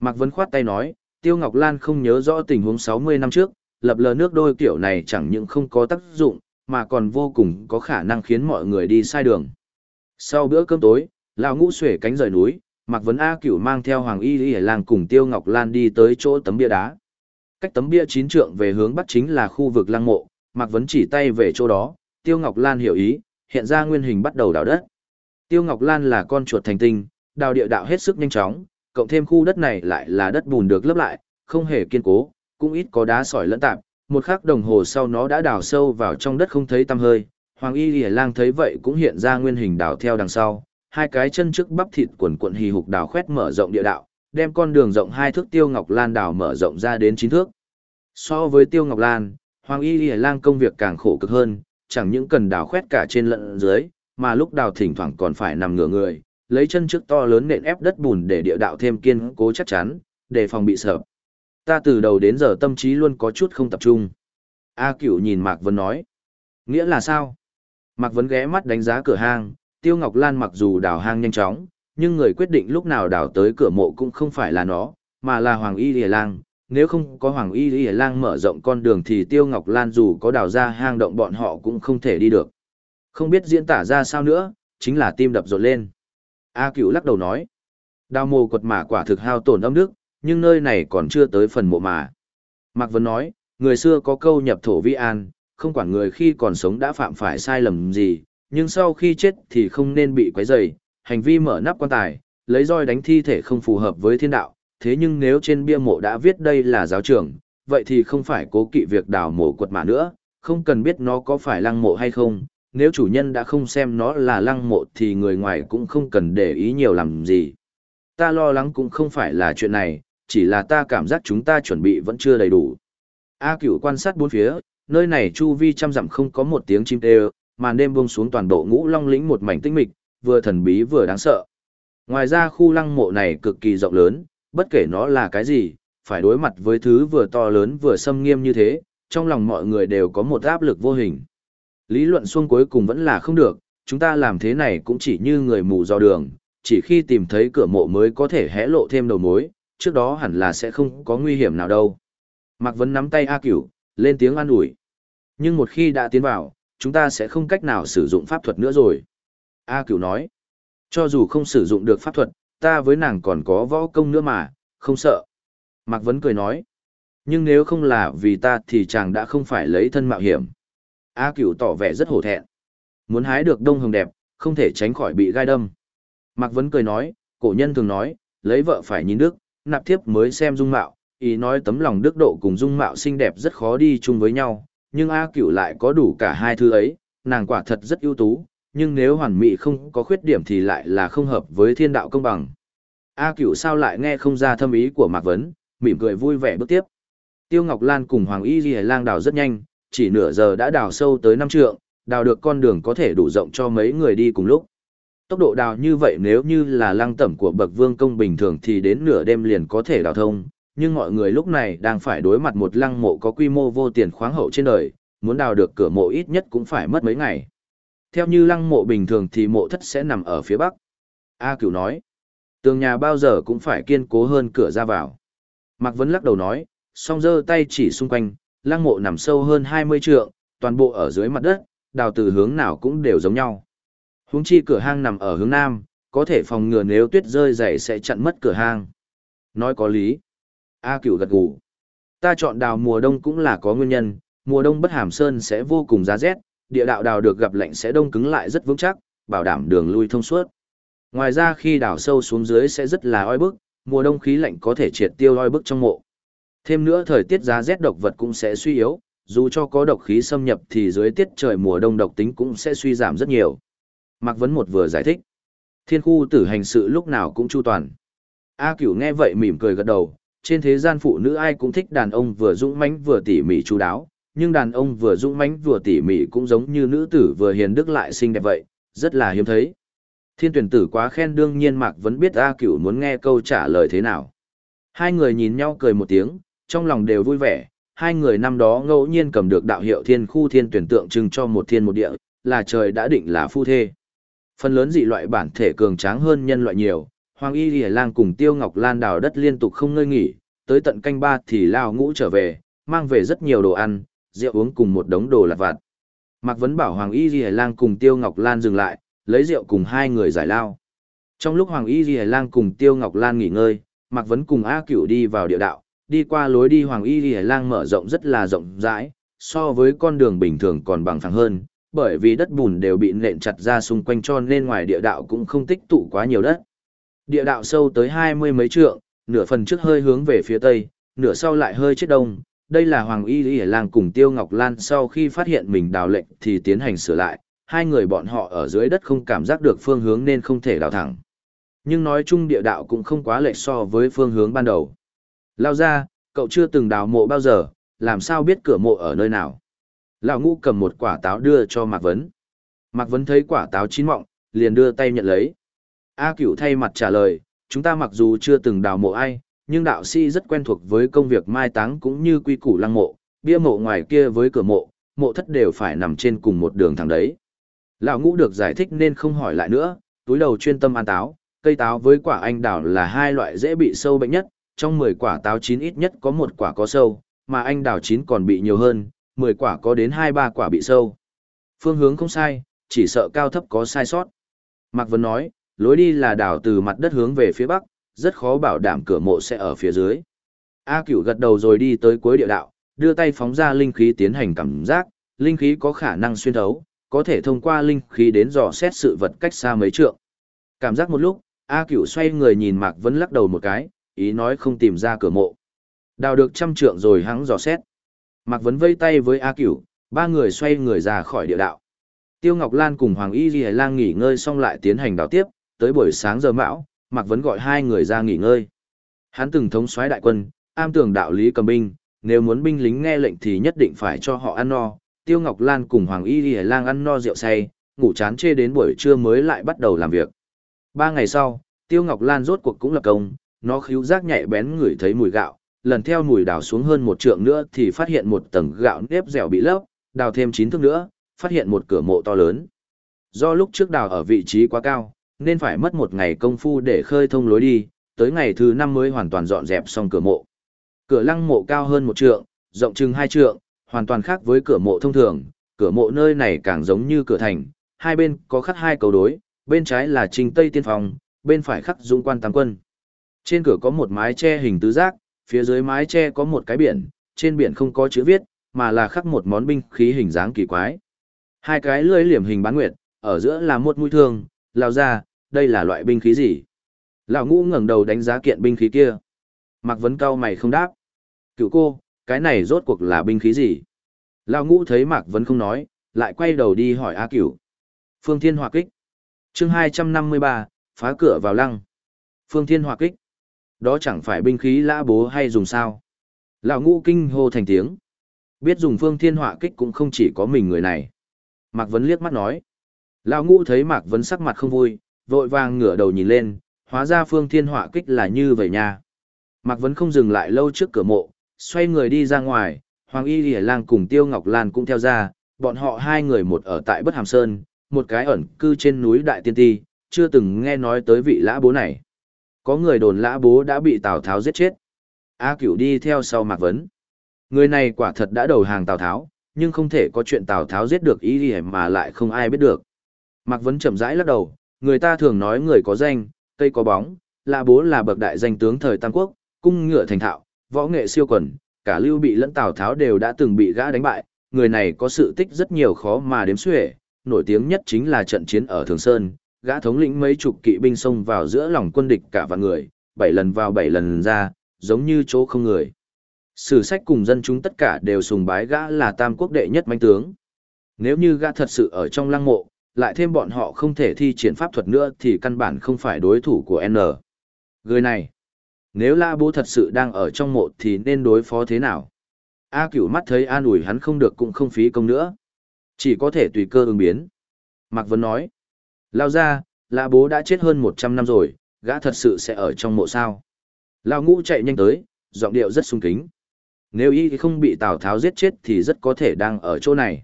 Mạc Vân khoát tay nói, Tiêu Ngọc Lan không nhớ rõ tình huống 60 năm trước, lập lờ nước đôi kiểu này chẳng những không có tác dụng, mà còn vô cùng có khả năng khiến mọi người đi sai đường. Sau bữa cơm tối, Lão Ngũ xuể cánh rời núi, Mạc Vấn A Cửu mang theo Hoàng Y Lý Lang cùng Tiêu Ngọc Lan đi tới chỗ tấm bia đá. Cách tấm bia chín trượng về hướng bắc chính là khu vực lăng mộ, Mạc Vấn chỉ tay về chỗ đó, Tiêu Ngọc Lan hiểu ý, hiện ra nguyên hình bắt đầu đào đất. Tiêu Ngọc Lan là con chuột thành tinh, đào địa đạo hết sức nhanh chóng, cộng thêm khu đất này lại là đất bùn được lấp lại, không hề kiên cố, cũng ít có đá sỏi lẫn tạp. Một khắc đồng hồ sau nó đã đào sâu vào trong đất không thấy tăm hơi. Hoàng Y Lìa Lang thấy vậy cũng hiện ra nguyên hình đào theo đằng sau, hai cái chân trước bắp thịt quần quận hì hục đào khoét mở rộng địa đạo, đem con đường rộng hai thước Tiêu Ngọc Lan đào mở rộng ra đến chín thước. So với Tiêu Ngọc Lan, Hoàng Y Lìa Lang công việc càng khổ cực hơn, chẳng những cần đào khoét cả trên lẫn dưới, mà lúc đào thỉnh thoảng còn phải nằm ngửa người, lấy chân trước to lớn nện ép đất bùn để địa đạo thêm kiên cố chắc chắn, để phòng bị sập. Ta từ đầu đến giờ tâm trí luôn có chút không tập trung. A Cửu nhìn Mạc Vân nói. Nghĩa là sao? Mạc Vân ghé mắt đánh giá cửa hang, Tiêu Ngọc Lan mặc dù đào hang nhanh chóng, nhưng người quyết định lúc nào đào tới cửa mộ cũng không phải là nó, mà là Hoàng Y Lìa Lang. Nếu không có Hoàng Y Lìa Lang mở rộng con đường thì Tiêu Ngọc Lan dù có đào ra hang động bọn họ cũng không thể đi được. Không biết diễn tả ra sao nữa, chính là tim đập rộn lên. A Cửu lắc đầu nói. Đào mồ quật mả quả thực hao tổn âm đức, nhưng nơi này còn chưa tới phần mộ mà. Mạc Vân nói, người xưa có câu nhập thổ vi an, không quản người khi còn sống đã phạm phải sai lầm gì, nhưng sau khi chết thì không nên bị quấy rầy, hành vi mở nắp quan tài, lấy roi đánh thi thể không phù hợp với thiên đạo, thế nhưng nếu trên bia mộ đã viết đây là giáo trưởng, vậy thì không phải cố kỵ việc đào mộ quật mà nữa, không cần biết nó có phải lăng mộ hay không, nếu chủ nhân đã không xem nó là lăng mộ thì người ngoài cũng không cần để ý nhiều làm gì. Ta lo lắng cũng không phải là chuyện này, chỉ là ta cảm giác chúng ta chuẩn bị vẫn chưa đầy đủ. A cửu quan sát bốn phía, nơi này chu vi trăm dặm không có một tiếng chim kêu, màn đêm buông xuống toàn bộ ngũ long lĩnh một mảnh tinh mịch, vừa thần bí vừa đáng sợ. Ngoài ra khu lăng mộ này cực kỳ rộng lớn, bất kể nó là cái gì, phải đối mặt với thứ vừa to lớn vừa xâm nghiêm như thế, trong lòng mọi người đều có một áp lực vô hình. Lý luận xuông cuối cùng vẫn là không được, chúng ta làm thế này cũng chỉ như người mù do đường, chỉ khi tìm thấy cửa mộ mới có thể hé lộ thêm đầu mối, trước đó hẳn là sẽ không có nguy hiểm nào đâu. Mạc Vấn nắm tay A Cửu, lên tiếng an ủi. Nhưng một khi đã tiến vào, chúng ta sẽ không cách nào sử dụng pháp thuật nữa rồi. A Cửu nói, cho dù không sử dụng được pháp thuật, ta với nàng còn có võ công nữa mà, không sợ. Mạc Vấn cười nói, nhưng nếu không là vì ta thì chàng đã không phải lấy thân mạo hiểm. A Cửu tỏ vẻ rất hổ thẹn. Muốn hái được đông hồng đẹp, không thể tránh khỏi bị gai đâm. Mạc Vấn cười nói, cổ nhân thường nói, lấy vợ phải nhìn đức, nạp thiếp mới xem dung mạo, ý nói tấm lòng đức độ cùng dung mạo xinh đẹp rất khó đi chung với nhau, nhưng A Cửu lại có đủ cả hai thứ ấy, nàng quả thật rất ưu tú, nhưng nếu hoàn mỹ không có khuyết điểm thì lại là không hợp với thiên đạo công bằng. A Cửu sao lại nghe không ra thâm ý của Mạc Vấn, mỉm cười vui vẻ bước tiếp. Tiêu Ngọc Lan cùng Hoàng Y Ghi Lang đào rất nhanh, chỉ nửa giờ đã đào sâu tới năm trượng, đào được con đường có thể đủ rộng cho mấy người đi cùng lúc. Tốc độ đào như vậy nếu như là lăng tẩm của bậc vương công bình thường thì đến nửa đêm liền có thể đào thông, nhưng mọi người lúc này đang phải đối mặt một lăng mộ có quy mô vô tiền khoáng hậu trên đời, muốn đào được cửa mộ ít nhất cũng phải mất mấy ngày. Theo như lăng mộ bình thường thì mộ thất sẽ nằm ở phía bắc. A cửu nói, tường nhà bao giờ cũng phải kiên cố hơn cửa ra vào. Mạc Vấn lắc đầu nói, song giơ tay chỉ xung quanh, lăng mộ nằm sâu hơn 20 trượng, toàn bộ ở dưới mặt đất, đào từ hướng nào cũng đều giống nhau. Huống chi cửa hang nằm ở hướng nam, có thể phòng ngừa nếu tuyết rơi dày sẽ chặn mất cửa hang. Nói có lý. A cửu gật gù. Ta chọn đào mùa đông cũng là có nguyên nhân, mùa đông bất hàm sơn sẽ vô cùng giá rét, địa đạo đào được gặp lạnh sẽ đông cứng lại rất vững chắc, bảo đảm đường lui thông suốt. Ngoài ra khi đào sâu xuống dưới sẽ rất là oi bức, mùa đông khí lạnh có thể triệt tiêu oi bức trong mộ. Thêm nữa thời tiết giá rét độc vật cũng sẽ suy yếu, dù cho có độc khí xâm nhập thì dưới tiết trời mùa đông độc tính cũng sẽ suy giảm rất nhiều. Mạc Vấn một vừa giải thích. Thiên khu tử hành sự lúc nào cũng chu toàn. A cửu nghe vậy mỉm cười gật đầu, trên thế gian phụ nữ ai cũng thích đàn ông vừa dũng mãnh vừa tỉ mỉ chu đáo, nhưng đàn ông vừa dũng mãnh vừa tỉ mỉ cũng giống như nữ tử vừa hiền đức lại xinh đẹp vậy, rất là hiếm thấy. Thiên tuyển tử quá khen đương nhiên Mạc Vấn biết A cửu muốn nghe câu trả lời thế nào. Hai người nhìn nhau cười một tiếng, trong lòng đều vui vẻ, hai người năm đó ngẫu nhiên cầm được đạo hiệu thiên khu thiên tuyển tượng trưng cho một thiên một địa, là trời đã định là phu thê. Phần lớn dị loại bản thể cường tráng hơn nhân loại nhiều, Hoàng Y Lìa Lang cùng Tiêu Ngọc Lan đào đất liên tục không ngơi nghỉ, tới tận canh ba thì lao ngũ trở về, mang về rất nhiều đồ ăn, rượu uống cùng một đống đồ lặt vặt. Mạc Vấn bảo Hoàng Y Lìa Lang cùng Tiêu Ngọc Lan dừng lại, lấy rượu cùng hai người giải lao. Trong lúc Hoàng Y Lìa Lang cùng Tiêu Ngọc Lan nghỉ ngơi, Mạc Vấn cùng A Cửu đi vào địa đạo, đi qua lối đi Hoàng Y Lì Lang mở rộng rất là rộng rãi, so với con đường bình thường còn bằng phẳng hơn, bởi vì đất bùn đều bị nện chặt ra xung quanh cho nên ngoài địa đạo cũng không tích tụ quá nhiều đất. Địa đạo sâu tới hai mươi mấy trượng, nửa phần trước hơi hướng về phía tây, nửa sau lại hơi chết đông. Đây là Hoàng Y Lý Lang cùng Tiêu Ngọc Lan sau khi phát hiện mình đào lệnh thì tiến hành sửa lại, hai người bọn họ ở dưới đất không cảm giác được phương hướng nên không thể đào thẳng. Nhưng nói chung địa đạo cũng không quá lệch so với phương hướng ban đầu. Lao ra, cậu chưa từng đào mộ bao giờ, làm sao biết cửa mộ ở nơi nào? Lão ngũ cầm một quả táo đưa cho Mạc Vấn. Mạc Vấn thấy quả táo chín mọng, liền đưa tay nhận lấy. A cửu thay mặt trả lời, chúng ta mặc dù chưa từng đào mộ ai, nhưng đạo sĩ rất quen thuộc với công việc mai táng cũng như quy củ lăng mộ, bia mộ ngoài kia với cửa mộ, mộ thất đều phải nằm trên cùng một đường thẳng đấy. Lão ngũ được giải thích nên không hỏi lại nữa, túi đầu chuyên tâm ăn táo, cây táo với quả anh đào là hai loại dễ bị sâu bệnh nhất, trong 10 quả táo chín ít nhất có một quả có sâu, mà anh đào chín còn bị nhiều hơn, 10 quả có đến 2-3 quả bị sâu. Phương hướng không sai, chỉ sợ cao thấp có sai sót. Mạc Vân nói, lối đi là đảo từ mặt đất hướng về phía bắc, rất khó bảo đảm cửa mộ sẽ ở phía dưới. A Cửu gật đầu rồi đi tới cuối địa đạo, đưa tay phóng ra linh khí tiến hành cảm giác, linh khí có khả năng xuyên thấu, có thể thông qua linh khí đến dò xét sự vật cách xa mấy trượng. Cảm giác một lúc, A Cửu xoay người nhìn Mạc Vân lắc đầu một cái, ý nói không tìm ra cửa mộ. Đào được trăm trượng rồi hắn dò xét. Mạc Vấn vây tay với A Cửu, ba người xoay người ra khỏi địa đạo. Tiêu Ngọc Lan cùng Hoàng Y Ghi Lang nghỉ ngơi xong lại tiến hành đào tiếp, tới buổi sáng giờ mão, Mạc Vấn gọi hai người ra nghỉ ngơi. Hắn từng thống soái đại quân, am tường đạo lý cầm binh, nếu muốn binh lính nghe lệnh thì nhất định phải cho họ ăn no. Tiêu Ngọc Lan cùng Hoàng Y Ghi Lang ăn no rượu say, ngủ chán chê đến buổi trưa mới lại bắt đầu làm việc. Ba ngày sau, Tiêu Ngọc Lan rốt cuộc cũng lập công, nó khíu giác nhạy bén ngửi thấy mùi gạo, lần theo mùi đào xuống hơn một trượng nữa thì phát hiện một tầng gạo nếp dẻo bị lấp, đào thêm chín thước nữa, phát hiện một cửa mộ to lớn. Do lúc trước đào ở vị trí quá cao, nên phải mất một ngày công phu để khơi thông lối đi, tới ngày thứ năm mới hoàn toàn dọn dẹp xong cửa mộ. Cửa lăng mộ cao hơn một trượng, rộng chừng hai trượng, hoàn toàn khác với cửa mộ thông thường, cửa mộ nơi này càng giống như cửa thành, hai bên có khắc hai cầu đối, bên trái là Trình Tây Tiên Phong, bên phải khắc Dũng Quan Tam Quân. Trên cửa có một mái che hình tứ giác, phía dưới mái tre có một cái biển, trên biển không có chữ viết, mà là khắc một món binh khí hình dáng kỳ quái. Hai cái lưỡi liềm hình bán nguyệt, ở giữa là một mũi thương, lao ra, đây là loại binh khí gì? Lão ngũ ngẩng đầu đánh giá kiện binh khí kia. Mạc Vấn cao mày không đáp. Cựu cô, cái này rốt cuộc là binh khí gì? Lão ngũ thấy Mạc Vấn không nói, lại quay đầu đi hỏi A Cửu. Phương Thiên Hỏa Kích. chương 253, phá cửa vào lăng. Phương Thiên Hỏa Kích. Đó chẳng phải binh khí lã bố hay dùng sao? Lão ngũ kinh hô thành tiếng. Biết dùng phương thiên họa kích cũng không chỉ có mình người này. Mạc Vấn liếc mắt nói. Lão ngũ thấy Mạc Vấn sắc mặt không vui, vội vàng ngửa đầu nhìn lên, hóa ra phương thiên họa kích là như vậy nha. Mạc Vấn không dừng lại lâu trước cửa mộ, xoay người đi ra ngoài, Hoàng Y Lìa Lang cùng Tiêu Ngọc Lan cũng theo ra, bọn họ hai người một ở tại Bất Hàm Sơn, một cái ẩn cư trên núi Đại Tiên Ti, chưa từng nghe nói tới vị lã bố này. Có người đồn lã bố đã bị Tào Tháo giết chết. A Cửu đi theo sau Mạc Vấn. Người này quả thật đã đầu hàng Tào Tháo, nhưng không thể có chuyện Tào Tháo giết được ý gì mà lại không ai biết được. Mạc Vấn chậm rãi lắc đầu, người ta thường nói người có danh, cây có bóng, lã bố là bậc đại danh tướng thời Tam Quốc, cung ngựa thành thạo, võ nghệ siêu quần, cả Lưu Bị lẫn Tào Tháo đều đã từng bị gã đánh bại, người này có sự tích rất nhiều khó mà đếm xuể, nổi tiếng nhất chính là trận chiến ở Thường Sơn, gã thống lĩnh mấy chục kỵ binh xông vào giữa lòng quân địch cả vạn người, bảy lần vào bảy lần ra, giống như chỗ không người. Sử sách cùng dân chúng tất cả đều sùng bái gã là tam quốc đệ nhất manh tướng. Nếu như gã thật sự ở trong lăng mộ, lại thêm bọn họ không thể thi triển pháp thuật nữa thì căn bản không phải đối thủ của N. Người này, nếu La Bố thật sự đang ở trong mộ thì nên đối phó thế nào? A cửu mắt thấy an ủi hắn không được cũng không phí công nữa. Chỉ có thể tùy cơ ứng biến. Mạc Vân nói, Lao ra, lạ bố đã chết hơn 100 năm rồi, gã thật sự sẽ ở trong mộ sao. Lao ngũ chạy nhanh tới, giọng điệu rất sung kính. Nếu y không bị Tào Tháo giết chết thì rất có thể đang ở chỗ này.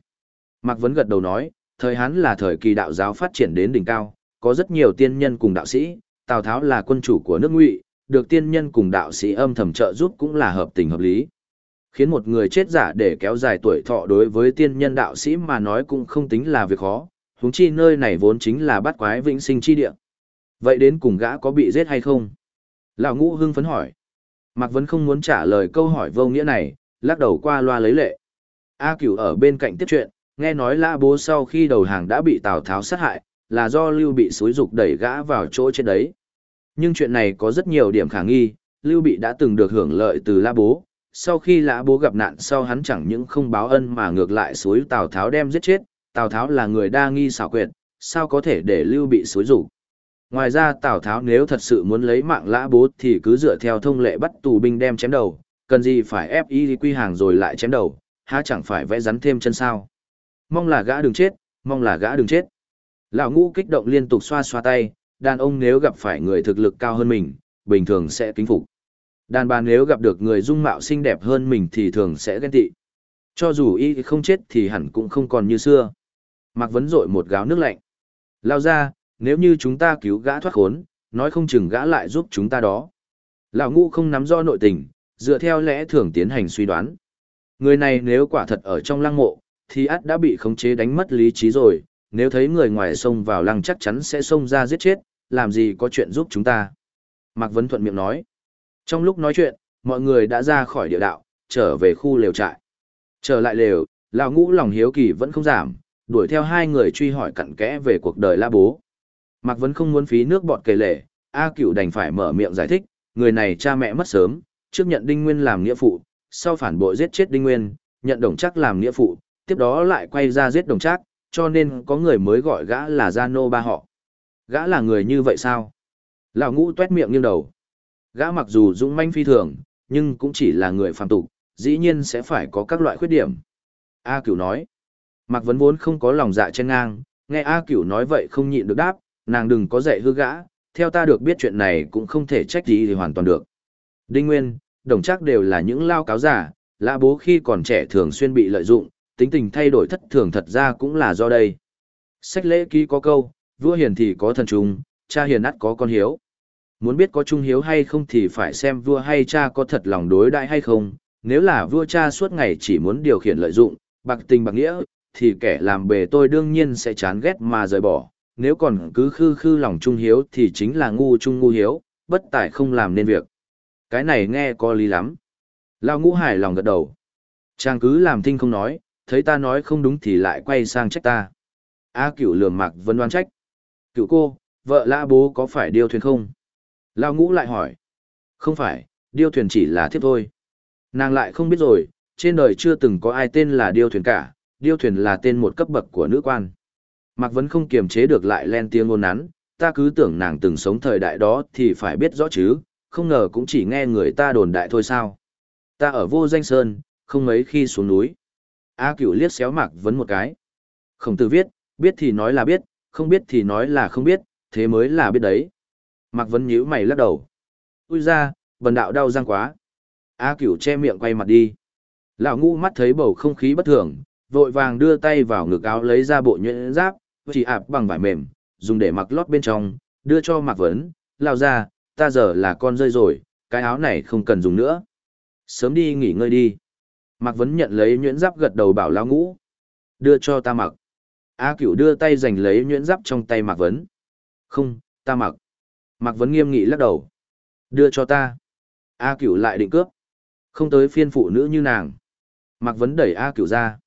Mạc Vấn gật đầu nói, thời Hán là thời kỳ đạo giáo phát triển đến đỉnh cao, có rất nhiều tiên nhân cùng đạo sĩ, Tào Tháo là quân chủ của nước ngụy, được tiên nhân cùng đạo sĩ âm thầm trợ giúp cũng là hợp tình hợp lý. Khiến một người chết giả để kéo dài tuổi thọ đối với tiên nhân đạo sĩ mà nói cũng không tính là việc khó, huống chi nơi này vốn chính là bắt quái vĩnh sinh chi địa. Vậy đến cùng gã có bị giết hay không? Lão ngũ hưng phấn hỏi. Mạc Vân không muốn trả lời câu hỏi vô nghĩa này, lắc đầu qua loa lấy lệ. A Cửu ở bên cạnh tiếp chuyện, nghe nói Lã Bố sau khi đầu hàng đã bị Tào Tháo sát hại, là do Lưu Bị xúi dục đẩy gã vào chỗ chết đấy. Nhưng chuyện này có rất nhiều điểm khả nghi, Lưu Bị đã từng được hưởng lợi từ Lã Bố, sau khi Lã Bố gặp nạn sau hắn chẳng những không báo ân mà ngược lại xúi Tào Tháo đem giết chết, Tào Tháo là người đa nghi xảo quyệt, sao có thể để Lưu Bị xối rủ. Ngoài ra Tào Tháo nếu thật sự muốn lấy mạng Lã Bố thì cứ dựa theo thông lệ bắt tù binh đem chém đầu, cần gì phải ép y quy hàng rồi lại chém đầu, há chẳng phải vẽ rắn thêm chân sao. Mong là gã đừng chết, mong là gã đừng chết. Lão ngũ kích động liên tục xoa xoa tay, đàn ông nếu gặp phải người thực lực cao hơn mình, bình thường sẽ kính phục. Đàn bà nếu gặp được người dung mạo xinh đẹp hơn mình thì thường sẽ ghen tị. Cho dù y không chết thì hẳn cũng không còn như xưa. Mạc Vấn rội một gáo nước lạnh. Lao ra, nếu như chúng ta cứu gã thoát khốn, nói không chừng gã lại giúp chúng ta đó. Lão ngũ không nắm rõ nội tình, dựa theo lẽ thường tiến hành suy đoán. Người này nếu quả thật ở trong lăng mộ, thì ắt đã bị khống chế đánh mất lý trí rồi, nếu thấy người ngoài xông vào lăng chắc chắn sẽ xông ra giết chết, làm gì có chuyện giúp chúng ta. Mạc Vấn thuận miệng nói. Trong lúc nói chuyện, mọi người đã ra khỏi địa đạo, trở về khu lều trại. Trở lại lều, lão ngũ lòng hiếu kỳ vẫn không giảm, đuổi theo hai người truy hỏi cặn kẽ về cuộc đời la bố. Mạc Vấn không muốn phí nước bọt kể lể, A Cửu đành phải mở miệng giải thích, người này cha mẹ mất sớm, trước nhận Đinh Nguyên làm nghĩa phụ, sau phản bội giết chết Đinh Nguyên, nhận Đồng Trác làm nghĩa phụ, tiếp đó lại quay ra giết Đồng Trác, cho nên có người mới gọi gã là Gia Nô ba họ. Gã là người như vậy sao? Lão ngũ tuét miệng nghiêng đầu. Gã mặc dù dũng manh phi thường, nhưng cũng chỉ là người phàm tục, dĩ nhiên sẽ phải có các loại khuyết điểm. A Cửu nói. Mạc Vấn vốn không có lòng dạ chen ngang, nghe A Cửu nói vậy không nhịn được đáp, nàng đừng có dạy hư gã, theo ta được biết chuyện này cũng không thể trách gì thì hoàn toàn được. Đinh Nguyên, đồng chắc đều là những lao cáo giả, lã bố khi còn trẻ thường xuyên bị lợi dụng, tính tình thay đổi thất thường thật ra cũng là do đây. Sách lễ ký có câu, vua hiền thì có thần trung, cha hiền ắt có con hiếu. Muốn biết có trung hiếu hay không thì phải xem vua hay cha có thật lòng đối đại hay không, nếu là vua cha suốt ngày chỉ muốn điều khiển lợi dụng, bạc tình bạc nghĩa, thì kẻ làm bề tôi đương nhiên sẽ chán ghét mà rời bỏ, nếu còn cứ khư khư lòng trung hiếu thì chính là ngu trung ngu hiếu, bất tài không làm nên việc. Cái này nghe có lý lắm. Lao ngũ hài lòng gật đầu. Chàng cứ làm thinh không nói, thấy ta nói không đúng thì lại quay sang trách ta. A cửu lường mạc vẫn đoán trách. Cửu cô, vợ lã bố có phải điêu thuyền không? Lao ngũ lại hỏi. Không phải, điêu thuyền chỉ là thiếp thôi. Nàng lại không biết rồi, trên đời chưa từng có ai tên là điêu thuyền cả, điêu thuyền là tên một cấp bậc của nữ quan. Mạc Vấn không kiềm chế được lại len tiếng ngôn nắn, ta cứ tưởng nàng từng sống thời đại đó thì phải biết rõ chứ, không ngờ cũng chỉ nghe người ta đồn đại thôi sao. Ta ở vô danh sơn, không mấy khi xuống núi. A cửu liếc xéo Mạc Vấn một cái. Không từ viết, biết thì nói là biết, không biết thì nói là không biết, thế mới là biết đấy. Mạc Vấn nhíu mày lắc đầu. Ui ra, bần đạo đau răng quá. A cửu che miệng quay mặt đi. Lão ngu mắt thấy bầu không khí bất thường, vội vàng đưa tay vào ngực áo lấy ra bộ nhuyễn giáp, chỉ ạp bằng vải mềm, dùng để mặc lót bên trong, đưa cho Mạc Vấn, lao ra, ta giờ là con rơi rồi, cái áo này không cần dùng nữa. Sớm đi nghỉ ngơi đi. Mạc Vấn nhận lấy nhuyễn giáp gật đầu bảo lao ngũ. Đưa cho ta mặc. A cửu đưa tay giành lấy nhuyễn giáp trong tay Mạc Vấn. Không, ta mặc. Mạc Vấn nghiêm nghị lắc đầu. Đưa cho ta. A cửu lại định cướp. Không tới phiên phụ nữ như nàng. Mạc Vấn đẩy A cửu ra.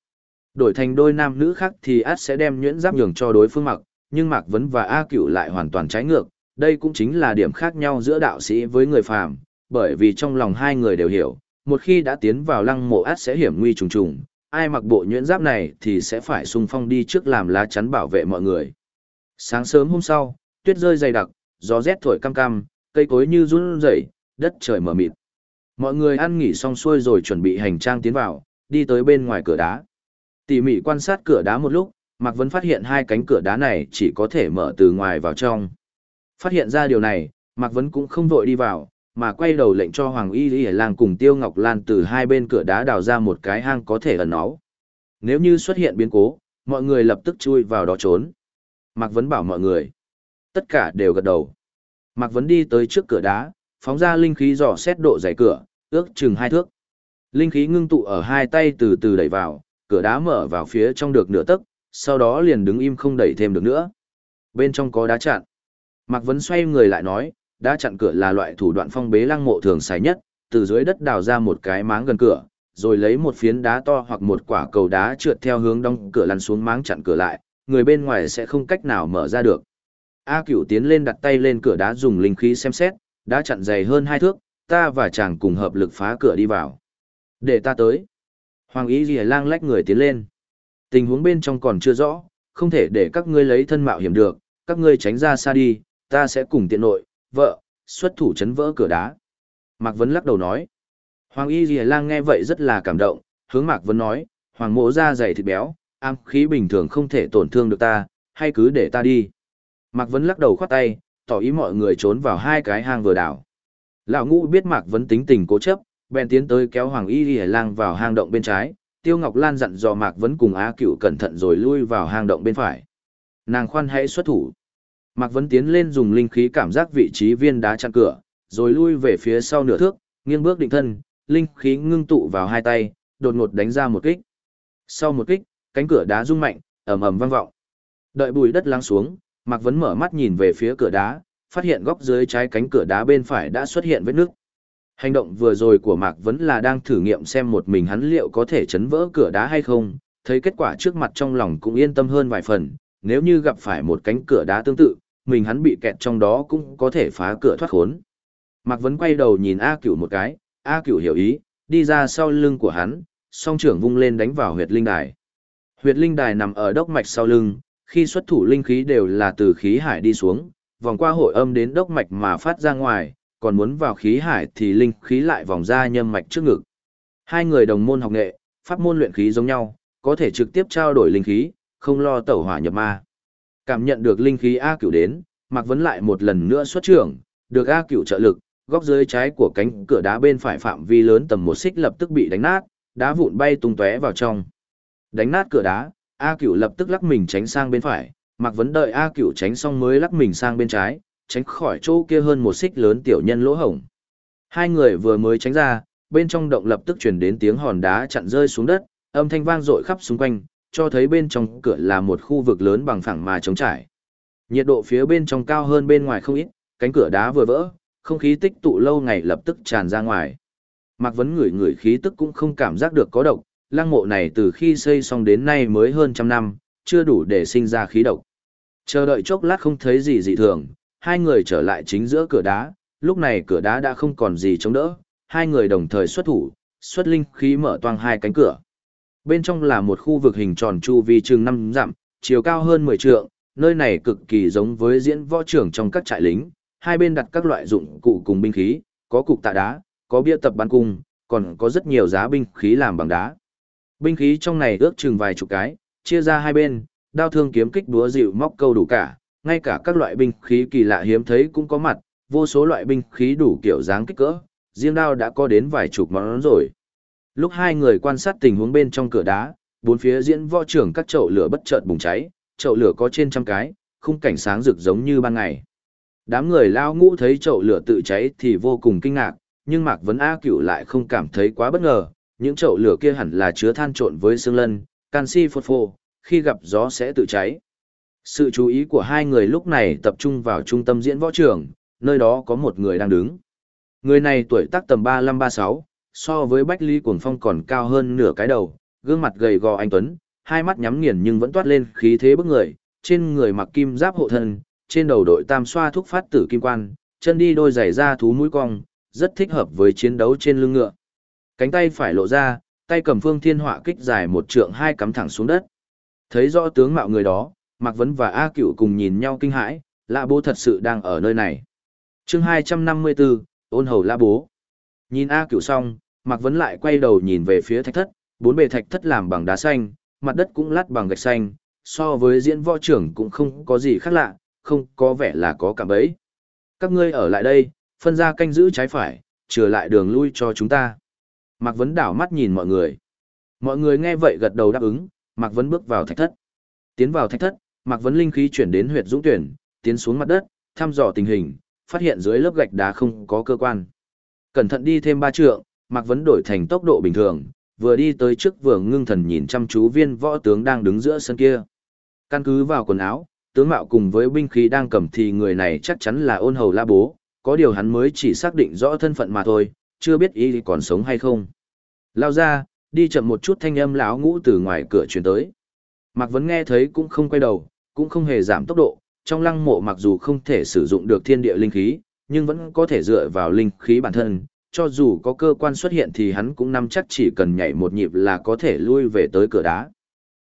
Đổi thành đôi nam nữ khác thì át sẽ đem nhuyễn giáp nhường cho đối phương mặc, nhưng Mạc Vấn và A Cửu lại hoàn toàn trái ngược, đây cũng chính là điểm khác nhau giữa đạo sĩ với người phàm, bởi vì trong lòng hai người đều hiểu, một khi đã tiến vào lăng mộ át sẽ hiểm nguy trùng trùng, ai mặc bộ nhuyễn giáp này thì sẽ phải xung phong đi trước làm lá chắn bảo vệ mọi người. Sáng sớm hôm sau, tuyết rơi dày đặc, gió rét thổi cam cam, cây cối như run rẩy, đất trời mờ mịt. Mọi người ăn nghỉ xong xuôi rồi chuẩn bị hành trang tiến vào, đi tới bên ngoài cửa đá. Tỉ mỉ quan sát cửa đá một lúc, Mạc Vân phát hiện hai cánh cửa đá này chỉ có thể mở từ ngoài vào trong. Phát hiện ra điều này, Mạc Vân cũng không vội đi vào, mà quay đầu lệnh cho Hoàng Y Lý Lang cùng Tiêu Ngọc Lan từ hai bên cửa đá đào ra một cái hang có thể ẩn náu. Nếu như xuất hiện biến cố, mọi người lập tức chui vào đó trốn. Mạc Vân bảo mọi người. Tất cả đều gật đầu. Mạc Vân đi tới trước cửa đá, phóng ra linh khí dò xét độ dày cửa, ước chừng hai thước. Linh khí ngưng tụ ở hai tay từ từ đẩy vào, cửa đá mở vào phía trong được nửa tấc, sau đó liền đứng im không đẩy thêm được nữa. Bên trong có đá chặn. Mạc Vấn xoay người lại nói, đá chặn cửa là loại thủ đoạn phong bế lăng mộ thường xài nhất, từ dưới đất đào ra một cái máng gần cửa, rồi lấy một phiến đá to hoặc một quả cầu đá trượt theo hướng đóng cửa lăn xuống máng chặn cửa lại, người bên ngoài sẽ không cách nào mở ra được. A Cửu tiến lên đặt tay lên cửa đá dùng linh khí xem xét, đã chặn dày hơn hai thước, ta và chàng cùng hợp lực phá cửa đi vào. Để ta tới. Hoàng ý gì lang lách người tiến lên. Tình huống bên trong còn chưa rõ, không thể để các ngươi lấy thân mạo hiểm được, các ngươi tránh ra xa đi, ta sẽ cùng tiện nội, vợ, xuất thủ chấn vỡ cửa đá. Mạc Vấn lắc đầu nói. Hoàng y Dì lang nghe vậy rất là cảm động, hướng Mạc Vấn nói, Hoàng mộ da dày thịt béo, am khí bình thường không thể tổn thương được ta, hay cứ để ta đi. Mạc Vấn lắc đầu khoát tay, tỏ ý mọi người trốn vào hai cái hang vừa đảo. Lão ngũ biết Mạc Vấn tính tình cố chấp, bèn tiến tới kéo Hoàng Y Lì Lang vào hang động bên trái, Tiêu Ngọc Lan dặn dò Mạc Vấn cùng Á Cựu cẩn thận rồi lui vào hang động bên phải. Nàng khoan hãy xuất thủ. Mạc Vấn tiến lên dùng linh khí cảm giác vị trí viên đá chặn cửa, rồi lui về phía sau nửa thước, nghiêng bước định thân, linh khí ngưng tụ vào hai tay, đột ngột đánh ra một kích. Sau một kích, cánh cửa đá rung mạnh, ầm ầm vang vọng. Đợi bùi đất lắng xuống, Mạc Vấn mở mắt nhìn về phía cửa đá, phát hiện góc dưới trái cánh cửa đá bên phải đã xuất hiện vết nước. Hành động vừa rồi của Mạc vẫn là đang thử nghiệm xem một mình hắn liệu có thể chấn vỡ cửa đá hay không, thấy kết quả trước mặt trong lòng cũng yên tâm hơn vài phần, nếu như gặp phải một cánh cửa đá tương tự, mình hắn bị kẹt trong đó cũng có thể phá cửa thoát khốn. Mạc Vấn quay đầu nhìn A Cửu một cái, A Cửu hiểu ý, đi ra sau lưng của hắn, song trưởng vung lên đánh vào huyệt linh đài. Huyệt linh đài nằm ở đốc mạch sau lưng, khi xuất thủ linh khí đều là từ khí hải đi xuống, vòng qua hội âm đến đốc mạch mà phát ra ngoài, còn muốn vào khí hải thì linh khí lại vòng ra nhâm mạch trước ngực. Hai người đồng môn học nghệ, pháp môn luyện khí giống nhau, có thể trực tiếp trao đổi linh khí, không lo tẩu hỏa nhập ma. Cảm nhận được linh khí A cửu đến, Mạc Vấn lại một lần nữa xuất trưởng, được A cửu trợ lực, góc dưới trái của cánh cửa đá bên phải phạm vi lớn tầm một xích lập tức bị đánh nát, đá vụn bay tung tóe vào trong. Đánh nát cửa đá, A Cửu lập tức lắc mình tránh sang bên phải, Mạc Vấn đợi A Cửu tránh xong mới lắc mình sang bên trái, tránh khỏi chỗ kia hơn một xích lớn tiểu nhân lỗ hổng. Hai người vừa mới tránh ra, bên trong động lập tức truyền đến tiếng hòn đá chặn rơi xuống đất, âm thanh vang dội khắp xung quanh, cho thấy bên trong cửa là một khu vực lớn bằng phẳng mà trống trải. Nhiệt độ phía bên trong cao hơn bên ngoài không ít, cánh cửa đá vừa vỡ, không khí tích tụ lâu ngày lập tức tràn ra ngoài. Mạc Vấn ngửi ngửi khí tức cũng không cảm giác được có độc, lăng mộ này từ khi xây xong đến nay mới hơn trăm năm, chưa đủ để sinh ra khí độc. Chờ đợi chốc lát không thấy gì dị thường, hai người trở lại chính giữa cửa đá, lúc này cửa đá đã không còn gì chống đỡ, hai người đồng thời xuất thủ, xuất linh khí mở toang hai cánh cửa. Bên trong là một khu vực hình tròn chu vi chừng năm dặm, chiều cao hơn 10 trượng, nơi này cực kỳ giống với diễn võ trưởng trong các trại lính, hai bên đặt các loại dụng cụ cùng binh khí, có cục tạ đá, có bia tập bắn cung, còn có rất nhiều giá binh khí làm bằng đá. Binh khí trong này ước chừng vài chục cái, chia ra hai bên, đao thương kiếm kích đúa dịu móc câu đủ cả, ngay cả các loại binh khí kỳ lạ hiếm thấy cũng có mặt, vô số loại binh khí đủ kiểu dáng kích cỡ, riêng đao đã có đến vài chục món rồi. Lúc hai người quan sát tình huống bên trong cửa đá, bốn phía diễn võ trưởng các chậu lửa bất chợt bùng cháy, chậu lửa có trên trăm cái, khung cảnh sáng rực giống như ban ngày. Đám người lao ngũ thấy chậu lửa tự cháy thì vô cùng kinh ngạc, nhưng Mạc Vấn A Cửu lại không cảm thấy quá bất ngờ, những chậu lửa kia hẳn là chứa than trộn với xương lân, canxi phốt phô, khi gặp gió sẽ tự cháy. Sự chú ý của hai người lúc này tập trung vào trung tâm diễn võ trường, nơi đó có một người đang đứng. Người này tuổi tác tầm 35-36, so với Bách Lý Cuồng Phong còn cao hơn nửa cái đầu, gương mặt gầy gò anh Tuấn, hai mắt nhắm nghiền nhưng vẫn toát lên khí thế bức người, trên người mặc kim giáp hộ thân, trên đầu đội tam xoa thuốc phát tử kim quan, chân đi đôi giày da thú mũi cong, rất thích hợp với chiến đấu trên lưng ngựa. Cánh tay phải lộ ra, tay cầm phương thiên họa kích dài một trượng hai cắm thẳng xuống đất. Thấy rõ tướng mạo người đó, Mạc Vấn và A Cựu cùng nhìn nhau kinh hãi, lạ bố thật sự đang ở nơi này. chương 254, ôn hầu lạ bố. Nhìn A Cựu xong, Mạc Vấn lại quay đầu nhìn về phía thạch thất, bốn bề thạch thất làm bằng đá xanh, mặt đất cũng lát bằng gạch xanh, so với diễn võ trưởng cũng không có gì khác lạ, không có vẻ là có cả ấy. Các ngươi ở lại đây, phân ra canh giữ trái phải, trừ lại đường lui cho chúng ta. Mạc Vấn đảo mắt nhìn mọi người. Mọi người nghe vậy gật đầu đáp ứng, Mạc Vấn bước vào thạch thất. Tiến vào thạch thất, Mạc Vấn linh khí chuyển đến huyệt dũng tuyển, tiến xuống mặt đất, thăm dò tình hình, phát hiện dưới lớp gạch đá không có cơ quan. Cẩn thận đi thêm ba trượng, Mạc Vấn đổi thành tốc độ bình thường, vừa đi tới trước vừa ngưng thần nhìn chăm chú viên võ tướng đang đứng giữa sân kia. Căn cứ vào quần áo, tướng mạo cùng với binh khí đang cầm thì người này chắc chắn là ôn hầu la bố, có điều hắn mới chỉ xác định rõ thân phận mà thôi, chưa biết y còn sống hay không. Lao ra, đi chậm một chút thanh âm lão ngũ từ ngoài cửa chuyển tới. Mạc Vấn nghe thấy cũng không quay đầu, cũng không hề giảm tốc độ, trong lăng mộ mặc dù không thể sử dụng được thiên địa linh khí, nhưng vẫn có thể dựa vào linh khí bản thân, cho dù có cơ quan xuất hiện thì hắn cũng nắm chắc chỉ cần nhảy một nhịp là có thể lui về tới cửa đá.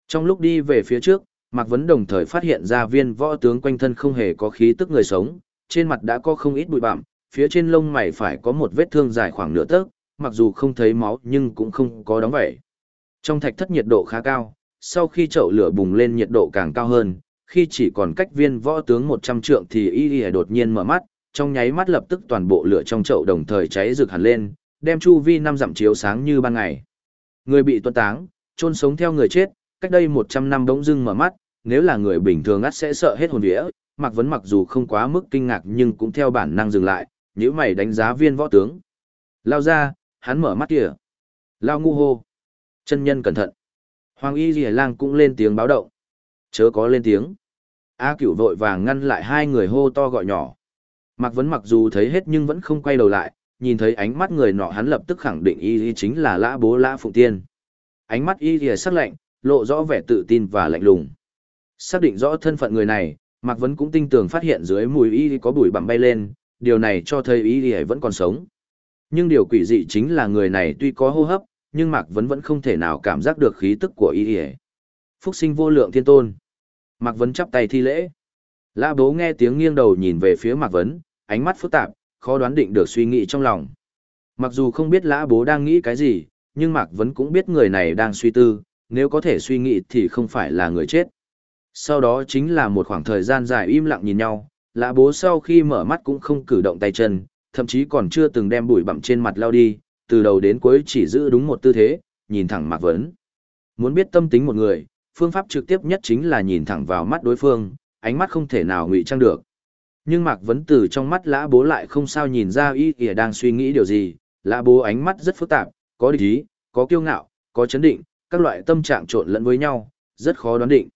Trong lúc đi về phía trước, Mạc Vấn đồng thời phát hiện ra viên võ tướng quanh thân không hề có khí tức người sống, trên mặt đã có không ít bụi bặm, phía trên lông mày phải có một vết thương dài khoảng nửa tấc, mặc dù không thấy máu nhưng cũng không có đóng vảy. Trong thạch thất nhiệt độ khá cao, sau khi chậu lửa bùng lên nhiệt độ càng cao hơn, khi chỉ còn cách viên võ tướng 100 trượng thì y y đột nhiên mở mắt, trong nháy mắt lập tức toàn bộ lửa trong chậu đồng thời cháy rực hẳn lên, đem chu vi năm dặm chiếu sáng như ban ngày. Người bị tuân táng, chôn sống theo người chết, cách đây 100 năm bỗng dưng mở mắt, nếu là người bình thường ắt sẽ sợ hết hồn vía, Mạc Vấn mặc dù không quá mức kinh ngạc nhưng cũng theo bản năng dừng lại, nếu mày đánh giá viên võ tướng. Lao ra, hắn mở mắt kìa. Lao ngu hô. Chân nhân cẩn thận. Hoàng y rìa lang cũng lên tiếng báo động. Chớ có lên tiếng. A cửu vội vàng ngăn lại hai người hô to gọi nhỏ. Mạc Vấn mặc dù thấy hết nhưng vẫn không quay đầu lại, nhìn thấy ánh mắt người nọ hắn lập tức khẳng định y y chính là lã bố lã phụng tiên. Ánh mắt y y sắc lạnh, lộ rõ vẻ tự tin và lạnh lùng. Xác định rõ thân phận người này, Mạc Vấn cũng tinh tường phát hiện dưới mùi y có bụi bặm bay lên, điều này cho thấy y y vẫn còn sống. Nhưng điều quỷ dị chính là người này tuy có hô hấp, nhưng Mạc Vấn vẫn không thể nào cảm giác được khí tức của y y. Phúc sinh vô lượng thiên tôn. Mạc Vấn chắp tay thi lễ. Lã bố nghe tiếng nghiêng đầu nhìn về phía Mạc Vấn, ánh mắt phức tạp, khó đoán định được suy nghĩ trong lòng. Mặc dù không biết lã bố đang nghĩ cái gì, nhưng Mạc Vấn cũng biết người này đang suy tư, nếu có thể suy nghĩ thì không phải là người chết. Sau đó chính là một khoảng thời gian dài im lặng nhìn nhau, lã bố sau khi mở mắt cũng không cử động tay chân, thậm chí còn chưa từng đem bụi bặm trên mặt lao đi, từ đầu đến cuối chỉ giữ đúng một tư thế, nhìn thẳng Mạc Vấn. Muốn biết tâm tính một người, phương pháp trực tiếp nhất chính là nhìn thẳng vào mắt đối phương, ánh mắt không thể nào ngụy trang được. Nhưng Mạc Vấn từ trong mắt lã bố lại không sao nhìn ra ý kìa đang suy nghĩ điều gì, lã bố ánh mắt rất phức tạp, có địch ý, có kiêu ngạo, có chấn định, các loại tâm trạng trộn lẫn với nhau, rất khó đoán định.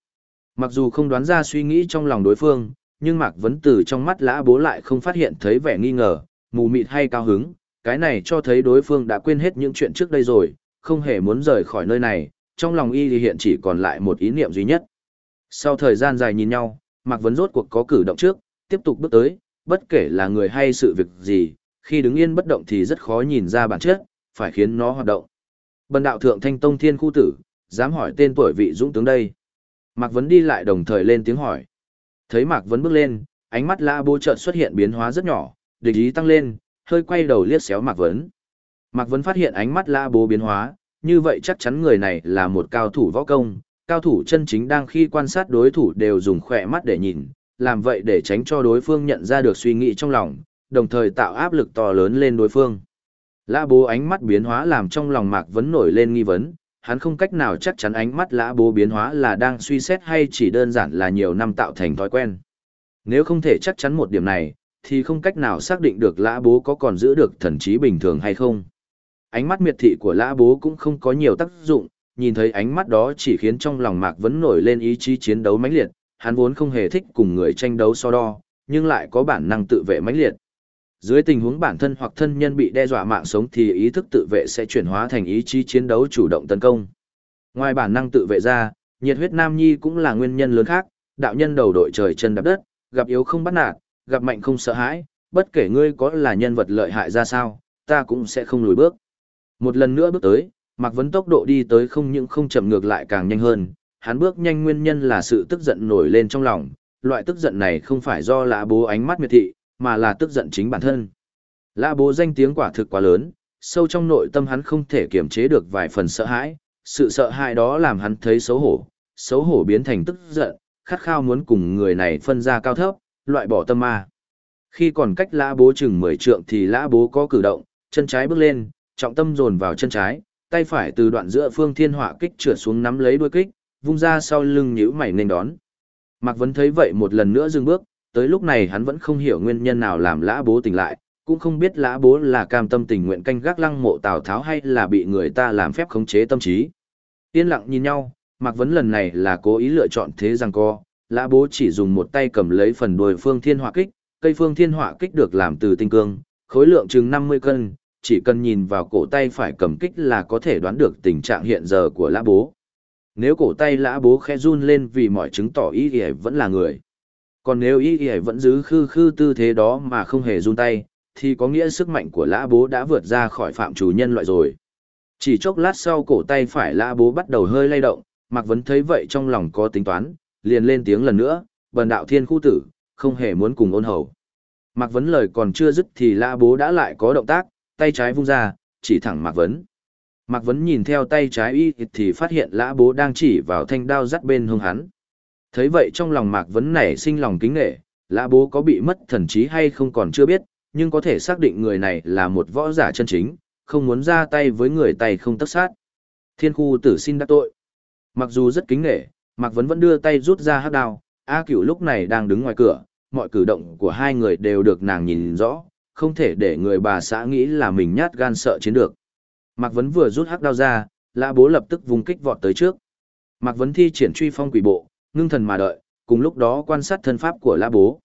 Mặc dù không đoán ra suy nghĩ trong lòng đối phương, nhưng Mạc Vấn từ trong mắt lã bố lại không phát hiện thấy vẻ nghi ngờ, mù mịt hay cao hứng, cái này cho thấy đối phương đã quên hết những chuyện trước đây rồi, không hề muốn rời khỏi nơi này, trong lòng y thì hiện chỉ còn lại một ý niệm duy nhất. Sau thời gian dài nhìn nhau, Mạc Vấn rốt cuộc có cử động trước, tiếp tục bước tới, bất kể là người hay sự việc gì, khi đứng yên bất động thì rất khó nhìn ra bản chất, phải khiến nó hoạt động. Bần đạo thượng thanh tông thiên khu tử, dám hỏi tên tuổi vị dũng tướng đây. Mạc Vấn đi lại đồng thời lên tiếng hỏi. Thấy Mạc Vấn bước lên, ánh mắt lã bố chợt xuất hiện biến hóa rất nhỏ, địch ý tăng lên, hơi quay đầu liếc xéo Mạc Vấn. Mạc Vấn phát hiện ánh mắt lã bố biến hóa, như vậy chắc chắn người này là một cao thủ võ công, cao thủ chân chính đang khi quan sát đối thủ đều dùng khỏe mắt để nhìn, làm vậy để tránh cho đối phương nhận ra được suy nghĩ trong lòng, đồng thời tạo áp lực to lớn lên đối phương. Lã bố ánh mắt biến hóa làm trong lòng Mạc Vấn nổi lên nghi vấn, hắn không cách nào chắc chắn ánh mắt lã bố biến hóa là đang suy xét hay chỉ đơn giản là nhiều năm tạo thành thói quen. Nếu không thể chắc chắn một điểm này, thì không cách nào xác định được lã bố có còn giữ được thần trí bình thường hay không. Ánh mắt miệt thị của lã bố cũng không có nhiều tác dụng, nhìn thấy ánh mắt đó chỉ khiến trong lòng Mạc Vấn nổi lên ý chí chiến đấu mãnh liệt, hắn vốn không hề thích cùng người tranh đấu so đo, nhưng lại có bản năng tự vệ mãnh liệt. Dưới tình huống bản thân hoặc thân nhân bị đe dọa mạng sống thì ý thức tự vệ sẽ chuyển hóa thành ý chí chiến đấu chủ động tấn công. Ngoài bản năng tự vệ ra, nhiệt huyết nam nhi cũng là nguyên nhân lớn khác, đạo nhân đầu đội trời chân đạp đất, gặp yếu không bắt nạt, gặp mạnh không sợ hãi, bất kể ngươi có là nhân vật lợi hại ra sao, ta cũng sẽ không lùi bước. Một lần nữa bước tới, Mạc Vấn tốc độ đi tới không những không chậm ngược lại càng nhanh hơn, hắn bước nhanh nguyên nhân là sự tức giận nổi lên trong lòng, loại tức giận này không phải do lã bố ánh mắt miệt thị, mà là tức giận chính bản thân. Lã bố danh tiếng quả thực quá lớn, sâu trong nội tâm hắn không thể kiềm chế được vài phần sợ hãi, sự sợ hãi đó làm hắn thấy xấu hổ, xấu hổ biến thành tức giận, khát khao muốn cùng người này phân ra cao thấp, loại bỏ tâm ma. Khi còn cách lã bố chừng 10 trượng thì lã bố có cử động, chân trái bước lên, trọng tâm dồn vào chân trái, tay phải từ đoạn giữa phương thiên họa kích trượt xuống nắm lấy đuôi kích, vung ra sau lưng nhíu mày nên đón. Mạc Vấn thấy vậy một lần nữa dừng bước, tới lúc này hắn vẫn không hiểu nguyên nhân nào làm lã bố tỉnh lại, cũng không biết lã bố là cam tâm tình nguyện canh gác lăng mộ Tào Tháo hay là bị người ta làm phép khống chế tâm trí. Yên lặng nhìn nhau, Mạc Vấn lần này là cố ý lựa chọn thế rằng co, lã bố chỉ dùng một tay cầm lấy phần đuôi phương thiên hỏa kích, cây phương thiên hỏa kích được làm từ tinh cương, khối lượng chừng 50 cân, chỉ cần nhìn vào cổ tay phải cầm kích là có thể đoán được tình trạng hiện giờ của lã bố. Nếu cổ tay lã bố khẽ run lên vì mọi chứng tỏ ý y vẫn là người. Còn nếu ý y vẫn giữ khư khư tư thế đó mà không hề run tay, thì có nghĩa sức mạnh của lã bố đã vượt ra khỏi phạm chủ nhân loại rồi. Chỉ chốc lát sau cổ tay phải lã bố bắt đầu hơi lay động, Mạc Vấn thấy vậy trong lòng có tính toán, liền lên tiếng lần nữa, bần đạo thiên khu tử, không hề muốn cùng ôn hầu. Mạc Vấn lời còn chưa dứt thì lã bố đã lại có động tác, tay trái vung ra, chỉ thẳng Mạc Vấn. Mạc Vấn nhìn theo tay trái y thì phát hiện lã bố đang chỉ vào thanh đao dắt bên hông hắn. Thấy vậy trong lòng Mạc Vấn nảy sinh lòng kính nghệ, lã bố có bị mất thần trí hay không còn chưa biết, nhưng có thể xác định người này là một võ giả chân chính, không muốn ra tay với người tay không tất sát. Thiên khu tử xin đắc tội. Mặc dù rất kính nghệ, Mạc Vấn vẫn đưa tay rút ra hát đao, A cửu lúc này đang đứng ngoài cửa, mọi cử động của hai người đều được nàng nhìn rõ, không thể để người bà xã nghĩ là mình nhát gan sợ chiến được. Mạc Vấn vừa rút hắc đao ra, lã bố lập tức vùng kích vọt tới trước. Mạc Vấn thi triển truy phong quỷ bộ, ngưng thần mà đợi, cùng lúc đó quan sát thân pháp của lã bố.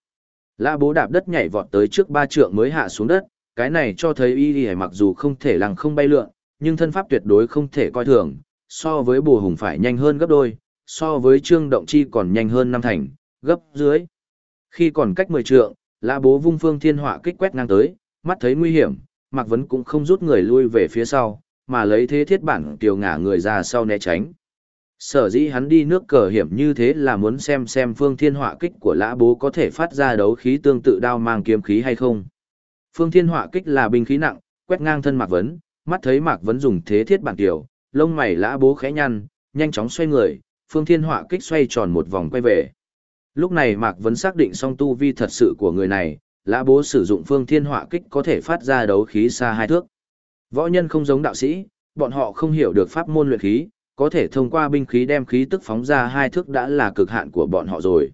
Lã bố đạp đất nhảy vọt tới trước ba trượng mới hạ xuống đất, cái này cho thấy y y mặc dù không thể lằng không bay lượn, nhưng thân pháp tuyệt đối không thể coi thường, so với bùa hùng phải nhanh hơn gấp đôi, so với trương động chi còn nhanh hơn năm thành, gấp dưới. Khi còn cách mười trượng, lã bố vung phương thiên họa kích quét ngang tới, mắt thấy nguy hiểm, Mạc Vấn cũng không rút người lui về phía sau, mà lấy thế thiết bản tiểu ngả người ra sau né tránh. Sở dĩ hắn đi nước cờ hiểm như thế là muốn xem xem phương thiên họa kích của lã bố có thể phát ra đấu khí tương tự đao mang kiếm khí hay không. Phương thiên họa kích là binh khí nặng, quét ngang thân Mạc Vấn, mắt thấy Mạc Vấn dùng thế thiết bản tiểu, lông mày lã bố khẽ nhăn, nhanh chóng xoay người, phương thiên họa kích xoay tròn một vòng quay về. Lúc này Mạc Vấn xác định song tu vi thật sự của người này, lã bố sử dụng phương thiên họa kích có thể phát ra đấu khí xa hai thước. Võ nhân không giống đạo sĩ, bọn họ không hiểu được pháp môn luyện khí, có thể thông qua binh khí đem khí tức phóng ra hai thước đã là cực hạn của bọn họ rồi.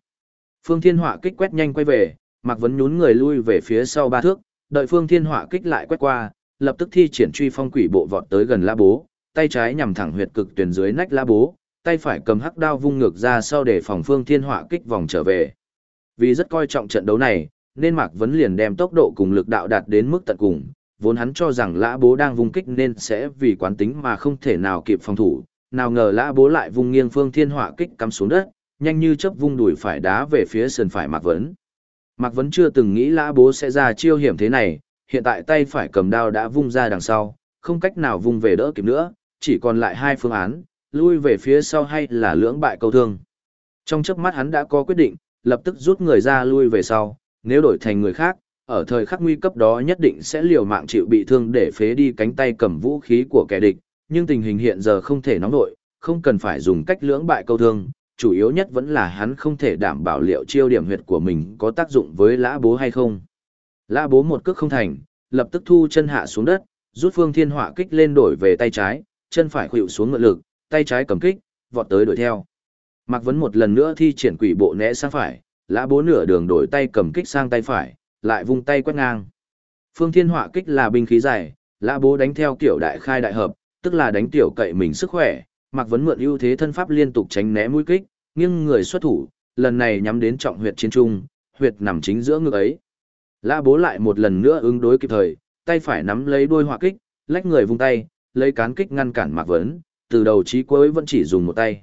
Phương thiên họa kích quét nhanh quay về, Mạc Vấn nhún người lui về phía sau ba thước, đợi phương thiên họa kích lại quét qua, lập tức thi triển truy phong quỷ bộ vọt tới gần lã bố, tay trái nhằm thẳng huyệt cực tuyển dưới nách lã bố, tay phải cầm hắc đao vung ngược ra sau để phòng phương thiên họa kích vòng trở về. Vì rất coi trọng trận đấu này, nên Mạc Vấn liền đem tốc độ cùng lực đạo đạt đến mức tận cùng, vốn hắn cho rằng lã bố đang vung kích nên sẽ vì quán tính mà không thể nào kịp phòng thủ, nào ngờ lã bố lại vung nghiêng phương thiên họa kích cắm xuống đất, nhanh như chớp vung đùi phải đá về phía sườn phải Mạc Vấn. Mạc Vấn chưa từng nghĩ lã bố sẽ ra chiêu hiểm thế này, hiện tại tay phải cầm đao đã vung ra đằng sau, không cách nào vung về đỡ kịp nữa, chỉ còn lại hai phương án, lui về phía sau hay là lưỡng bại câu thương. Trong chớp mắt hắn đã có quyết định, lập tức rút người ra lui về sau, nếu đổi thành người khác, ở thời khắc nguy cấp đó nhất định sẽ liều mạng chịu bị thương để phế đi cánh tay cầm vũ khí của kẻ địch, nhưng tình hình hiện giờ không thể nóng nổi, không cần phải dùng cách lưỡng bại câu thương, chủ yếu nhất vẫn là hắn không thể đảm bảo liệu chiêu điểm huyệt của mình có tác dụng với lã bố hay không. Lã bố một cước không thành, lập tức thu chân hạ xuống đất, rút phương thiên họa kích lên đổi về tay trái, chân phải khuỵu xuống ngựa lực, tay trái cầm kích, vọt tới đuổi theo. Mạc Vấn một lần nữa thi triển quỷ bộ né sang phải, lã bố nửa đường đổi tay cầm kích sang tay phải, lại vung tay quét ngang. Phương Thiên Họa kích là binh khí dài, lã bố đánh theo kiểu đại khai đại hợp, tức là đánh tiểu cậy mình sức khỏe, Mạc Vấn mượn ưu thế thân pháp liên tục tránh né mũi kích, nhưng người xuất thủ, lần này nhắm đến trọng huyệt chiến trung, huyệt nằm chính giữa ngực ấy. Lã bố lại một lần nữa ứng đối kịp thời, tay phải nắm lấy đuôi họa kích, lách người vung tay, lấy cán kích ngăn cản Mạc Vấn, từ đầu chí cuối vẫn chỉ dùng một tay.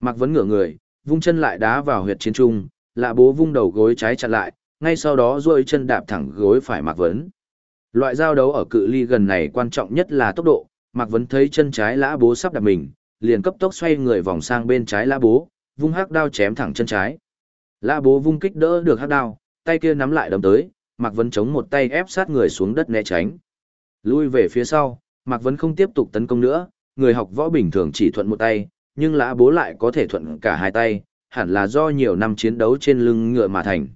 Mạc Vấn ngửa người, vung chân lại đá vào huyệt chiến trung, lạ bố vung đầu gối trái chặn lại, ngay sau đó duỗi chân đạp thẳng gối phải Mạc Vấn. Loại giao đấu ở cự ly gần này quan trọng nhất là tốc độ, Mạc Vấn thấy chân trái lã bố sắp đạp mình, liền cấp tốc xoay người vòng sang bên trái lã bố, vung hắc đao chém thẳng chân trái. Lã bố vung kích đỡ được hắc đao, tay kia nắm lại đấm tới, Mạc Vấn chống một tay ép sát người xuống đất né tránh. Lui về phía sau, Mạc Vấn không tiếp tục tấn công nữa, người học võ bình thường chỉ thuận một tay, nhưng lã bố lại có thể thuận cả hai tay, hẳn là do nhiều năm chiến đấu trên lưng ngựa mà thành.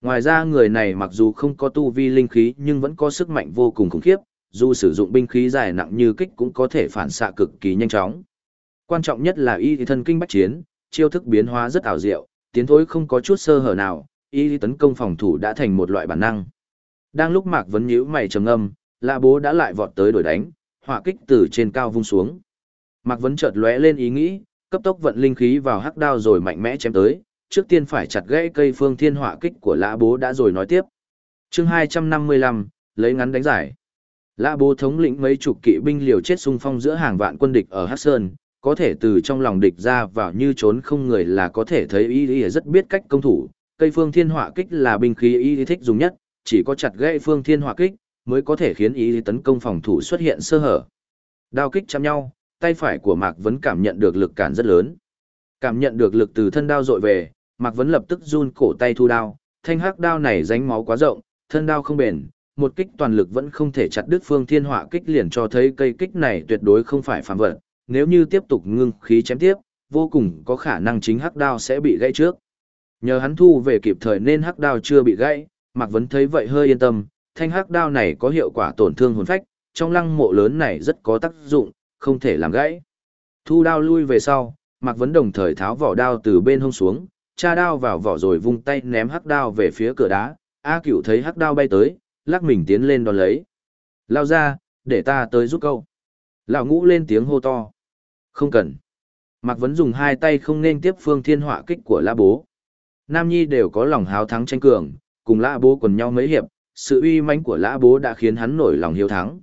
Ngoài ra người này mặc dù không có tu vi linh khí nhưng vẫn có sức mạnh vô cùng khủng khiếp, dù sử dụng binh khí dài nặng như kích cũng có thể phản xạ cực kỳ nhanh chóng. Quan trọng nhất là y thân kinh bách chiến, chiêu thức biến hóa rất ảo diệu, tiến thối không có chút sơ hở nào, y tấn công phòng thủ đã thành một loại bản năng. Đang lúc Mạc Vấn nhíu mày trầm âm, Lạ Bố đã lại vọt tới đổi đánh, hỏa kích từ trên cao vung xuống. Mạc Vấn chợt lóe lên ý nghĩ, cấp tốc vận linh khí vào hắc đao rồi mạnh mẽ chém tới, trước tiên phải chặt gãy cây phương thiên hỏa kích của lã bố đã rồi nói tiếp. chương 255, lấy ngắn đánh giải. Lã bố thống lĩnh mấy chục kỵ binh liều chết xung phong giữa hàng vạn quân địch ở Hắc Sơn, có thể từ trong lòng địch ra vào như trốn không người là có thể thấy y ý rất biết cách công thủ. Cây phương thiên hỏa kích là binh khí y thích dùng nhất, chỉ có chặt gãy phương thiên hỏa kích mới có thể khiến ý tấn công phòng thủ xuất hiện sơ hở. Đao kích chạm nhau, tay phải của Mạc Vấn cảm nhận được lực cản rất lớn. Cảm nhận được lực từ thân đao dội về, Mạc Vấn lập tức run cổ tay thu đao, thanh hắc đao này ránh máu quá rộng, thân đao không bền, một kích toàn lực vẫn không thể chặt đứt phương thiên họa kích liền cho thấy cây kích này tuyệt đối không phải phàm vật, nếu như tiếp tục ngưng khí chém tiếp, vô cùng có khả năng chính hắc đao sẽ bị gãy trước. Nhờ hắn thu về kịp thời nên hắc đao chưa bị gãy, Mạc Vấn thấy vậy hơi yên tâm, thanh hắc đao này có hiệu quả tổn thương hồn phách, trong lăng mộ lớn này rất có tác dụng, không thể làm gãy. Thu đao lui về sau, Mạc Vấn đồng thời tháo vỏ đao từ bên hông xuống, tra đao vào vỏ rồi vung tay ném hắc đao về phía cửa đá. A Cửu thấy hắc đao bay tới, lắc mình tiến lên đón lấy. Lao ra, để ta tới giúp câu. Lão ngũ lên tiếng hô to. Không cần. Mạc Vấn dùng hai tay không nên tiếp phương thiên họa kích của La Bố. Nam Nhi đều có lòng háo thắng tranh cường, cùng La Bố quần nhau mấy hiệp, sự uy mãnh của lã Bố đã khiến hắn nổi lòng hiếu thắng.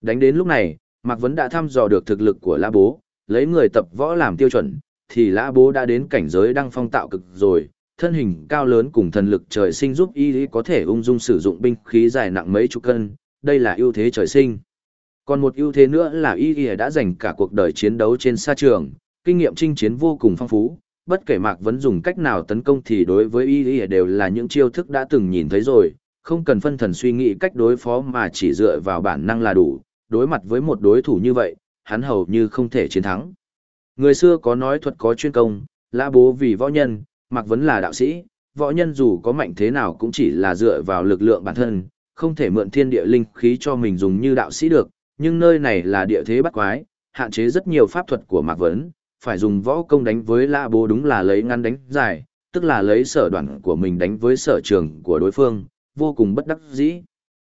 Đánh đến lúc này, Mạc Vấn đã thăm dò được thực lực của lã Bố, lấy người tập võ làm tiêu chuẩn, thì lã Bố đã đến cảnh giới đăng phong tạo cực rồi, thân hình cao lớn cùng thần lực trời sinh giúp y có thể ung dung sử dụng binh khí dài nặng mấy chục cân, đây là ưu thế trời sinh. Còn một ưu thế nữa là y đã dành cả cuộc đời chiến đấu trên sa trường, kinh nghiệm chinh chiến vô cùng phong phú, bất kể Mạc Vấn dùng cách nào tấn công thì đối với y đều là những chiêu thức đã từng nhìn thấy rồi, không cần phân thần suy nghĩ cách đối phó mà chỉ dựa vào bản năng là đủ, đối mặt với một đối thủ như vậy, hắn hầu như không thể chiến thắng. Người xưa có nói thuật có chuyên công, lã bố vì võ nhân, mặc Vấn là đạo sĩ, võ nhân dù có mạnh thế nào cũng chỉ là dựa vào lực lượng bản thân, không thể mượn thiên địa linh khí cho mình dùng như đạo sĩ được, nhưng nơi này là địa thế bắt quái, hạn chế rất nhiều pháp thuật của Mạc Vấn, phải dùng võ công đánh với lã bố đúng là lấy ngắn đánh dài, tức là lấy sở đoạn của mình đánh với sở trường của đối phương, vô cùng bất đắc dĩ.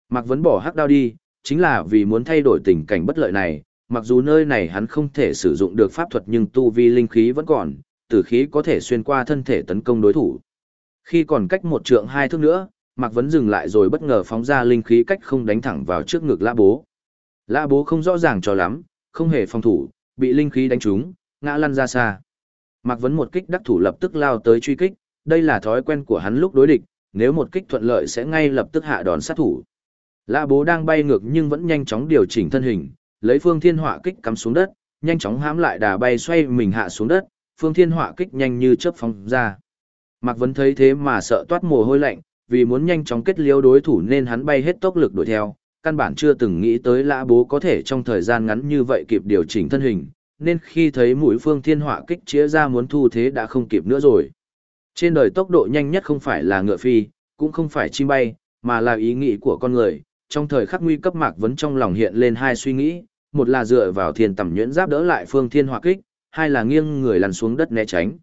Mạc Vấn bỏ hắc đao đi, chính là vì muốn thay đổi tình cảnh bất lợi này, mặc dù nơi này hắn không thể sử dụng được pháp thuật nhưng tu vi linh khí vẫn còn, tử khí có thể xuyên qua thân thể tấn công đối thủ. Khi còn cách một trượng hai thước nữa, Mạc Vấn dừng lại rồi bất ngờ phóng ra linh khí cách không đánh thẳng vào trước ngực Lã Bố. Lã Bố không rõ ràng cho lắm, không hề phòng thủ, bị linh khí đánh trúng, ngã lăn ra xa. Mạc Vấn một kích đắc thủ lập tức lao tới truy kích, đây là thói quen của hắn lúc đối địch, nếu một kích thuận lợi sẽ ngay lập tức hạ đòn sát thủ. Lã Bố đang bay ngược nhưng vẫn nhanh chóng điều chỉnh thân hình, lấy phương thiên họa kích cắm xuống đất, nhanh chóng hãm lại đà bay xoay mình hạ xuống đất, phương thiên họa kích nhanh như chớp phóng ra. Mạc Vấn thấy thế mà sợ toát mồ hôi lạnh, vì muốn nhanh chóng kết liễu đối thủ nên hắn bay hết tốc lực đuổi theo, căn bản chưa từng nghĩ tới lã bố có thể trong thời gian ngắn như vậy kịp điều chỉnh thân hình, nên khi thấy mũi phương thiên họa kích chĩa ra muốn thu thế đã không kịp nữa rồi. Trên đời tốc độ nhanh nhất không phải là ngựa phi, cũng không phải chim bay, mà là ý nghĩ của con người. Trong thời khắc nguy cấp Mạc Vấn trong lòng hiện lên hai suy nghĩ, một là dựa vào thiên tầm nhuyễn giáp đỡ lại phương thiên hỏa kích, hai là nghiêng người lăn xuống đất né tránh.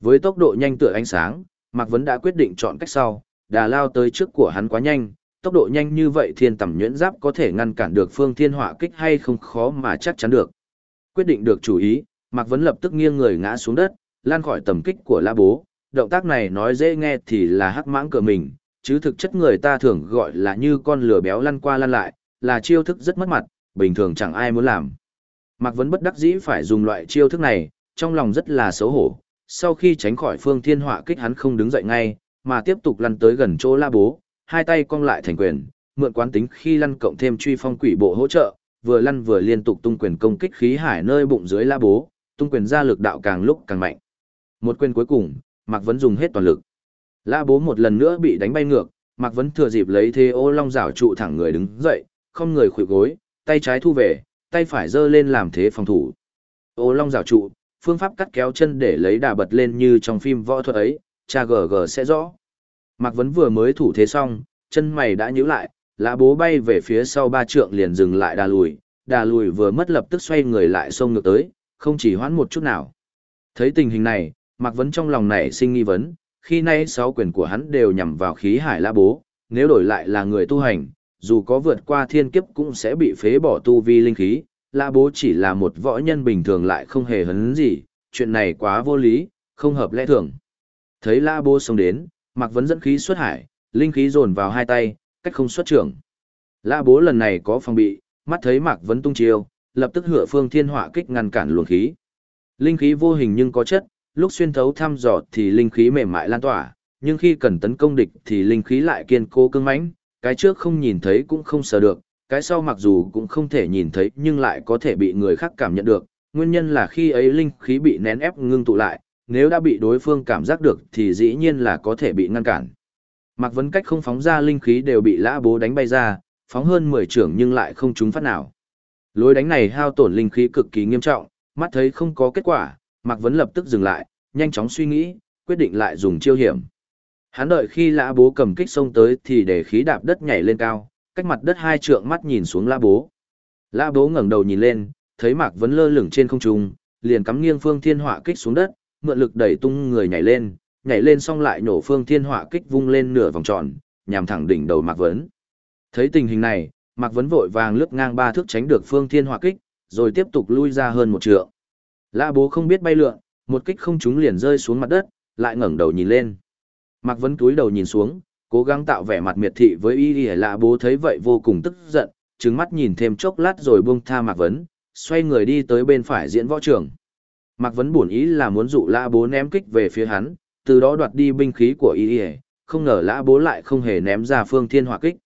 Với tốc độ nhanh tựa ánh sáng, Mạc Vấn đã quyết định chọn cách sau, đà lao tới trước của hắn quá nhanh, tốc độ nhanh như vậy thiên tầm nhuyễn giáp có thể ngăn cản được phương thiên hỏa kích hay không khó mà chắc chắn được. Quyết định được chủ ý, Mạc Vấn lập tức nghiêng người ngã xuống đất, lan khỏi tầm kích của La Bố. Động tác này nói dễ nghe thì là hắc mãng cờ mình, chứ thực chất người ta thường gọi là như con lửa béo lăn qua lăn lại, là chiêu thức rất mất mặt, bình thường chẳng ai muốn làm. Mạc Vấn bất đắc dĩ phải dùng loại chiêu thức này, trong lòng rất là xấu hổ. Sau khi tránh khỏi phương thiên họa kích hắn không đứng dậy ngay, mà tiếp tục lăn tới gần chỗ la bố, hai tay cong lại thành quyền, mượn quán tính khi lăn cộng thêm truy phong quỷ bộ hỗ trợ, vừa lăn vừa liên tục tung quyền công kích khí hải nơi bụng dưới la bố, tung quyền ra lực đạo càng lúc càng mạnh. Một quyền cuối cùng, Mạc Vấn dùng hết toàn lực. La bố một lần nữa bị đánh bay ngược, Mạc Vấn thừa dịp lấy thế ô long rảo trụ thẳng người đứng dậy, không người khuỵu gối, tay trái thu về, tay phải giơ lên làm thế phòng thủ. Ô long rào trụ, phương pháp cắt kéo chân để lấy đà bật lên như trong phim võ thuật ấy, cha gờ gờ sẽ rõ. Mạc Vấn vừa mới thủ thế xong, chân mày đã nhíu lại, lã bố bay về phía sau ba trượng liền dừng lại đà lùi, đà lùi vừa mất lập tức xoay người lại xông ngược tới, không chỉ hoãn một chút nào. Thấy tình hình này, Mạc Vấn trong lòng này sinh nghi vấn, khi nay sáu quyền của hắn đều nhằm vào khí hải La bố, nếu đổi lại là người tu hành, dù có vượt qua thiên kiếp cũng sẽ bị phế bỏ tu vi linh khí, La bố chỉ là một võ nhân bình thường lại không hề hấn gì, chuyện này quá vô lý, không hợp lẽ thường. Thấy La bố xông đến, Mạc Vấn dẫn khí xuất hải, linh khí dồn vào hai tay, cách không xuất trưởng. La bố lần này có phòng bị, mắt thấy Mạc Vấn tung chiêu, lập tức hựa phương thiên hỏa kích ngăn cản luồng khí. Linh khí vô hình nhưng có chất, lúc xuyên thấu thăm dò thì linh khí mềm mại lan tỏa, nhưng khi cần tấn công địch thì linh khí lại kiên cố cứng mãnh, cái trước không nhìn thấy cũng không sờ được, cái sau mặc dù cũng không thể nhìn thấy nhưng lại có thể bị người khác cảm nhận được, nguyên nhân là khi ấy linh khí bị nén ép ngưng tụ lại, nếu đã bị đối phương cảm giác được thì dĩ nhiên là có thể bị ngăn cản. Mặc Vấn cách không phóng ra linh khí đều bị lã bố đánh bay ra, phóng hơn 10 trưởng nhưng lại không trúng phát nào. Lối đánh này hao tổn linh khí cực kỳ nghiêm trọng, mắt thấy không có kết quả, Mạc Vấn lập tức dừng lại, nhanh chóng suy nghĩ, quyết định lại dùng chiêu hiểm. Hắn đợi khi lã bố cầm kích xông tới thì để khí đạp đất nhảy lên cao, cách mặt đất hai trượng mắt nhìn xuống lã bố. Lã bố ngẩng đầu nhìn lên, thấy Mạc Vấn lơ lửng trên không trung, liền cắm nghiêng phương thiên họa kích xuống đất, mượn lực đẩy tung người nhảy lên, nhảy lên xong lại nổ phương thiên họa kích vung lên nửa vòng tròn, nhằm thẳng đỉnh đầu Mạc Vấn. Thấy tình hình này, Mạc Vấn vội vàng lướt ngang ba thước tránh được phương thiên họa kích, rồi tiếp tục lui ra hơn một trượng. Lã bố không biết bay lượn, một kích không trúng liền rơi xuống mặt đất, lại ngẩng đầu nhìn lên. Mạc Vấn túi đầu nhìn xuống, cố gắng tạo vẻ mặt miệt thị với y y lạ bố thấy vậy vô cùng tức giận, trừng mắt nhìn thêm chốc lát rồi buông tha Mạc Vấn, xoay người đi tới bên phải diễn võ trường. Mạc Vấn buồn ý là muốn dụ lã bố ném kích về phía hắn, từ đó đoạt đi binh khí của y y, không ngờ lã bố lại không hề ném ra phương thiên hỏa kích.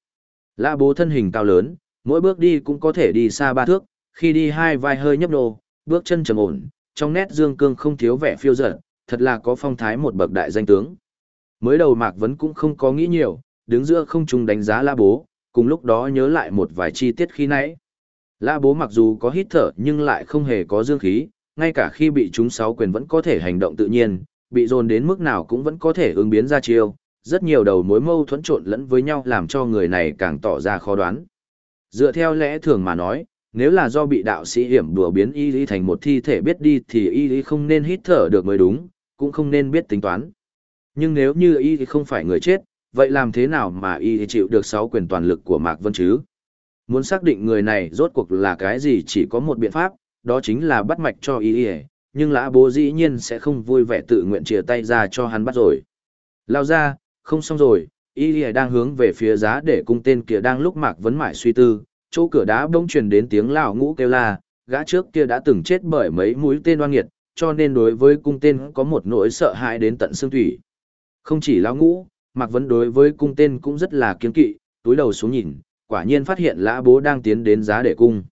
Lã bố thân hình cao lớn, mỗi bước đi cũng có thể đi xa ba thước, khi đi hai vai hơi nhấp nô, bước chân trầm ổn, trong nét dương cương không thiếu vẻ phiêu dở, thật là có phong thái một bậc đại danh tướng. Mới đầu Mạc Vấn cũng không có nghĩ nhiều, đứng giữa không trung đánh giá La Bố, cùng lúc đó nhớ lại một vài chi tiết khi nãy. La Bố mặc dù có hít thở nhưng lại không hề có dương khí, ngay cả khi bị chúng sáu quyền vẫn có thể hành động tự nhiên, bị dồn đến mức nào cũng vẫn có thể ứng biến ra chiêu. Rất nhiều đầu mối mâu thuẫn trộn lẫn với nhau làm cho người này càng tỏ ra khó đoán. Dựa theo lẽ thường mà nói, nếu là do bị đạo sĩ hiểm đùa biến y lý thành một thi thể biết đi thì y lý không nên hít thở được mới đúng, cũng không nên biết tính toán. Nhưng nếu như y Lý không phải người chết, vậy làm thế nào mà y Lý chịu được sáu quyền toàn lực của Mạc Vân chứ? Muốn xác định người này rốt cuộc là cái gì chỉ có một biện pháp, đó chính là bắt mạch cho y Lý. nhưng lã bố dĩ nhiên sẽ không vui vẻ tự nguyện chia tay ra cho hắn bắt rồi. Lao ra, không xong rồi, y Lý đang hướng về phía giá để cung tên kia đang lúc Mạc Vấn mải suy tư, chỗ cửa đá bỗng truyền đến tiếng lão ngũ kêu la, gã trước kia đã từng chết bởi mấy mũi tên oan nghiệt, cho nên đối với cung tên có một nỗi sợ hãi đến tận xương thủy. Không chỉ lão ngũ, Mạc Vấn đối với cung tên cũng rất là kiêng kỵ, túi đầu xuống nhìn, quả nhiên phát hiện lã bố đang tiến đến giá để cung.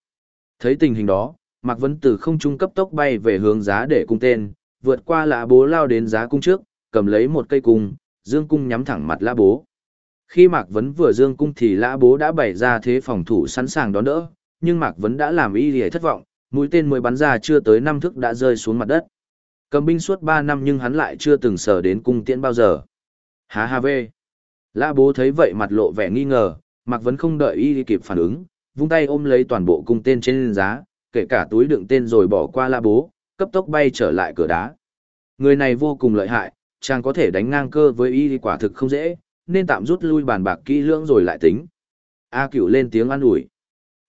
Thấy tình hình đó, Mạc Vấn từ không trung cấp tốc bay về hướng giá để cung tên, vượt qua lã bố lao đến giá cung trước, cầm lấy một cây cung, dương cung nhắm thẳng mặt lã bố. Khi Mạc Vấn vừa dương cung thì lã bố đã bày ra thế phòng thủ sẵn sàng đón đỡ, nhưng Mạc Vấn đã làm y lìa thất vọng, mũi tên mới bắn ra chưa tới năm thức đã rơi xuống mặt đất. Cầm binh suốt 3 năm nhưng hắn lại chưa từng sở đến cung tiễn bao giờ. Há ha vê. Lã bố thấy vậy mặt lộ vẻ nghi ngờ, Mạc Vấn không đợi y kịp phản ứng, vung tay ôm lấy toàn bộ cung tên trên giá, kể cả túi đựng tên rồi bỏ qua lã bố, cấp tốc bay trở lại cửa đá. Người này vô cùng lợi hại, chàng có thể đánh ngang cơ với y quả thực không dễ, nên tạm rút lui bàn bạc kỹ lưỡng rồi lại tính. A cửu lên tiếng an ủi.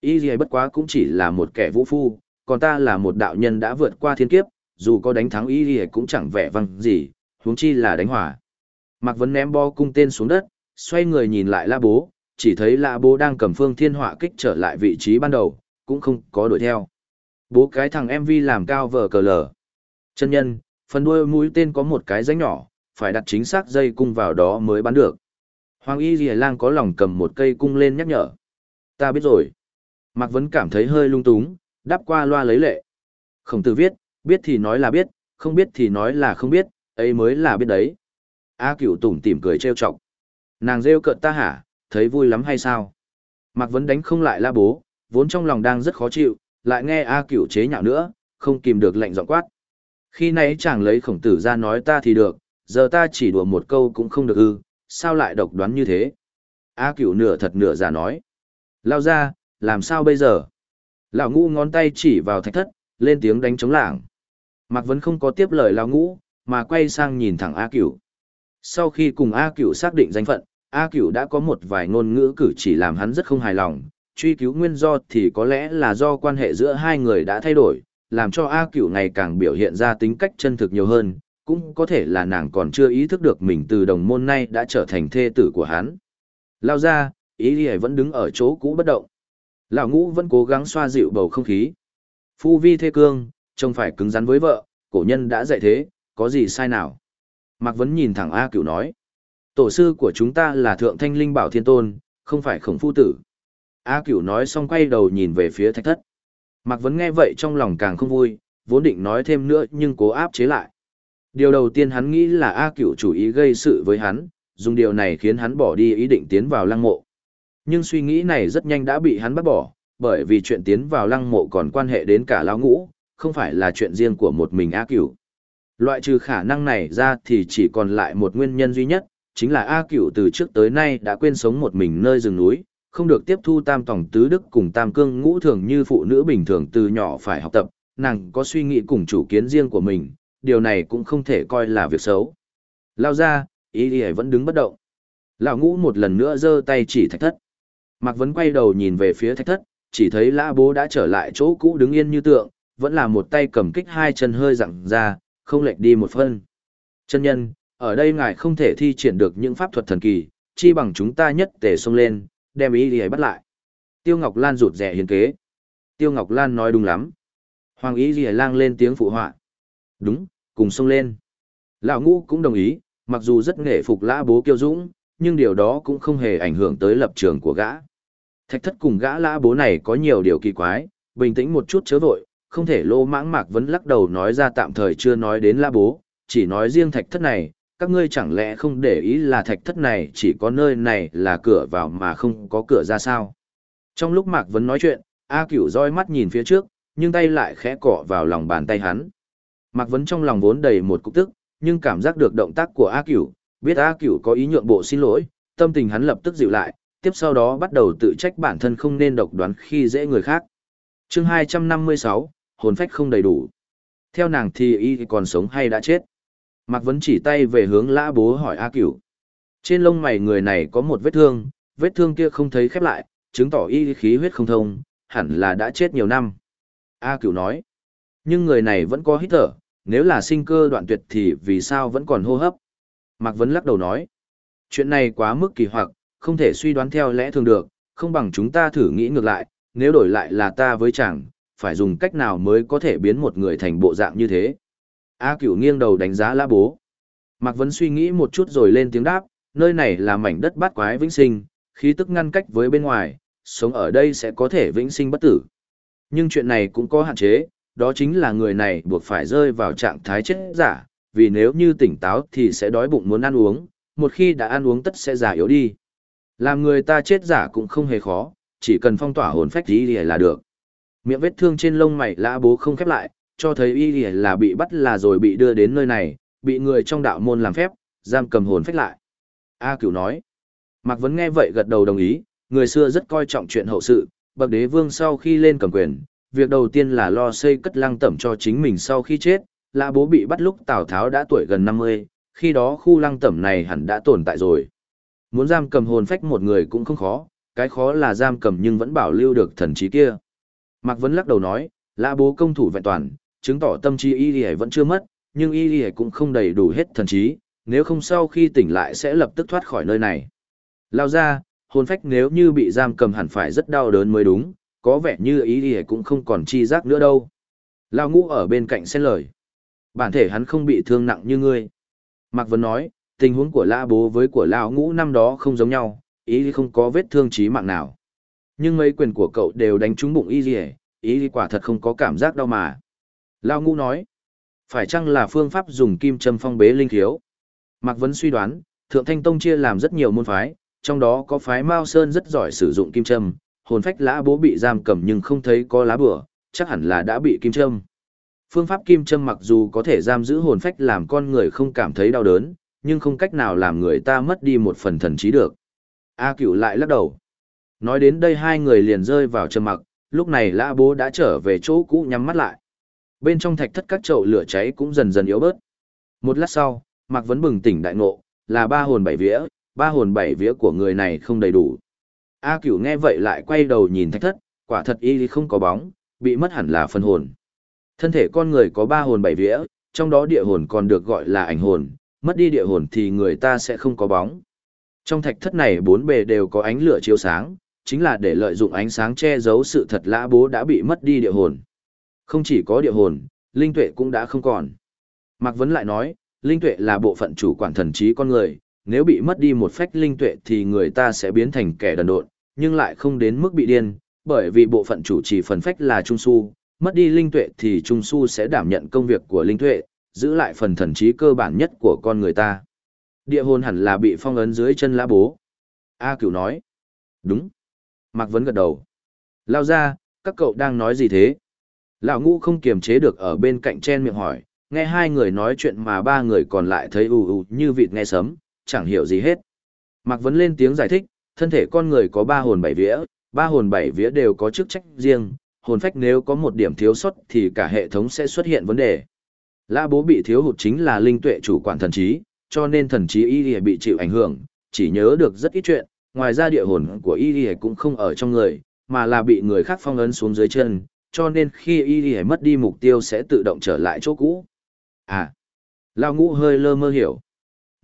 Y gì bất quá cũng chỉ là một kẻ vũ phu, còn ta là một đạo nhân đã vượt qua thiên kiếp, dù có đánh thắng y gì cũng chẳng vẻ văng gì, huống chi là đánh hỏa. Mạc Vấn ném bo cung tên xuống đất, xoay người nhìn lại La Bố, chỉ thấy La Bố đang cầm phương thiên họa kích trở lại vị trí ban đầu, cũng không có đuổi theo. Bố cái thằng MV làm cao vờ cờ lở. Chân nhân, phần đuôi mũi tên có một cái rãnh nhỏ, phải đặt chính xác dây cung vào đó mới bắn được. Hoàng Y Lìa Lang có lòng cầm một cây cung lên nhắc nhở. Ta biết rồi. Mạc Vấn cảm thấy hơi lung túng, đáp qua loa lấy lệ. Khổng tử viết, biết thì nói là biết, không biết thì nói là không biết, ấy mới là biết đấy. A cửu tủm tỉm cười trêu chọc. Nàng rêu cợt ta hả, thấy vui lắm hay sao? Mạc Vấn đánh không lại la bố, vốn trong lòng đang rất khó chịu, lại nghe A cửu chế nhạo nữa, không kìm được lệnh giọng quát. Khi nãy chàng lấy khổng tử ra nói ta thì được, giờ ta chỉ đùa một câu cũng không được ư, sao lại độc đoán như thế? A cửu nửa thật nửa giả nói. Lao ra, làm sao bây giờ? Lão ngũ ngón tay chỉ vào thạch thất, lên tiếng đánh chống lảng. Mạc Vấn không có tiếp lời lão ngũ, mà quay sang nhìn thẳng A cửu. Sau khi cùng A cửu xác định danh phận, A cửu đã có một vài ngôn ngữ cử chỉ làm hắn rất không hài lòng. Truy cứu nguyên do thì có lẽ là do quan hệ giữa hai người đã thay đổi, làm cho A cửu ngày càng biểu hiện ra tính cách chân thực nhiều hơn, cũng có thể là nàng còn chưa ý thức được mình từ đồng môn nay đã trở thành thê tử của hắn. Lao ra, ý lìa vẫn đứng ở chỗ cũ bất động. Lão ngũ vẫn cố gắng xoa dịu bầu không khí. Phu vi thê cương, trông phải cứng rắn với vợ, cổ nhân đã dạy thế, có gì sai nào. Mạc Vấn nhìn thẳng A cửu nói. Tổ sư của chúng ta là Thượng Thanh Linh Bảo Thiên Tôn, không phải khổng phu tử. A cửu nói xong quay đầu nhìn về phía thạch thất. Mạc Vấn nghe vậy trong lòng càng không vui, vốn định nói thêm nữa nhưng cố áp chế lại. Điều đầu tiên hắn nghĩ là A cửu chủ ý gây sự với hắn, dùng điều này khiến hắn bỏ đi ý định tiến vào lăng mộ. Nhưng suy nghĩ này rất nhanh đã bị hắn bắt bỏ, bởi vì chuyện tiến vào lăng mộ còn quan hệ đến cả lão ngũ, không phải là chuyện riêng của một mình A cửu. Loại trừ khả năng này ra thì chỉ còn lại một nguyên nhân duy nhất, chính là A cửu từ trước tới nay đã quên sống một mình nơi rừng núi, không được tiếp thu tam tổng tứ đức cùng tam cương ngũ thường như phụ nữ bình thường từ nhỏ phải học tập, nàng có suy nghĩ cùng chủ kiến riêng của mình, điều này cũng không thể coi là việc xấu. Lao ra, ý ý vẫn đứng bất động. Lão ngũ một lần nữa giơ tay chỉ thạch thất. Mạc Vấn quay đầu nhìn về phía thạch thất, chỉ thấy lã bố đã trở lại chỗ cũ đứng yên như tượng, vẫn là một tay cầm kích hai chân hơi dặn ra, không lệch đi một phân. Chân nhân, ở đây ngài không thể thi triển được những pháp thuật thần kỳ, chi bằng chúng ta nhất tề xông lên, đem ý ý bắt lại. Tiêu Ngọc Lan rụt rẻ hiến kế. Tiêu Ngọc Lan nói đúng lắm. Hoàng ý gì lang lên tiếng phụ họa. Đúng, cùng xông lên. Lão ngũ cũng đồng ý, mặc dù rất nghệ phục lã bố kiêu dũng, nhưng điều đó cũng không hề ảnh hưởng tới lập trường của gã. Thạch thất cùng gã lã bố này có nhiều điều kỳ quái, bình tĩnh một chút chớ vội, không thể lô mãng mạc vẫn lắc đầu nói ra tạm thời chưa nói đến lã bố, chỉ nói riêng thạch thất này, các ngươi chẳng lẽ không để ý là thạch thất này chỉ có nơi này là cửa vào mà không có cửa ra sao. Trong lúc mạc vẫn nói chuyện, A cửu roi mắt nhìn phía trước, nhưng tay lại khẽ cọ vào lòng bàn tay hắn. Mạc Vấn trong lòng vốn đầy một cục tức, nhưng cảm giác được động tác của A Cửu, biết A Cửu có ý nhượng bộ xin lỗi, tâm tình hắn lập tức dịu lại, tiếp sau đó bắt đầu tự trách bản thân không nên độc đoán khi dễ người khác. chương 256, hồn phách không đầy đủ. Theo nàng thì y còn sống hay đã chết? Mạc Vấn chỉ tay về hướng lã bố hỏi A Cửu. Trên lông mày người này có một vết thương, vết thương kia không thấy khép lại, chứng tỏ y khí huyết không thông, hẳn là đã chết nhiều năm. A Cửu nói. Nhưng người này vẫn có hít thở, nếu là sinh cơ đoạn tuyệt thì vì sao vẫn còn hô hấp? Mạc Vấn lắc đầu nói. Chuyện này quá mức kỳ hoặc, không thể suy đoán theo lẽ thường được, không bằng chúng ta thử nghĩ ngược lại, nếu đổi lại là ta với chàng, phải dùng cách nào mới có thể biến một người thành bộ dạng như thế. A cửu nghiêng đầu đánh giá lã bố. Mạc Vấn suy nghĩ một chút rồi lên tiếng đáp, nơi này là mảnh đất bát quái vĩnh sinh, khí tức ngăn cách với bên ngoài, sống ở đây sẽ có thể vĩnh sinh bất tử. Nhưng chuyện này cũng có hạn chế, đó chính là người này buộc phải rơi vào trạng thái chết giả, vì nếu như tỉnh táo thì sẽ đói bụng muốn ăn uống, một khi đã ăn uống tất sẽ giả yếu đi. Làm người ta chết giả cũng không hề khó, chỉ cần phong tỏa hồn phách y là được. Miệng vết thương trên lông mày lã bố không khép lại, cho thấy y là bị bắt là rồi bị đưa đến nơi này, bị người trong đạo môn làm phép, giam cầm hồn phách lại. A cửu nói. Mạc Vấn nghe vậy gật đầu đồng ý, người xưa rất coi trọng chuyện hậu sự, bậc đế vương sau khi lên cầm quyền, việc đầu tiên là lo xây cất lăng tẩm cho chính mình sau khi chết, lã bố bị bắt lúc Tào Tháo đã tuổi gần 50, khi đó khu lăng tẩm này hẳn đã tồn tại rồi. Muốn giam cầm hồn phách một người cũng không khó, cái khó là giam cầm nhưng vẫn bảo lưu được thần trí kia. Mạc Vấn lắc đầu nói, lã bố công thủ vẹn toàn, chứng tỏ tâm trí y y vẫn chưa mất, nhưng y y cũng không đầy đủ hết thần trí, nếu không sau khi tỉnh lại sẽ lập tức thoát khỏi nơi này. Lao ra, hồn phách nếu như bị giam cầm hẳn phải rất đau đớn mới đúng, có vẻ như ý đi cũng không còn chi giác nữa đâu. Lao ngũ ở bên cạnh xen lời. Bản thể hắn không bị thương nặng như ngươi. Mạc Vân nói, tình huống của La Bố với của Lao ngũ năm đó không giống nhau, ý không có vết thương chí mạng nào. Nhưng mấy quyền của cậu đều đánh trúng bụng y gì ý quả thật không có cảm giác đau mà. Lao ngũ nói, phải chăng là phương pháp dùng kim châm phong bế linh thiếu? Mạc Vấn suy đoán, Thượng Thanh Tông chia làm rất nhiều môn phái, trong đó có phái Mao Sơn rất giỏi sử dụng kim châm, hồn phách lã bố bị giam cầm nhưng không thấy có lá bửa, chắc hẳn là đã bị kim châm. Phương pháp kim châm mặc dù có thể giam giữ hồn phách làm con người không cảm thấy đau đớn, nhưng không cách nào làm người ta mất đi một phần thần trí được. A cửu lại lắc đầu. Nói đến đây hai người liền rơi vào trầm mặc, lúc này lã bố đã trở về chỗ cũ nhắm mắt lại. Bên trong thạch thất các chậu lửa cháy cũng dần dần yếu bớt. Một lát sau, Mạc Vấn bừng tỉnh đại ngộ, là ba hồn bảy vía, ba hồn bảy vía của người này không đầy đủ. A cửu nghe vậy lại quay đầu nhìn thạch thất, quả thật y không có bóng, bị mất hẳn là phân hồn. Thân thể con người có ba hồn bảy vía, trong đó địa hồn còn được gọi là ảnh hồn, mất đi địa hồn thì người ta sẽ không có bóng. Trong thạch thất này bốn bề đều có ánh lửa chiếu sáng, chính là để lợi dụng ánh sáng che giấu sự thật lã bố đã bị mất đi địa hồn. Không chỉ có địa hồn, linh tuệ cũng đã không còn. Mạc Vấn lại nói, linh tuệ là bộ phận chủ quản thần trí con người, nếu bị mất đi một phách linh tuệ thì người ta sẽ biến thành kẻ đần độn, nhưng lại không đến mức bị điên, bởi vì bộ phận chủ trì phần phách là trung su, mất đi linh tuệ thì trung su sẽ đảm nhận công việc của linh tuệ, giữ lại phần thần trí cơ bản nhất của con người ta. Địa hồn hẳn là bị phong ấn dưới chân lã bố. A cửu nói. Đúng. Mạc Vấn gật đầu. Lao ra, các cậu đang nói gì thế? Lão ngũ không kiềm chế được ở bên cạnh chen miệng hỏi, nghe hai người nói chuyện mà ba người còn lại thấy ù ù như vịt nghe sấm, chẳng hiểu gì hết. Mạc Vấn lên tiếng giải thích, thân thể con người có ba hồn bảy vía, ba hồn bảy vía đều có chức trách riêng, hồn phách nếu có một điểm thiếu sót thì cả hệ thống sẽ xuất hiện vấn đề. Lã bố bị thiếu hụt chính là linh tuệ chủ quản thần trí, cho nên thần trí y bị chịu ảnh hưởng, chỉ nhớ được rất ít chuyện, ngoài ra địa hồn của y cũng không ở trong người, mà là bị người khác phong ấn xuống dưới chân, cho nên khi y mất đi mục tiêu sẽ tự động trở lại chỗ cũ. À, Lao Ngũ hơi lơ mơ hiểu.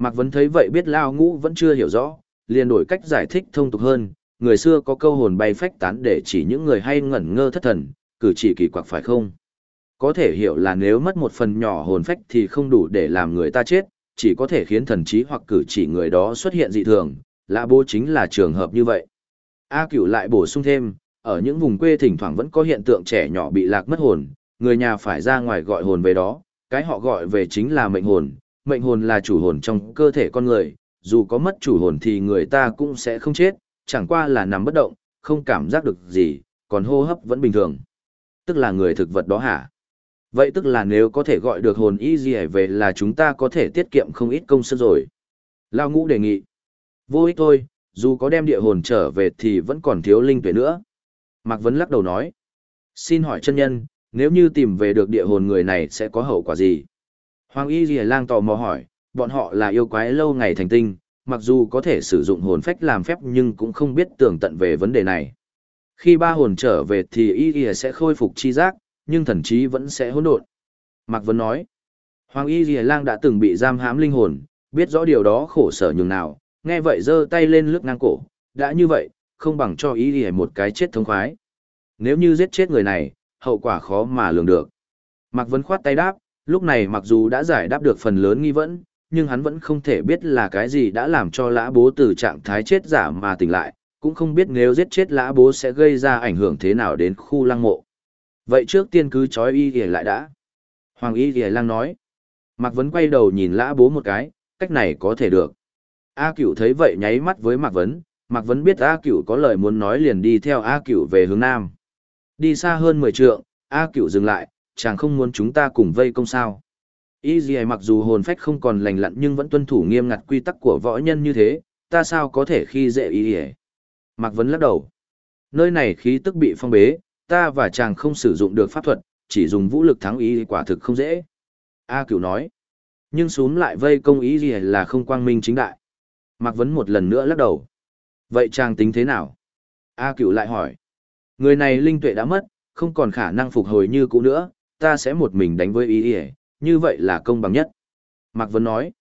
Mạc Vấn thấy vậy biết Lao Ngũ vẫn chưa hiểu rõ, liền đổi cách giải thích thông tục hơn, người xưa có câu hồn bay phách tán để chỉ những người hay ngẩn ngơ thất thần, cử chỉ kỳ quặc phải không? Có thể hiểu là nếu mất một phần nhỏ hồn phách thì không đủ để làm người ta chết, chỉ có thể khiến thần trí hoặc cử chỉ người đó xuất hiện dị thường, lạ bố chính là trường hợp như vậy. A cửu lại bổ sung thêm, ở những vùng quê thỉnh thoảng vẫn có hiện tượng trẻ nhỏ bị lạc mất hồn, người nhà phải ra ngoài gọi hồn về đó, cái họ gọi về chính là mệnh hồn, mệnh hồn là chủ hồn trong cơ thể con người, dù có mất chủ hồn thì người ta cũng sẽ không chết, chẳng qua là nằm bất động, không cảm giác được gì, còn hô hấp vẫn bình thường. Tức là người thực vật đó hả? Vậy tức là nếu có thể gọi được hồn y gì về là chúng ta có thể tiết kiệm không ít công sức rồi. Lao ngũ đề nghị. Vô ích thôi, dù có đem địa hồn trở về thì vẫn còn thiếu linh tuệ nữa. Mạc Vấn lắc đầu nói. Xin hỏi chân nhân, nếu như tìm về được địa hồn người này sẽ có hậu quả gì? Hoàng Y Ghi Lang tò mò hỏi, bọn họ là yêu quái lâu ngày thành tinh, mặc dù có thể sử dụng hồn phách làm phép nhưng cũng không biết tường tận về vấn đề này. Khi ba hồn trở về thì Y Ghi sẽ khôi phục chi giác, nhưng thần trí vẫn sẽ hỗn độn. Mạc Vân nói, Hoàng Y Ghi Lang đã từng bị giam hãm linh hồn, biết rõ điều đó khổ sở nhường nào, nghe vậy giơ tay lên lướt ngang cổ, đã như vậy, không bằng cho Y Ghi một cái chết thống khoái. Nếu như giết chết người này, hậu quả khó mà lường được. Mạc Vân khoát tay đáp, lúc này mặc dù đã giải đáp được phần lớn nghi vấn, nhưng hắn vẫn không thể biết là cái gì đã làm cho lã bố từ trạng thái chết giả mà tỉnh lại, cũng không biết nếu giết chết lã bố sẽ gây ra ảnh hưởng thế nào đến khu lăng mộ. Vậy trước tiên cứ chói y ghề lại đã. Hoàng y ghề lang nói. Mạc Vấn quay đầu nhìn lã bố một cái, cách này có thể được. A cửu thấy vậy nháy mắt với Mạc Vấn, Mạc Vấn biết A cửu có lời muốn nói liền đi theo A cửu về hướng nam. Đi xa hơn 10 trượng, A cửu dừng lại, chàng không muốn chúng ta cùng vây công sao. Y gì mặc dù hồn phách không còn lành lặn nhưng vẫn tuân thủ nghiêm ngặt quy tắc của võ nhân như thế, ta sao có thể khi dễ y gì Mạc Vấn lắc đầu. Nơi này khí tức bị phong bế, ta và chàng không sử dụng được pháp thuật, chỉ dùng vũ lực thắng y quả thực không dễ. A cửu nói. Nhưng xuống lại vây công ý gì là không quang minh chính đại. Mạc Vấn một lần nữa lắc đầu. Vậy chàng tính thế nào? A cửu lại hỏi. Người này linh tuệ đã mất, không còn khả năng phục hồi như cũ nữa, ta sẽ một mình đánh với ý ỉa như vậy là công bằng nhất. Mạc Vấn nói.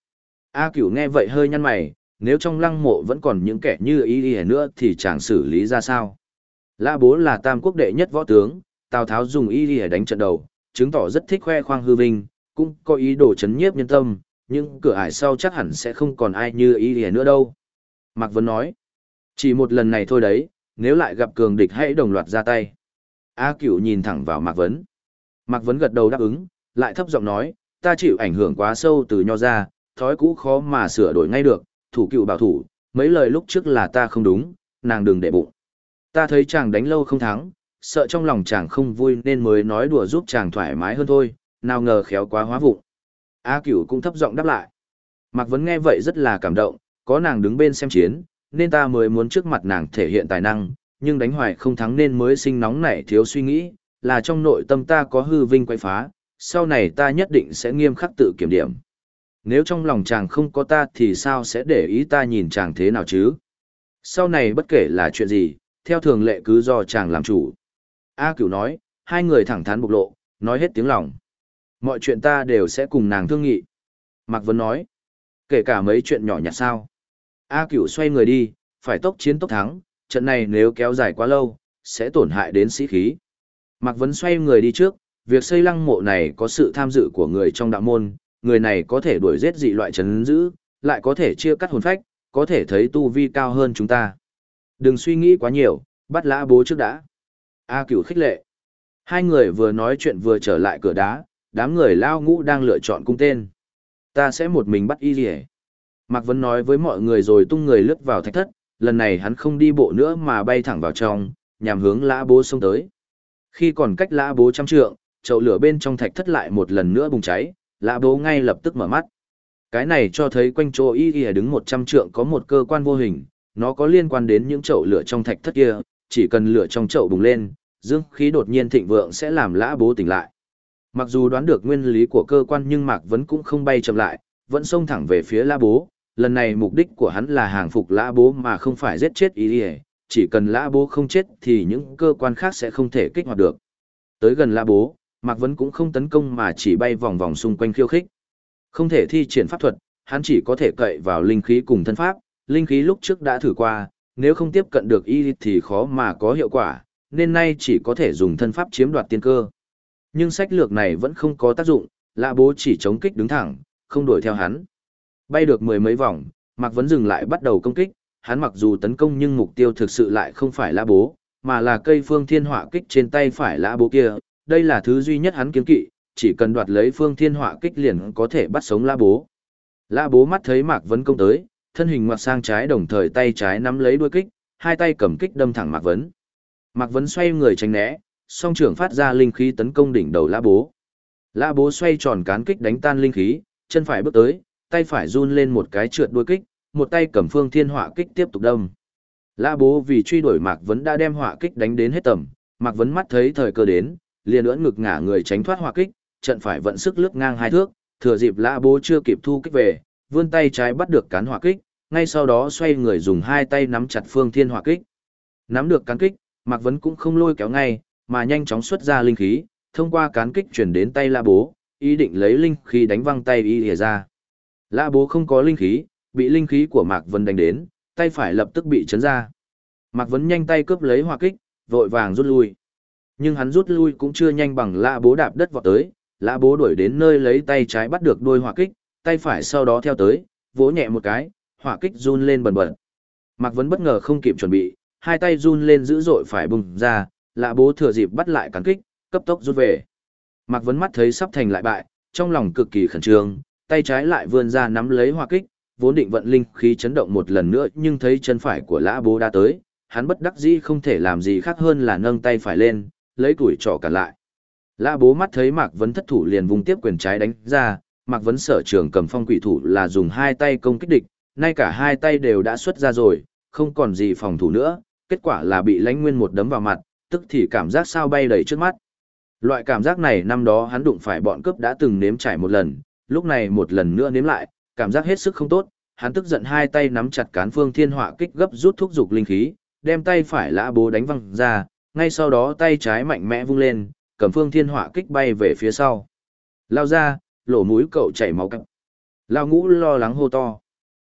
A cửu nghe vậy hơi nhăn mày, nếu trong lăng mộ vẫn còn những kẻ như ý ỉa nữa thì chàng xử lý ra sao? Lã bố là tam quốc đệ nhất võ tướng, Tào Tháo dùng ý ỉa đánh trận đầu, chứng tỏ rất thích khoe khoang hư vinh, cũng có ý đồ chấn nhiếp nhân tâm, nhưng cửa ải sau chắc hẳn sẽ không còn ai như ý ỉa nữa đâu. Mạc Vấn nói. Chỉ một lần này thôi đấy, nếu lại gặp cường địch hãy đồng loạt ra tay. A cửu nhìn thẳng vào Mạc Vấn. Mạc Vấn gật đầu đáp ứng, lại thấp giọng nói, ta chịu ảnh hưởng quá sâu từ nho ra, thói cũ khó mà sửa đổi ngay được, thủ cựu bảo thủ, mấy lời lúc trước là ta không đúng, nàng đừng để bụng. Ta thấy chàng đánh lâu không thắng, sợ trong lòng chàng không vui nên mới nói đùa giúp chàng thoải mái hơn thôi, nào ngờ khéo quá hóa vụng. A cửu cũng thấp giọng đáp lại. Mạc Vấn nghe vậy rất là cảm động, có nàng đứng bên xem chiến, nên ta mới muốn trước mặt nàng thể hiện tài năng, nhưng đánh hoài không thắng nên mới sinh nóng nảy thiếu suy nghĩ, là trong nội tâm ta có hư vinh quay phá, sau này ta nhất định sẽ nghiêm khắc tự kiểm điểm. Nếu trong lòng chàng không có ta thì sao sẽ để ý ta nhìn chàng thế nào chứ? Sau này bất kể là chuyện gì, theo thường lệ cứ do chàng làm chủ. A cửu nói, hai người thẳng thắn bộc lộ, nói hết tiếng lòng. Mọi chuyện ta đều sẽ cùng nàng thương nghị. Mạc Vân nói, kể cả mấy chuyện nhỏ nhặt sao. A cửu xoay người đi, phải tốc chiến tốc thắng, trận này nếu kéo dài quá lâu, sẽ tổn hại đến sĩ khí. Mạc Vấn xoay người đi trước, việc xây lăng mộ này có sự tham dự của người trong đạo môn, người này có thể đuổi giết dị loại chấn giữ, lại có thể chia cắt hồn phách, có thể thấy tu vi cao hơn chúng ta. Đừng suy nghĩ quá nhiều, bắt lã bố trước đã. A cửu khích lệ. Hai người vừa nói chuyện vừa trở lại cửa đá, đám người lao ngũ đang lựa chọn cung tên. Ta sẽ một mình bắt y rỉ. Mạc Vấn nói với mọi người rồi tung người lướt vào thạch thất, lần này hắn không đi bộ nữa mà bay thẳng vào trong, nhằm hướng lã bố xông tới. Khi còn cách lã bố trăm trượng, chậu lửa bên trong thạch thất lại một lần nữa bùng cháy, lã bố ngay lập tức mở mắt. Cái này cho thấy quanh chỗ y y đứng một trăm trượng có một cơ quan vô hình, nó có liên quan đến những chậu lửa trong thạch thất kia, chỉ cần lửa trong chậu bùng lên, dương khí đột nhiên thịnh vượng sẽ làm lã bố tỉnh lại. Mặc dù đoán được nguyên lý của cơ quan nhưng Mạc Vấn cũng không bay chậm lại, vẫn xông thẳng về phía lã bố. Lần này mục đích của hắn là hàng phục lã bố mà không phải giết chết y ý, chỉ cần lã bố không chết thì những cơ quan khác sẽ không thể kích hoạt được. Tới gần lã bố, Mạc Vấn cũng không tấn công mà chỉ bay vòng vòng xung quanh khiêu khích. Không thể thi triển pháp thuật, hắn chỉ có thể cậy vào linh khí cùng thân pháp, linh khí lúc trước đã thử qua, nếu không tiếp cận được y thì khó mà có hiệu quả, nên nay chỉ có thể dùng thân pháp chiếm đoạt tiên cơ. Nhưng sách lược này vẫn không có tác dụng, lạ bố chỉ chống kích đứng thẳng, không đuổi theo hắn. Bay được mười mấy vòng, Mạc Vấn dừng lại bắt đầu công kích, hắn mặc dù tấn công nhưng mục tiêu thực sự lại không phải lã bố, mà là cây phương thiên họa kích trên tay phải lã bố kia, đây là thứ duy nhất hắn kiếm kỵ, chỉ cần đoạt lấy phương thiên họa kích liền có thể bắt sống lã bố. Lã bố mắt thấy Mạc Vấn công tới, thân hình ngoặt sang trái đồng thời tay trái nắm lấy đuôi kích, hai tay cầm kích đâm thẳng Mạc Vấn. Mạc Vấn xoay người tránh né, song trưởng phát ra linh khí tấn công đỉnh đầu lã bố. Lã bố xoay tròn cán kích đánh tan linh khí, chân phải bước tới, tay phải run lên một cái trượt đuôi kích, một tay cầm phương thiên họa kích tiếp tục đâm. Lã bố vì truy đuổi Mạc Vấn đã đem họa kích đánh đến hết tầm, Mạc Vấn mắt thấy thời cơ đến, liền ưỡn ngực ngả người tránh thoát họa kích, trận phải vận sức lướt ngang hai thước, thừa dịp Lã bố chưa kịp thu kích về, vươn tay trái bắt được cán họa kích, ngay sau đó xoay người dùng hai tay nắm chặt phương thiên họa kích. Nắm được cán kích, Mạc Vấn cũng không lôi kéo ngay, mà nhanh chóng xuất ra linh khí, thông qua cán kích chuyển đến tay La Bố, ý định lấy linh khí đánh văng tay y lìa ra. La Bố không có linh khí, bị linh khí của Mạc Vân đánh đến, tay phải lập tức bị chấn ra. Mạc Vân nhanh tay cướp lấy hỏa kích, vội vàng rút lui. Nhưng hắn rút lui cũng chưa nhanh bằng lạ Bố đạp đất vọt tới, lạ Bố đuổi đến nơi lấy tay trái bắt được đuôi hỏa kích, tay phải sau đó theo tới, vỗ nhẹ một cái, hỏa kích run lên bần bật. Mạc Vân bất ngờ không kịp chuẩn bị, hai tay run lên dữ dội phải bùng ra, lạ bố thừa dịp bắt lại cắn kích, cấp tốc rút về. Mạc Vân mắt thấy sắp thành lại bại, trong lòng cực kỳ khẩn trương, tay trái lại vươn ra nắm lấy hỏa kích, vốn định vận linh khí chấn động một lần nữa nhưng thấy chân phải của lã bố đã tới, hắn bất đắc dĩ không thể làm gì khác hơn là nâng tay phải lên, lấy tuổi trỏ cả lại. Lã bố mắt thấy Mạc Vấn thất thủ liền vùng tiếp quyền trái đánh ra, Mạc Vấn sở trường cầm phong quỷ thủ là dùng hai tay công kích địch, nay cả hai tay đều đã xuất ra rồi, không còn gì phòng thủ nữa, kết quả là bị lãnh nguyên một đấm vào mặt, tức thì cảm giác sao bay đầy trước mắt. Loại cảm giác này năm đó hắn đụng phải bọn cướp đã từng nếm trải một lần, lúc này một lần nữa nếm lại, cảm giác hết sức không tốt, hắn tức giận hai tay nắm chặt cán phương thiên họa kích gấp rút thúc dục linh khí, đem tay phải lã bố đánh văng ra, ngay sau đó tay trái mạnh mẽ vung lên, cầm phương thiên họa kích bay về phía sau. Lao ra, lỗ mũi cậu chảy máu cặp. Lao ngũ lo lắng hô to.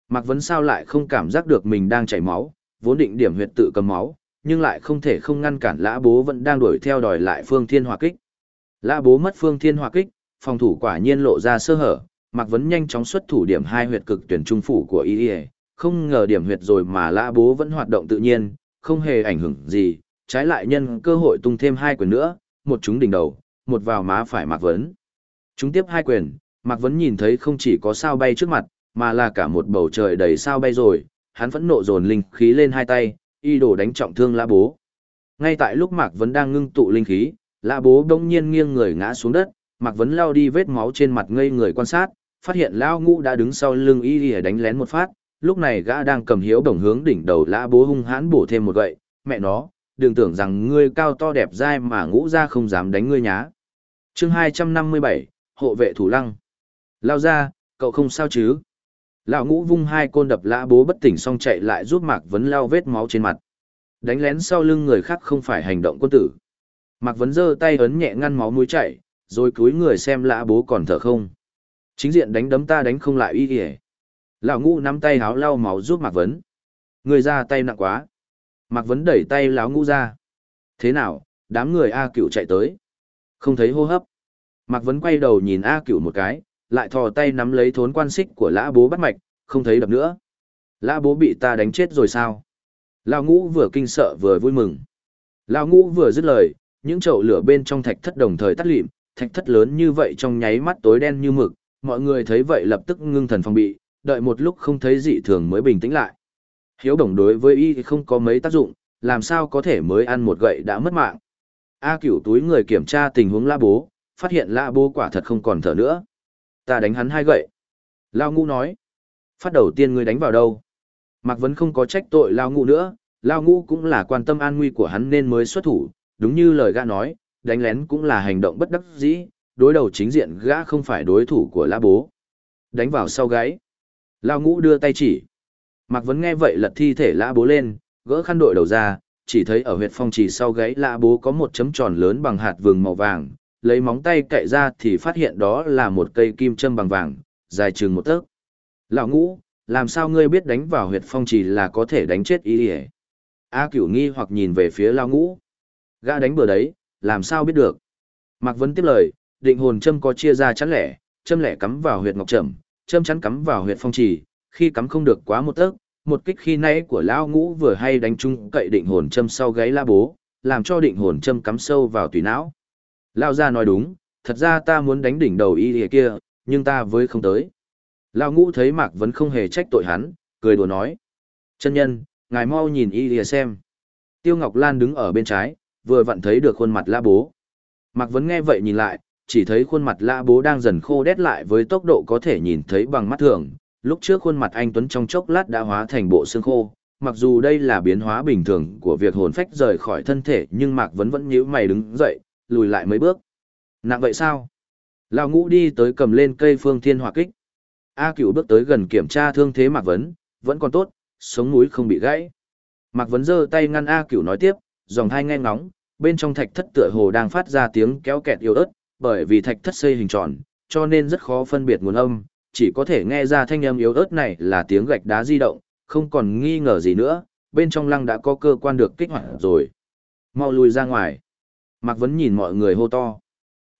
Mạc Vấn sao lại không cảm giác được mình đang chảy máu, vốn định điểm huyệt tự cầm máu, nhưng lại không thể không ngăn cản lã bố vẫn đang đuổi theo đòi lại phương thiên hỏa kích. Lã bố mất phương thiên hỏa kích, phòng thủ quả nhiên lộ ra sơ hở, Mạc Vấn nhanh chóng xuất thủ điểm hai huyệt cực tuyển trung phủ của y không ngờ điểm huyệt rồi mà lã bố vẫn hoạt động tự nhiên, không hề ảnh hưởng gì, trái lại nhân cơ hội tung thêm hai quyền nữa, một chúng đỉnh đầu, một vào má phải Mạc Vấn. Chúng tiếp hai quyền, Mạc Vấn nhìn thấy không chỉ có sao bay trước mặt, mà là cả một bầu trời đầy sao bay rồi, hắn vẫn nộ dồn linh khí lên hai tay, y đồ đánh trọng thương lã bố. Ngay tại lúc Mạc Vấn đang ngưng tụ linh khí, lã bố đông nhiên nghiêng người ngã xuống đất, Mạc Vấn lao đi vết máu trên mặt ngây người quan sát, phát hiện Lão Ngũ đã đứng sau lưng y để đánh lén một phát, lúc này gã đang cầm hiếu đồng hướng đỉnh đầu lã bố hung hãn bổ thêm một gậy, mẹ nó, đừng tưởng rằng ngươi cao to đẹp dai mà ngũ ra không dám đánh ngươi nhá. chương 257, hộ vệ thủ lăng. Lao ra, cậu không sao chứ? Lão ngũ vung hai côn đập lã bố bất tỉnh xong chạy lại giúp Mạc Vấn lao vết máu trên mặt. Đánh lén sau lưng người khác không phải hành động quân tử. Mạc Vấn giơ tay ấn nhẹ ngăn máu mũi chạy, rồi cúi người xem lã bố còn thở không. Chính diện đánh đấm ta đánh không lại y kìa. Lão ngũ nắm tay háo lau máu giúp Mạc Vấn. Người ra tay nặng quá. Mạc Vấn đẩy tay lão ngũ ra. Thế nào, đám người A cửu chạy tới. Không thấy hô hấp. Mạc Vấn quay đầu nhìn A cửu một cái, lại thò tay nắm lấy thốn quan xích của lã bố bắt mạch, không thấy đập nữa. Lã bố bị ta đánh chết rồi sao? Lão ngũ vừa kinh sợ vừa vui mừng. Lão ngũ vừa dứt lời, những chậu lửa bên trong thạch thất đồng thời tắt lịm, thạch thất lớn như vậy trong nháy mắt tối đen như mực, mọi người thấy vậy lập tức ngưng thần phòng bị, đợi một lúc không thấy dị thường mới bình tĩnh lại. Hiếu đồng đối với y thì không có mấy tác dụng, làm sao có thể mới ăn một gậy đã mất mạng. A cửu túi người kiểm tra tình huống la bố, phát hiện la bố quả thật không còn thở nữa. Ta đánh hắn hai gậy. Lao ngũ nói. Phát đầu tiên ngươi đánh vào đâu? Mạc Vấn không có trách tội Lao ngũ nữa, Lao ngũ cũng là quan tâm an nguy của hắn nên mới xuất thủ, đúng như lời gã nói, đánh lén cũng là hành động bất đắc dĩ, đối đầu chính diện gã không phải đối thủ của lã bố. Đánh vào sau gáy. Lao ngũ đưa tay chỉ. Mạc Vấn nghe vậy lật thi thể lã bố lên, gỡ khăn đội đầu ra, chỉ thấy ở huyệt phong chỉ sau gáy lã bố có một chấm tròn lớn bằng hạt vừng màu vàng, lấy móng tay cậy ra thì phát hiện đó là một cây kim châm bằng vàng, dài chừng một tấc. Lão ngũ, làm sao ngươi biết đánh vào huyệt phong chỉ là có thể đánh chết ý ỉa a cửu nghi hoặc nhìn về phía lao ngũ gã đánh bừa đấy làm sao biết được mạc vấn tiếp lời định hồn châm có chia ra chắn lẻ, châm lẻ cắm vào huyệt ngọc trầm, châm chắn cắm vào huyệt phong trì, khi cắm không được quá một tấc, một kích khi nãy của lão ngũ vừa hay đánh trúng cậy định hồn châm sau gáy la bố, làm cho định hồn châm cắm sâu vào tùy não. Lão gia nói đúng, thật ra ta muốn đánh đỉnh đầu y kia, nhưng ta với không tới. Lão ngũ thấy mạc vấn không hề trách tội hắn, cười đùa nói. Chân nhân, ngài mau nhìn y lìa xem. Tiêu ngọc lan đứng ở bên trái, vừa vặn thấy được khuôn mặt la bố. Mạc vấn nghe vậy nhìn lại chỉ thấy khuôn mặt lã bố đang dần khô đét lại với tốc độ có thể nhìn thấy bằng mắt thường. Lúc trước khuôn mặt anh tuấn trong chốc lát đã hóa thành bộ xương khô. Mặc dù đây là biến hóa bình thường của việc hồn phách rời khỏi thân thể nhưng mạc vấn vẫn nhíu mày đứng dậy lùi lại mấy bước. Nặng vậy sao? Lão ngũ đi tới cầm lên cây phương thiên hỏa kích. A cựu bước tới gần kiểm tra thương thế mạc vấn vẫn còn tốt sống núi không bị gãy. Mạc Vấn giơ tay ngăn A Cửu nói tiếp, dòng hai nghe ngóng, bên trong thạch thất tựa hồ đang phát ra tiếng kéo kẹt yếu ớt, bởi vì thạch thất xây hình tròn, cho nên rất khó phân biệt nguồn âm, chỉ có thể nghe ra thanh âm yếu ớt này là tiếng gạch đá di động, không còn nghi ngờ gì nữa, bên trong lăng đã có cơ quan được kích hoạt rồi. Mau lùi ra ngoài. Mạc Vấn nhìn mọi người hô to.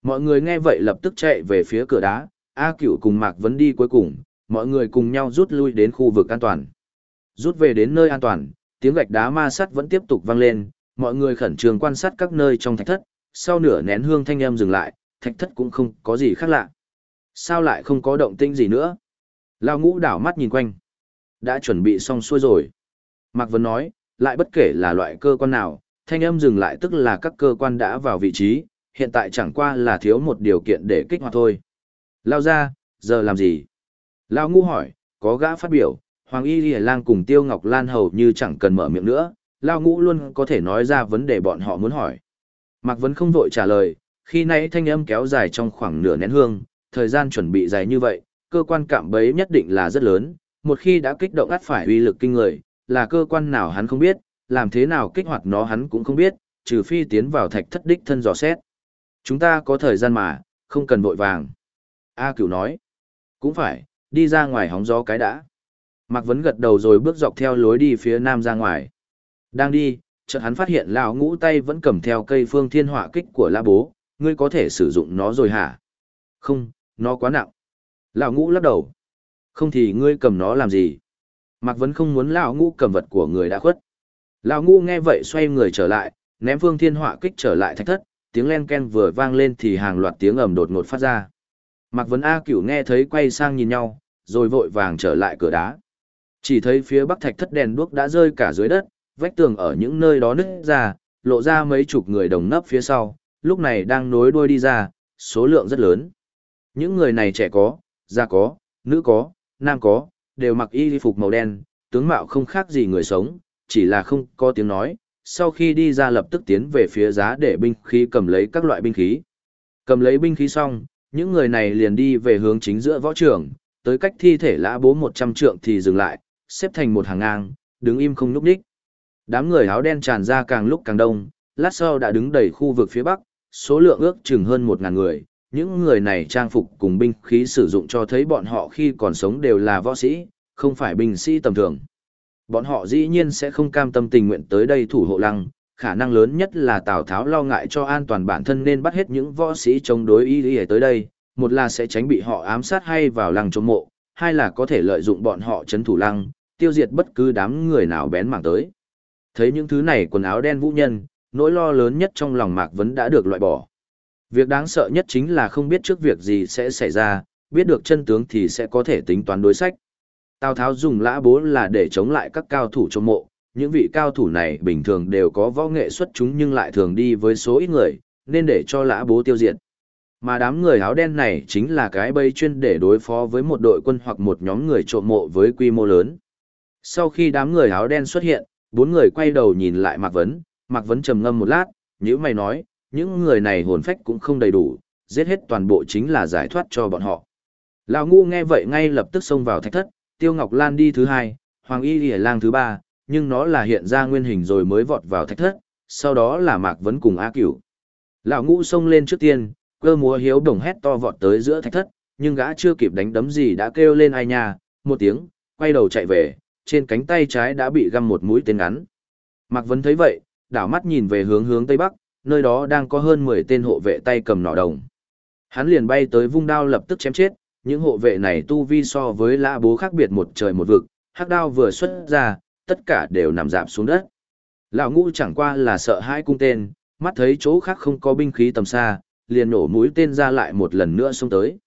Mọi người nghe vậy lập tức chạy về phía cửa đá, A Cửu cùng Mạc Vấn đi cuối cùng, mọi người cùng nhau rút lui đến khu vực an toàn. Rút về đến nơi an toàn, tiếng gạch đá ma sắt vẫn tiếp tục vang lên, mọi người khẩn trương quan sát các nơi trong thạch thất, sau nửa nén hương thanh âm dừng lại, thạch thất cũng không có gì khác lạ. Sao lại không có động tĩnh gì nữa? Lao ngũ đảo mắt nhìn quanh. Đã chuẩn bị xong xuôi rồi. Mạc Vân nói, lại bất kể là loại cơ quan nào, thanh âm dừng lại tức là các cơ quan đã vào vị trí, hiện tại chẳng qua là thiếu một điều kiện để kích hoạt thôi. Lao ra, giờ làm gì? Lao ngũ hỏi, có gã phát biểu, Hoàng Y Lìa Lang cùng Tiêu Ngọc Lan hầu như chẳng cần mở miệng nữa, Lao Ngũ luôn có thể nói ra vấn đề bọn họ muốn hỏi. Mạc Vấn không vội trả lời, khi nãy thanh âm kéo dài trong khoảng nửa nén hương, thời gian chuẩn bị dài như vậy, cơ quan cảm bấy nhất định là rất lớn, một khi đã kích động át phải uy lực kinh người, là cơ quan nào hắn không biết, làm thế nào kích hoạt nó hắn cũng không biết, trừ phi tiến vào thạch thất đích thân dò xét. Chúng ta có thời gian mà, không cần vội vàng. A cửu nói, cũng phải, đi ra ngoài hóng gió cái đã. Mạc Vấn gật đầu rồi bước dọc theo lối đi phía nam ra ngoài. Đang đi, chợt hắn phát hiện lão ngũ tay vẫn cầm theo cây phương thiên họa kích của la bố, ngươi có thể sử dụng nó rồi hả? Không, nó quá nặng. Lão ngũ lắc đầu. Không thì ngươi cầm nó làm gì? Mạc Vấn không muốn lão ngũ cầm vật của người đã khuất. Lão ngũ nghe vậy xoay người trở lại, ném phương thiên họa kích trở lại thạch thất, tiếng len ken vừa vang lên thì hàng loạt tiếng ầm đột ngột phát ra. Mạc Vấn A cửu nghe thấy quay sang nhìn nhau, rồi vội vàng trở lại cửa đá. Chỉ thấy phía bắc thạch thất đèn đuốc đã rơi cả dưới đất, vách tường ở những nơi đó nứt ra, lộ ra mấy chục người đồng nấp phía sau, lúc này đang nối đuôi đi ra, số lượng rất lớn. Những người này trẻ có, già có, nữ có, nam có, đều mặc y phục màu đen, tướng mạo không khác gì người sống, chỉ là không có tiếng nói. Sau khi đi ra lập tức tiến về phía giá để binh khí cầm lấy các loại binh khí. Cầm lấy binh khí xong, những người này liền đi về hướng chính giữa võ trường, tới cách thi thể lã bố 100 trượng thì dừng lại, xếp thành một hàng ngang, đứng im không nhúc nhích. Đám người áo đen tràn ra càng lúc càng đông, lát sau đã đứng đầy khu vực phía bắc, số lượng ước chừng hơn 1000 người. Những người này trang phục cùng binh khí sử dụng cho thấy bọn họ khi còn sống đều là võ sĩ, không phải binh sĩ tầm thường. Bọn họ dĩ nhiên sẽ không cam tâm tình nguyện tới đây thủ hộ lăng, khả năng lớn nhất là Tào Tháo lo ngại cho an toàn bản thân nên bắt hết những võ sĩ chống đối y y tới đây, một là sẽ tránh bị họ ám sát hay vào lăng chống mộ, hai là có thể lợi dụng bọn họ chấn thủ lăng, tiêu diệt bất cứ đám người nào bén mảng tới. Thấy những thứ này quần áo đen vũ nhân, nỗi lo lớn nhất trong lòng Mạc Vấn đã được loại bỏ. Việc đáng sợ nhất chính là không biết trước việc gì sẽ xảy ra, biết được chân tướng thì sẽ có thể tính toán đối sách. Tào Tháo dùng lã bố là để chống lại các cao thủ trong mộ, những vị cao thủ này bình thường đều có võ nghệ xuất chúng nhưng lại thường đi với số ít người, nên để cho lã bố tiêu diệt. Mà đám người áo đen này chính là cái bẫy chuyên để đối phó với một đội quân hoặc một nhóm người trộm mộ với quy mô lớn. Sau khi đám người áo đen xuất hiện, bốn người quay đầu nhìn lại Mạc Vấn, Mạc Vấn trầm ngâm một lát, như mày nói, những người này hồn phách cũng không đầy đủ, giết hết toàn bộ chính là giải thoát cho bọn họ. Lão ngu nghe vậy ngay lập tức xông vào thạch thất, Tiêu Ngọc Lan đi thứ hai, Hoàng Y Lìa Lang thứ ba, nhưng nó là hiện ra nguyên hình rồi mới vọt vào thạch thất, sau đó là Mạc Vấn cùng A Cửu. Lão ngũ xông lên trước tiên, cơ múa hiếu đồng hét to vọt tới giữa thạch thất, nhưng gã chưa kịp đánh đấm gì đã kêu lên ai nha, một tiếng, quay đầu chạy về, trên cánh tay trái đã bị găm một mũi tên ngắn. Mạc Vấn thấy vậy, đảo mắt nhìn về hướng hướng tây bắc, nơi đó đang có hơn 10 tên hộ vệ tay cầm nỏ đồng. Hắn liền bay tới vung đao lập tức chém chết, những hộ vệ này tu vi so với lã bố khác biệt một trời một vực, hắc đao vừa xuất ra, tất cả đều nằm dạp xuống đất. Lão ngũ chẳng qua là sợ hãi cung tên, mắt thấy chỗ khác không có binh khí tầm xa, liền nổ mũi tên ra lại một lần nữa xông tới.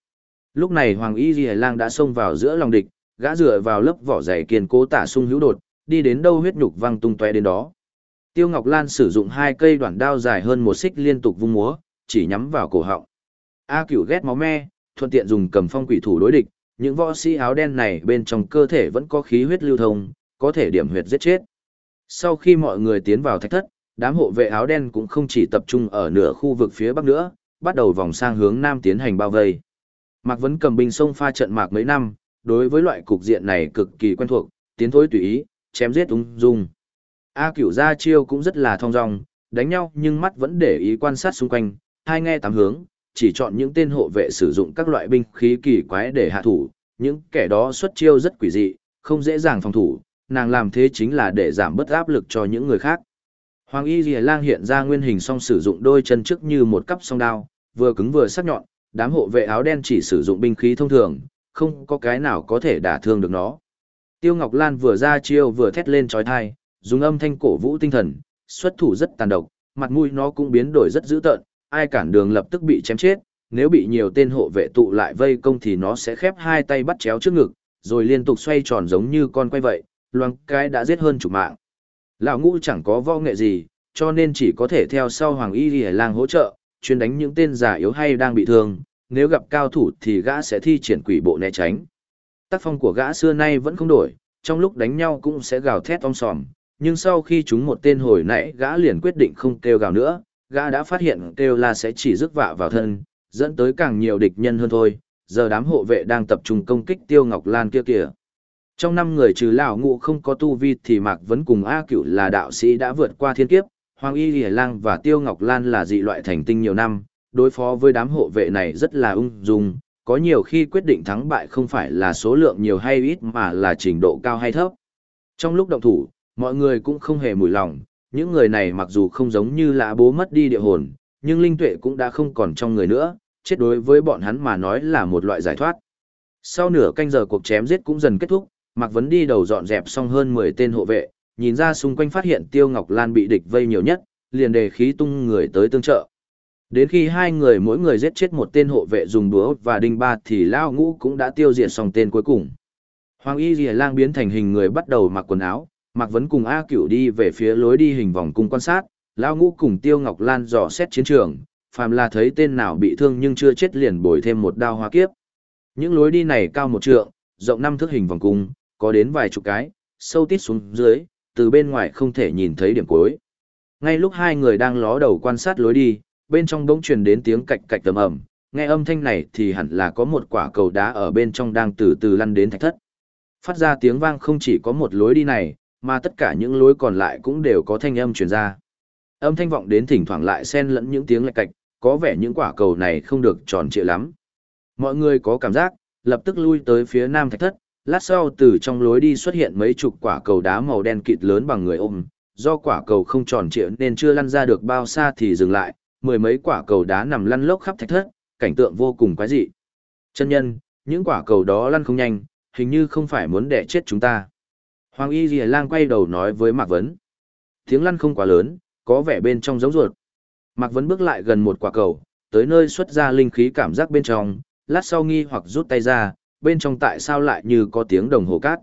Lúc này Hoàng Y Ghi Lang đã xông vào giữa lòng địch, gã dựa vào lớp vỏ dày kiên cố tả sung hữu đột, đi đến đâu huyết nhục văng tung tóe đến đó. Tiêu Ngọc Lan sử dụng hai cây đoạn đao dài hơn một xích liên tục vung múa, chỉ nhắm vào cổ họng. A Cửu ghét máu me, thuận tiện dùng cầm phong quỷ thủ đối địch, những võ sĩ áo đen này bên trong cơ thể vẫn có khí huyết lưu thông, có thể điểm huyệt giết chết. Sau khi mọi người tiến vào thạch thất, đám hộ vệ áo đen cũng không chỉ tập trung ở nửa khu vực phía bắc nữa, bắt đầu vòng sang hướng nam tiến hành bao vây. Mạc Vấn cầm binh sông pha trận mạc mấy năm, đối với loại cục diện này cực kỳ quen thuộc, tiến thối tùy ý, chém giết ung dung. A cửu ra chiêu cũng rất là thong dong, đánh nhau nhưng mắt vẫn để ý quan sát xung quanh, hai nghe tám hướng, chỉ chọn những tên hộ vệ sử dụng các loại binh khí kỳ quái để hạ thủ, những kẻ đó xuất chiêu rất quỷ dị, không dễ dàng phòng thủ, nàng làm thế chính là để giảm bớt áp lực cho những người khác. Hoàng Y Lìa Lang hiện ra nguyên hình song sử dụng đôi chân trước như một cắp song đao, vừa cứng vừa sắc nhọn, đám hộ vệ áo đen chỉ sử dụng binh khí thông thường, không có cái nào có thể đả thương được nó. Tiêu Ngọc Lan vừa ra chiêu vừa thét lên trói thai, dùng âm thanh cổ vũ tinh thần, xuất thủ rất tàn độc, mặt mũi nó cũng biến đổi rất dữ tợn, ai cản đường lập tức bị chém chết, nếu bị nhiều tên hộ vệ tụ lại vây công thì nó sẽ khép hai tay bắt chéo trước ngực, rồi liên tục xoay tròn giống như con quay vậy, loang cái đã giết hơn chục mạng. Lão ngũ chẳng có võ nghệ gì, cho nên chỉ có thể theo sau Hoàng Y Lì Lang hỗ trợ, chuyên đánh những tên giả yếu hay đang bị thương, nếu gặp cao thủ thì gã sẽ thi triển quỷ bộ né tránh. Tác phong của gã xưa nay vẫn không đổi, trong lúc đánh nhau cũng sẽ gào thét om sòm, nhưng sau khi chúng một tên hồi nãy gã liền quyết định không kêu gào nữa, gã đã phát hiện kêu la sẽ chỉ rước vạ vào thân, dẫn tới càng nhiều địch nhân hơn thôi, giờ đám hộ vệ đang tập trung công kích Tiêu Ngọc Lan kia kìa. Trong năm người trừ lão ngụ không có tu vi thì Mạc Vấn cùng A Cửu là đạo sĩ đã vượt qua thiên kiếp, Hoàng Y Lìa Lang và Tiêu Ngọc Lan là dị loại thành tinh nhiều năm, đối phó với đám hộ vệ này rất là ung dung, có nhiều khi quyết định thắng bại không phải là số lượng nhiều hay ít mà là trình độ cao hay thấp. Trong lúc động thủ, mọi người cũng không hề mùi lòng, những người này mặc dù không giống như lã bố mất đi địa hồn, nhưng linh tuệ cũng đã không còn trong người nữa, chết đối với bọn hắn mà nói là một loại giải thoát. Sau nửa canh giờ cuộc chém giết cũng dần kết thúc, Mạc Vấn đi đầu dọn dẹp xong hơn 10 tên hộ vệ, nhìn ra xung quanh phát hiện Tiêu Ngọc Lan bị địch vây nhiều nhất, liền đề khí tung người tới tương trợ. Đến khi hai người mỗi người giết chết một tên hộ vệ dùng búa và đinh ba thì Lao Ngũ cũng đã tiêu diệt xong tên cuối cùng. Hoàng Y Lìa Lang biến thành hình người bắt đầu mặc quần áo, Mạc Vấn cùng A Cửu đi về phía lối đi hình vòng cung quan sát, Lao Ngũ cùng Tiêu Ngọc Lan dò xét chiến trường, phàm là thấy tên nào bị thương nhưng chưa chết liền bồi thêm một đao hoa kiếp. Những lối đi này cao một trượng, rộng năm thước hình vòng cung, có đến vài chục cái, sâu tít xuống dưới, từ bên ngoài không thể nhìn thấy điểm cuối. Ngay lúc hai người đang ló đầu quan sát lối đi, bên trong bỗng truyền đến tiếng cạch cạch tầm ầm, nghe âm thanh này thì hẳn là có một quả cầu đá ở bên trong đang từ từ lăn đến thạch thất. Phát ra tiếng vang không chỉ có một lối đi này, mà tất cả những lối còn lại cũng đều có thanh âm truyền ra. Âm thanh vọng đến thỉnh thoảng lại xen lẫn những tiếng lạch cạch, có vẻ những quả cầu này không được tròn trịa lắm. Mọi người có cảm giác, lập tức lui tới phía nam thạch thất, lát sau từ trong lối đi xuất hiện mấy chục quả cầu đá màu đen kịt lớn bằng người ôm, do quả cầu không tròn trịa nên chưa lăn ra được bao xa thì dừng lại, mười mấy quả cầu đá nằm lăn lốc khắp thạch thất, cảnh tượng vô cùng quái dị. Chân nhân, những quả cầu đó lăn không nhanh, hình như không phải muốn đẻ chết chúng ta. Hoàng Y Dì Lang quay đầu nói với Mạc Vấn. Tiếng lăn không quá lớn, có vẻ bên trong giống ruột. Mạc Vấn bước lại gần một quả cầu, tới nơi xuất ra linh khí cảm giác bên trong, lát sau nghi hoặc rút tay ra, bên trong tại sao lại như có tiếng đồng hồ cát.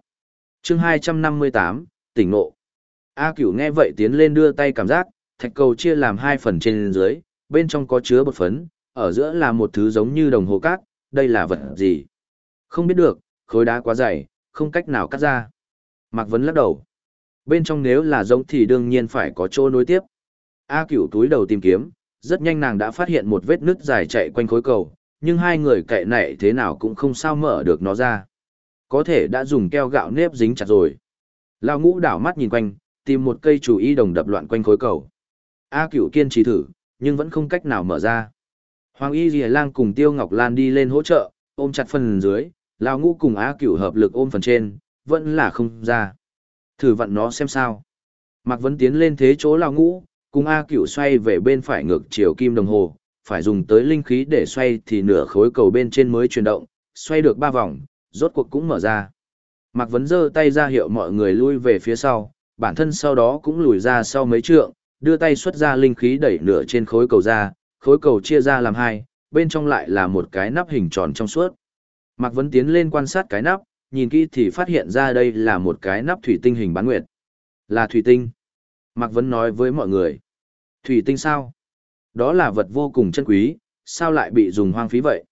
chương 258, tỉnh nộ. A cửu nghe vậy tiến lên đưa tay cảm giác, thạch cầu chia làm hai phần trên dưới, bên trong có chứa bột phấn, ở giữa là một thứ giống như đồng hồ cát, đây là vật gì? Không biết được, khối đá quá dày, không cách nào cắt ra. Mạc Vấn lắc đầu. Bên trong nếu là giống thì đương nhiên phải có chỗ nối tiếp. A cửu túi đầu tìm kiếm, rất nhanh nàng đã phát hiện một vết nứt dài chạy quanh khối cầu, nhưng hai người cậy nảy thế nào cũng không sao mở được nó ra. Có thể đã dùng keo gạo nếp dính chặt rồi. Lao ngũ đảo mắt nhìn quanh, tìm một cây chủ y đồng đập loạn quanh khối cầu. A cửu kiên trì thử, nhưng vẫn không cách nào mở ra. Hoàng y Dì Lang cùng Tiêu Ngọc Lan đi lên hỗ trợ, ôm chặt phần dưới, Lao ngũ cùng A cửu hợp lực ôm phần trên, vẫn là không ra. Thử vặn nó xem sao. Mạc Vấn tiến lên thế chỗ Lao ngũ, cùng A cửu xoay về bên phải ngược chiều kim đồng hồ, phải dùng tới linh khí để xoay thì nửa khối cầu bên trên mới chuyển động, xoay được ba vòng, rốt cuộc cũng mở ra. Mạc Vấn giơ tay ra hiệu mọi người lui về phía sau, bản thân sau đó cũng lùi ra sau mấy trượng, đưa tay xuất ra linh khí đẩy nửa trên khối cầu ra, khối cầu chia ra làm hai, bên trong lại là một cái nắp hình tròn trong suốt. Mạc Vấn tiến lên quan sát cái nắp, nhìn kỹ thì phát hiện ra đây là một cái nắp thủy tinh hình bán nguyệt. Là thủy tinh. Mạc Vấn nói với mọi người. Thủy tinh sao? Đó là vật vô cùng chân quý, sao lại bị dùng hoang phí vậy?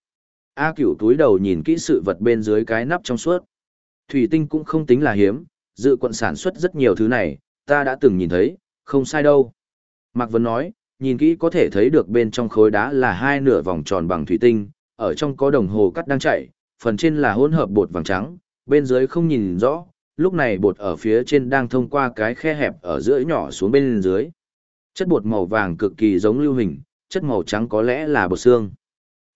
A cửu túi đầu nhìn kỹ sự vật bên dưới cái nắp trong suốt. Thủy tinh cũng không tính là hiếm, dự quận sản xuất rất nhiều thứ này, ta đã từng nhìn thấy, không sai đâu. Mạc Vấn nói, nhìn kỹ có thể thấy được bên trong khối đá là hai nửa vòng tròn bằng thủy tinh, ở trong có đồng hồ cắt đang chạy, phần trên là hỗn hợp bột vàng trắng, bên dưới không nhìn rõ, lúc này bột ở phía trên đang thông qua cái khe hẹp ở giữa nhỏ xuống bên dưới. Chất bột màu vàng cực kỳ giống lưu hình, chất màu trắng có lẽ là bột xương.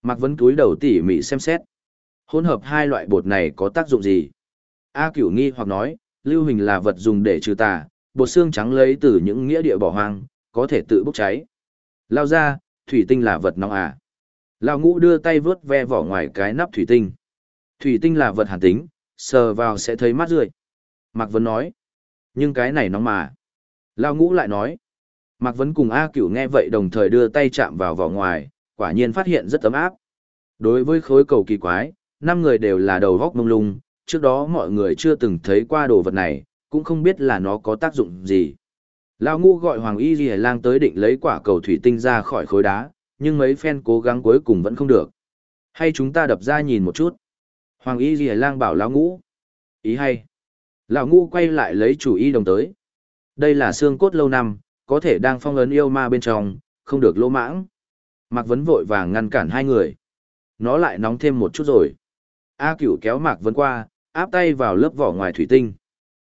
Mạc Vấn túi đầu tỉ mỉ xem xét. Hỗn hợp hai loại bột này có tác dụng gì? A Cửu nghi hoặc nói, lưu hình là vật dùng để trừ tà, bột xương trắng lấy từ những nghĩa địa bỏ hoang, có thể tự bốc cháy. Lao ra, thủy tinh là vật nóng à. Lao ngũ đưa tay vớt ve vỏ ngoài cái nắp thủy tinh. Thủy tinh là vật hàn tính, sờ vào sẽ thấy mát rượi. Mạc Vấn nói. Nhưng cái này nóng mà. Lao ngũ lại nói. Mạc Vấn cùng A Cửu nghe vậy đồng thời đưa tay chạm vào vỏ ngoài, quả nhiên phát hiện rất ấm áp. Đối với khối cầu kỳ quái, năm người đều là đầu góc mông lung, trước đó mọi người chưa từng thấy qua đồ vật này, cũng không biết là nó có tác dụng gì. Lao Ngũ gọi Hoàng Y Ghi Lang tới định lấy quả cầu thủy tinh ra khỏi khối đá, nhưng mấy phen cố gắng cuối cùng vẫn không được. Hay chúng ta đập ra nhìn một chút. Hoàng Y Ghi Lang bảo lão ngũ. Ý hay. Lão Ngũ quay lại lấy chủ y đồng tới. Đây là xương cốt lâu năm, có thể đang phong ấn yêu ma bên trong, không được lỗ mãng. Mạc Vấn vội vàng ngăn cản hai người. Nó lại nóng thêm một chút rồi. A cửu kéo Mạc Vấn qua, áp tay vào lớp vỏ ngoài thủy tinh.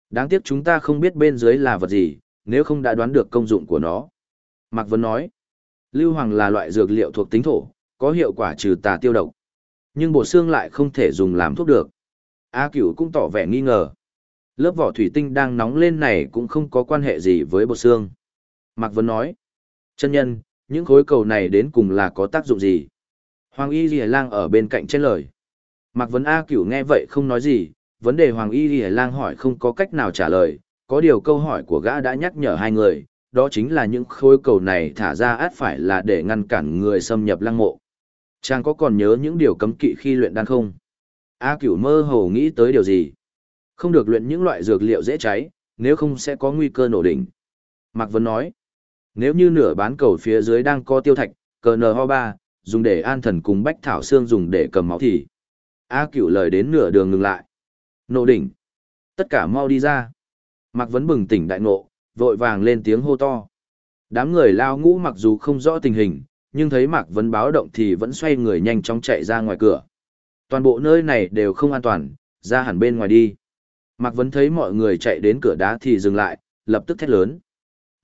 Đáng tiếc chúng ta không biết bên dưới là vật gì, nếu không đã đoán được công dụng của nó. Mạc Vấn nói, lưu hoàng là loại dược liệu thuộc tính thổ, có hiệu quả trừ tà tiêu độc. Nhưng bộ xương lại không thể dùng làm thuốc được. A cửu cũng tỏ vẻ nghi ngờ. Lớp vỏ thủy tinh đang nóng lên này cũng không có quan hệ gì với bộ xương. Mạc Vân nói, chân nhân, những khối cầu này đến cùng là có tác dụng gì? Hoàng Y Lìa Lang ở bên cạnh trên lời. Mạc Vân A cửu nghe vậy không nói gì, vấn đề Hoàng Y Lìa Lang hỏi không có cách nào trả lời, có điều câu hỏi của gã đã nhắc nhở hai người, đó chính là những khối cầu này thả ra át phải là để ngăn cản người xâm nhập lăng mộ. Chàng có còn nhớ những điều cấm kỵ khi luyện đan không? A cửu mơ hồ nghĩ tới điều gì? Không được luyện những loại dược liệu dễ cháy, nếu không sẽ có nguy cơ nổ đỉnh. Mạc Vấn nói, nếu như nửa bán cầu phía dưới đang có tiêu thạch, cờ nờ ho ba, dùng để an thần cùng bách thảo xương dùng để cầm máu thì. A cửu lời đến nửa đường ngừng lại. nổ đỉnh. Tất cả mau đi ra. Mạc Vấn bừng tỉnh đại ngộ, vội vàng lên tiếng hô to. Đám người lao ngũ mặc dù không rõ tình hình, nhưng thấy Mạc Vấn báo động thì vẫn xoay người nhanh chóng chạy ra ngoài cửa. Toàn bộ nơi này đều không an toàn, ra hẳn bên ngoài đi. Mạc Vấn thấy mọi người chạy đến cửa đá thì dừng lại, lập tức thét lớn.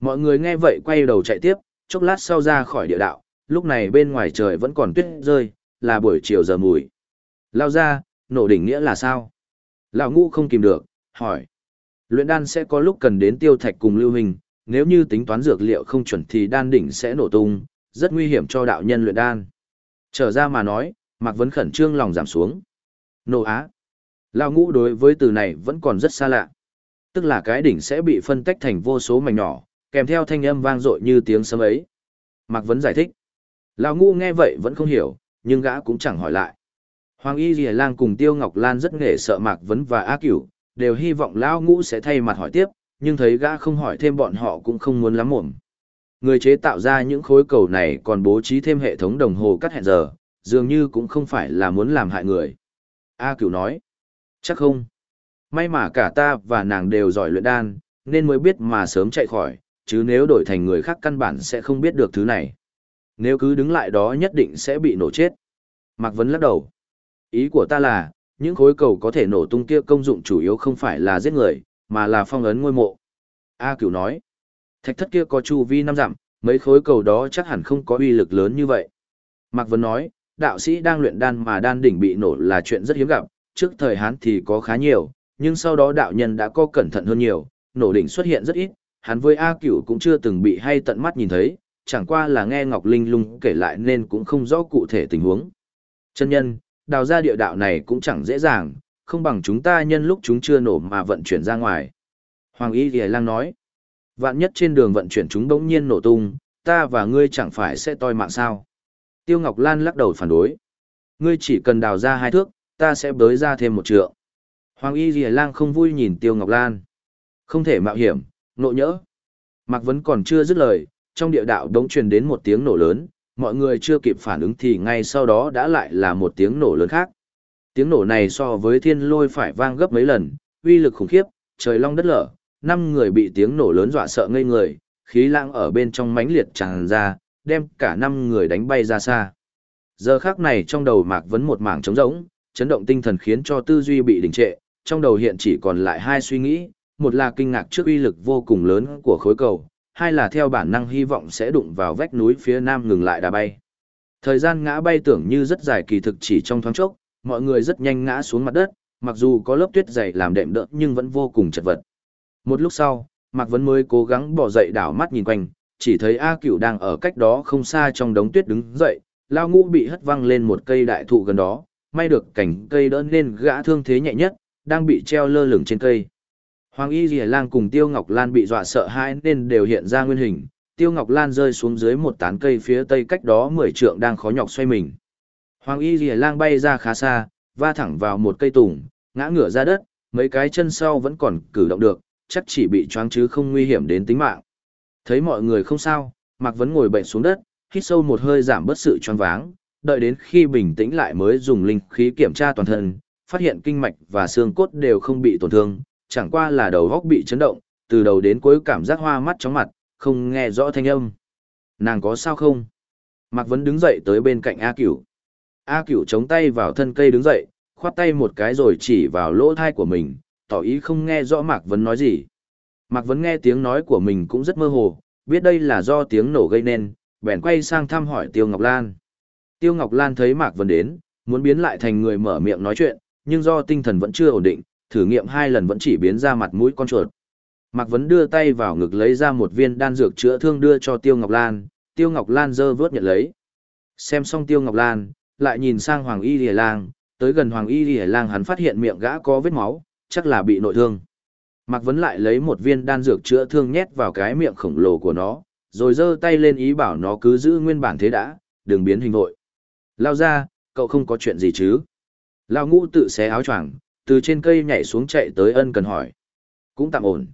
Mọi người nghe vậy quay đầu chạy tiếp, chốc lát sau ra khỏi địa đạo, lúc này bên ngoài trời vẫn còn tuyết rơi, là buổi chiều giờ mùi. Lao ra, nổ đỉnh nghĩa là sao? Lão ngũ không kìm được, hỏi. Luyện đan sẽ có lúc cần đến tiêu thạch cùng lưu hình, nếu như tính toán dược liệu không chuẩn thì đan đỉnh sẽ nổ tung, rất nguy hiểm cho đạo nhân luyện đan. Trở ra mà nói, Mạc Vấn khẩn trương lòng giảm xuống. nô á. Lão ngũ đối với từ này vẫn còn rất xa lạ. Tức là cái đỉnh sẽ bị phân tách thành vô số mảnh nhỏ, kèm theo thanh âm vang dội như tiếng sấm ấy. Mạc Vấn giải thích. Lão ngũ nghe vậy vẫn không hiểu, nhưng gã cũng chẳng hỏi lại. Hoàng Y Dì Lang cùng Tiêu Ngọc Lan rất nghề sợ Mạc Vấn và A Cửu, đều hy vọng Lão ngũ sẽ thay mặt hỏi tiếp, nhưng thấy gã không hỏi thêm bọn họ cũng không muốn lắm mồm. Người chế tạo ra những khối cầu này còn bố trí thêm hệ thống đồng hồ cắt hẹn giờ, dường như cũng không phải là muốn làm hại người. A Cửu nói. Chắc không. May mà cả ta và nàng đều giỏi luyện đan, nên mới biết mà sớm chạy khỏi, chứ nếu đổi thành người khác căn bản sẽ không biết được thứ này. Nếu cứ đứng lại đó nhất định sẽ bị nổ chết. Mạc Vấn lắc đầu. Ý của ta là, những khối cầu có thể nổ tung kia công dụng chủ yếu không phải là giết người, mà là phong ấn ngôi mộ. A cửu nói, thạch thất kia có chu vi năm dặm, mấy khối cầu đó chắc hẳn không có uy lực lớn như vậy. Mạc Vân nói, đạo sĩ đang luyện đan mà đan đỉnh bị nổ là chuyện rất hiếm gặp, trước thời Hán thì có khá nhiều, nhưng sau đó đạo nhân đã có cẩn thận hơn nhiều, nổ đỉnh xuất hiện rất ít, hắn với A Cửu cũng chưa từng bị hay tận mắt nhìn thấy, chẳng qua là nghe Ngọc Linh lung kể lại nên cũng không rõ cụ thể tình huống. Chân nhân, đào ra địa đạo này cũng chẳng dễ dàng, không bằng chúng ta nhân lúc chúng chưa nổ mà vận chuyển ra ngoài. Hoàng Y Ghi Lang nói, vạn nhất trên đường vận chuyển chúng bỗng nhiên nổ tung, ta và ngươi chẳng phải sẽ toi mạng sao. Tiêu Ngọc Lan lắc đầu phản đối. Ngươi chỉ cần đào ra hai thước, ta sẽ bới ra thêm một trượng. Hoàng Y Dì Lang không vui nhìn Tiêu Ngọc Lan. Không thể mạo hiểm, nộ nhỡ. Mạc Vấn còn chưa dứt lời, trong địa đạo đống truyền đến một tiếng nổ lớn, mọi người chưa kịp phản ứng thì ngay sau đó đã lại là một tiếng nổ lớn khác. Tiếng nổ này so với thiên lôi phải vang gấp mấy lần, uy lực khủng khiếp, trời long đất lở, năm người bị tiếng nổ lớn dọa sợ ngây người, khí lãng ở bên trong mãnh liệt tràn ra, đem cả năm người đánh bay ra xa. Giờ khắc này trong đầu Mạc Vấn một mảng trống rỗng, chấn động tinh thần khiến cho tư duy bị đình trệ, trong đầu hiện chỉ còn lại hai suy nghĩ, một là kinh ngạc trước uy lực vô cùng lớn của khối cầu, hai là theo bản năng hy vọng sẽ đụng vào vách núi phía nam ngừng lại đà bay. Thời gian ngã bay tưởng như rất dài kỳ thực chỉ trong thoáng chốc, mọi người rất nhanh ngã xuống mặt đất, mặc dù có lớp tuyết dày làm đệm đỡ nhưng vẫn vô cùng chật vật. Một lúc sau, Mạc Vấn mới cố gắng bỏ dậy đảo mắt nhìn quanh, chỉ thấy A Cửu đang ở cách đó không xa trong đống tuyết đứng dậy, lao ngũ bị hất văng lên một cây đại thụ gần đó, may được cảnh cây đỡ nên gã thương thế nhẹ nhất, đang bị treo lơ lửng trên cây. Hoàng Y Lìa Lang cùng Tiêu Ngọc Lan bị dọa sợ hãi nên đều hiện ra nguyên hình. Tiêu Ngọc Lan rơi xuống dưới một tán cây phía tây cách đó mười trượng đang khó nhọc xoay mình. Hoàng Y Lìa Lang bay ra khá xa, va thẳng vào một cây tùng, ngã ngửa ra đất, mấy cái chân sau vẫn còn cử động được, chắc chỉ bị choáng chứ không nguy hiểm đến tính mạng. Thấy mọi người không sao, Mạc Vấn ngồi bệnh xuống đất, hít sâu một hơi giảm bớt sự choáng váng, đợi đến khi bình tĩnh lại mới dùng linh khí kiểm tra toàn thân, phát hiện kinh mạch và xương cốt đều không bị tổn thương, chẳng qua là đầu góc bị chấn động, từ đầu đến cuối cảm giác hoa mắt chóng mặt, không nghe rõ thanh âm. Nàng có sao không? Mạc Vấn đứng dậy tới bên cạnh A Cửu. A Cửu chống tay vào thân cây đứng dậy, khoát tay một cái rồi chỉ vào lỗ thai của mình, tỏ ý không nghe rõ Mạc Vấn nói gì. Mạc Vấn nghe tiếng nói của mình cũng rất mơ hồ, biết đây là do tiếng nổ gây nên, bèn quay sang thăm hỏi Tiêu Ngọc Lan. Tiêu Ngọc Lan thấy Mạc Vấn đến, muốn biến lại thành người mở miệng nói chuyện, nhưng do tinh thần vẫn chưa ổn định, thử nghiệm hai lần vẫn chỉ biến ra mặt mũi con chuột. Mạc Vấn đưa tay vào ngực lấy ra một viên đan dược chữa thương đưa cho Tiêu Ngọc Lan, Tiêu Ngọc Lan dơ vớt nhận lấy. Xem xong Tiêu Ngọc Lan, lại nhìn sang Hoàng Y Lìa Lang, tới gần Hoàng Y Lìa Lang hắn phát hiện miệng gã có vết máu, chắc là bị nội thương. Mạc Vấn lại lấy một viên đan dược chữa thương nhét vào cái miệng khổng lồ của nó, rồi giơ tay lên ý bảo nó cứ giữ nguyên bản thế đã, đừng biến hình vội. Lao ra, cậu không có chuyện gì chứ? Lao ngũ tự xé áo choàng, từ trên cây nhảy xuống chạy tới ân cần hỏi. Cũng tạm ổn.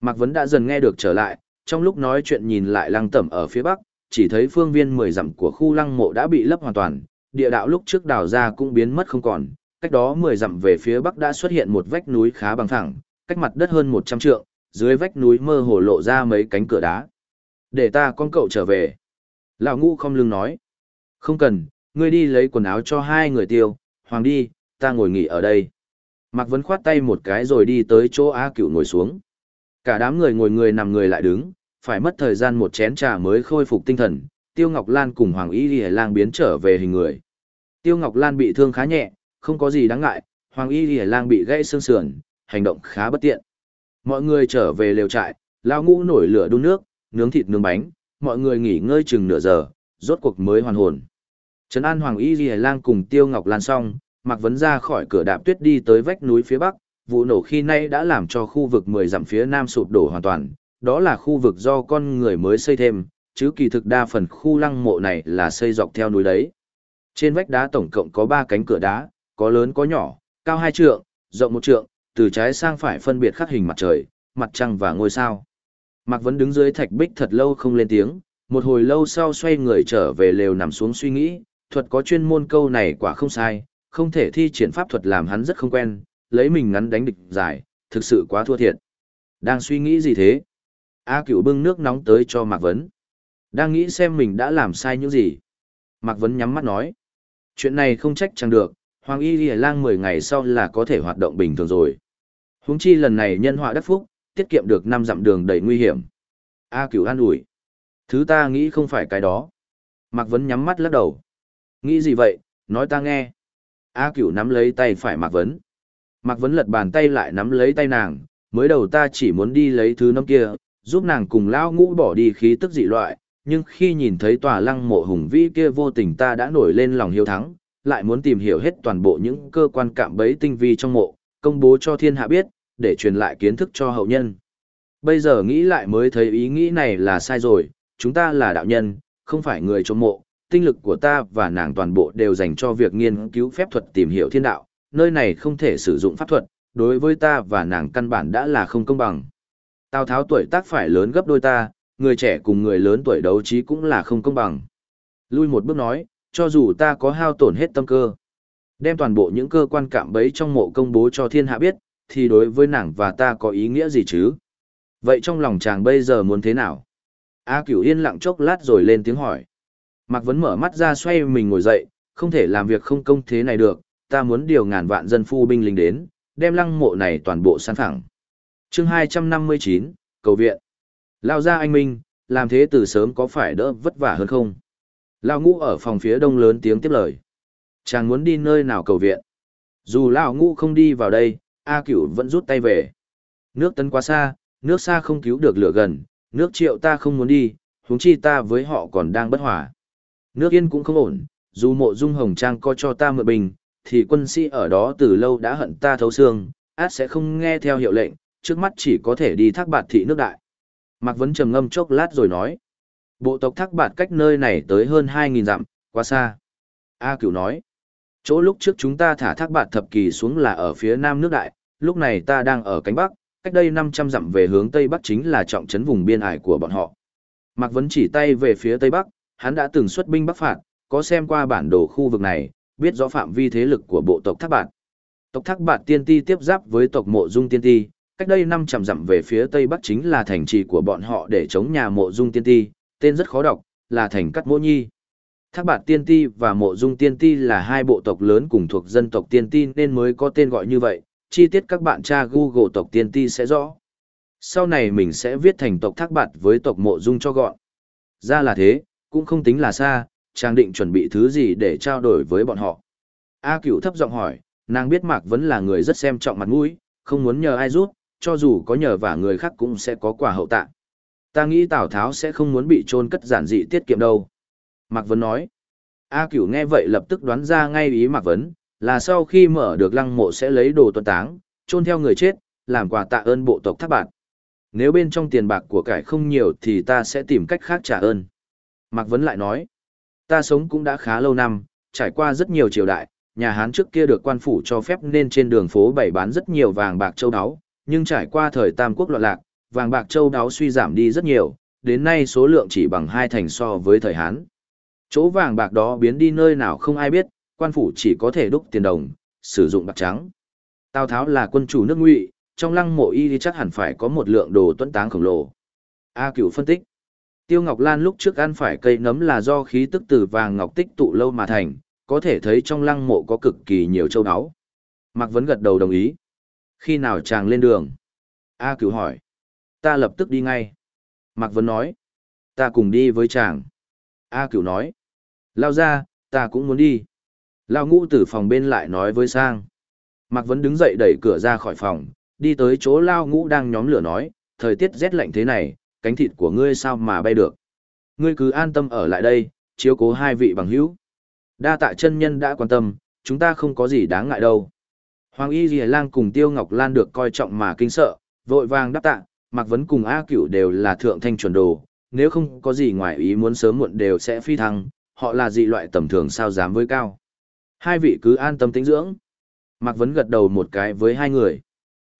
Mạc Vấn đã dần nghe được trở lại, trong lúc nói chuyện nhìn lại lăng tẩm ở phía bắc, chỉ thấy phương viên mười dặm của khu lăng mộ đã bị lấp hoàn toàn, địa đạo lúc trước đào ra cũng biến mất không còn, cách đó mười dặm về phía bắc đã xuất hiện một vách núi khá bằng phẳng, cách mặt đất hơn một trăm trượng, dưới vách núi mơ hồ lộ ra mấy cánh cửa đá. Để ta con cậu trở về. Lão ngũ không lưng nói. Không cần, ngươi đi lấy quần áo cho hai người tiêu, hoàng đi, ta ngồi nghỉ ở đây. Mạc Vấn khoát tay một cái rồi đi tới chỗ A Cửu ngồi xuống. Cả đám người ngồi người nằm người lại đứng, phải mất thời gian một chén trà mới khôi phục tinh thần. Tiêu Ngọc Lan cùng Hoàng Y Lì Lang biến trở về hình người. Tiêu Ngọc Lan bị thương khá nhẹ, không có gì đáng ngại. Hoàng Y Lìa Lang bị gãy xương sườn, hành động khá bất tiện. Mọi người trở về lều trại, lao ngũ nổi lửa đun nước, nướng thịt nướng bánh, mọi người nghỉ ngơi chừng nửa giờ, rốt cuộc mới hoàn hồn. Trấn An Hoàng Y Lìa Lang cùng Tiêu Ngọc Lan xong, Mạc Vấn ra khỏi cửa đạp tuyết đi tới vách núi phía bắc, vụ nổ khi nay đã làm cho khu vực 10 dặm phía nam sụp đổ hoàn toàn, đó là khu vực do con người mới xây thêm, chứ kỳ thực đa phần khu lăng mộ này là xây dọc theo núi đấy. Trên vách đá tổng cộng có 3 cánh cửa đá, có lớn có nhỏ, cao 2 trượng, rộng 1 trượng, từ trái sang phải phân biệt khắc hình mặt trời, mặt trăng và ngôi sao. Mạc Vấn đứng dưới thạch bích thật lâu không lên tiếng, một hồi lâu sau xoay người trở về lều nằm xuống suy nghĩ, thuật có chuyên môn câu này quả không sai, không thể thi triển pháp thuật làm hắn rất không quen, lấy mình ngắn đánh địch dài, thực sự quá thua thiệt. Đang suy nghĩ gì thế? A cửu bưng nước nóng tới cho Mạc Vấn. Đang nghĩ xem mình đã làm sai những gì. Mạc Vấn nhắm mắt nói. Chuyện này không trách chẳng được, Hoàng Y lìa Lang 10 ngày sau là có thể hoạt động bình thường rồi. Huống chi lần này nhân họa đắc phúc, tiết kiệm được 5 dặm đường đầy nguy hiểm. A cửu an ủi. Thứ ta nghĩ không phải cái đó. Mạc Vấn nhắm mắt lắc đầu. Nghĩ gì vậy, nói ta nghe. A cửu nắm lấy tay phải Mạc Vấn. Mạc Vấn lật bàn tay lại nắm lấy tay nàng, mới đầu ta chỉ muốn đi lấy thứ năm kia, giúp nàng cùng lao ngũ bỏ đi khí tức dị loại, nhưng khi nhìn thấy tòa lăng mộ hùng vĩ kia vô tình ta đã nổi lên lòng hiếu thắng, lại muốn tìm hiểu hết toàn bộ những cơ quan cạm bẫy tinh vi trong mộ, công bố cho thiên hạ biết, để truyền lại kiến thức cho hậu nhân. Bây giờ nghĩ lại mới thấy ý nghĩ này là sai rồi, chúng ta là đạo nhân, không phải người trong mộ, tinh lực của ta và nàng toàn bộ đều dành cho việc nghiên cứu phép thuật tìm hiểu thiên đạo, nơi này không thể sử dụng pháp thuật, đối với ta và nàng căn bản đã là không công bằng. Tào Tháo tuổi tác phải lớn gấp đôi ta, người trẻ cùng người lớn tuổi đấu trí cũng là không công bằng. Lui một bước nói, cho dù ta có hao tổn hết tâm cơ, đem toàn bộ những cơ quan cạm bấy trong mộ công bố cho thiên hạ biết, thì đối với nàng và ta có ý nghĩa gì chứ? Vậy trong lòng chàng bây giờ muốn thế nào? A Cửu yên lặng chốc lát rồi lên tiếng hỏi. Mạc Vấn mở mắt ra xoay mình ngồi dậy, không thể làm việc không công thế này được, ta muốn điều ngàn vạn dân phu binh lính đến, đem lăng mộ này toàn bộ san phẳng. chương 259, cầu viện. Lao ra anh Minh, làm thế từ sớm có phải đỡ vất vả hơn không? Lão ngũ ở phòng phía đông lớn tiếng tiếp lời. Chàng muốn đi nơi nào cầu viện? Dù lão ngũ không đi vào đây, A cửu vẫn rút tay về. Nước tấn quá xa, nước xa không cứu được lửa gần, nước triệu ta không muốn đi, huống chi ta với họ còn đang bất hòa. Nước yên cũng không ổn, dù mộ dung hồng trang có cho ta mượn bình, thì quân sĩ ở đó từ lâu đã hận ta thấu xương, át sẽ không nghe theo hiệu lệnh, trước mắt chỉ có thể đi thác bạt thị nước đại. Mạc Vấn trầm ngâm chốc lát rồi nói. Bộ tộc thác bạt cách nơi này tới hơn 2.000 dặm, quá xa. A cửu nói. Chỗ lúc trước chúng ta thả thác bạt thập kỳ xuống là ở phía nam nước đại, lúc này ta đang ở cánh bắc, cách đây 500 dặm về hướng tây bắc chính là trọng trấn vùng biên ải của bọn họ. Mạc Vấn chỉ tay về phía tây bắc, hắn đã từng xuất binh bắc phạt, có xem qua bản đồ khu vực này, biết rõ phạm vi thế lực của bộ tộc Thác Bạt. Tộc Thác Bạt Tiên Ti tiếp giáp với tộc Mộ Dung Tiên Ti, cách đây 500 dặm về phía tây bắc chính là thành trì của bọn họ để chống nhà Mộ Dung Tiên Ti, tên rất khó đọc, là thành Cắt Mỗ Nhi. Thác Bạt Tiên Ti và Mộ Dung Tiên Ti là hai bộ tộc lớn cùng thuộc dân tộc Tiên Ti nên mới có tên gọi như vậy, chi tiết các bạn tra Google tộc Tiên Ti sẽ rõ. Sau này mình sẽ viết thành tộc Thác Bạt với tộc Mộ Dung cho gọn. Ra là thế, cũng không tính là xa, chàng định chuẩn bị thứ gì để trao đổi với bọn họ. A cửu thấp giọng hỏi, nàng biết Mạc Vấn là người rất xem trọng mặt mũi, không muốn nhờ ai rút, cho dù có nhờ vả người khác cũng sẽ có quả hậu tạ. Ta nghĩ Tào Tháo sẽ không muốn bị trôn cất giản dị tiết kiệm đâu. Mạc Vấn nói. A cửu nghe vậy lập tức đoán ra ngay ý Mạc Vấn, là sau khi mở được lăng mộ sẽ lấy đồ tuân táng, trôn theo người chết, làm quà tạ ơn bộ tộc thác bạn. Nếu bên trong tiền bạc của cải không nhiều thì ta sẽ tìm cách khác trả ơn. Mạc Vấn lại nói, ta sống cũng đã khá lâu năm, trải qua rất nhiều triều đại, nhà Hán trước kia được quan phủ cho phép nên trên đường phố bày bán rất nhiều vàng bạc châu áo, nhưng trải qua thời Tam Quốc loạn lạc, vàng bạc châu đáo suy giảm đi rất nhiều, đến nay số lượng chỉ bằng hai thành so với thời Hán. Chỗ vàng bạc đó biến đi nơi nào không ai biết, quan phủ chỉ có thể đúc tiền đồng, sử dụng bạc trắng. Tào Tháo là quân chủ nước ngụy, trong lăng mộ y thì chắc hẳn phải có một lượng đồ tuấn táng khổng lồ. A Cửu phân tích. Tiêu Ngọc Lan lúc trước ăn phải cây nấm là do khí tức từ vàng ngọc tích tụ lâu mà thành, có thể thấy trong lăng mộ có cực kỳ nhiều châu đáo. Mạc Vấn gật đầu đồng ý. Khi nào chàng lên đường? A Cửu hỏi. Ta lập tức đi ngay. Mạc Vấn nói. Ta cùng đi với chàng. A Cửu nói. Lao ra, ta cũng muốn đi. Lao ngũ từ phòng bên lại nói với Sang. Mạc Vấn đứng dậy đẩy cửa ra khỏi phòng, đi tới chỗ lao ngũ đang nhóm lửa nói, thời tiết rét lạnh thế này, cánh thịt của ngươi sao mà bay được. Ngươi cứ an tâm ở lại đây, chiếu cố hai vị bằng hữu. Đa tạ chân nhân đã quan tâm, chúng ta không có gì đáng ngại đâu. Hoàng Y Dì Lang cùng Tiêu Ngọc Lan được coi trọng mà kinh sợ, vội vàng đáp tạ, Mạc Vấn cùng A Cửu đều là thượng thanh chuẩn đồ, nếu không có gì ngoài ý muốn sớm muộn đều sẽ phi thăng, họ là dị loại tầm thường sao dám với cao. Hai vị cứ an tâm tĩnh dưỡng. Mạc Vấn gật đầu một cái với hai người.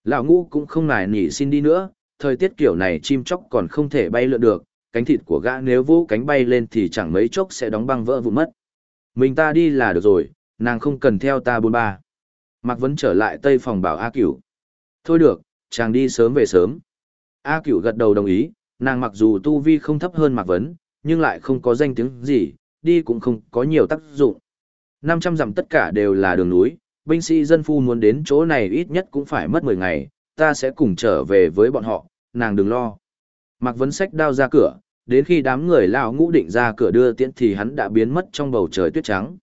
Lão ngũ cũng không nài nỉ xin đi nữa, thời tiết kiểu này chim chóc còn không thể bay lượn được, cánh thịt của gã nếu vô cánh bay lên thì chẳng mấy chốc sẽ đóng băng vỡ vụn mất. Mình ta đi là được rồi, nàng không cần theo ta bốn ba. Mạc Vấn trở lại tây phòng bảo A Cửu. Thôi được, chàng đi sớm về sớm. A Cửu gật đầu đồng ý, nàng mặc dù tu vi không thấp hơn Mạc Vấn, nhưng lại không có danh tiếng gì, đi cũng không có nhiều tác dụng. 500 dặm tất cả đều là đường núi, binh sĩ dân phu muốn đến chỗ này ít nhất cũng phải mất 10 ngày, ta sẽ cùng trở về với bọn họ, nàng đừng lo. Mạc Vấn Sách đao ra cửa, đến khi đám người lão ngũ định ra cửa đưa tiễn thì hắn đã biến mất trong bầu trời tuyết trắng.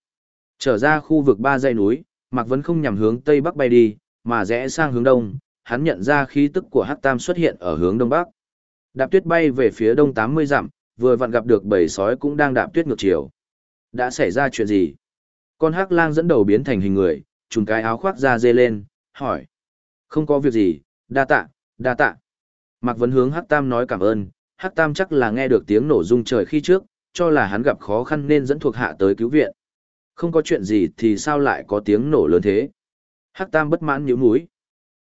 Trở ra khu vực ba dãy núi, Mạc Vấn không nhằm hướng tây bắc bay đi, mà rẽ sang hướng đông, hắn nhận ra khí tức của Hắc Tam xuất hiện ở hướng đông bắc. Đạp tuyết bay về phía đông 80 dặm, vừa vặn gặp được bầy sói cũng đang đạp tuyết ngược chiều. Đã xảy ra chuyện gì? Con Hắc Lang dẫn đầu biến thành hình người, trùn cái áo khoác ra dê lên, hỏi. Không có việc gì, đa tạ, đa tạ. Mạc Vấn hướng Hắc Tam nói cảm ơn, Hắc Tam chắc là nghe được tiếng nổ rung trời khi trước, cho là hắn gặp khó khăn nên dẫn thuộc hạ tới cứu viện. Không có chuyện gì thì sao lại có tiếng nổ lớn thế? Hắc Tam bất mãn nhíu mũi.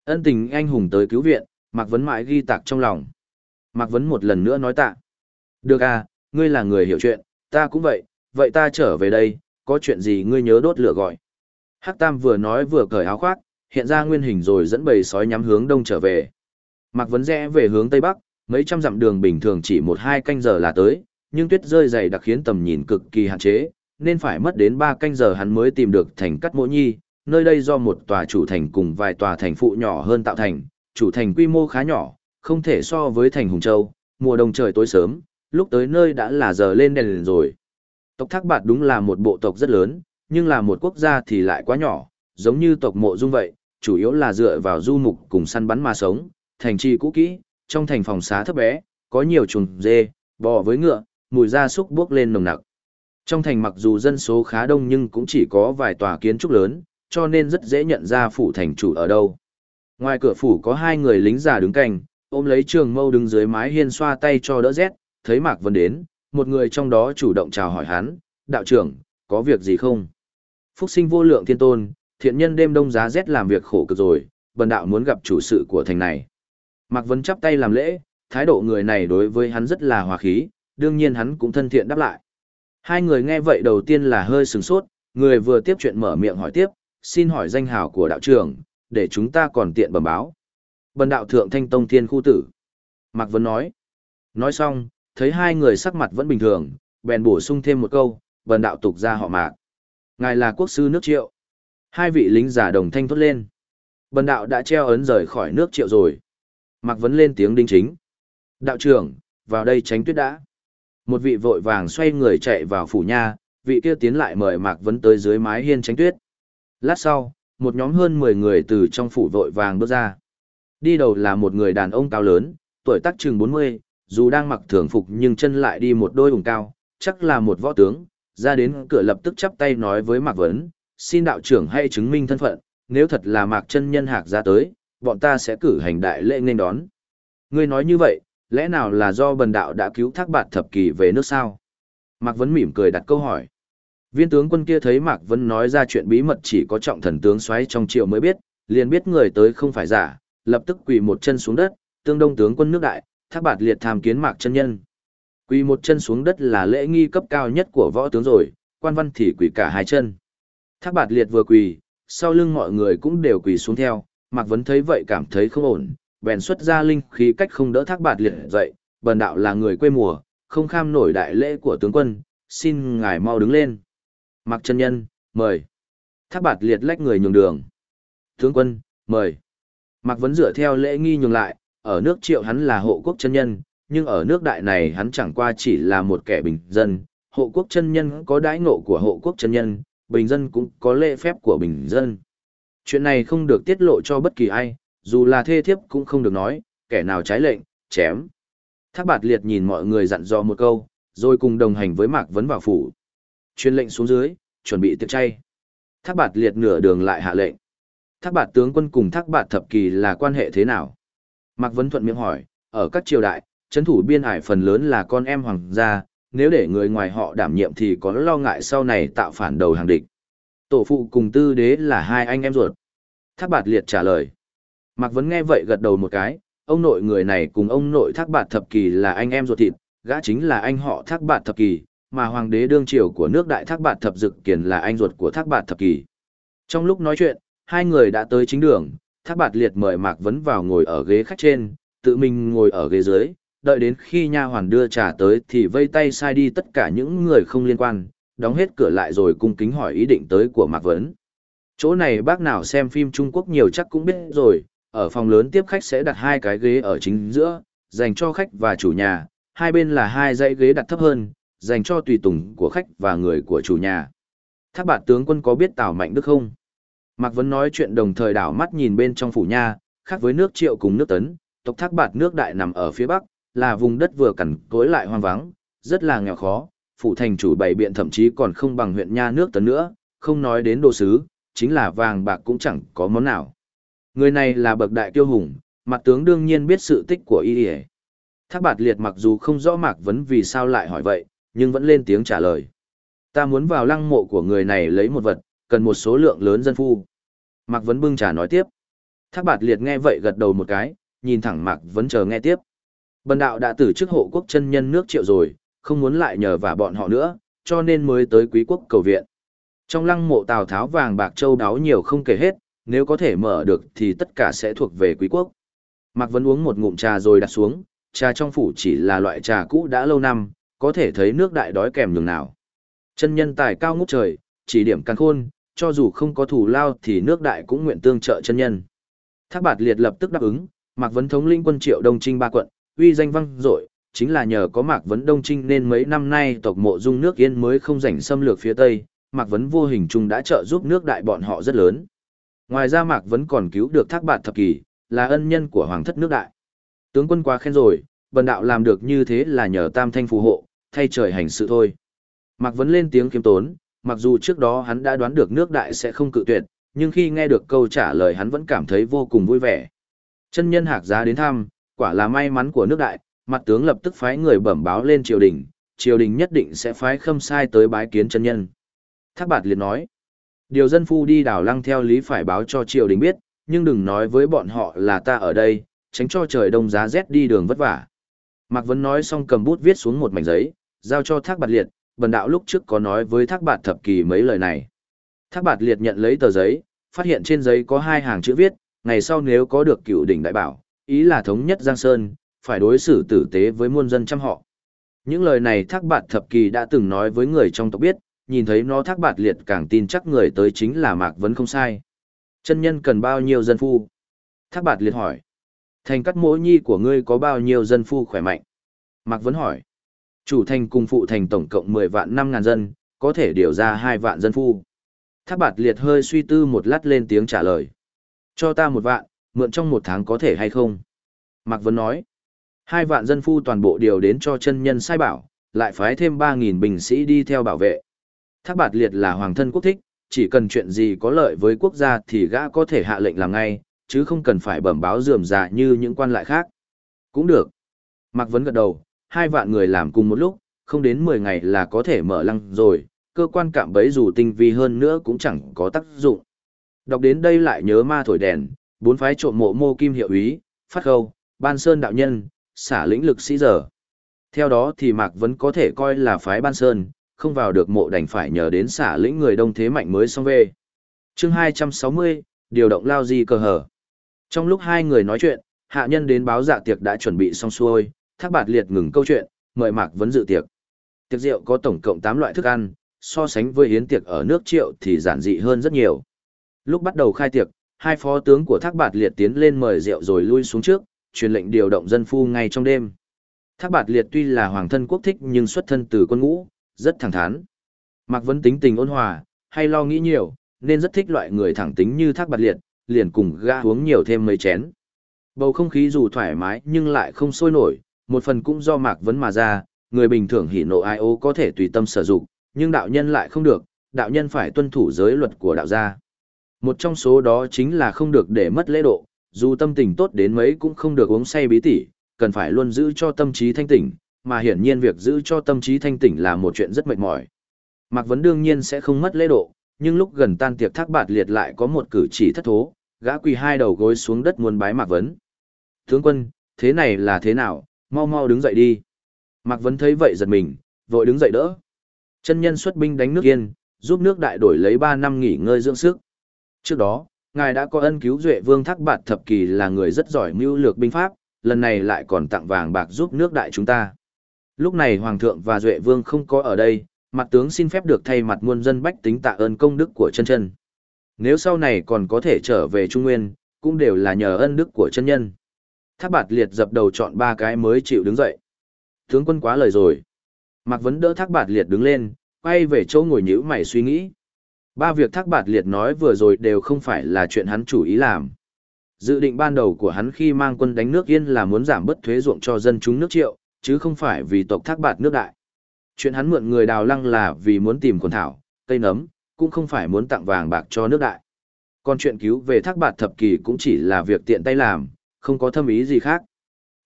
Ân tình anh hùng tới cứu viện, Mạc Vấn mãi ghi tạc trong lòng. Mạc Vấn một lần nữa nói tạ. Được à, ngươi là người hiểu chuyện, ta cũng vậy, vậy ta trở về đây, có chuyện gì ngươi nhớ đốt lửa gọi. Hắc Tam vừa nói vừa cởi áo khoác, hiện ra nguyên hình rồi dẫn bầy sói nhắm hướng đông trở về. Mạc Vấn rẽ về hướng tây bắc, mấy trăm dặm đường bình thường chỉ một hai canh giờ là tới, nhưng tuyết rơi dày đặc khiến tầm nhìn cực kỳ hạn chế, nên phải mất đến ba canh giờ hắn mới tìm được thành Cắt Mỗ Nhi, nơi đây do một tòa chủ thành cùng vài tòa thành phụ nhỏ hơn tạo thành, chủ thành quy mô khá nhỏ, không thể so với thành Hùng Châu, mùa đông trời tối sớm, lúc tới nơi đã là giờ lên đèn liền rồi. Tộc Thác Bạt đúng là một bộ tộc rất lớn, nhưng là một quốc gia thì lại quá nhỏ, giống như tộc Mộ Dung vậy, chủ yếu là dựa vào du mục cùng săn bắn mà sống, thành trì cũ kỹ, trong thành phòng xá thấp bé, có nhiều chuồng dê, bò với ngựa, mùi gia súc bước lên nồng nặc. Trong thành mặc dù dân số khá đông nhưng cũng chỉ có vài tòa kiến trúc lớn, cho nên rất dễ nhận ra phủ thành chủ ở đâu. Ngoài cửa phủ có hai người lính già đứng cạnh, ôm lấy trường mâu đứng dưới mái hiên xoa tay cho đỡ rét, thấy Mạc Vân đến, một người trong đó chủ động chào hỏi hắn, đạo trưởng, có việc gì không? Phúc sinh vô lượng thiên tôn, thiện nhân đêm đông giá rét làm việc khổ cực rồi, bần đạo muốn gặp chủ sự của thành này. Mạc Vân chắp tay làm lễ, thái độ người này đối với hắn rất là hòa khí, đương nhiên hắn cũng thân thiện đáp lại. Hai người nghe vậy đầu tiên là hơi sừng sốt, người vừa tiếp chuyện mở miệng hỏi tiếp, xin hỏi danh hào của đạo trưởng, để chúng ta còn tiện bẩm báo. Bần đạo thượng thanh tông thiên khu tử. Mạc Vân nói. Nói xong, thấy hai người sắc mặt vẫn bình thường, bèn bổ sung thêm một câu, bần đạo tục ra họ mạc. Ngài là quốc sư nước triệu. Hai vị lính giả đồng thanh thốt lên. Bần đạo đã treo ấn rời khỏi nước triệu rồi. Mạc Vấn lên tiếng đinh chính. Đạo trưởng, vào đây tránh tuyết đã. Một vị vội vàng xoay người chạy vào phủ nha, vị kia tiến lại mời Mạc Vấn tới dưới mái hiên tránh tuyết. Lát sau, một nhóm hơn 10 người từ trong phủ vội vàng bước ra. Đi đầu là một người đàn ông cao lớn, tuổi tác chừng 40, dù đang mặc thường phục nhưng chân lại đi một đôi ủng cao, chắc là một võ tướng, ra đến cửa lập tức chắp tay nói với Mạc Vấn, xin đạo trưởng hãy chứng minh thân phận, nếu thật là Mạc chân nhân hạc ra tới, bọn ta sẽ cử hành đại lễ nên đón. Ngươi nói như vậy, lẽ nào là do bần đạo đã cứu thác bạt thập kỳ về nước sao? Mạc Vấn mỉm cười đặt câu hỏi. Viên tướng quân kia thấy Mạc Vân nói ra chuyện bí mật chỉ có trọng thần tướng xoáy trong triều mới biết, liền biết người tới không phải giả, lập tức quỳ một chân xuống đất, tương đông tướng quân nước đại, thác bạt liệt tham kiến Mạc chân nhân. Quỳ một chân xuống đất là lễ nghi cấp cao nhất của võ tướng rồi, quan văn thì quỳ cả hai chân. Thác bạt liệt vừa quỳ, sau lưng mọi người cũng đều quỳ xuống theo, Mạc Vân thấy vậy cảm thấy không ổn, bèn xuất ra linh khí cách không đỡ thác bạt liệt dậy, bần đạo là người quê mùa, không kham nổi đại lễ của tướng quân, xin ngài mau đứng lên. Mạc chân nhân, mời. Thác bạt liệt lách người nhường đường. Tướng quân, mời. Mạc Vấn dựa theo lễ nghi nhường lại, ở nước triệu hắn là hộ quốc chân nhân, nhưng ở nước đại này hắn chẳng qua chỉ là một kẻ bình dân. Hộ quốc chân nhân có đãi ngộ của hộ quốc chân nhân, bình dân cũng có lễ phép của bình dân. Chuyện này không được tiết lộ cho bất kỳ ai, dù là thê thiếp cũng không được nói, kẻ nào trái lệnh, chém. Thác bạt liệt nhìn mọi người dặn dò một câu, rồi cùng đồng hành với Mạc Vấn vào phủ truyền lệnh xuống dưới, chuẩn bị tiệc chay. Thác bạt liệt nửa đường lại hạ lệnh. Thác bạt tướng quân cùng thác bạt thập kỳ là quan hệ thế nào? Mạc Vấn thuận miệng hỏi, ở các triều đại, chấn thủ biên ải phần lớn là con em hoàng gia, nếu để người ngoài họ đảm nhiệm thì có lo ngại sau này tạo phản đầu hàng địch. Tổ phụ cùng tư đế là hai anh em ruột. Thác bạt liệt trả lời. Mạc Vấn nghe vậy gật đầu một cái, ông nội người này cùng ông nội thác bạt thập kỳ là anh em ruột thịt, gã chính là anh họ thác bạt thập kỳ, mà hoàng đế đương triều của nước đại thác bạt thập dực kiền là anh ruột của thác bạt thập kỳ. Trong lúc nói chuyện, hai người đã tới chính đường, thác bạt liệt mời Mạc Vấn vào ngồi ở ghế khách trên, tự mình ngồi ở ghế dưới, đợi đến khi nha hoàn đưa trà tới thì vây tay sai đi tất cả những người không liên quan, đóng hết cửa lại rồi cung kính hỏi ý định tới của Mạc Vấn. Chỗ này bác nào xem phim Trung Quốc nhiều chắc cũng biết rồi, ở phòng lớn tiếp khách sẽ đặt hai cái ghế ở chính giữa, dành cho khách và chủ nhà, hai bên là hai dãy ghế đặt thấp hơn, dành cho tùy tùng của khách và người của chủ nhà. Thác bạt tướng quân có biết Tào Mạnh Đức không? Mạc Vấn nói chuyện đồng thời đảo mắt nhìn bên trong phủ nha, khác với nước triệu cùng nước tấn, tộc thác bạt nước đại nằm ở phía bắc, là vùng đất vừa cằn cối lại hoang vắng, rất là nghèo khó, phủ thành chủ bày biện thậm chí còn không bằng huyện nha nước tấn nữa, không nói đến đồ sứ, chính là vàng bạc cũng chẳng có món nào. Người này là bậc đại kiêu hùng, mặt tướng đương nhiên biết sự tích của y y Thác bạt liệt mặc dù không rõ mạc vấn vì sao lại hỏi vậy, nhưng vẫn lên tiếng trả lời. Ta muốn vào lăng mộ của người này lấy một vật, cần một số lượng lớn dân phu. Mạc vấn bưng trà nói tiếp. Thác bạt liệt nghe vậy gật đầu một cái, nhìn thẳng mạc vấn chờ nghe tiếp. Bần đạo đã từ chức hộ quốc chân nhân nước triệu rồi, không muốn lại nhờ vả bọn họ nữa, cho nên mới tới quý quốc cầu viện. Trong lăng mộ Tào Tháo vàng bạc châu đáo nhiều không kể hết, nếu có thể mở được thì tất cả sẽ thuộc về quý quốc. Mạc Vấn uống một ngụm trà rồi đặt xuống, trà trong phủ chỉ là loại trà cũ đã lâu năm, có thể thấy nước đại đói kèm nhường nào. Chân nhân tài cao ngút trời, chỉ điểm căn khôn, cho dù không có thủ lao thì nước đại cũng nguyện tương trợ chân nhân. Thác bạt liệt lập tức đáp ứng, Mạc Vấn thống linh quân triệu đông trinh ba quận, uy danh văng dội chính là nhờ có Mạc Vấn Đông Trinh nên mấy năm nay tộc mộ dung nước yên mới không rảnh xâm lược phía Tây, Mạc Vấn vô hình chung đã trợ giúp nước đại bọn họ rất lớn. Ngoài ra Mạc Vấn còn cứu được thác bạt thập kỷ là ân nhân của hoàng thất nước đại. Tướng quân quá khen rồi, bần đạo làm được như thế là nhờ tam thanh phù hộ, thay trời hành sự thôi. Mạc Vấn lên tiếng kiếm tốn, mặc dù trước đó hắn đã đoán được nước đại sẽ không cự tuyệt, nhưng khi nghe được câu trả lời hắn vẫn cảm thấy vô cùng vui vẻ. Chân nhân hạc giá đến thăm, quả là may mắn của nước đại, mặt tướng lập tức phái người bẩm báo lên triều đình, triều đình nhất định sẽ phái khâm sai tới bái kiến chân nhân. Thác bạt liền nói, điều dân phu đi đảo lăng theo lý phải báo cho triều đình biết, nhưng đừng nói với bọn họ là ta ở đây, tránh cho trời đông giá rét đi đường vất vả. Mạc Vấn nói xong cầm bút viết xuống một mảnh giấy, giao cho Thác Bạt Liệt, bần đạo lúc trước có nói với Thác Bạt Thập Kỳ mấy lời này. Thác Bạt Liệt nhận lấy tờ giấy, phát hiện trên giấy có hai hàng chữ viết, ngày sau nếu có được cựu đỉnh đại bảo, ý là thống nhất Giang Sơn, phải đối xử tử tế với muôn dân trăm họ. Những lời này Thác Bạt Thập Kỳ đã từng nói với người trong tộc biết, nhìn thấy nó Thác Bạt Liệt càng tin chắc người tới chính là Mạc Vấn không sai. Chân nhân cần bao nhiêu dân phu? Thác Bạt Liệt hỏi. Thành cắt mỗi nhi của ngươi có bao nhiêu dân phu khỏe mạnh? Mạc Vấn hỏi. Chủ thành cùng phụ thành tổng cộng 10 vạn 5 ngàn dân, có thể điều ra 2 vạn dân phu. Thác Bạt Liệt hơi suy tư một lát lên tiếng trả lời. Cho ta một vạn, mượn trong một tháng có thể hay không? Mạc Vân nói. Hai vạn dân phu toàn bộ điều đến cho chân nhân sai bảo, lại phái thêm 3.000 binh sĩ đi theo bảo vệ. Thác Bạt Liệt là hoàng thân quốc thích, chỉ cần chuyện gì có lợi với quốc gia thì gã có thể hạ lệnh làm ngay, chứ không cần phải bẩm báo dườm dạ như những quan lại khác. Cũng được. Mạc Vấn gật đầu, hai vạn người làm cùng một lúc, không đến 10 ngày là có thể mở lăng rồi, cơ quan cạm bấy dù tinh vi hơn nữa cũng chẳng có tác dụng. Đọc đến đây lại nhớ ma thổi đèn, bốn phái trộm mộ mô kim hiệu ý, phát khâu, ban sơn đạo nhân, xả lĩnh lực sĩ giờ. Theo đó thì Mạc vẫn có thể coi là phái ban sơn, không vào được mộ đành phải nhờ đến xả lĩnh người đông thế mạnh mới xong về. chương 260, điều động lao di cơ hở. Trong lúc hai người nói chuyện, hạ nhân đến báo dạ tiệc đã chuẩn bị xong xuôi, thác bạt liệt ngừng câu chuyện, mời Mạc Vấn dự tiệc. Tiệc rượu có tổng cộng 8 loại thức ăn, so sánh với yến tiệc ở nước triệu thì giản dị hơn rất nhiều. Lúc bắt đầu khai tiệc, hai phó tướng của thác bạt liệt tiến lên mời rượu rồi lui xuống trước, truyền lệnh điều động dân phu ngay trong đêm. Thác bạt liệt tuy là hoàng thân quốc thích nhưng xuất thân từ quân ngũ, rất thẳng thắn. Mạc Vấn tính tình ôn hòa, hay lo nghĩ nhiều, nên rất thích loại người thẳng tính như thác bạt liệt, liền cùng ga uống nhiều thêm mấy chén. Bầu không khí dù thoải mái nhưng lại không sôi nổi, một phần cũng do Mạc Vấn mà ra, người bình thường hỉ nộ ai ô có thể tùy tâm sử dụng, nhưng đạo nhân lại không được, đạo nhân phải tuân thủ giới luật của đạo gia. Một trong số đó chính là không được để mất lễ độ, dù tâm tình tốt đến mấy cũng không được uống say bí tỉ, cần phải luôn giữ cho tâm trí thanh tỉnh, mà hiển nhiên việc giữ cho tâm trí thanh tỉnh là một chuyện rất mệt mỏi. Mạc Vấn đương nhiên sẽ không mất lễ độ, nhưng lúc gần tan tiệc thác bạt liệt lại có một cử chỉ thất thố, gã quỳ hai đầu gối xuống đất muốn bái Mạc Vấn. Tướng quân, thế này là thế nào, mau mau đứng dậy đi. Mạc Vấn thấy vậy giật mình, vội đứng dậy đỡ. Chân nhân xuất binh đánh nước yên, giúp nước đại đổi lấy 3 năm nghỉ ngơi dưỡng sức. Trước đó, ngài đã có ân cứu duệ vương thác bạt thập kỳ là người rất giỏi mưu lược binh pháp, lần này lại còn tặng vàng bạc giúp nước đại chúng ta. Lúc này Hoàng thượng và Duệ Vương không có ở đây, mặt tướng xin phép được thay mặt muôn dân bách tính tạ ơn công đức của chân chân. Nếu sau này còn có thể trở về Trung Nguyên, cũng đều là nhờ ân đức của chân nhân. Thác bạt liệt dập đầu chọn ba cái mới chịu đứng dậy. Tướng quân quá lời rồi. Mạc Vấn đỡ thác bạt liệt đứng lên, quay về chỗ ngồi nhữ mày suy nghĩ. Ba việc thác bạt liệt nói vừa rồi đều không phải là chuyện hắn chủ ý làm. Dự định ban đầu của hắn khi mang quân đánh nước Yên là muốn giảm bớt thuế ruộng cho dân chúng nước triệu, chứ không phải vì tộc thác bạt nước đại. Chuyện hắn mượn người đào lăng là vì muốn tìm quần thảo, cây nấm, cũng không phải muốn tặng vàng bạc cho nước đại. Còn chuyện cứu về thác bạt thập kỳ cũng chỉ là việc tiện tay làm, không có thâm ý gì khác.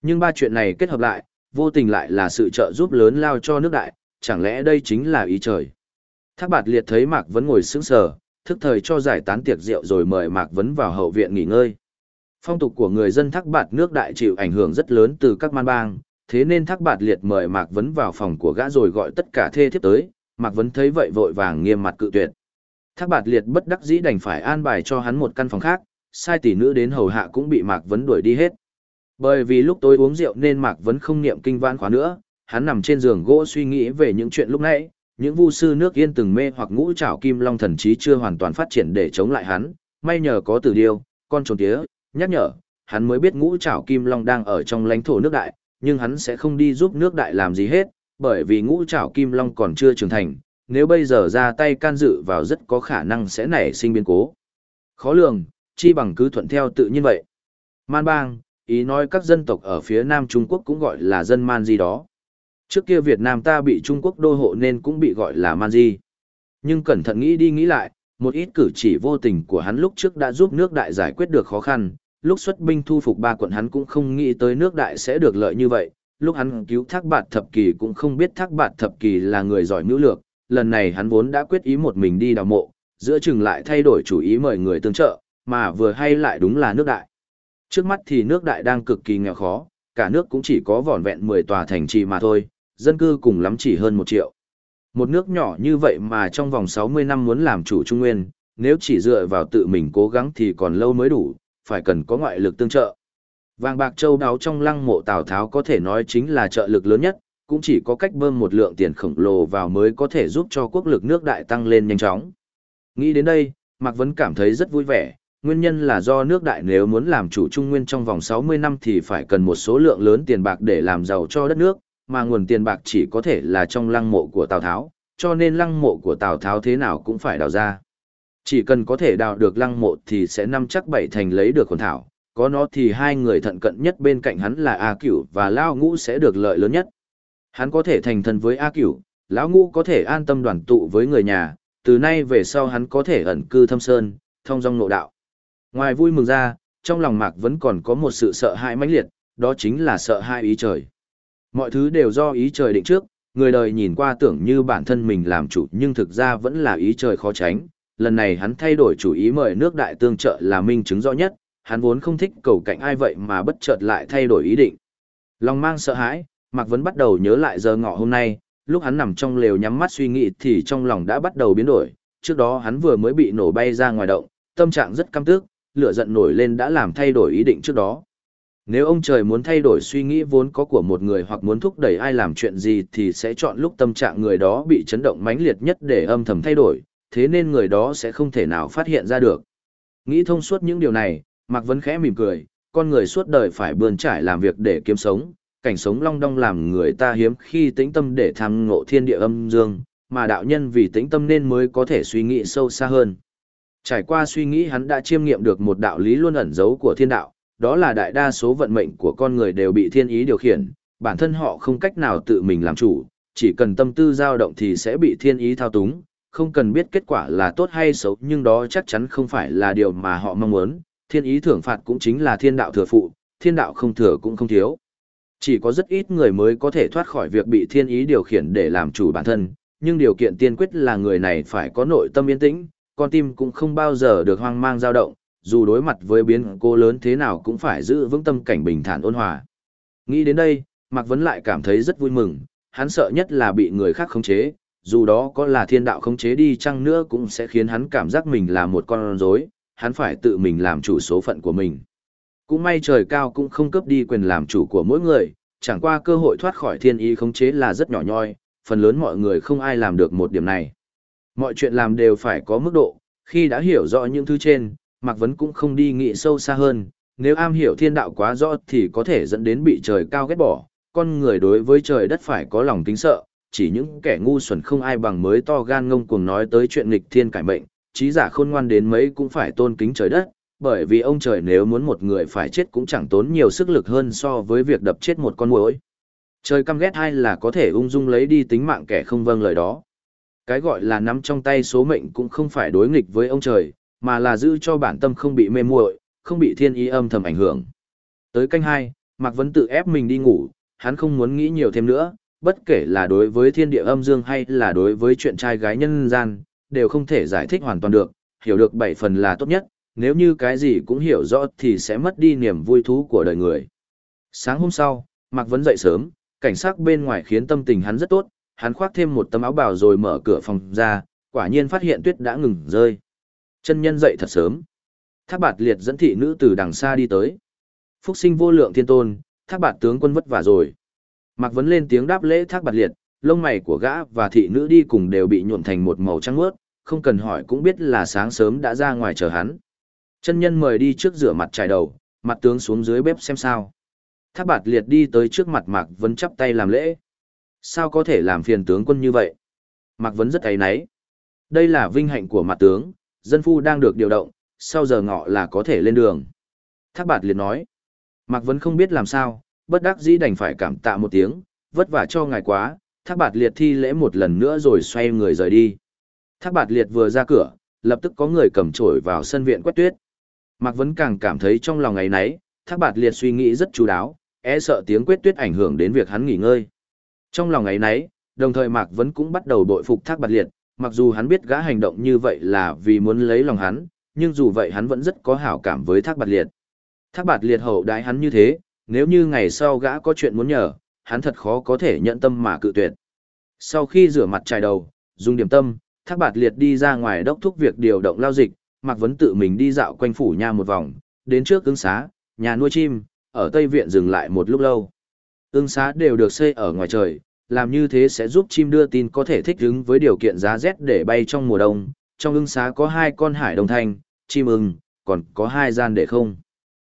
Nhưng ba chuyện này kết hợp lại, vô tình lại là sự trợ giúp lớn lao cho nước đại, chẳng lẽ đây chính là ý trời. Thác bạt liệt thấy Mạc Vấn ngồi sững sờ, thức thời cho giải tán tiệc rượu rồi mời Mạc Vấn vào hậu viện nghỉ ngơi. Phong tục của người dân thác bạt nước đại chịu ảnh hưởng rất lớn từ các man bang, thế nên thác bạt liệt mời Mạc Vấn vào phòng của gã rồi gọi tất cả thê thiếp tới, Mạc Vấn thấy vậy vội vàng nghiêm mặt cự tuyệt. Thác bạt liệt bất đắc dĩ đành phải an bài cho hắn một căn phòng khác, sai tỷ nữ đến hầu hạ cũng bị Mạc Vấn đuổi đi hết. Bởi vì lúc tối uống rượu nên Mạc Vấn không niệm kinh vãn khóa nữa, hắn nằm trên giường gỗ suy nghĩ về những chuyện lúc nãy, những vu sư nước yên từng mê hoặc ngũ trảo kim long thần trí chưa hoàn toàn phát triển để chống lại hắn, may nhờ có tử điêu, con trồn tía, nhắc nhở, hắn mới biết ngũ trảo kim long đang ở trong lãnh thổ nước đại, nhưng hắn sẽ không đi giúp nước đại làm gì hết, bởi vì ngũ trảo kim long còn chưa trưởng thành, nếu bây giờ ra tay can dự vào rất có khả năng sẽ nảy sinh biến cố. Khó lường, chi bằng cứ thuận theo tự nhiên vậy. Man bang, ý nói các dân tộc ở phía Nam Trung Quốc cũng gọi là dân man gì đó. Trước kia Việt Nam ta bị Trung Quốc đô hộ nên cũng bị gọi là man di. Nhưng cẩn thận nghĩ đi nghĩ lại, một ít cử chỉ vô tình của hắn lúc trước đã giúp nước đại giải quyết được khó khăn, lúc xuất binh thu phục ba quận hắn cũng không nghĩ tới nước đại sẽ được lợi như vậy, lúc hắn cứu thác bạt thập kỳ cũng không biết thác bạt thập kỳ là người giỏi mưu lược, lần này hắn vốn đã quyết ý một mình đi đào mộ, giữa chừng lại thay đổi chủ ý mời người tương trợ, mà vừa hay lại đúng là nước đại. Trước mắt thì nước đại đang cực kỳ nghèo khó, cả nước cũng chỉ có vỏn vẹn 10 tòa thành trì mà thôi, dân cư cùng lắm chỉ hơn 1 triệu. Một nước nhỏ như vậy mà trong vòng 60 năm muốn làm chủ Trung Nguyên, nếu chỉ dựa vào tự mình cố gắng thì còn lâu mới đủ, phải cần có ngoại lực tương trợ. Vàng bạc châu đáo trong lăng mộ Tào Tháo có thể nói chính là trợ lực lớn nhất, cũng chỉ có cách bơm một lượng tiền khổng lồ vào mới có thể giúp cho quốc lực nước đại tăng lên nhanh chóng. Nghĩ đến đây, Mạc Vấn cảm thấy rất vui vẻ, nguyên nhân là do nước đại nếu muốn làm chủ trung nguyên trong vòng 60 năm thì phải cần một số lượng lớn tiền bạc để làm giàu cho đất nước, mà nguồn tiền bạc chỉ có thể là trong lăng mộ của Tào Tháo, cho nên lăng mộ của Tào Tháo thế nào cũng phải đào ra. Chỉ cần có thể đào được lăng mộ thì sẽ năm chắc bảy thành lấy được hồn thảo, có nó thì hai người thận cận nhất bên cạnh hắn là A Cửu và Lao Ngũ sẽ được lợi lớn nhất. Hắn có thể thành thân với A Cửu, Lão Ngũ có thể an tâm đoàn tụ với người nhà, từ nay về sau hắn có thể ẩn cư thâm sơn, thông dong nội đạo. Ngoài vui mừng ra, trong lòng Mạc vẫn còn có một sự sợ hãi mãnh liệt, đó chính là sợ hãi ý trời. Mọi thứ đều do ý trời định trước, người đời nhìn qua tưởng như bản thân mình làm chủ nhưng thực ra vẫn là ý trời khó tránh, lần này hắn thay đổi chủ ý mời nước đại tương trợ là minh chứng rõ nhất, hắn vốn không thích cầu cạnh ai vậy mà bất chợt lại thay đổi ý định. Lòng mang sợ hãi, Mạc Vấn bắt đầu nhớ lại giờ ngọ hôm nay, lúc hắn nằm trong lều nhắm mắt suy nghĩ thì trong lòng đã bắt đầu biến đổi, trước đó hắn vừa mới bị nổ bay ra ngoài động, tâm trạng rất căm tức, lửa giận nổi lên đã làm thay đổi ý định trước đó. Nếu ông trời muốn thay đổi suy nghĩ vốn có của một người hoặc muốn thúc đẩy ai làm chuyện gì thì sẽ chọn lúc tâm trạng người đó bị chấn động mãnh liệt nhất để âm thầm thay đổi, thế nên người đó sẽ không thể nào phát hiện ra được. Nghĩ thông suốt những điều này, Mạc Vấn khẽ mỉm cười, con người suốt đời phải bươn trải làm việc để kiếm sống, cảnh sống long đong làm người ta hiếm khi tĩnh tâm để tham ngộ thiên địa âm dương, mà đạo nhân vì tĩnh tâm nên mới có thể suy nghĩ sâu xa hơn. Trải qua suy nghĩ hắn đã chiêm nghiệm được một đạo lý luôn ẩn giấu của thiên đạo, đó là đại đa số vận mệnh của con người đều bị thiên ý điều khiển, bản thân họ không cách nào tự mình làm chủ, chỉ cần tâm tư dao động thì sẽ bị thiên ý thao túng, không cần biết kết quả là tốt hay xấu nhưng đó chắc chắn không phải là điều mà họ mong muốn, thiên ý thưởng phạt cũng chính là thiên đạo thừa phụ, thiên đạo không thừa cũng không thiếu. Chỉ có rất ít người mới có thể thoát khỏi việc bị thiên ý điều khiển để làm chủ bản thân, nhưng điều kiện tiên quyết là người này phải có nội tâm yên tĩnh, con tim cũng không bao giờ được hoang mang dao động, dù đối mặt với biến cố lớn thế nào cũng phải giữ vững tâm cảnh bình thản ôn hòa. Nghĩ đến đây, Mạc Vấn lại cảm thấy rất vui mừng, hắn sợ nhất là bị người khác khống chế, dù đó có là thiên đạo khống chế đi chăng nữa cũng sẽ khiến hắn cảm giác mình là một con rối, hắn phải tự mình làm chủ số phận của mình. Cũng may trời cao cũng không cướp đi quyền làm chủ của mỗi người, chẳng qua cơ hội thoát khỏi thiên ý khống chế là rất nhỏ nhoi, phần lớn mọi người không ai làm được một điểm này. Mọi chuyện làm đều phải có mức độ, khi đã hiểu rõ những thứ trên, Mạc Vấn cũng không đi nghĩ sâu xa hơn, nếu am hiểu thiên đạo quá rõ thì có thể dẫn đến bị trời cao ghét bỏ, con người đối với trời đất phải có lòng kính sợ, chỉ những kẻ ngu xuẩn không ai bằng mới to gan ngông cuồng nói tới chuyện nghịch thiên cải mệnh, trí giả khôn ngoan đến mấy cũng phải tôn kính trời đất, bởi vì ông trời nếu muốn một người phải chết cũng chẳng tốn nhiều sức lực hơn so với việc đập chết một con muỗi. Trời căm ghét hay là có thể ung dung lấy đi tính mạng kẻ không vâng lời đó. Cái gọi là nắm trong tay số mệnh cũng không phải đối nghịch với ông trời, mà là giữ cho bản tâm không bị mê muội, không bị thiên ý âm thầm ảnh hưởng. Tới canh hai, Mạc Vấn tự ép mình đi ngủ, hắn không muốn nghĩ nhiều thêm nữa, bất kể là đối với thiên địa âm dương hay là đối với chuyện trai gái nhân gian, đều không thể giải thích hoàn toàn được, hiểu được bảy phần là tốt nhất, nếu như cái gì cũng hiểu rõ thì sẽ mất đi niềm vui thú của đời người. Sáng hôm sau, Mạc Vấn dậy sớm, cảnh sát bên ngoài khiến tâm tình hắn rất tốt, hắn khoác thêm một tấm áo bào rồi mở cửa phòng ra, quả nhiên phát hiện tuyết đã ngừng rơi. Chân nhân dậy thật sớm. Thác bạt liệt dẫn thị nữ từ đằng xa đi tới. Phúc sinh vô lượng thiên tôn, thác bạt tướng quân vất vả rồi. Mạc Vấn lên tiếng đáp lễ thác bạt liệt, lông mày của gã và thị nữ đi cùng đều bị nhuộm thành một màu trắng mướt, không cần hỏi cũng biết là sáng sớm đã ra ngoài chờ hắn. Chân nhân mời đi trước rửa mặt trải đầu, mặt tướng xuống dưới bếp xem sao. Thác bạt liệt đi tới trước mặt Mạc Vấn chắp tay làm lễ. Sao có thể làm phiền tướng quân như vậy? Mạc Vấn rất ấy náy. Đây là vinh hạnh của mặt tướng, dân phu đang được điều động, sau giờ ngọ là có thể lên đường. Thác bạt liệt nói. Mạc Vấn không biết làm sao, bất đắc dĩ đành phải cảm tạ một tiếng, vất vả cho ngài quá, thác bạt liệt thi lễ một lần nữa rồi xoay người rời đi. Thác bạt liệt vừa ra cửa, lập tức có người cầm chổi vào sân viện quét tuyết. Mạc Vấn càng cảm thấy trong lòng ngày nấy, thác bạt liệt suy nghĩ rất chú đáo, e sợ tiếng quét tuyết ảnh hưởng đến việc hắn nghỉ ngơi. Trong lòng ngày nấy, đồng thời Mạc Vấn cũng bắt đầu bội phục thác bạt liệt, mặc dù hắn biết gã hành động như vậy là vì muốn lấy lòng hắn, nhưng dù vậy hắn vẫn rất có hảo cảm với thác bạt liệt. Thác bạt liệt hậu đái hắn như thế, nếu như ngày sau gã có chuyện muốn nhờ, hắn thật khó có thể nhận tâm mà cự tuyệt. Sau khi rửa mặt trải đầu, dùng điểm tâm, thác bạt liệt đi ra ngoài đốc thúc việc điều động lao dịch, Mạc Vấn tự mình đi dạo quanh phủ nha một vòng, đến trước ứng xá, nhà nuôi chim, ở Tây Viện dừng lại một lúc lâu ương xá đều được xây ở ngoài trời, làm như thế sẽ giúp chim đưa tin có thể thích ứng với điều kiện giá rét để bay trong mùa đông. Trong ưng xá có hai con hải đồng thanh, chim ưng, còn có hai gian để không.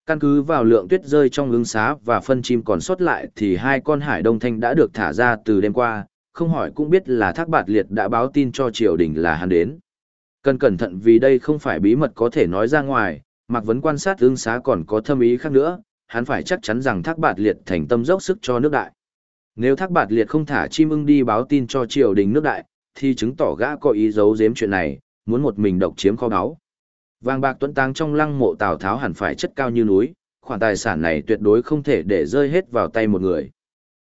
Căn cứ vào lượng tuyết rơi trong ưng xá và phân chim còn sót lại thì hai con hải đông thanh đã được thả ra từ đêm qua, không hỏi cũng biết là thác bạt liệt đã báo tin cho triều đình là hắn đến. Cần cẩn thận vì đây không phải bí mật có thể nói ra ngoài, Mạc Vấn quan sát ưng xá còn có thâm ý khác nữa, hắn phải chắc chắn rằng thác bạt liệt thành tâm dốc sức cho nước đại. Nếu thác bạt liệt không thả chim ưng đi báo tin cho triều đình nước đại, thì chứng tỏ gã có ý giấu giếm chuyện này, muốn một mình độc chiếm kho báu. Vàng bạc tuấn táng trong lăng mộ Tào Tháo hẳn phải chất cao như núi, khoản tài sản này tuyệt đối không thể để rơi hết vào tay một người.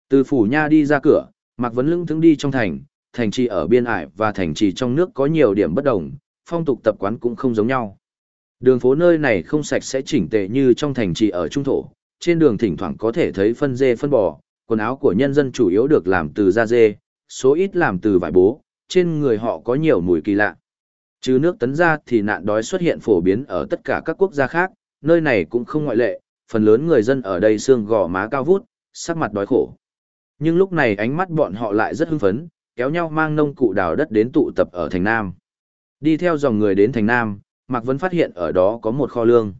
Từ phủ nha đi ra cửa, Mạc Vấn Lưng thứng đi trong thành, thành trì ở biên ải và thành trì trong nước có nhiều điểm bất đồng, phong tục tập quán cũng không giống nhau. Đường phố nơi này không sạch sẽ chỉnh tề như trong thành trì ở trung thổ, trên đường thỉnh thoảng có thể thấy phân dê phân bò, quần áo của nhân dân chủ yếu được làm từ da dê, số ít làm từ vải bố, trên người họ có nhiều mùi kỳ lạ. Chứ nước tấn ra thì nạn đói xuất hiện phổ biến ở tất cả các quốc gia khác, nơi này cũng không ngoại lệ, phần lớn người dân ở đây xương gò má cao vút, sắc mặt đói khổ. Nhưng lúc này ánh mắt bọn họ lại rất hưng phấn, kéo nhau mang nông cụ đào đất đến tụ tập ở thành Nam. Đi theo dòng người đến thành Nam, Mạc Vân phát hiện ở đó có một kho lương.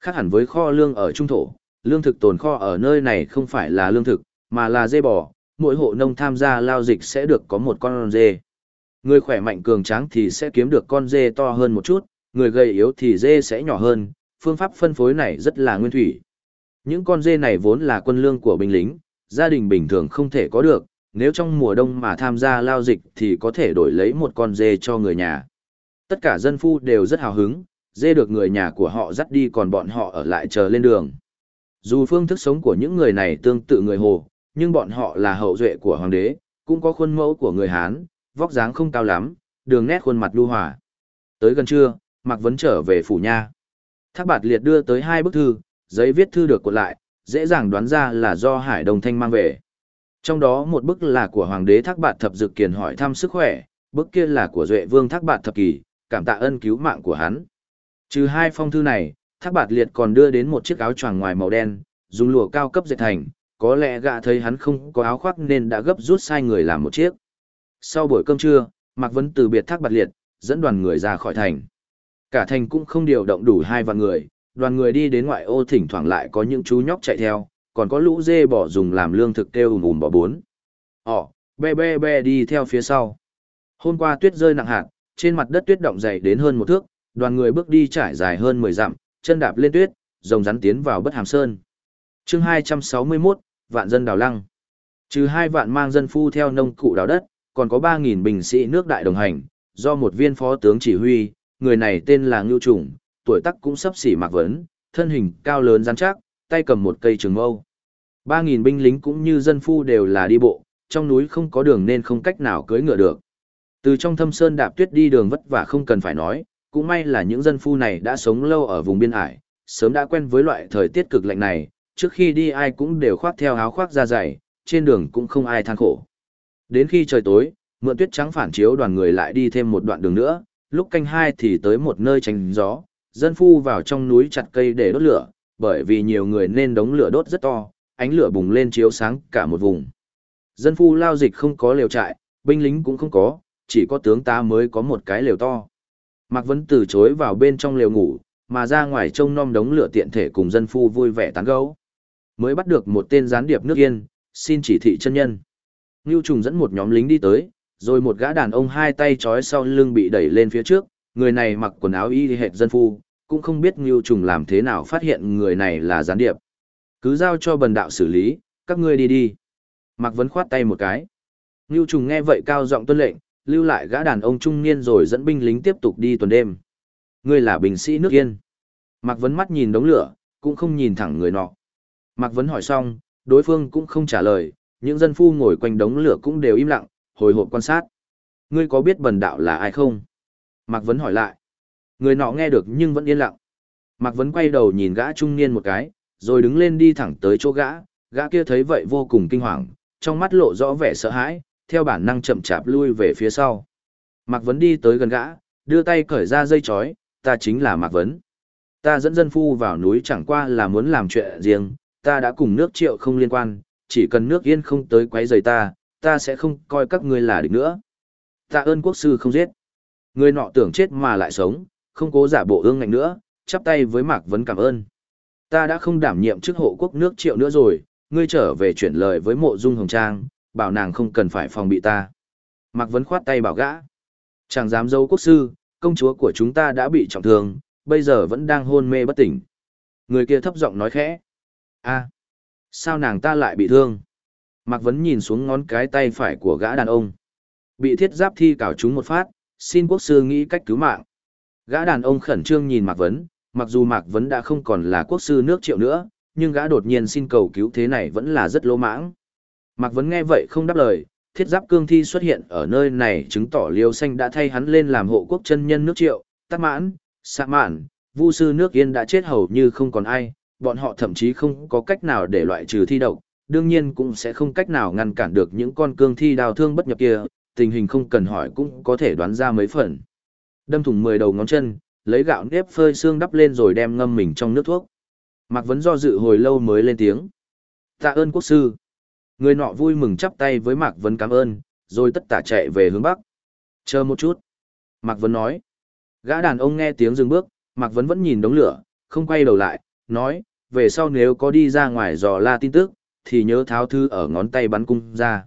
Khác hẳn với kho lương ở Trung Thổ, lương thực tồn kho ở nơi này không phải là lương thực, mà là dê bò, mỗi hộ nông tham gia lao dịch sẽ được có một con dê. Người khỏe mạnh cường tráng thì sẽ kiếm được con dê to hơn một chút, Người gầy yếu thì dê sẽ nhỏ hơn, phương pháp phân phối này rất là nguyên thủy. Những con dê này vốn là quân lương của binh lính, gia đình bình thường không thể có được, nếu trong mùa đông mà tham gia lao dịch thì có thể đổi lấy một con dê cho người nhà. Tất cả dân phu đều rất hào hứng, dê được người nhà của họ dắt đi còn bọn họ ở lại chờ lên đường. Dù phương thức sống của những người này tương tự người Hồ, nhưng bọn họ là hậu duệ của hoàng đế, cũng có khuôn mẫu của người Hán, vóc dáng không cao lắm, đường nét khuôn mặt lưu hòa. Tới gần trưa, Mạc Vấn trở về phủ nha. Thác bạt liệt đưa tới hai bức thư, giấy viết thư được cuộn lại, dễ dàng đoán ra là do Hải Đồng Thanh mang về. Trong đó một bức là của Hoàng đế Thác bạt thập dực kiền hỏi thăm sức khỏe, bức kia là của Duệ Vương Thác bạt thập kỳ, cảm tạ ân cứu mạng của hắn. Trừ hai phong thư này, Thác bạt liệt còn đưa đến một chiếc áo choàng ngoài màu đen, dùng lụa cao cấp dệt thành, có lẽ gã thấy hắn không có áo khoác nên đã gấp rút sai người làm một chiếc. Sau buổi cơm trưa, Mạc Vấn từ biệt Thác bạt liệt, dẫn đoàn người ra khỏi thành. Cả thành cũng không điều động đủ hai vạn người, đoàn người đi đến ngoại ô thỉnh thoảng lại có những chú nhóc chạy theo, còn có lũ dê bỏ dùng làm lương thực kêu ùm ùm bỏ bốn. Họ, be be be đi theo phía sau. Hôm qua tuyết rơi nặng hạt, trên mặt đất tuyết động dày đến hơn một thước, đoàn người bước đi trải dài hơn 10 dặm, chân đạp lên tuyết, rồng rắn tiến vào bất hàm sơn. chương 261, vạn dân đào lăng. Trừ hai vạn mang dân phu theo nông cụ đào đất, còn có 3.000 binh sĩ nước đại đồng hành, do một viên phó tướng chỉ huy, người này tên là Ngưu Trùng, tuổi tác cũng sắp xỉ mạc vấn, thân hình cao lớn rắn chắc, tay cầm một cây trường mâu. Ba nghìn binh lính cũng như dân phu đều là đi bộ, trong núi không có đường nên không cách nào cưỡi ngựa được. Từ trong thâm sơn đạp tuyết đi đường vất vả không cần phải nói, cũng may là những dân phu này đã sống lâu ở vùng biên ải, sớm đã quen với loại thời tiết cực lạnh này, trước khi đi ai cũng đều khoác theo áo khoác da dày, trên đường cũng không ai than khổ. Đến khi trời tối, mượn tuyết trắng phản chiếu đoàn người lại đi thêm một đoạn đường nữa, lúc canh hai thì tới một nơi tránh gió, dân phu vào trong núi chặt cây để đốt lửa, bởi vì nhiều người nên đống lửa đốt rất to, ánh lửa bùng lên chiếu sáng cả một vùng. Dân phu lao dịch không có lều trại, binh lính cũng không có, chỉ có tướng ta mới có một cái lều to. Mạc Vấn từ chối vào bên trong lều ngủ, mà ra ngoài trông nom đống lửa tiện thể cùng dân phu vui vẻ tán gấu. Mới bắt được một tên gián điệp nước yên, xin chỉ thị chân nhân. Ngưu Trùng dẫn một nhóm lính đi tới, rồi một gã đàn ông hai tay trói sau lưng bị đẩy lên phía trước, người này mặc quần áo y hệt dân phu, cũng không biết Ngưu Trùng làm thế nào phát hiện người này là gián điệp. Cứ giao cho bần đạo xử lý, các ngươi đi đi. Mạc Vấn khoát tay một cái. Ngưu Trùng nghe vậy cao giọng tuân lệnh, lưu lại gã đàn ông trung niên rồi dẫn binh lính tiếp tục đi tuần đêm. Ngươi là binh sĩ nước Yên. Mạc Vấn mắt nhìn đống lửa, cũng không nhìn thẳng người nọ. Mạc Vấn hỏi xong, đối phương cũng không trả lời, những dân phu ngồi quanh đống lửa cũng đều im lặng, hồi hộp quan sát. Ngươi có biết bần đạo là ai không? Mạc Vấn hỏi lại. Người nọ nghe được nhưng vẫn yên lặng. Mạc Vấn quay đầu nhìn gã trung niên một cái, rồi đứng lên đi thẳng tới chỗ gã, gã kia thấy vậy vô cùng kinh hoàng, trong mắt lộ rõ vẻ sợ hãi, theo bản năng chậm chạp lui về phía sau. Mạc Vấn đi tới gần gã, đưa tay cởi ra dây chói, ta chính là Mạc Vấn. Ta dẫn dân phu vào núi chẳng qua là muốn làm chuyện riêng, ta đã cùng nước triệu không liên quan, chỉ cần nước yên không tới quấy rầy ta, ta sẽ không coi các ngươi là địch nữa. Ta ơn quốc sư không giết. Người nọ tưởng chết mà lại sống, không cố giả bộ ương ngạnh nữa, chắp tay với Mạc Vấn cảm ơn. Ta đã không đảm nhiệm chức hộ quốc nước triệu nữa rồi, ngươi trở về chuyển lời với mộ dung hồng trang, bảo nàng không cần phải phòng bị ta. Mạc Vấn khoát tay bảo gã. Chẳng dám dâu quốc sư, công chúa của chúng ta đã bị trọng thương, bây giờ vẫn đang hôn mê bất tỉnh. Người kia thấp giọng nói khẽ. a sao nàng ta lại bị thương? Mạc Vấn nhìn xuống ngón cái tay phải của gã đàn ông. Bị thiết giáp thi cào chúng một phát, xin quốc sư nghĩ cách cứu mạng. Gã đàn ông khẩn trương nhìn Mạc Vấn, mặc dù Mạc Vấn đã không còn là quốc sư nước triệu nữa, nhưng gã đột nhiên xin cầu cứu thế này vẫn là rất lỗ mãng. Mạc Vấn nghe vậy không đáp lời, thiết giáp cương thi xuất hiện ở nơi này chứng tỏ liêu xanh đã thay hắn lên làm hộ quốc chân nhân nước triệu, tắc mãn, sạ mãn, vu sư nước yên đã chết hầu như không còn ai, bọn họ thậm chí không có cách nào để loại trừ thi độc, đương nhiên cũng sẽ không cách nào ngăn cản được những con cương thi đào thương bất nhập kia, tình hình không cần hỏi cũng có thể đoán ra mấy phần. Đâm thủng 10 đầu ngón chân, lấy gạo nếp phơi xương đắp lên rồi đem ngâm mình trong nước thuốc. Mạc Vấn do dự hồi lâu mới lên tiếng. Tạ ơn quốc sư. Người nọ vui mừng chắp tay với Mạc Vấn cảm ơn, rồi tất tả chạy về hướng Bắc. Chờ một chút. Mạc Vấn nói. Gã đàn ông nghe tiếng dừng bước, Mạc Vấn vẫn nhìn đống lửa, không quay đầu lại, nói, về sau nếu có đi ra ngoài dò la tin tức, thì nhớ tháo thư ở ngón tay bắn cung ra.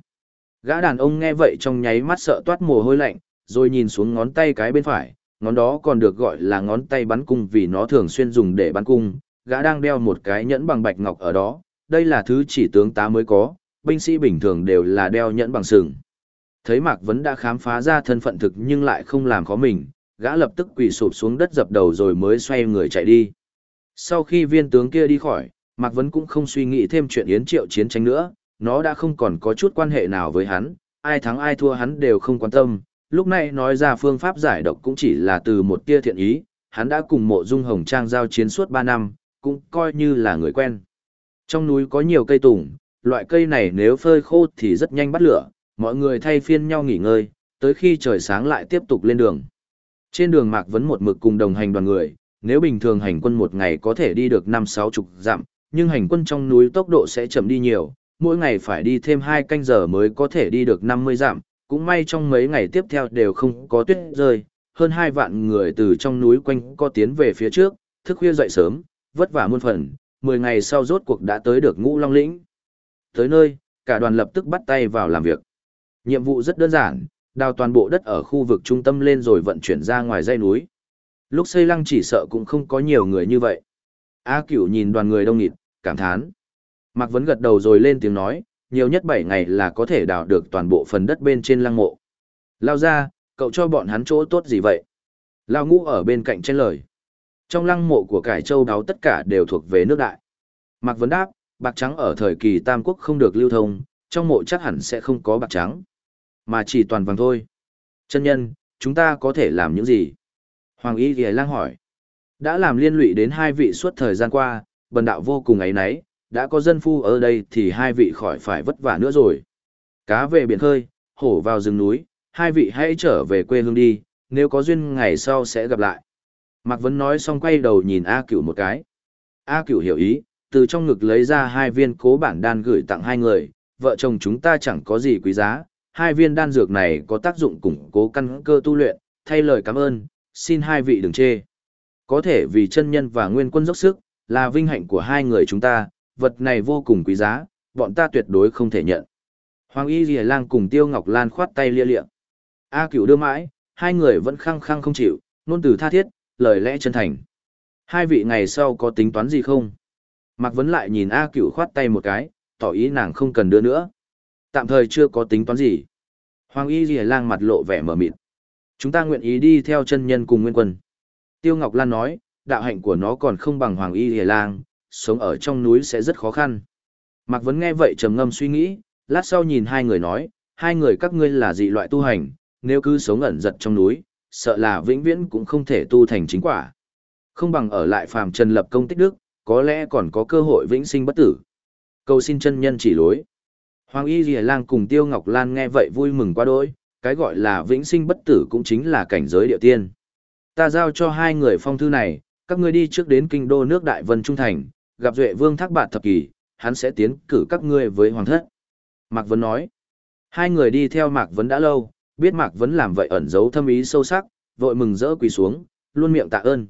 Gã đàn ông nghe vậy trong nháy mắt sợ toát mồ hôi lạnh, rồi nhìn xuống ngón tay cái bên phải, ngón đó còn được gọi là ngón tay bắn cung vì nó thường xuyên dùng để bắn cung, gã đang đeo một cái nhẫn bằng bạch ngọc ở đó, đây là thứ chỉ tướng tá mới có, binh sĩ bình thường đều là đeo nhẫn bằng sừng. Thấy Mạc Vấn đã khám phá ra thân phận thực nhưng lại không làm khó mình, gã lập tức quỳ sụp xuống đất dập đầu rồi mới xoay người chạy đi. Sau khi viên tướng kia đi khỏi, Mạc Vấn cũng không suy nghĩ thêm chuyện Yến Triệu chiến tranh nữa, nó đã không còn có chút quan hệ nào với hắn, ai thắng ai thua hắn đều không quan tâm, lúc này nói ra phương pháp giải độc cũng chỉ là từ một tia thiện ý, hắn đã cùng mộ dung hồng trang giao chiến suốt 3 năm, cũng coi như là người quen. Trong núi có nhiều cây tùng, loại cây này nếu phơi khô thì rất nhanh bắt lửa, mọi người thay phiên nhau nghỉ ngơi, tới khi trời sáng lại tiếp tục lên đường. Trên đường Mạc Vấn một mực cùng đồng hành đoàn người, nếu bình thường hành quân một ngày có thể đi được 5-6 chục dặm, nhưng hành quân trong núi tốc độ sẽ chậm đi nhiều, mỗi ngày phải đi thêm 2 canh giờ mới có thể đi được 50 dặm, cũng may trong mấy ngày tiếp theo đều không có tuyết rơi, hơn 2 vạn người từ trong núi quanh có tiến về phía trước, thức khuya dậy sớm, vất vả muôn phần, 10 ngày sau rốt cuộc đã tới được ngũ long lĩnh. Tới nơi, cả đoàn lập tức bắt tay vào làm việc. Nhiệm vụ rất đơn giản, đào toàn bộ đất ở khu vực trung tâm lên rồi vận chuyển ra ngoài dãy núi. Lúc xây lăng chỉ sợ cũng không có nhiều người như vậy. A cửu nhìn đoàn người đông nghịt, cảm thán. Mạc Vấn gật đầu rồi lên tiếng nói, nhiều nhất 7 ngày là có thể đào được toàn bộ phần đất bên trên lăng mộ. Lao ra, cậu cho bọn hắn chỗ tốt gì vậy? Lao ngũ ở bên cạnh trên lời. Trong lăng mộ của cải châu đáo tất cả đều thuộc về nước đại. Mạc Vấn đáp, bạc trắng ở thời kỳ Tam Quốc không được lưu thông, trong mộ chắc hẳn sẽ không có bạc trắng. Mà chỉ toàn vàng thôi. Chân nhân, chúng ta có thể làm những gì? Hoàng Y Ghi Lang hỏi. Đã làm liên lụy đến hai vị suốt thời gian qua, bần đạo vô cùng ấy nấy, đã có dân phu ở đây thì hai vị khỏi phải vất vả nữa rồi. Cá về biển khơi, hổ vào rừng núi, hai vị hãy trở về quê hương đi, nếu có duyên ngày sau sẽ gặp lại. Mạc Vấn nói xong quay đầu nhìn A Cửu một cái. A Cửu hiểu ý, từ trong ngực lấy ra hai viên cố bản đan gửi tặng hai người, vợ chồng chúng ta chẳng có gì quý giá, hai viên đan dược này có tác dụng củng cố căn cơ tu luyện, thay lời cảm ơn, xin hai vị đừng chê. Có thể vì chân nhân và nguyên quân dốc sức, là vinh hạnh của hai người chúng ta, vật này vô cùng quý giá, bọn ta tuyệt đối không thể nhận. Hoàng Y Dì Lang cùng Tiêu Ngọc Lan khoát tay lia lịa. A Cửu đưa mãi, hai người vẫn khăng khăng không chịu, nôn từ tha thiết, lời lẽ chân thành. Hai vị ngày sau có tính toán gì không? Mạc Vấn lại nhìn A Cửu khoát tay một cái, tỏ ý nàng không cần đưa nữa. Tạm thời chưa có tính toán gì. Hoàng Y Lìa Lang mặt lộ vẻ mở mịt. Chúng ta nguyện ý đi theo chân nhân cùng nguyên quân. Tiêu Ngọc Lan nói, đạo hạnh của nó còn không bằng Hoàng Y Lìa Lang, sống ở trong núi sẽ rất khó khăn. Mạc Vấn nghe vậy trầm ngâm suy nghĩ, lát sau nhìn hai người nói, hai người các ngươi là dị loại tu hành, nếu cứ sống ẩn giật trong núi, sợ là vĩnh viễn cũng không thể tu thành chính quả. Không bằng ở lại phàm trần lập công tích đức, có lẽ còn có cơ hội vĩnh sinh bất tử. Cầu xin chân nhân chỉ lối. Hoàng Y Lìa Lang cùng Tiêu Ngọc Lan nghe vậy vui mừng quá đôi, cái gọi là vĩnh sinh bất tử cũng chính là cảnh giới địa tiên. Ta giao cho hai người phong thư này, các ngươi đi trước đến kinh đô nước Đại Vân Trung Thành, gặp Duệ Vương Thác Bạt Thập Kỳ, hắn sẽ tiến cử các ngươi với Hoàng thất. Mạc Vấn nói, hai người đi theo Mạc Vấn đã lâu, biết Mạc Vấn làm vậy ẩn giấu thâm ý sâu sắc, vội mừng rỡ quỳ xuống, luôn miệng tạ ơn.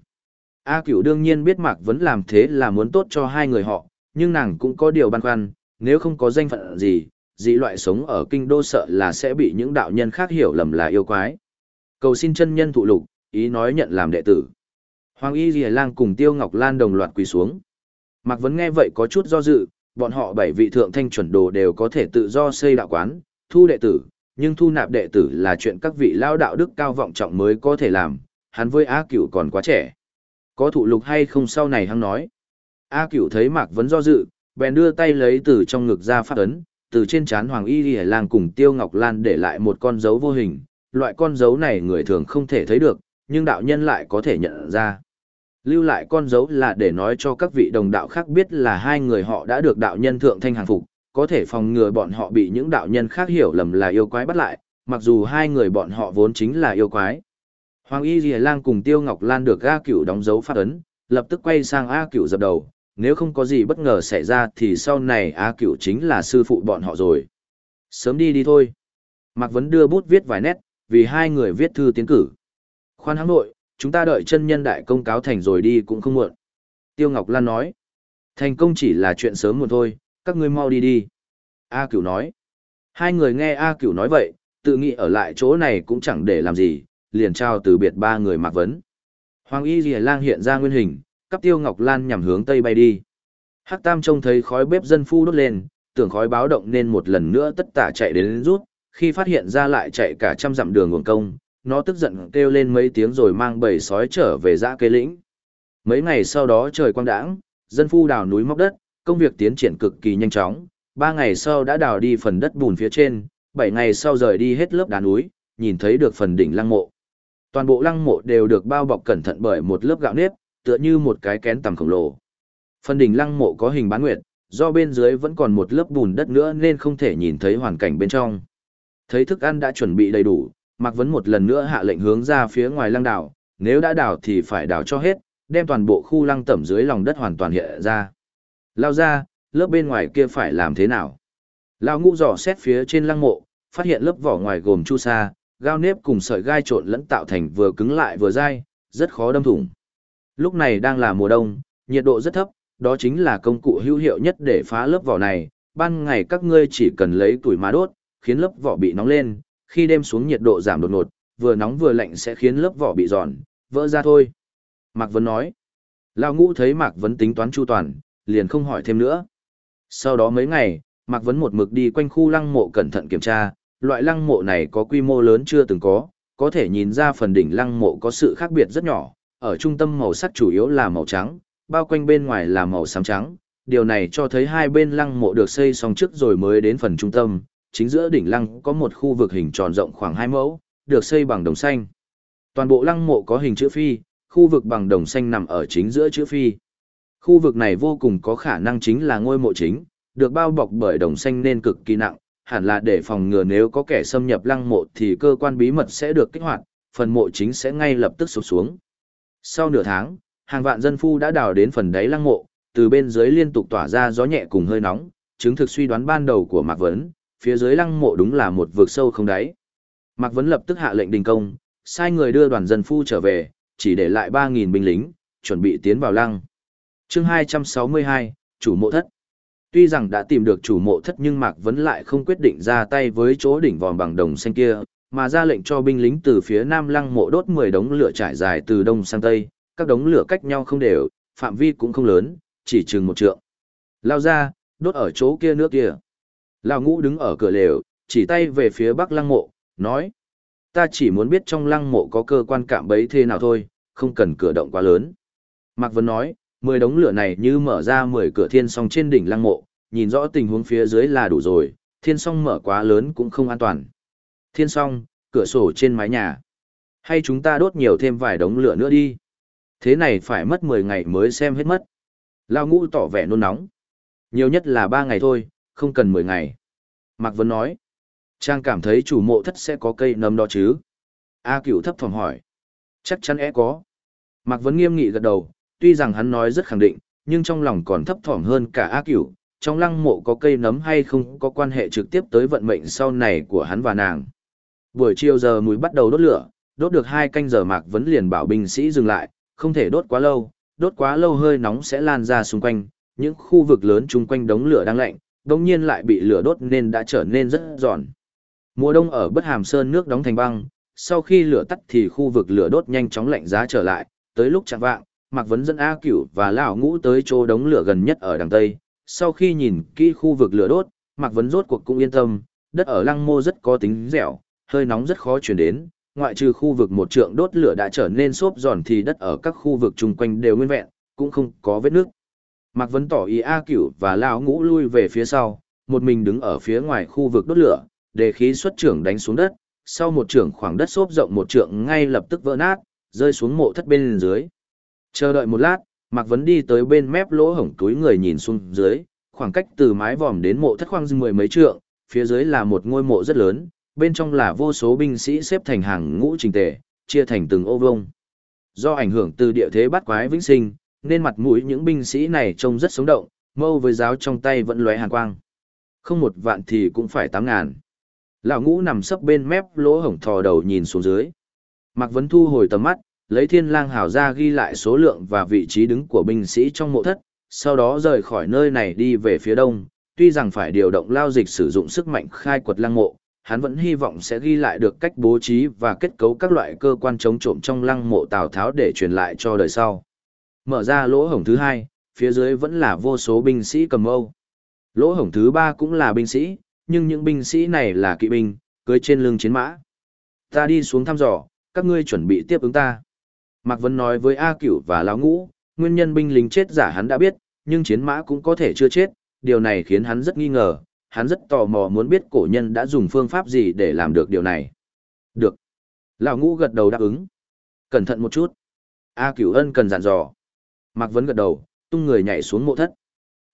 A Cửu đương nhiên biết Mạc Vấn làm thế là muốn tốt cho hai người họ, nhưng nàng cũng có điều băn khoăn, nếu không có danh phận gì, dị loại sống ở kinh đô sợ là sẽ bị những đạo nhân khác hiểu lầm là yêu quái. Cầu xin chân nhân thụ lục, ý nói nhận làm đệ tử. Hoàng Y Lìa Lang cùng Tiêu Ngọc Lan đồng loạt quỳ xuống. Mạc Vấn nghe vậy có chút do dự, bọn họ bảy vị thượng thanh chuẩn đồ đều có thể tự do xây đạo quán, thu đệ tử, nhưng thu nạp đệ tử là chuyện các vị lao đạo đức cao vọng trọng mới có thể làm, hắn với A Cửu còn quá trẻ. Có thụ lục hay không sau này hắn nói. A Cửu thấy Mạc Vấn do dự, bèn đưa tay lấy từ trong ngực ra phát ấn, từ trên trán Hoàng Y Lìa Lang cùng Tiêu Ngọc Lan để lại một con dấu vô hình, loại con dấu này người thường không thể thấy được, nhưng đạo nhân lại có thể nhận ra. Lưu lại con dấu là để nói cho các vị đồng đạo khác biết là hai người họ đã được đạo nhân thượng thanh hàng phục, có thể phòng ngừa bọn họ bị những đạo nhân khác hiểu lầm là yêu quái bắt lại, mặc dù hai người bọn họ vốn chính là yêu quái. Hoàng Y Lìa Lang cùng Tiêu Ngọc Lan được A Cửu đóng dấu phát ấn, lập tức quay sang A Cửu dập đầu, nếu không có gì bất ngờ xảy ra thì sau này A Cửu chính là sư phụ bọn họ rồi. Sớm đi đi thôi. Mạc Vấn đưa bút viết vài nét, vì hai người viết thư tiến cử. Khoan hãng nội, chúng ta đợi chân nhân đại công cáo thành rồi đi cũng không muộn. Tiêu Ngọc Lan nói, thành công chỉ là chuyện sớm muộn thôi, các ngươi mau đi đi. A Cửu nói, hai người nghe A Cửu nói vậy, tự nghĩ ở lại chỗ này cũng chẳng để làm gì, liền trao từ biệt ba người Mạc Vấn. Hoàng Y Lìa Lang hiện ra nguyên hình, cắp tiêu ngọc lan nhằm hướng tây bay đi. Hắc Tam trông thấy khói bếp dân phu đốt lên, tưởng khói báo động nên một lần nữa tất tả chạy đến rút, khi phát hiện ra lại chạy cả trăm dặm đường nguồn công, nó tức giận kêu lên mấy tiếng rồi mang bầy sói trở về dã cây lĩnh. Mấy ngày sau đó trời quang đãng, dân phu đào núi móc đất, công việc tiến triển cực kỳ nhanh chóng, ba ngày sau đã đào đi phần đất bùn phía trên, bảy ngày sau rời đi hết lớp đá núi, nhìn thấy được phần đỉnh lăng mộ. Toàn bộ lăng mộ đều được bao bọc cẩn thận bởi một lớp gạo nếp, tựa như một cái kén tầm khổng lồ. Phần đỉnh lăng mộ có hình bán nguyệt, do bên dưới vẫn còn một lớp bùn đất nữa nên không thể nhìn thấy hoàn cảnh bên trong. Thấy thức ăn đã chuẩn bị đầy đủ, Mạc Vấn một lần nữa hạ lệnh hướng ra phía ngoài lăng đảo, nếu đã đảo thì phải đảo cho hết, đem toàn bộ khu lăng tẩm dưới lòng đất hoàn toàn hiện ra. Lao ra, lớp bên ngoài kia phải làm thế nào? Lao ngũ dò xét phía trên lăng mộ, phát hiện lớp vỏ ngoài gồm chu sa, gao nếp cùng sợi gai trộn lẫn tạo thành vừa cứng lại vừa dai, rất khó đâm thủng. Lúc này đang là mùa đông, nhiệt độ rất thấp, đó chính là công cụ hữu hiệu nhất để phá lớp vỏ này. Ban ngày các ngươi chỉ cần lấy tuổi má đốt, khiến lớp vỏ bị nóng lên, khi đêm xuống nhiệt độ giảm đột ngột, vừa nóng vừa lạnh sẽ khiến lớp vỏ bị giòn, vỡ ra thôi. Mạc Vấn nói. Lao ngũ thấy Mạc Vấn tính toán chu toàn, liền không hỏi thêm nữa. Sau đó mấy ngày, Mạc Vấn một mực đi quanh khu lăng mộ cẩn thận kiểm tra, loại lăng mộ này có quy mô lớn chưa từng có, có thể nhìn ra phần đỉnh lăng mộ có sự khác biệt rất nhỏ, ở trung tâm màu sắc chủ yếu là màu trắng, bao quanh bên ngoài là màu xám trắng. Điều này cho thấy hai bên lăng mộ được xây xong trước rồi mới đến phần trung tâm, chính giữa đỉnh lăng có một khu vực hình tròn rộng khoảng 2 mẫu, được xây bằng đồng xanh. Toàn bộ lăng mộ có hình chữ phi, khu vực bằng đồng xanh nằm ở chính giữa chữ phi. Khu vực này vô cùng có khả năng chính là ngôi mộ chính, được bao bọc bởi đồng xanh nên cực kỳ nặng, hẳn là để phòng ngừa nếu có kẻ xâm nhập lăng mộ thì cơ quan bí mật sẽ được kích hoạt, phần mộ chính sẽ ngay lập tức sụp xuống. Sau nửa tháng, hàng vạn dân phu đã đào đến phần đáy lăng mộ, từ bên dưới liên tục tỏa ra gió nhẹ cùng hơi nóng, chứng thực suy đoán ban đầu của Mạc Vấn, phía dưới lăng mộ đúng là một vực sâu không đáy. Mạc Vấn lập tức hạ lệnh đình công, sai người đưa đoàn dân phu trở về, chỉ để lại 3.000 binh lính, chuẩn bị tiến vào lăng. chương 262, chủ mộ thất. Tuy rằng đã tìm được chủ mộ thất nhưng Mạc Vấn lại không quyết định ra tay với chỗ đỉnh vòm bằng đồng xanh kia, mà ra lệnh cho binh lính từ phía nam lăng mộ đốt 10 đống lửa trải dài từ đông sang tây, các đống lửa cách nhau không đều, phạm vi cũng không lớn, chỉ chừng một trượng. Lao ra, đốt ở chỗ kia nước kia. Lão ngũ đứng ở cửa lều, chỉ tay về phía bắc lăng mộ, nói. Ta chỉ muốn biết trong lăng mộ có cơ quan cạm bấy thế nào thôi, không cần cửa động quá lớn. Mạc Vân nói, mười đống lửa này như mở ra mười cửa thiên song trên đỉnh lăng mộ, nhìn rõ tình huống phía dưới là đủ rồi, thiên song mở quá lớn cũng không an toàn. Thiên song, cửa sổ trên mái nhà. Hay chúng ta đốt nhiều thêm vài đống lửa nữa đi. Thế này phải mất 10 ngày mới xem hết mất. Lao ngũ tỏ vẻ nôn nóng. Nhiều nhất là ba ngày thôi, không cần 10 ngày. Mạc Vân nói. Trang cảm thấy chủ mộ thất sẽ có cây nấm đó chứ? A cửu thấp thỏm hỏi. Chắc chắn é có. Mạc Vân nghiêm nghị gật đầu, tuy rằng hắn nói rất khẳng định, nhưng trong lòng còn thấp thỏm hơn cả A cửu. Trong lăng mộ có cây nấm hay không có quan hệ trực tiếp tới vận mệnh sau này của hắn và nàng. Buổi chiều giờ mùi bắt đầu đốt lửa, đốt được hai canh giờ Mạc Vấn liền bảo binh sĩ dừng lại, không thể đốt quá lâu, đốt quá lâu hơi nóng sẽ lan ra xung quanh, những khu vực lớn chung quanh đống lửa đang lạnh, đồng nhiên lại bị lửa đốt nên đã trở nên rất giòn. Mùa đông ở Bất Hàm Sơn nước đóng thành băng, sau khi lửa tắt thì khu vực lửa đốt nhanh chóng lạnh giá trở lại, tới lúc chẳng vạng, Mạc Vấn dẫn A Cửu và Lão Ngũ tới chỗ đống lửa gần nhất ở đằng Tây. Sau khi nhìn kỹ khu vực lửa đốt, Mạc Vấn rốt cuộc cũng yên tâm, đất ở Lăng Mô rất có tính dẻo, hơi nóng rất khó chuyển đến, ngoại trừ khu vực một trượng đốt lửa đã trở nên xốp giòn thì đất ở các khu vực chung quanh đều nguyên vẹn, cũng không có vết nước. Mạc Vấn tỏ ý A Cửu và Lão Ngũ lui về phía sau, một mình đứng ở phía ngoài khu vực đốt lửa, để khí xuất trưởng đánh xuống đất, sau một trưởng khoảng đất xốp rộng một trượng ngay lập tức vỡ nát, rơi xuống mộ thất bên dưới. Chờ đợi một lát, Mạc Vấn đi tới bên mép lỗ hổng túi người nhìn xuống dưới, khoảng cách từ mái vòm đến mộ thất khoang mười mấy trượng, phía dưới là một ngôi mộ rất lớn, bên trong là vô số binh sĩ xếp thành hàng ngũ trình tề, chia thành từng ô vông. Do ảnh hưởng từ địa thế bắt quái vĩnh sinh, nên mặt mũi những binh sĩ này trông rất sống động, mâu với giáo trong tay vẫn lóe hàn quang. Không một vạn thì cũng phải tám ngàn. Lão ngũ nằm sấp bên mép lỗ hổng thò đầu nhìn xuống dưới. Mạc Vấn thu hồi tầm mắt, lấy thiên lang hào ra ghi lại số lượng và vị trí đứng của binh sĩ trong mộ thất, sau đó rời khỏi nơi này đi về phía đông, tuy rằng phải điều động lao dịch sử dụng sức mạnh khai quật lăng mộ, hắn vẫn hy vọng sẽ ghi lại được cách bố trí và kết cấu các loại cơ quan chống trộm trong lăng mộ Tào Tháo để truyền lại cho đời sau. Mở ra lỗ hổng thứ hai, phía dưới vẫn là vô số binh sĩ cầm âu. Lỗ hổng thứ ba cũng là binh sĩ, nhưng những binh sĩ này là kỵ binh, cưới trên lưng chiến mã. Ta đi xuống thăm dò, các ngươi chuẩn bị tiếp ứng ta. Mạc Vân nói với A Cửu và Lão Ngũ, nguyên nhân binh lính chết giả hắn đã biết, nhưng chiến mã cũng có thể chưa chết, điều này khiến hắn rất nghi ngờ, hắn rất tò mò muốn biết cổ nhân đã dùng phương pháp gì để làm được điều này. Được. Lão Ngũ gật đầu đáp ứng. Cẩn thận một chút. A Cửu Ân cần dặn dò. Mạc Vân gật đầu, tung người nhảy xuống mộ thất.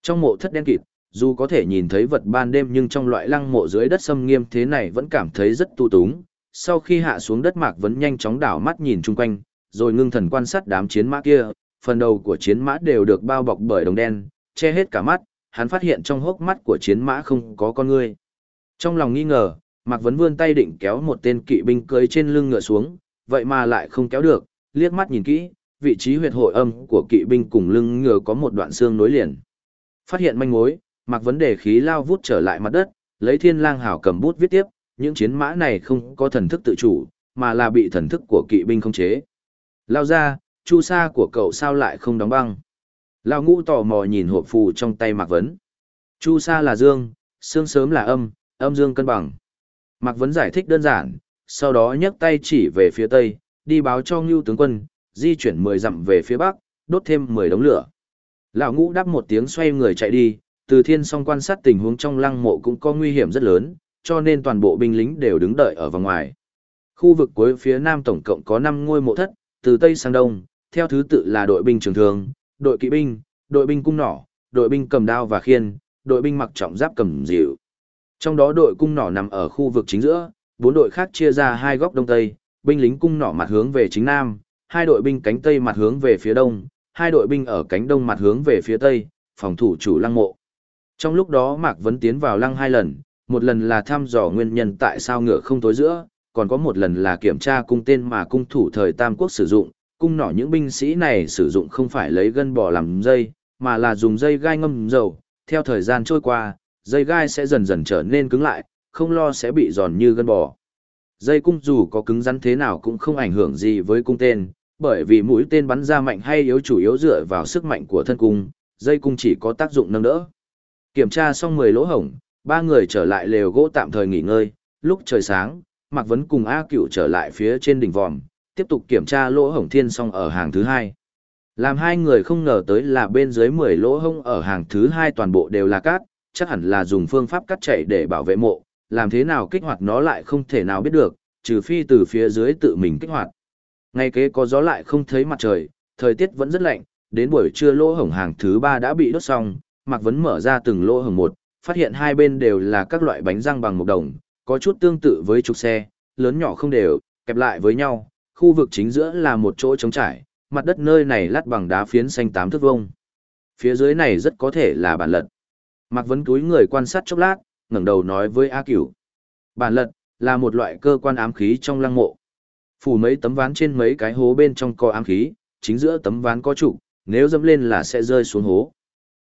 Trong mộ thất đen kịt, dù có thể nhìn thấy vật ban đêm nhưng trong loại lăng mộ dưới đất xâm nghiêm thế này vẫn cảm thấy rất tu túng. Sau khi hạ xuống đất Mạc Vấn nhanh chóng đảo mắt nhìn chung quanh, rồi ngưng thần quan sát đám chiến mã kia, phần đầu của chiến mã đều được bao bọc bởi đồng đen, che hết cả mắt, hắn phát hiện trong hốc mắt của chiến mã không có con người. Trong lòng nghi ngờ, Mạc Vấn vươn tay định kéo một tên kỵ binh cưới trên lưng ngựa xuống, vậy mà lại không kéo được, liếc mắt nhìn kỹ, vị trí huyệt hội âm của kỵ binh cùng lưng ngựa có một đoạn xương nối liền. Phát hiện manh mối, Mạc Vấn đề khí lao vút trở lại mặt đất, lấy thiên lang hảo cầm bút viết tiếp, những chiến mã này không có thần thức tự chủ, mà là bị thần thức của kỵ binh khống chế. Lao ra, chu sa của cậu sao lại không đóng băng? Lao ngũ tò mò nhìn hộp phù trong tay Mạc Vấn. Chu sa là dương, xương sớm là âm, âm dương cân bằng. Mạc Vấn giải thích đơn giản, sau đó nhấc tay chỉ về phía tây, đi báo cho Ngưu tướng quân, di chuyển 10 dặm về phía bắc, đốt thêm 10 đống lửa. Lão ngũ đáp một tiếng xoay người chạy đi, từ thiên song quan sát tình huống trong lăng mộ cũng có nguy hiểm rất lớn, cho nên toàn bộ binh lính đều đứng đợi ở vòng ngoài. Khu vực cuối phía nam tổng cộng có 5 ngôi mộ thất, từ tây sang đông, theo thứ tự là đội binh trường thường, đội kỵ binh, đội binh cung nỏ, đội binh cầm đao và khiên, đội binh mặc trọng giáp cầm dịu. Trong đó đội cung nỏ nằm ở khu vực chính giữa, bốn đội khác chia ra hai góc đông tây, binh lính cung nỏ mặt hướng về chính nam, hai đội binh cánh tây mặt hướng về phía đông, hai đội binh ở cánh đông mặt hướng về phía tây, phòng thủ chủ lăng mộ. Trong lúc đó Mạc Vấn tiến vào lăng hai lần, một lần là thăm dò nguyên nhân tại sao ngựa không tối giữa, còn có một lần là kiểm tra cung tên mà cung thủ thời Tam Quốc sử dụng, cung nỏ những binh sĩ này sử dụng không phải lấy gân bò làm dây, mà là dùng dây gai ngâm dầu, theo thời gian trôi qua, dây gai sẽ dần dần trở nên cứng lại, không lo sẽ bị giòn như gân bò. Dây cung dù có cứng rắn thế nào cũng không ảnh hưởng gì với cung tên, bởi vì mũi tên bắn ra mạnh hay yếu chủ yếu dựa vào sức mạnh của thân cung, dây cung chỉ có tác dụng nâng đỡ. Kiểm tra xong 10 lỗ hổng, ba người trở lại lều gỗ tạm thời nghỉ ngơi, lúc trời sáng, Mạc Vấn cùng A Cựu trở lại phía trên đỉnh vòm, tiếp tục kiểm tra lỗ hổng thiên song ở hàng thứ hai. Làm hai người không ngờ tới là bên dưới 10 lỗ hổng ở hàng thứ hai toàn bộ đều là cát, chắc hẳn là dùng phương pháp cắt chảy để bảo vệ mộ, làm thế nào kích hoạt nó lại không thể nào biết được, trừ phi từ phía dưới tự mình kích hoạt. Ngay kế có gió lại không thấy mặt trời, thời tiết vẫn rất lạnh, đến buổi trưa lỗ hổng hàng thứ ba đã bị đốt xong, Mạc Vấn mở ra từng lỗ hổng một, phát hiện hai bên đều là các loại bánh răng bằng một đồng, có chút tương tự với trục xe, lớn nhỏ không đều, kẹp lại với nhau, khu vực chính giữa là một chỗ trống trải, mặt đất nơi này lát bằng đá phiến xanh tám thước vông. Phía dưới này rất có thể là bản lật. Mạc Vấn túi người quan sát chốc lát, ngẩng đầu nói với A Cửu. Bản lật, là một loại cơ quan ám khí trong lăng mộ. Phủ mấy tấm ván trên mấy cái hố bên trong có ám khí, chính giữa tấm ván có trụ, nếu dẫm lên là sẽ rơi xuống hố.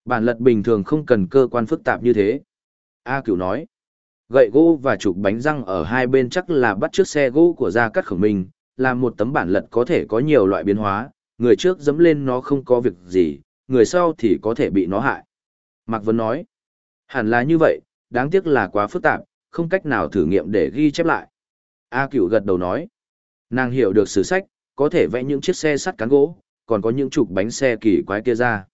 Bản lật bình thường không cần cơ quan phức tạp như thế. A Cửu nói. Gậy gỗ và chụp bánh răng ở hai bên chắc là bắt chiếc xe gỗ của Gia Cát Khổng Minh, làm một tấm bản lật có thể có nhiều loại biến hóa, người trước dẫm lên nó không có việc gì, người sau thì có thể bị nó hại. Mạc Vân nói. Hẳn là như vậy, đáng tiếc là quá phức tạp, không cách nào thử nghiệm để ghi chép lại. A Cửu gật đầu nói. Nàng hiểu được sử sách, có thể vẽ những chiếc xe sắt cán gỗ, còn có những chục bánh xe kỳ quái kia ra.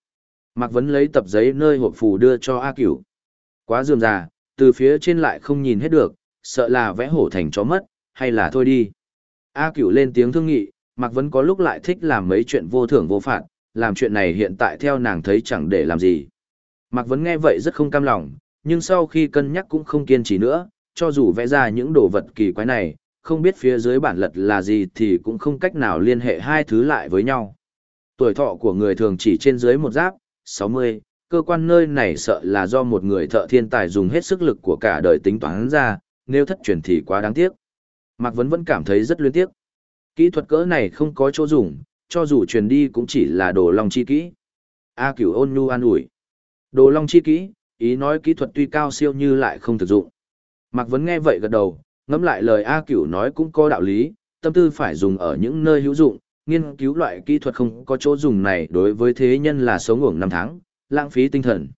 Mạc Vấn lấy tập giấy nơi hộp phù đưa cho A Cửu. Quá dườm già, từ phía trên lại không nhìn hết được, sợ là vẽ hổ thành chó mất, hay là thôi đi. A Cửu lên tiếng thương nghị, Mạc Vấn có lúc lại thích làm mấy chuyện vô thưởng vô phạt, làm chuyện này hiện tại theo nàng thấy chẳng để làm gì. Mạc Vấn nghe vậy rất không cam lòng, nhưng sau khi cân nhắc cũng không kiên trì nữa, cho dù vẽ ra những đồ vật kỳ quái này, không biết phía dưới bản lật là gì thì cũng không cách nào liên hệ hai thứ lại với nhau. Tuổi thọ của người thường chỉ trên dưới một giáp, 60, cơ quan nơi này sợ là do một người thợ thiên tài dùng hết sức lực của cả đời tính toán ra, nếu thất truyền thì quá đáng tiếc. Mạc Vấn vẫn cảm thấy rất luyến tiếc. Kỹ thuật cỡ này không có chỗ dùng, cho dù truyền đi cũng chỉ là đồ long chi kỹ. A cửu ôn nhu an ủi. Đồ long chi kỹ, ý nói kỹ thuật tuy cao siêu như lại không thực dụng. Mạc Vấn nghe vậy gật đầu, ngẫm lại lời A Cửu nói cũng có đạo lý, tâm tư phải dùng ở những nơi hữu dụng, nghiên cứu loại kỹ thuật không có chỗ dùng này đối với thế nhân là sống ngủng năm tháng, lãng phí tinh thần.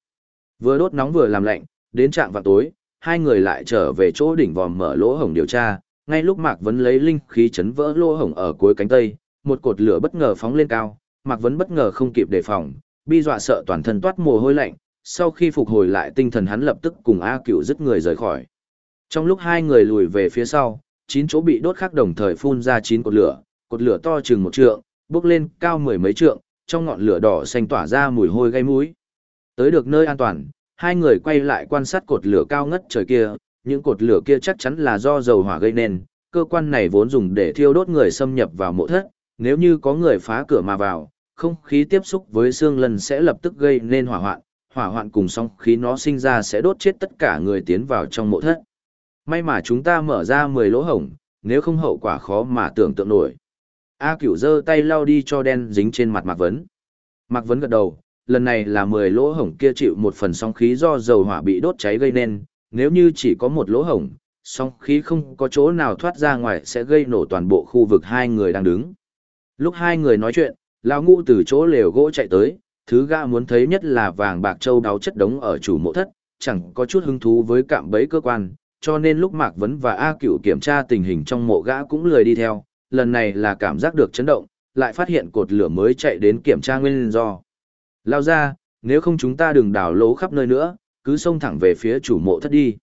Vừa đốt nóng vừa làm lạnh, đến trạng vào tối, hai người lại trở về chỗ đỉnh vòm mở lỗ hổng điều tra, ngay lúc Mạc Vấn lấy linh khí chấn vỡ lỗ hổng ở cuối cánh tây, một cột lửa bất ngờ phóng lên cao, Mạc Vấn bất ngờ không kịp đề phòng, bi dọa sợ toàn thân toát mồ hôi lạnh, sau khi phục hồi lại tinh thần hắn lập tức cùng A Cửu dứt người rời khỏi. Trong lúc hai người lùi về phía sau, chín chỗ bị đốt khác đồng thời phun ra chín cột lửa, cột lửa to chừng một trượng, bước lên cao mười mấy trượng, trong ngọn lửa đỏ xanh tỏa ra mùi hôi gây mũi. Tới được nơi an toàn, hai người quay lại quan sát cột lửa cao ngất trời kia, những cột lửa kia chắc chắn là do dầu hỏa gây nên, cơ quan này vốn dùng để thiêu đốt người xâm nhập vào mộ thất, nếu như có người phá cửa mà vào, không khí tiếp xúc với xương lần sẽ lập tức gây nên hỏa hoạn, hỏa hoạn cùng sóng khí nó sinh ra sẽ đốt chết tất cả người tiến vào trong mộ thất. May mà chúng ta mở ra 10 lỗ hổng, nếu không hậu quả khó mà tưởng tượng nổi. A cửu giơ tay lau đi cho đen dính trên mặt Mạc Vấn. Mạc Vấn gật đầu, lần này là 10 lỗ hổng kia chịu một phần sóng khí do dầu hỏa bị đốt cháy gây nên, nếu như chỉ có một lỗ hổng, sóng khí không có chỗ nào thoát ra ngoài sẽ gây nổ toàn bộ khu vực hai người đang đứng. Lúc hai người nói chuyện, lão ngũ từ chỗ lều gỗ chạy tới, thứ gã muốn thấy nhất là vàng bạc châu đáo chất đống ở chủ mộ thất, chẳng có chút hứng thú với cạm bẫy cơ quan, cho nên lúc Mạc Vấn và A Cửu kiểm tra tình hình trong mộ gã cũng lười đi theo, lần này là cảm giác được chấn động, lại phát hiện cột lửa mới chạy đến kiểm tra nguyên do. Lao ra, nếu không chúng ta đừng đào lỗ khắp nơi nữa, cứ xông thẳng về phía chủ mộ thất đi.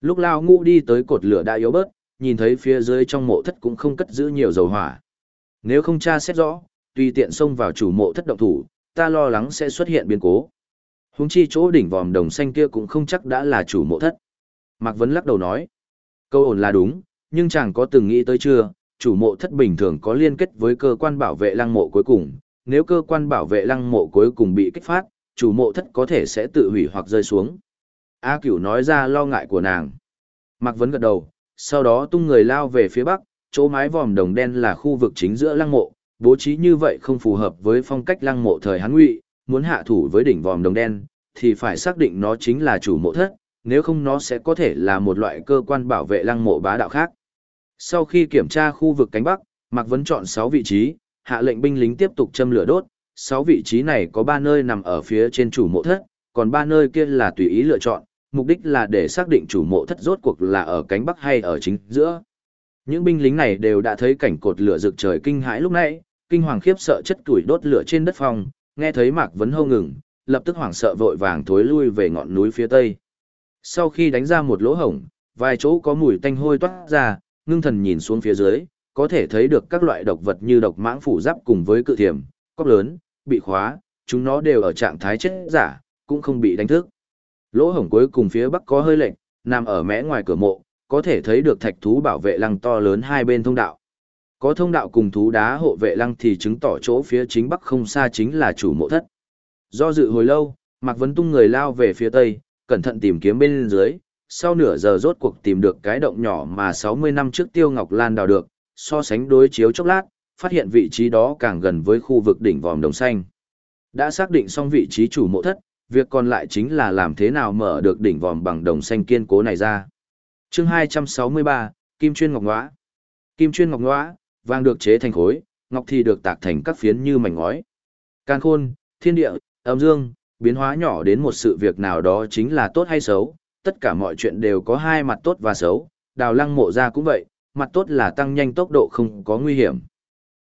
Lúc Lao Ngũ đi tới cột lửa đã yếu bớt, nhìn thấy phía dưới trong mộ thất cũng không cất giữ nhiều dầu hỏa. Nếu không tra xét rõ, tùy tiện xông vào chủ mộ thất động thủ, ta lo lắng sẽ xuất hiện biến cố. Húng chi chỗ đỉnh vòm đồng xanh kia cũng không chắc đã là chủ mộ thất. Mạc Vấn lắc đầu nói, câu ổn là đúng, nhưng chẳng có từng nghĩ tới chưa, chủ mộ thất bình thường có liên kết với cơ quan bảo vệ lăng mộ cuối cùng, nếu cơ quan bảo vệ lăng mộ cuối cùng bị kích phát, chủ mộ thất có thể sẽ tự hủy hoặc rơi xuống. A Cửu nói ra lo ngại của nàng. Mạc Vấn gật đầu, sau đó tung người lao về phía bắc, chỗ mái vòm đồng đen là khu vực chính giữa lăng mộ, bố trí như vậy không phù hợp với phong cách lăng mộ thời Hán Ngụy, muốn hạ thủ với đỉnh vòm đồng đen thì phải xác định nó chính là chủ mộ thất, nếu không nó sẽ có thể là một loại cơ quan bảo vệ lăng mộ bá đạo khác. Sau khi kiểm tra khu vực cánh bắc, Mạc Vấn chọn 6 vị trí, hạ lệnh binh lính tiếp tục châm lửa đốt, 6 vị trí này có 3 nơi nằm ở phía trên chủ mộ thất, còn 3 nơi kia là tùy ý lựa chọn, mục đích là để xác định chủ mộ thất rốt cuộc là ở cánh bắc hay ở chính giữa. Những binh lính này đều đã thấy cảnh cột lửa rực trời kinh hãi lúc nãy, kinh hoàng khiếp sợ chất tuổi đốt lửa trên đất phòng, nghe thấy Mạc Vấn hô ngừng, lập tức hoảng sợ vội vàng thối lui về ngọn núi phía tây. Sau khi đánh ra một lỗ hổng, vài chỗ có mùi tanh hôi toát ra, ngưng thần nhìn xuống phía dưới, có thể thấy được các loại độc vật như độc mãng phủ giáp cùng với cự thiểm, cóc lớn, bị khóa, chúng nó đều ở trạng thái chết giả, cũng không bị đánh thức. Lỗ hổng cuối cùng phía bắc có hơi lệch, nằm ở mẽ ngoài cửa mộ, có thể thấy được thạch thú bảo vệ lăng to lớn hai bên thông đạo. Có thông đạo cùng thú đá hộ vệ lăng thì chứng tỏ chỗ phía chính bắc không xa chính là chủ mộ thất. Do dự hồi lâu, Mạc Vấn Tung người lao về phía tây, cẩn thận tìm kiếm bên dưới, sau nửa giờ rốt cuộc tìm được cái động nhỏ mà 60 năm trước Tiêu Ngọc Lan đào được, so sánh đối chiếu chốc lát, phát hiện vị trí đó càng gần với khu vực đỉnh vòm đồng xanh. Đã xác định xong vị trí chủ mộ thất, việc còn lại chính là làm thế nào mở được đỉnh vòm bằng đồng xanh kiên cố này ra. Chương 263, Kim chuyên ngọc ngõa. Kim chuyên ngọc ngõa, vàng được chế thành khối, ngọc thì được tạc thành các phiến như mảnh ngói. Can khôn, thiên địa, âm dương, biến hóa nhỏ đến một sự việc nào đó chính là tốt hay xấu, tất cả mọi chuyện đều có hai mặt tốt và xấu, đào lăng mộ ra cũng vậy, mặt tốt là tăng nhanh tốc độ không có nguy hiểm.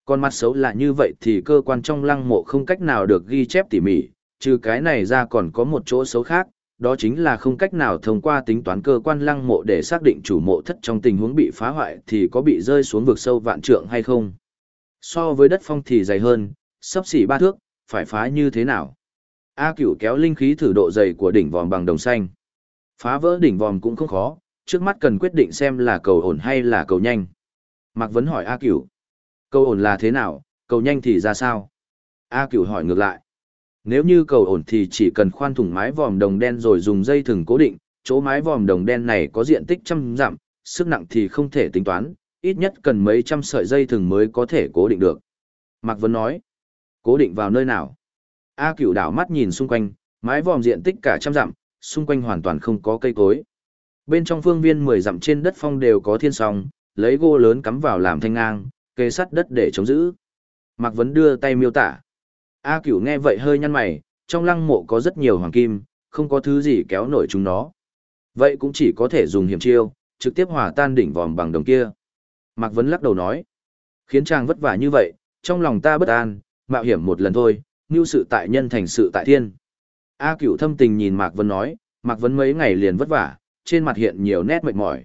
Còn mặt xấu là như vậy thì cơ quan trong lăng mộ không cách nào được ghi chép tỉ mỉ, trừ cái này ra còn có một chỗ xấu khác, đó chính là không cách nào thông qua tính toán cơ quan lăng mộ để xác định chủ mộ thất trong tình huống bị phá hoại thì có bị rơi xuống vực sâu vạn trượng hay không. So với đất phong thì dày hơn, sấp xỉ ba thước, phải phá như thế nào? A cửu kéo linh khí thử độ dày của đỉnh vòm bằng đồng xanh. Phá vỡ đỉnh vòm cũng không khó, trước mắt cần quyết định xem là cầu ổn hay là cầu nhanh. Mạc Vấn hỏi A cửu. Cầu ổn là thế nào, cầu nhanh thì ra sao? A cửu hỏi ngược lại. Nếu như cầu ổn thì chỉ cần khoan thủng mái vòm đồng đen rồi dùng dây thừng cố định, chỗ mái vòm đồng đen này có diện tích trăm dặm, sức nặng thì không thể tính toán, ít nhất cần mấy trăm sợi dây thừng mới có thể cố định được. Mạc Vấn nói, cố định vào nơi nào? A cửu đảo mắt nhìn xung quanh, mái vòm diện tích cả trăm dặm, xung quanh hoàn toàn không có cây cối. Bên trong phương viên 10 dặm trên đất phong đều có thiên song, lấy gỗ lớn cắm vào làm thanh ngang, kê sắt đất để chống giữ. Mạc Vấn đưa tay miêu tả. A cửu nghe vậy hơi nhăn mày, trong lăng mộ có rất nhiều hoàng kim, không có thứ gì kéo nổi chúng nó. Vậy cũng chỉ có thể dùng hiểm chiêu, trực tiếp hòa tan đỉnh vòm bằng đồng kia. Mạc Vấn lắc đầu nói. Khiến chàng vất vả như vậy, trong lòng ta bất an, mạo hiểm một lần thôi, như sự tại nhân thành sự tại thiên. A cửu thâm tình nhìn Mạc Vấn nói, Mạc Vấn mấy ngày liền vất vả, trên mặt hiện nhiều nét mệt mỏi.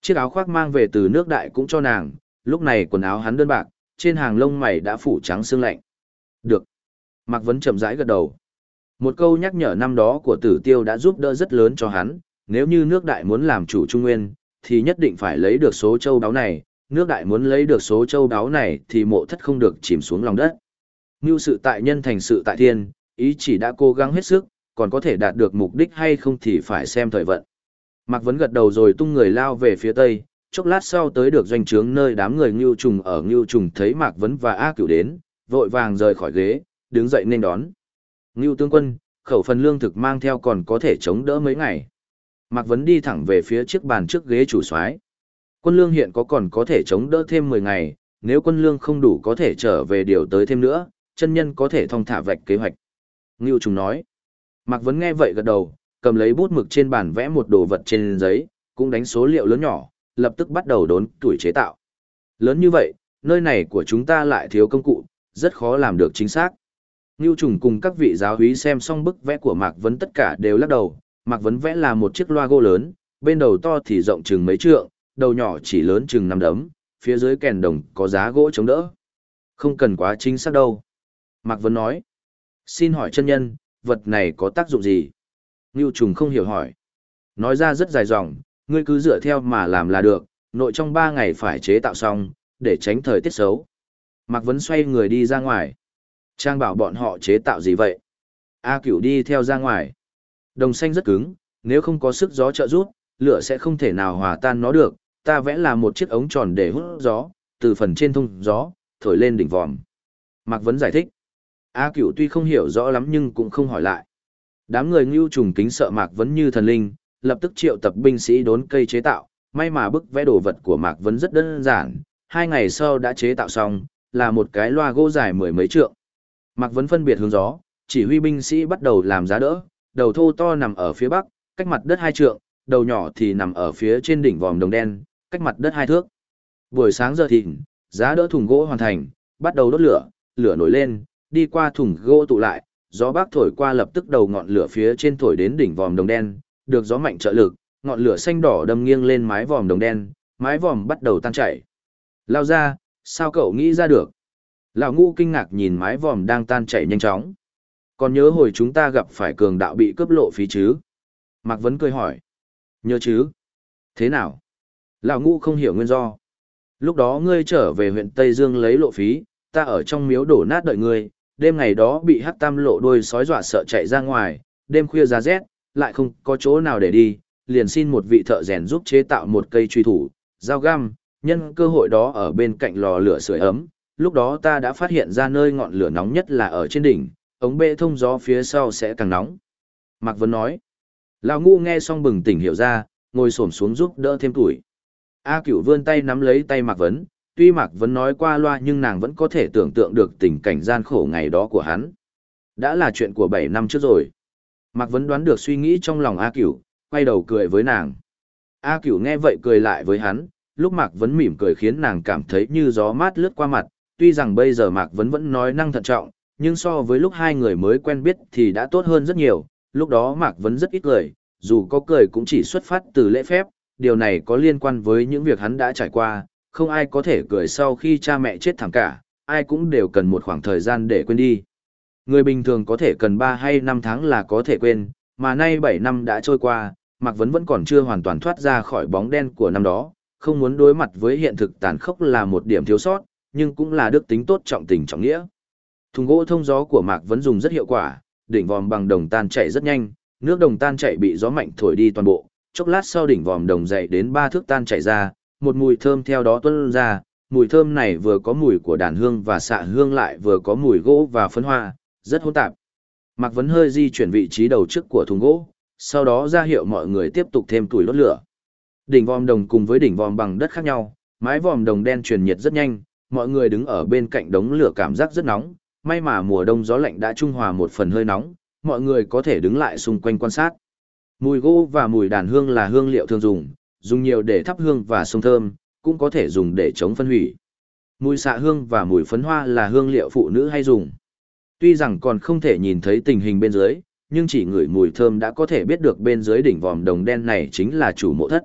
Chiếc áo khoác mang về từ nước đại cũng cho nàng, lúc này quần áo hắn đơn bạc, trên hàng lông mày đã phủ trắng sương lạnh. Được. Mạc Vấn chậm rãi gật đầu. Một câu nhắc nhở năm đó của tử tiêu đã giúp đỡ rất lớn cho hắn, nếu như nước đại muốn làm chủ Trung Nguyên, thì nhất định phải lấy được số châu đáo này, nước đại muốn lấy được số châu đáo này thì mộ thất không được chìm xuống lòng đất. Như sự tại nhân thành sự tại thiên, ý chỉ đã cố gắng hết sức, còn có thể đạt được mục đích hay không thì phải xem thời vận. Mạc Vấn gật đầu rồi tung người lao về phía tây, chốc lát sau tới được doanh trướng nơi đám người ngưu trùng ở ngưu trùng thấy Mạc Vấn và A Cửu đến, vội vàng rời khỏi ghế, đứng dậy nên đón. Ngưu tướng quân, khẩu phần lương thực mang theo còn có thể chống đỡ mấy ngày. Mạc Vấn đi thẳng về phía chiếc bàn trước ghế chủ soái. Quân lương hiện có còn có thể chống đỡ thêm 10 ngày, nếu quân lương không đủ có thể trở về điều tới thêm nữa, chân nhân có thể thông thả vạch kế hoạch. Ngưu Trùng nói. Mạc Vấn nghe vậy gật đầu, cầm lấy bút mực trên bàn vẽ một đồ vật trên giấy, cũng đánh số liệu lớn nhỏ, lập tức bắt đầu đốn tuổi chế tạo. Lớn như vậy, nơi này của chúng ta lại thiếu công cụ, rất khó làm được chính xác. Ngưu Trùng cùng các vị giáo úy xem xong bức vẽ của Mạc Vấn tất cả đều lắc đầu, Mạc Vấn vẽ là một chiếc loa gỗ lớn, bên đầu to thì rộng chừng mấy trượng, đầu nhỏ chỉ lớn chừng năm đấm, phía dưới kèn đồng có giá gỗ chống đỡ. Không cần quá chính xác đâu. Mạc Vấn nói. Xin hỏi chân nhân, vật này có tác dụng gì? Ngưu Trùng không hiểu hỏi. Nói ra rất dài dòng, ngươi cứ dựa theo mà làm là được, nội trong ba ngày phải chế tạo xong, để tránh thời tiết xấu. Mạc Vấn xoay người đi ra ngoài. Trang bảo bọn họ chế tạo gì vậy? A cửu đi theo ra ngoài. Đồng xanh rất cứng, nếu không có sức gió trợ giúp, lửa sẽ không thể nào hòa tan nó được. Ta vẽ là một chiếc ống tròn để hút gió, từ phần trên thông gió, thổi lên đỉnh vòm. Mạc Vấn giải thích. A cửu tuy không hiểu rõ lắm nhưng cũng không hỏi lại. Đám người ngưu trùng kính sợ Mạc Vấn như thần linh, lập tức triệu tập binh sĩ đốn cây chế tạo, may mà bức vẽ đồ vật của Mạc Vấn rất đơn giản, hai ngày sau đã chế tạo xong, là một cái loa gỗ dài mười mấy trượng. Mạc Vấn phân biệt hướng gió, chỉ huy binh sĩ bắt đầu làm giá đỡ, đầu thô to nằm ở phía bắc, cách mặt đất hai trượng, đầu nhỏ thì nằm ở phía trên đỉnh vòm đồng đen, cách mặt đất hai thước. Buổi sáng giờ thịnh, giá đỡ thùng gỗ hoàn thành, bắt đầu đốt lửa, lửa nổi lên, đi qua thùng gỗ tụ lại, gió bắc thổi qua lập tức đầu ngọn lửa phía trên thổi đến đỉnh vòm đồng đen, được gió mạnh trợ lực, ngọn lửa xanh đỏ đâm nghiêng lên mái vòm đồng đen, mái vòm bắt đầu tan chảy. Lao ra, sao cậu nghĩ ra được? Lão ngu kinh ngạc nhìn mái vòm đang tan chảy nhanh chóng. Còn nhớ hồi chúng ta gặp phải cường đạo bị cướp lộ phí chứ? Mạc Vấn cười hỏi. Nhớ chứ? Thế nào? Lão ngu không hiểu nguyên do. Lúc đó ngươi trở về huyện Tây Dương lấy lộ phí, ta ở trong miếu đổ nát đợi ngươi, đêm ngày đó bị hắc tam lộ đôi sói dọa sợ chạy ra ngoài, đêm khuya giá rét, lại không có chỗ nào để đi, liền xin một vị thợ rèn giúp chế tạo một cây truy thủ, dao găm, nhân cơ hội đó ở bên cạnh lò lửa sưởi ấm, lúc đó ta đã phát hiện ra nơi ngọn lửa nóng nhất là ở trên đỉnh, ống bệ thông gió phía sau sẽ càng nóng. Mạc Vân nói, Lão ngu nghe xong bừng tỉnh hiểu ra, ngồi xổm xuống giúp đỡ thêm tuổi. A cửu vươn tay nắm lấy tay Mạc Vấn, tuy Mạc Vấn nói qua loa nhưng nàng vẫn có thể tưởng tượng được tình cảnh gian khổ ngày đó của hắn. Đã là chuyện của 7 năm trước rồi. Mạc Vấn đoán được suy nghĩ trong lòng A cửu, quay đầu cười với nàng. A cửu nghe vậy cười lại với hắn, lúc Mạc Vấn mỉm cười khiến nàng cảm thấy như gió mát lướt qua mặt, tuy rằng bây giờ Mạc Vấn vẫn nói năng thận trọng, nhưng so với lúc hai người mới quen biết thì đã tốt hơn rất nhiều, lúc đó Mạc Vấn rất ít cười, dù có cười cũng chỉ xuất phát từ lễ phép, điều này có liên quan với những việc hắn đã trải qua, không ai có thể cười sau khi cha mẹ chết thẳng cả, ai cũng đều cần một khoảng thời gian để quên đi. Người bình thường có thể cần 3 hay 5 tháng là có thể quên, mà nay 7 năm đã trôi qua, Mạc Vấn vẫn còn chưa hoàn toàn thoát ra khỏi bóng đen của năm đó, không muốn đối mặt với hiện thực tàn khốc là một điểm thiếu sót, nhưng cũng là đức tính tốt trọng tình trọng nghĩa. Thùng gỗ thông gió của Mạc Vấn dùng rất hiệu quả, đỉnh vòm bằng đồng tan chảy rất nhanh, nước đồng tan chảy bị gió mạnh thổi đi toàn bộ, chốc lát sau đỉnh vòm đồng dậy đến ba thước tan chảy ra, một mùi thơm theo đó tuôn ra, mùi thơm này vừa có mùi của đàn hương và xạ hương lại vừa có mùi gỗ và phấn hoa, rất hỗn tạp. Mạc Vấn hơi di chuyển vị trí đầu trước của thùng gỗ, sau đó ra hiệu mọi người tiếp tục thêm tuổi đốt lửa. Đỉnh vòm đồng cùng với đỉnh vòm bằng đất khác nhau, mái vòm đồng đen truyền nhiệt rất nhanh, mọi người đứng ở bên cạnh đống lửa cảm giác rất nóng, may mà mùa đông gió lạnh đã trung hòa một phần hơi nóng, mọi người có thể đứng lại xung quanh quan sát. Mùi gỗ và mùi đàn hương là hương liệu thường dùng, dùng nhiều để thắp hương và sông thơm, cũng có thể dùng để chống phân hủy. Mùi xạ hương và mùi phấn hoa là hương liệu phụ nữ hay dùng. Tuy rằng còn không thể nhìn thấy tình hình bên dưới, nhưng chỉ ngửi mùi thơm đã có thể biết được bên dưới đỉnh vòm đồng đen này chính là chủ mộ thất.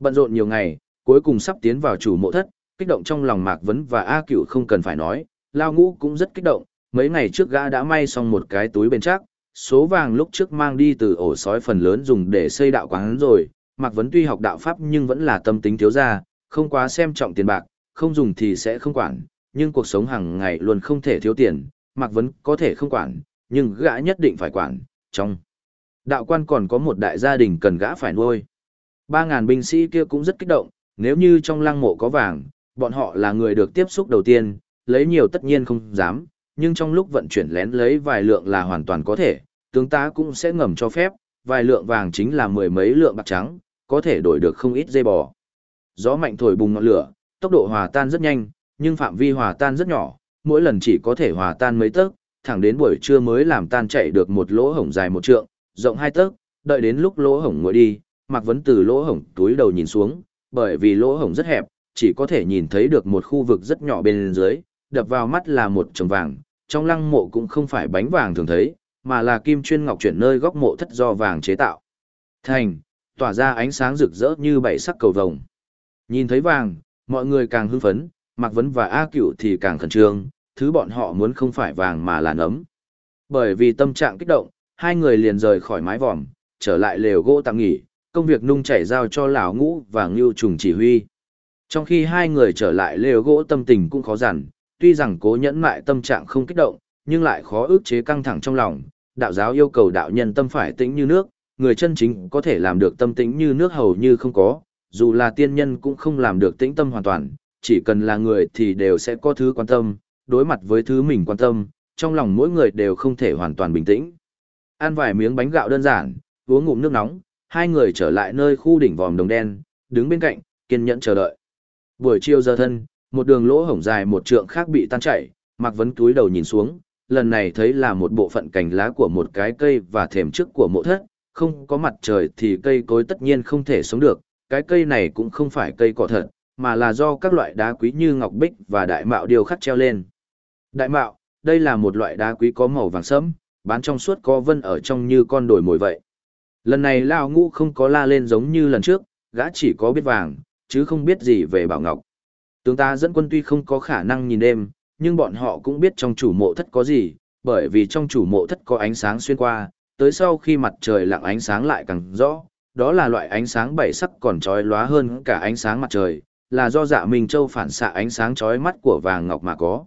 Bận rộn nhiều ngày, cuối cùng sắp tiến vào chủ mộ thất, kích động trong lòng Mạc Vấn và A Cửu không cần phải nói, Lao Ngũ cũng rất kích động, mấy ngày trước gã đã may xong một cái túi bên chắc, số vàng lúc trước mang đi từ ổ sói phần lớn dùng để xây đạo quán rồi, Mạc Vấn tuy học đạo pháp nhưng vẫn là tâm tính thiếu gia, không quá xem trọng tiền bạc, không dùng thì sẽ không quản, nhưng cuộc sống hàng ngày luôn không thể thiếu tiền, Mạc Vấn có thể không quản, nhưng gã nhất định phải quản, trong đạo quan còn có một đại gia đình cần gã phải nuôi. Ba ngàn binh sĩ kia cũng rất kích động, nếu như trong lăng mộ có vàng, bọn họ là người được tiếp xúc đầu tiên, lấy nhiều tất nhiên không dám, nhưng trong lúc vận chuyển lén lấy vài lượng là hoàn toàn có thể, tướng tá cũng sẽ ngầm cho phép, vài lượng vàng chính là mười mấy lượng bạc trắng, có thể đổi được không ít dây bò. Gió mạnh thổi bùng ngọn lửa, tốc độ hòa tan rất nhanh, nhưng phạm vi hòa tan rất nhỏ, mỗi lần chỉ có thể hòa tan mấy tấc, thẳng đến buổi trưa mới làm tan chảy được một lỗ hổng dài một trượng, rộng hai tấc, đợi đến lúc lỗ hổng nguội đi, Mạc Vấn từ lỗ hổng túi đầu nhìn xuống, bởi vì lỗ hổng rất hẹp, chỉ có thể nhìn thấy được một khu vực rất nhỏ bên dưới, đập vào mắt là một chồng vàng, trong lăng mộ cũng không phải bánh vàng thường thấy, mà là kim chuyên ngọc chuyển nơi góc mộ thất do vàng chế tạo. Thành, tỏa ra ánh sáng rực rỡ như bảy sắc cầu vồng. Nhìn thấy vàng, mọi người càng hưng phấn, Mạc Vấn và A Cửu thì càng khẩn trương, thứ bọn họ muốn không phải vàng mà là nấm. Bởi vì tâm trạng kích động, hai người liền rời khỏi mái vòm, trở lại lều gỗ tạm nghỉ, công việc nung chảy giao cho lão ngũ và ngưu trùng chỉ huy. Trong khi hai người trở lại lều gỗ tâm tình cũng khó dằn, tuy rằng cố nhẫn mại tâm trạng không kích động, nhưng lại khó ức chế căng thẳng trong lòng. Đạo giáo yêu cầu đạo nhân tâm phải tĩnh như nước, người chân chính có thể làm được tâm tĩnh như nước hầu như không có, dù là tiên nhân cũng không làm được tĩnh tâm hoàn toàn, chỉ cần là người thì đều sẽ có thứ quan tâm, đối mặt với thứ mình quan tâm, trong lòng mỗi người đều không thể hoàn toàn bình tĩnh. Ăn vài miếng bánh gạo đơn giản, uống ngụm nước nóng, hai người trở lại nơi khu đỉnh vòm đồng đen, đứng bên cạnh, kiên nhẫn chờ đợi. Buổi chiều giờ thân, một đường lỗ hổng dài một trượng khác bị tan chảy, Mạc Vấn túi đầu nhìn xuống, lần này thấy là một bộ phận cành lá của một cái cây và thềm trước của mộ thất, không có mặt trời thì cây cối tất nhiên không thể sống được, cái cây này cũng không phải cây cỏ thật, mà là do các loại đá quý như ngọc bích và đại mạo điều khắc treo lên. Đại mạo, đây là một loại đá quý có màu vàng sẫm, bán trong suốt có vân ở trong như con đồi mồi vậy. Lần này Lao Ngũ không có la lên giống như lần trước, gã chỉ có biết vàng, chứ không biết gì về Bảo Ngọc. Tướng ta dẫn quân tuy không có khả năng nhìn đêm, nhưng bọn họ cũng biết trong chủ mộ thất có gì, bởi vì trong chủ mộ thất có ánh sáng xuyên qua, tới sau khi mặt trời lặng ánh sáng lại càng rõ, đó là loại ánh sáng bảy sắc còn chói lóa hơn cả ánh sáng mặt trời, là do dạ Minh Châu phản xạ ánh sáng chói mắt của vàng ngọc mà có.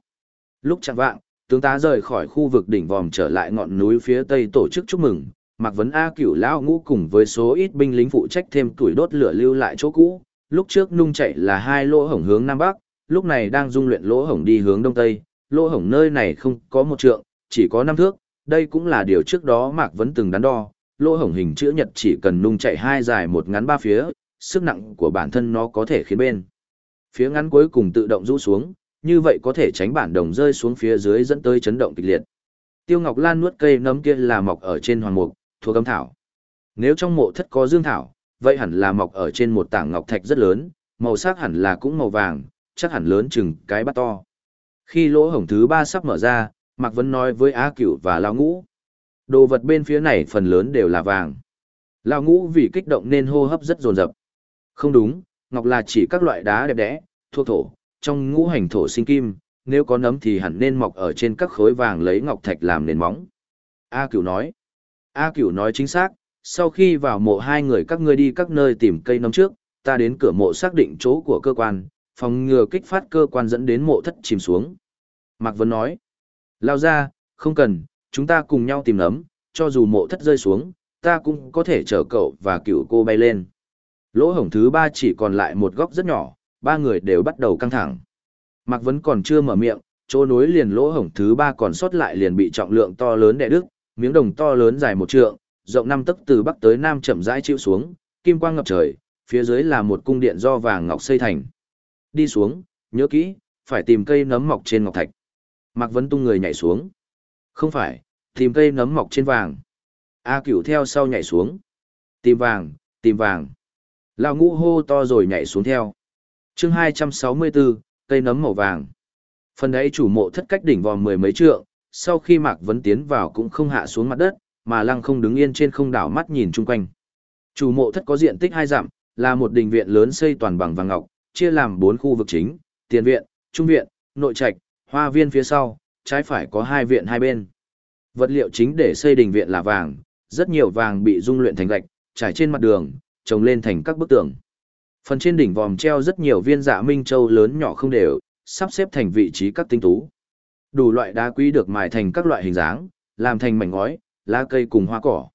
Lúc chẳng vạng, tướng tá rời khỏi khu vực đỉnh vòm trở lại ngọn núi phía tây tổ chức chúc mừng, Mạc Vấn A cửu lão ngũ cùng với số ít binh lính phụ trách thêm tuổi đốt lửa lưu lại chỗ cũ, lúc trước nung chạy là hai lỗ hổng hướng nam bắc, lúc này đang dung luyện lỗ hổng đi hướng đông tây, lỗ hổng nơi này không có một trượng, chỉ có năm thước, đây cũng là điều trước đó Mạc Vấn từng đắn đo, lỗ hổng hình chữ nhật chỉ cần nung chạy hai dài một ngắn ba phía, sức nặng của bản thân nó có thể khiến bên. Phía ngắn cuối cùng tự động rũ xuống, như vậy có thể tránh bản đồng rơi xuống phía dưới dẫn tới chấn động kịch liệt. Tiêu Ngọc Lan nuốt cây nấm kia là mọc ở trên hoàng mục, thuộc âm thảo. Nếu trong mộ thất có dương thảo, vậy hẳn là mọc ở trên một tảng ngọc thạch rất lớn, màu sắc hẳn là cũng màu vàng, chắc hẳn lớn chừng cái bát to. Khi lỗ hổng thứ ba sắp mở ra, Mạc Vân nói với Á Cửu và Lão Ngũ. Đồ vật bên phía này phần lớn đều là vàng. Lão Ngũ vì kích động nên hô hấp rất dồn dập. Không đúng, ngọc là chỉ các loại đá đẹp đẽ, thuộc thổ, trong ngũ hành thổ sinh kim, nếu có nấm thì hẳn nên mọc ở trên các khối vàng lấy ngọc thạch làm nền móng. A Cửu nói. A Cửu nói chính xác, sau khi vào mộ hai người các ngươi đi các nơi tìm cây nấm trước, ta đến cửa mộ xác định chỗ của cơ quan, phòng ngừa kích phát cơ quan dẫn đến mộ thất chìm xuống. Mạc Vân nói, lao ra, không cần, chúng ta cùng nhau tìm nấm, cho dù mộ thất rơi xuống, ta cũng có thể chở cậu và cựu cô bay lên. Lỗ hổng thứ ba chỉ còn lại một góc rất nhỏ, ba người đều bắt đầu căng thẳng. Mạc Vấn còn chưa mở miệng, chỗ nối liền lỗ hổng thứ ba còn sót lại liền bị trọng lượng to lớn đè đứt, miếng đồng to lớn dài một trượng, rộng năm tấc từ bắc tới nam chậm rãi chịu xuống, kim quang ngập trời, Phía dưới là một cung điện do vàng ngọc xây thành. Đi xuống, nhớ kỹ, phải tìm cây nấm mọc trên ngọc thạch. Mạc Vấn tung người nhảy xuống. Không phải, tìm cây nấm mọc trên vàng. A cửu theo sau nhảy xuống. Tìm vàng, tìm vàng. Lão ngũ hô to rồi nhảy xuống theo. chương 264, cây nấm màu vàng. Phần đấy chủ mộ thất cách đỉnh vòm mười mấy trượng, sau khi Mạc Vấn tiến vào cũng không hạ xuống mặt đất, mà lăng không đứng yên trên không đảo mắt nhìn chung quanh. Chủ mộ thất có diện tích hai dặm, là một đình viện lớn xây toàn bằng vàng ngọc, chia làm bốn khu vực chính, tiền viện, trung viện, nội trạch, hoa viên phía sau, trái phải có hai viện hai bên. Vật liệu chính để xây đình viện là vàng, rất nhiều vàng bị dung luyện thành gạch, trải trên mặt đường, trồng lên thành các bức tường. Phần trên đỉnh vòm treo rất nhiều viên dạ minh châu lớn nhỏ không đều, sắp xếp thành vị trí các tinh tú. Đủ loại đá quý được mài thành các loại hình dáng, làm thành mảnh ngói, lá cây cùng hoa cỏ.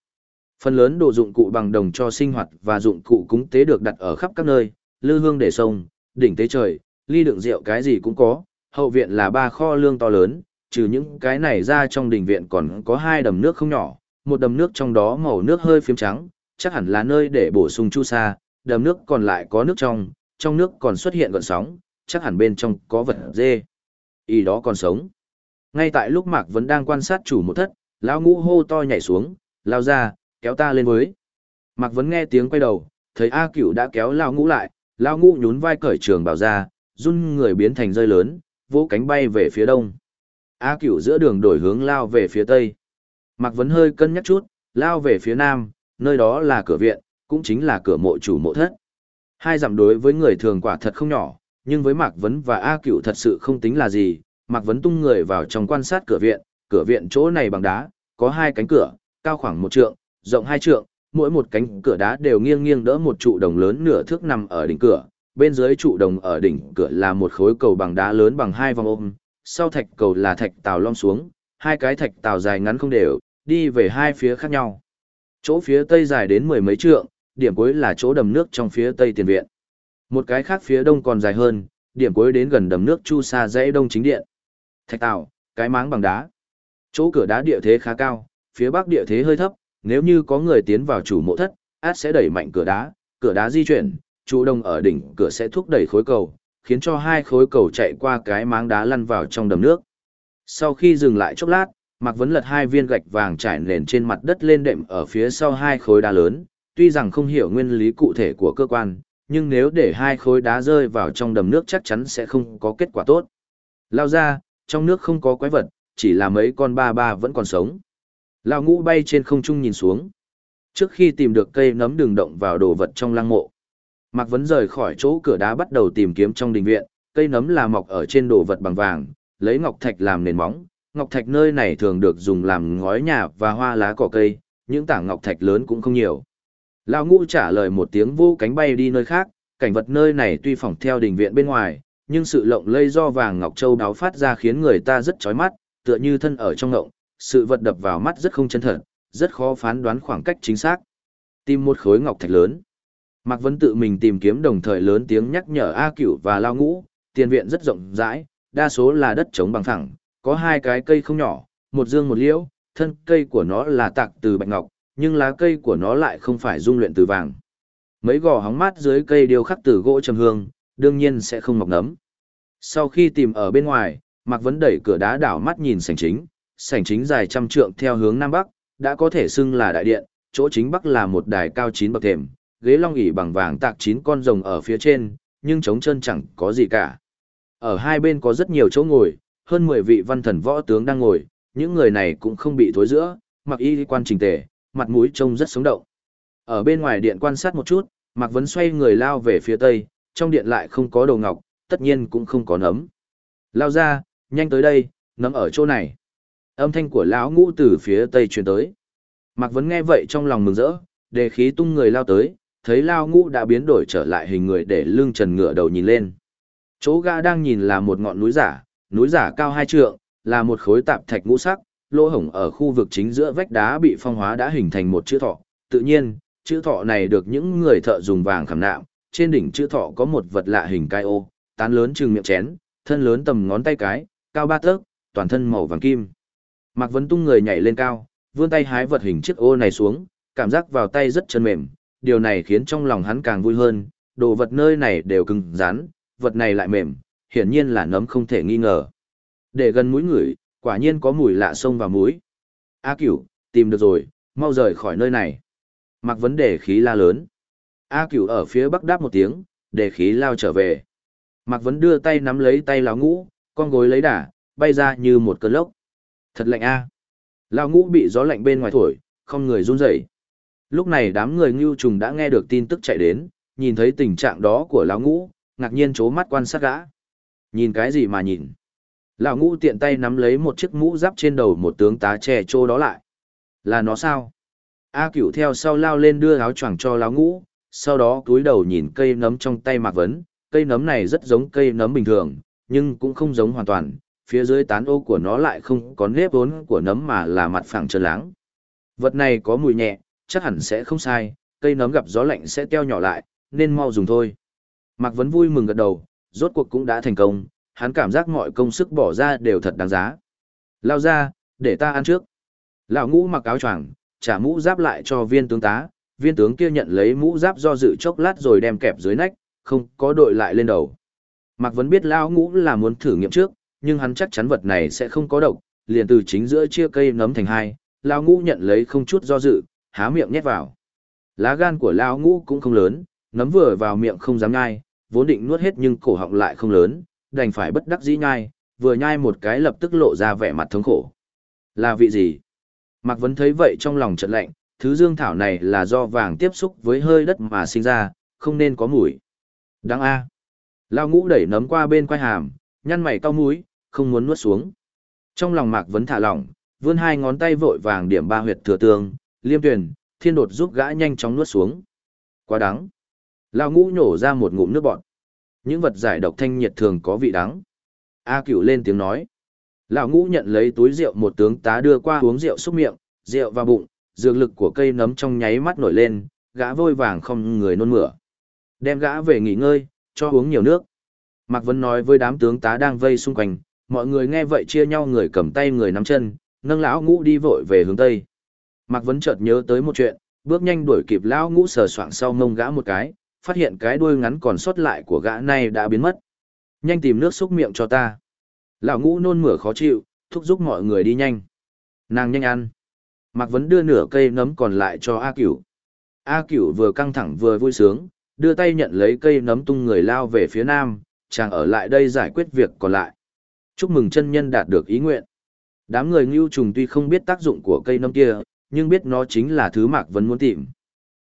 Phần lớn đồ dụng cụ bằng đồng cho sinh hoạt và dụng cụ cúng tế được đặt ở khắp các nơi, lư hương để sông, đỉnh tế trời, ly đựng rượu cái gì cũng có, hậu viện là ba kho lương to lớn, trừ những cái này ra trong đình viện còn có hai đầm nước không nhỏ, một đầm nước trong đó màu nước hơi phiếm trắng, chắc hẳn là nơi để bổ sung chu sa, đầm nước còn lại có nước trong, trong nước còn xuất hiện gợn sóng, chắc hẳn bên trong có vật dê. Y đó còn sống. Ngay tại lúc Mạc vẫn đang quan sát chủ một thất, lão ngũ hô to nhảy xuống, lao ra, kéo ta lên với. Mạc vẫn nghe tiếng quay đầu, thấy A Cửu đã kéo lão ngũ lại, lão ngũ nhún vai cởi trường bảo ra, run người biến thành rơi lớn, vỗ cánh bay về phía đông. A Cửu giữa đường đổi hướng lao về phía tây. Mạc Vấn hơi cân nhắc chút, lao về phía nam, nơi đó là cửa viện, cũng chính là cửa mộ chủ mộ thất. Hai dặm đối với người thường quả thật không nhỏ, nhưng với Mạc Vấn và A Cửu thật sự không tính là gì. Mạc Vấn tung người vào trong quan sát cửa viện, cửa viện chỗ này bằng đá, có hai cánh cửa, cao khoảng một trượng, rộng hai trượng, mỗi một cánh cửa đá đều nghiêng nghiêng đỡ một trụ đồng lớn nửa thước nằm ở đỉnh cửa. Bên dưới trụ đồng ở đỉnh cửa là một khối cầu bằng đá lớn bằng hai vòng ôm, sau thạch cầu là thạch tàu lom xuống, hai cái thạch tàu dài ngắn không đều, đi về hai phía khác nhau. Chỗ phía tây dài đến mười mấy trượng, điểm cuối là chỗ đầm nước trong phía tây tiền viện. Một cái khác phía đông còn dài hơn, điểm cuối đến gần đầm nước chu sa dãy đông chính điện. Thạch tàu, cái máng bằng đá. Chỗ cửa đá địa thế khá cao, phía bắc địa thế hơi thấp, nếu như có người tiến vào chủ mộ thất, át sẽ đẩy mạnh cửa đá, cửa đá di chuyển, trụ đồng ở đỉnh cửa sẽ thúc đẩy khối cầu, khiến cho hai khối cầu chạy qua cái máng đá lăn vào trong đầm nước. Sau khi dừng lại chốc lát, Mạc Vấn lật hai viên gạch vàng trải nền trên mặt đất lên đệm ở phía sau hai khối đá lớn, tuy rằng không hiểu nguyên lý cụ thể của cơ quan, nhưng nếu để hai khối đá rơi vào trong đầm nước chắc chắn sẽ không có kết quả tốt. Lao ra, trong nước không có quái vật, chỉ là mấy con ba ba vẫn còn sống. Lao ngũ bay trên không trung nhìn xuống. Trước khi tìm được cây nấm đường động vào đồ vật trong lăng mộ, Mạc Vấn rời khỏi chỗ cửa đá bắt đầu tìm kiếm trong đình viện, cây nấm là mọc ở trên đồ vật bằng vàng, lấy ngọc thạch làm nền móng. Ngọc thạch nơi này thường được dùng làm ngói nhà và hoa lá cỏ cây, những tảng ngọc thạch lớn cũng không nhiều. Lão ngũ trả lời một tiếng vô cánh bay đi nơi khác, cảnh vật nơi này tuy phỏng theo đình viện bên ngoài, nhưng sự lộng lây do vàng ngọc châu đáo phát ra khiến người ta rất chói mắt, tựa như thân ở trong ngộng, sự vật đập vào mắt rất không chân thật, rất khó phán đoán khoảng cách chính xác. Tìm một khối ngọc thạch lớn. Mạc Vân tự mình tìm kiếm đồng thời lớn tiếng nhắc nhở A Cửu và Lao Ngũ, tiền viện rất rộng rãi, đa số là đất trống bằng phẳng, có hai cái cây không nhỏ, một dương một liễu, thân cây của nó là tạc từ bạch ngọc, nhưng lá cây của nó lại không phải dung luyện từ vàng. Mấy gò hóng mát dưới cây điêu khắc từ gỗ trầm hương, đương nhiên sẽ không mọc nấm. Sau khi tìm ở bên ngoài, Mạc Vấn đẩy cửa đá đảo mắt nhìn sảnh chính, sảnh chính dài trăm trượng theo hướng nam bắc, đã có thể xưng là đại điện, chỗ chính bắc là một đài cao chín bậc thềm, ghế long ỉ bằng vàng tạc chín con rồng ở phía trên, nhưng trống chân chẳng có gì cả. Ở hai bên có rất nhiều chỗ ngồi, hơn 10 vị văn thần võ tướng đang ngồi, những người này cũng không bị thối giữa, mặc y quan trình tề, mặt mũi trông rất sống động. Ở bên ngoài điện quan sát một chút, Mạc Vấn xoay người lao về phía tây, trong điện lại không có đồ ngọc, tất nhiên cũng không có nấm. Lao ra, nhanh tới đây, nấm ở chỗ này. Âm thanh của lão ngũ từ phía tây truyền tới. Mạc Vấn nghe vậy trong lòng mừng rỡ, đề khí tung người lao tới, thấy lao ngũ đã biến đổi trở lại hình người để lưng trần ngựa đầu nhìn lên. Chỗ gã đang nhìn là một ngọn núi giả, núi giả cao hai trượng, là một khối tạp thạch ngũ sắc, lỗ hổng ở khu vực chính giữa vách đá bị phong hóa đã hình thành một chữ thọ. Tự nhiên, chữ thọ này được những người thợ dùng vàng khảm nạm, trên đỉnh chữ thọ có một vật lạ hình cai ô, tán lớn chừng miệng chén, thân lớn tầm ngón tay cái, cao ba tấc, toàn thân màu vàng kim. Mạc Vấn Tung người nhảy lên cao, vươn tay hái vật hình chiếc ô này xuống, cảm giác vào tay rất chân mềm, điều này khiến trong lòng hắn càng vui hơn, đồ vật nơi này đều cứng rắn, vật này lại mềm, hiển nhiên là nấm không thể nghi ngờ. Để gần mũi người, quả nhiên có mùi lạ sông vào mũi. A cửu, tìm được rồi, mau rời khỏi nơi này. Mặc vấn đề khí la lớn. A cửu ở phía bắc đáp một tiếng, để khí lao trở về. Mặc vấn đưa tay nắm lấy tay lão ngũ, con gối lấy đà, bay ra như một cơn lốc. Thật lạnh a. Lão ngũ bị gió lạnh bên ngoài thổi, không người run rẩy. Lúc này đám người ngưu trùng đã nghe được tin tức chạy đến, nhìn thấy tình trạng đó của lão ngũ, ngạc nhiên chố mắt quan sát gã. Nhìn cái gì mà nhìn? Lão ngũ tiện tay nắm lấy một chiếc mũ giáp trên đầu một tướng tá trẻ trô đó lại. Là nó sao? A cửu theo sau lao lên đưa áo choàng cho lão ngũ, sau đó cúi đầu nhìn cây nấm trong tay mạc vấn. Cây nấm này rất giống cây nấm bình thường, nhưng cũng không giống hoàn toàn. Phía dưới tán ô của nó lại không có nếp vốn của nấm mà là mặt phẳng trơn láng. Vật này có mùi nhẹ, chắc hẳn sẽ không sai, cây nấm gặp gió lạnh sẽ teo nhỏ lại, nên mau dùng thôi. Mạc Vấn vui mừng gật đầu, rốt cuộc cũng đã thành công, hắn cảm giác mọi công sức bỏ ra đều thật đáng giá. Lao ra, để ta ăn trước. Lão ngũ mặc áo choàng, trả mũ giáp lại cho viên tướng tá, viên tướng kia nhận lấy mũ giáp do dự chốc lát rồi đem kẹp dưới nách, không có đội lại lên đầu. Mạc Vấn biết Lão ngũ là muốn thử nghiệm trước, nhưng hắn chắc chắn vật này sẽ không có độc, liền từ chính giữa chia cây nấm thành hai, Lão ngũ nhận lấy không chút do dự, há miệng nhét vào. Lá gan của Lão ngũ cũng không lớn, nấm vừa vào miệng không dám nhai, vốn định nuốt hết nhưng cổ họng lại không lớn, đành phải bất đắc dĩ nhai, vừa nhai một cái lập tức lộ ra vẻ mặt thống khổ. Là vị gì? Mạc Vấn thấy vậy trong lòng chợt lạnh, thứ dương thảo này là do vàng tiếp xúc với hơi đất mà sinh ra, không nên có mùi. Đáng A. Lao ngũ đẩy nấm qua bên quai hàm, nhăn mày cau mũi, không muốn nuốt xuống. Trong lòng Mạc Vấn thả lỏng, vươn hai ngón tay vội vàng điểm ba huyệt thừa tương, liêm tuyển, thiên đột giúp gã nhanh chóng nuốt xuống. Quá đắng. Lao ngũ nhổ ra một ngụm nước bọt. Những vật giải độc thanh nhiệt thường có vị đắng. A cửu lên tiếng nói. Lão ngũ nhận lấy túi rượu một tướng tá đưa qua uống rượu xúc miệng, rượu vào bụng, dược lực của cây nấm trong nháy mắt nổi lên, gã vôi vàng không người nôn mửa. Đem gã về nghỉ ngơi, cho uống nhiều nước. Mạc Vân nói với đám tướng tá đang vây xung quanh, mọi người nghe vậy chia nhau người cầm tay người nắm chân, nâng lão ngũ đi vội về hướng tây. Mạc Vân chợt nhớ tới một chuyện, bước nhanh đuổi kịp lão ngũ sờ soạng sau mông gã một cái, phát hiện cái đuôi ngắn còn sót lại của gã này đã biến mất. Nhanh tìm nước xúc miệng cho ta. Lão ngũ nôn mửa khó chịu, thúc giục mọi người đi nhanh. Nàng nhanh ăn. Mạc Vấn đưa nửa cây nấm còn lại cho A Cửu. A Cửu vừa căng thẳng vừa vui sướng, đưa tay nhận lấy cây nấm tung người lao về phía nam, chàng ở lại đây giải quyết việc còn lại. Chúc mừng chân nhân đạt được ý nguyện. Đám người ngưu trùng tuy không biết tác dụng của cây nấm kia, nhưng biết nó chính là thứ Mạc Vấn muốn tìm.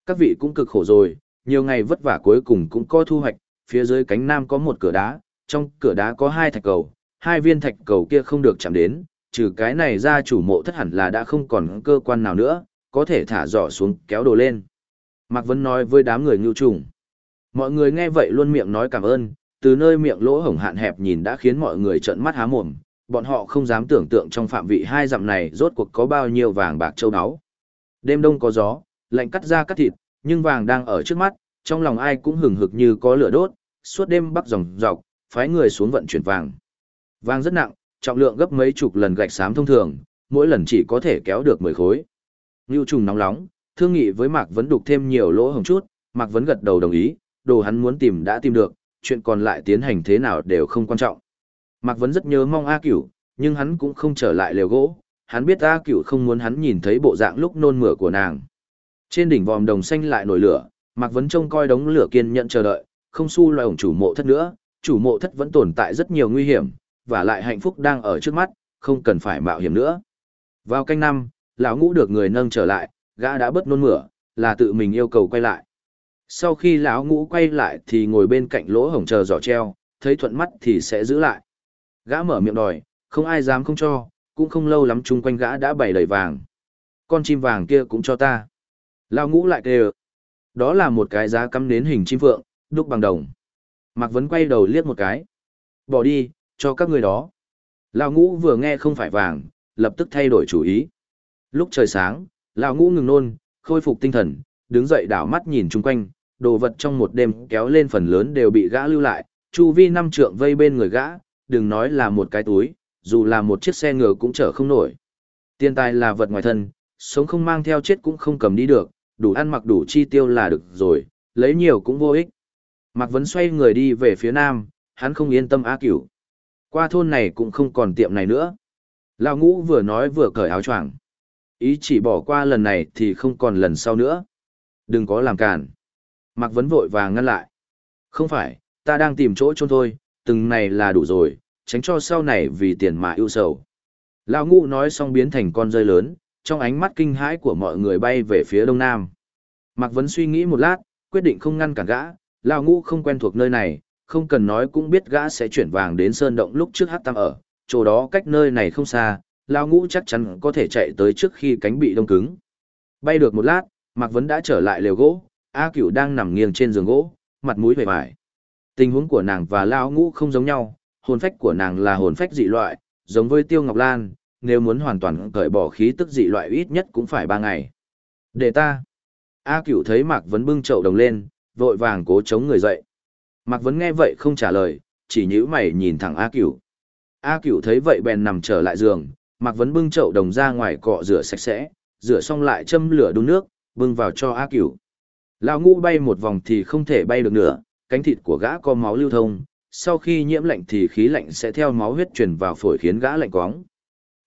Các vị cũng cực khổ rồi, nhiều ngày vất vả cuối cùng cũng có thu hoạch, phía dưới cánh nam có một cửa đá, trong cửa đá có hai thạch cầu, hai viên thạch cầu kia không được chạm đến, trừ cái này ra chủ mộ thất hẳn là đã không còn cơ quan nào nữa, có thể thả giỏ xuống kéo đồ lên. Mạc Vân nói với đám người ngưu trùng. Mọi người nghe vậy luôn miệng nói cảm ơn, từ nơi miệng lỗ hổng hạn hẹp nhìn đã khiến mọi người trợn mắt há mồm, bọn họ không dám tưởng tượng trong phạm vị hai dặm này rốt cuộc có bao nhiêu vàng bạc châu áo. Đêm đông có gió, lạnh cắt da cắt thịt, nhưng vàng đang ở trước mắt, trong lòng ai cũng hừng hực như có lửa đốt, suốt đêm bắc dòng dọc, phái người xuống vận chuyển vàng. Vàng rất nặng, trọng lượng gấp mấy chục lần gạch xám thông thường, mỗi lần chỉ có thể kéo được 10 khối. Nưu trùng nóng nóng, thương nghị với Mạc Vấn đục thêm nhiều lỗ hồng chút, Mạc Vấn gật đầu đồng ý, đồ hắn muốn tìm đã tìm được, chuyện còn lại tiến hành thế nào đều không quan trọng. Mạc Vấn rất nhớ mong A Cửu, nhưng hắn cũng không trở lại lều gỗ, hắn biết A Cửu không muốn hắn nhìn thấy bộ dạng lúc nôn mửa của nàng. Trên đỉnh vòm đồng xanh lại nổi lửa, Mạc Vấn trông coi đống lửa kiên nhận chờ đợi, không su loài ổng chủ mộ thất nữa, chủ mộ thất vẫn tồn tại rất nhiều nguy hiểm, và lại hạnh phúc đang ở trước mắt, không cần phải mạo hiểm nữa. Vào canh năm, lão ngũ được người nâng trở lại, gã đã bớt nôn mửa, là tự mình yêu cầu quay lại. Sau khi lão ngũ quay lại thì ngồi bên cạnh lỗ hổng chờ giỏ treo, thấy thuận mắt thì sẽ giữ lại. Gã mở miệng đòi, không ai dám không cho, cũng không lâu lắm chung quanh gã đã bày đầy vàng. Con chim vàng kia cũng cho ta. Lao ngũ lại kêu. Đó là một cái giá cắm nến hình chim phượng, đúc bằng đồng. Mạc Vấn quay đầu liếc một cái. Bỏ đi, cho các người đó. Lao ngũ vừa nghe không phải vàng, lập tức thay đổi chủ ý. Lúc trời sáng, Lao ngũ ngừng nôn, khôi phục tinh thần, đứng dậy đảo mắt nhìn chung quanh, đồ vật trong một đêm kéo lên phần lớn đều bị gã lưu lại, chu vi năm trượng vây bên người gã, đừng nói là một cái túi, dù là một chiếc xe ngựa cũng chở không nổi. Tiền tài là vật ngoài thân, sống không mang theo chết cũng không cầm đi được, đủ ăn mặc đủ chi tiêu là được rồi, lấy nhiều cũng vô ích. Mạc Vấn xoay người đi về phía nam, hắn không yên tâm Á Cửu. Qua thôn này cũng không còn tiệm này nữa. Lão ngũ vừa nói vừa cởi áo choàng. Ý chỉ bỏ qua lần này thì không còn lần sau nữa. Đừng có làm cản. Mạc Vấn vội vàng ngăn lại. Không phải, ta đang tìm chỗ chôn thôi, từng này là đủ rồi, tránh cho sau này vì tiền mà ưu sầu. Lão ngũ nói xong biến thành con rơi lớn, trong ánh mắt kinh hãi của mọi người bay về phía đông nam. Mạc Vấn suy nghĩ một lát, quyết định không ngăn cản gã, Lão ngũ không quen thuộc nơi này, không cần nói cũng biết gã sẽ chuyển vàng đến sơn động lúc trước hát tam ở, chỗ đó cách nơi này không xa, Lão ngũ chắc chắn có thể chạy tới trước khi cánh bị đông cứng. Bay được một lát, Mạc Vấn đã trở lại lều gỗ, A Cửu đang nằm nghiêng trên giường gỗ, mặt mũi vẻ vải. Tình huống của nàng và Lão ngũ không giống nhau, hồn phách của nàng là hồn phách dị loại, giống với Tiêu Ngọc Lan, nếu muốn hoàn toàn cởi bỏ khí tức dị loại ít nhất cũng phải ba ngày. Để ta. A Cửu thấy Mạc Vấn bưng chậu đồng lên, vội vàng cố chống người dậy. Mạc Vấn nghe vậy không trả lời, chỉ nhíu mày nhìn thẳng A Cửu. A Cửu thấy vậy bèn nằm trở lại giường, Mạc Vấn bưng chậu đồng ra ngoài cọ rửa sạch sẽ, rửa xong lại châm lửa đun nước, bưng vào cho A Cửu. Lão ngũ bay một vòng thì không thể bay được nữa, cánh thịt của gã có máu lưu thông, sau khi nhiễm lạnh thì khí lạnh sẽ theo máu huyết truyền vào phổi khiến gã lạnh quóng.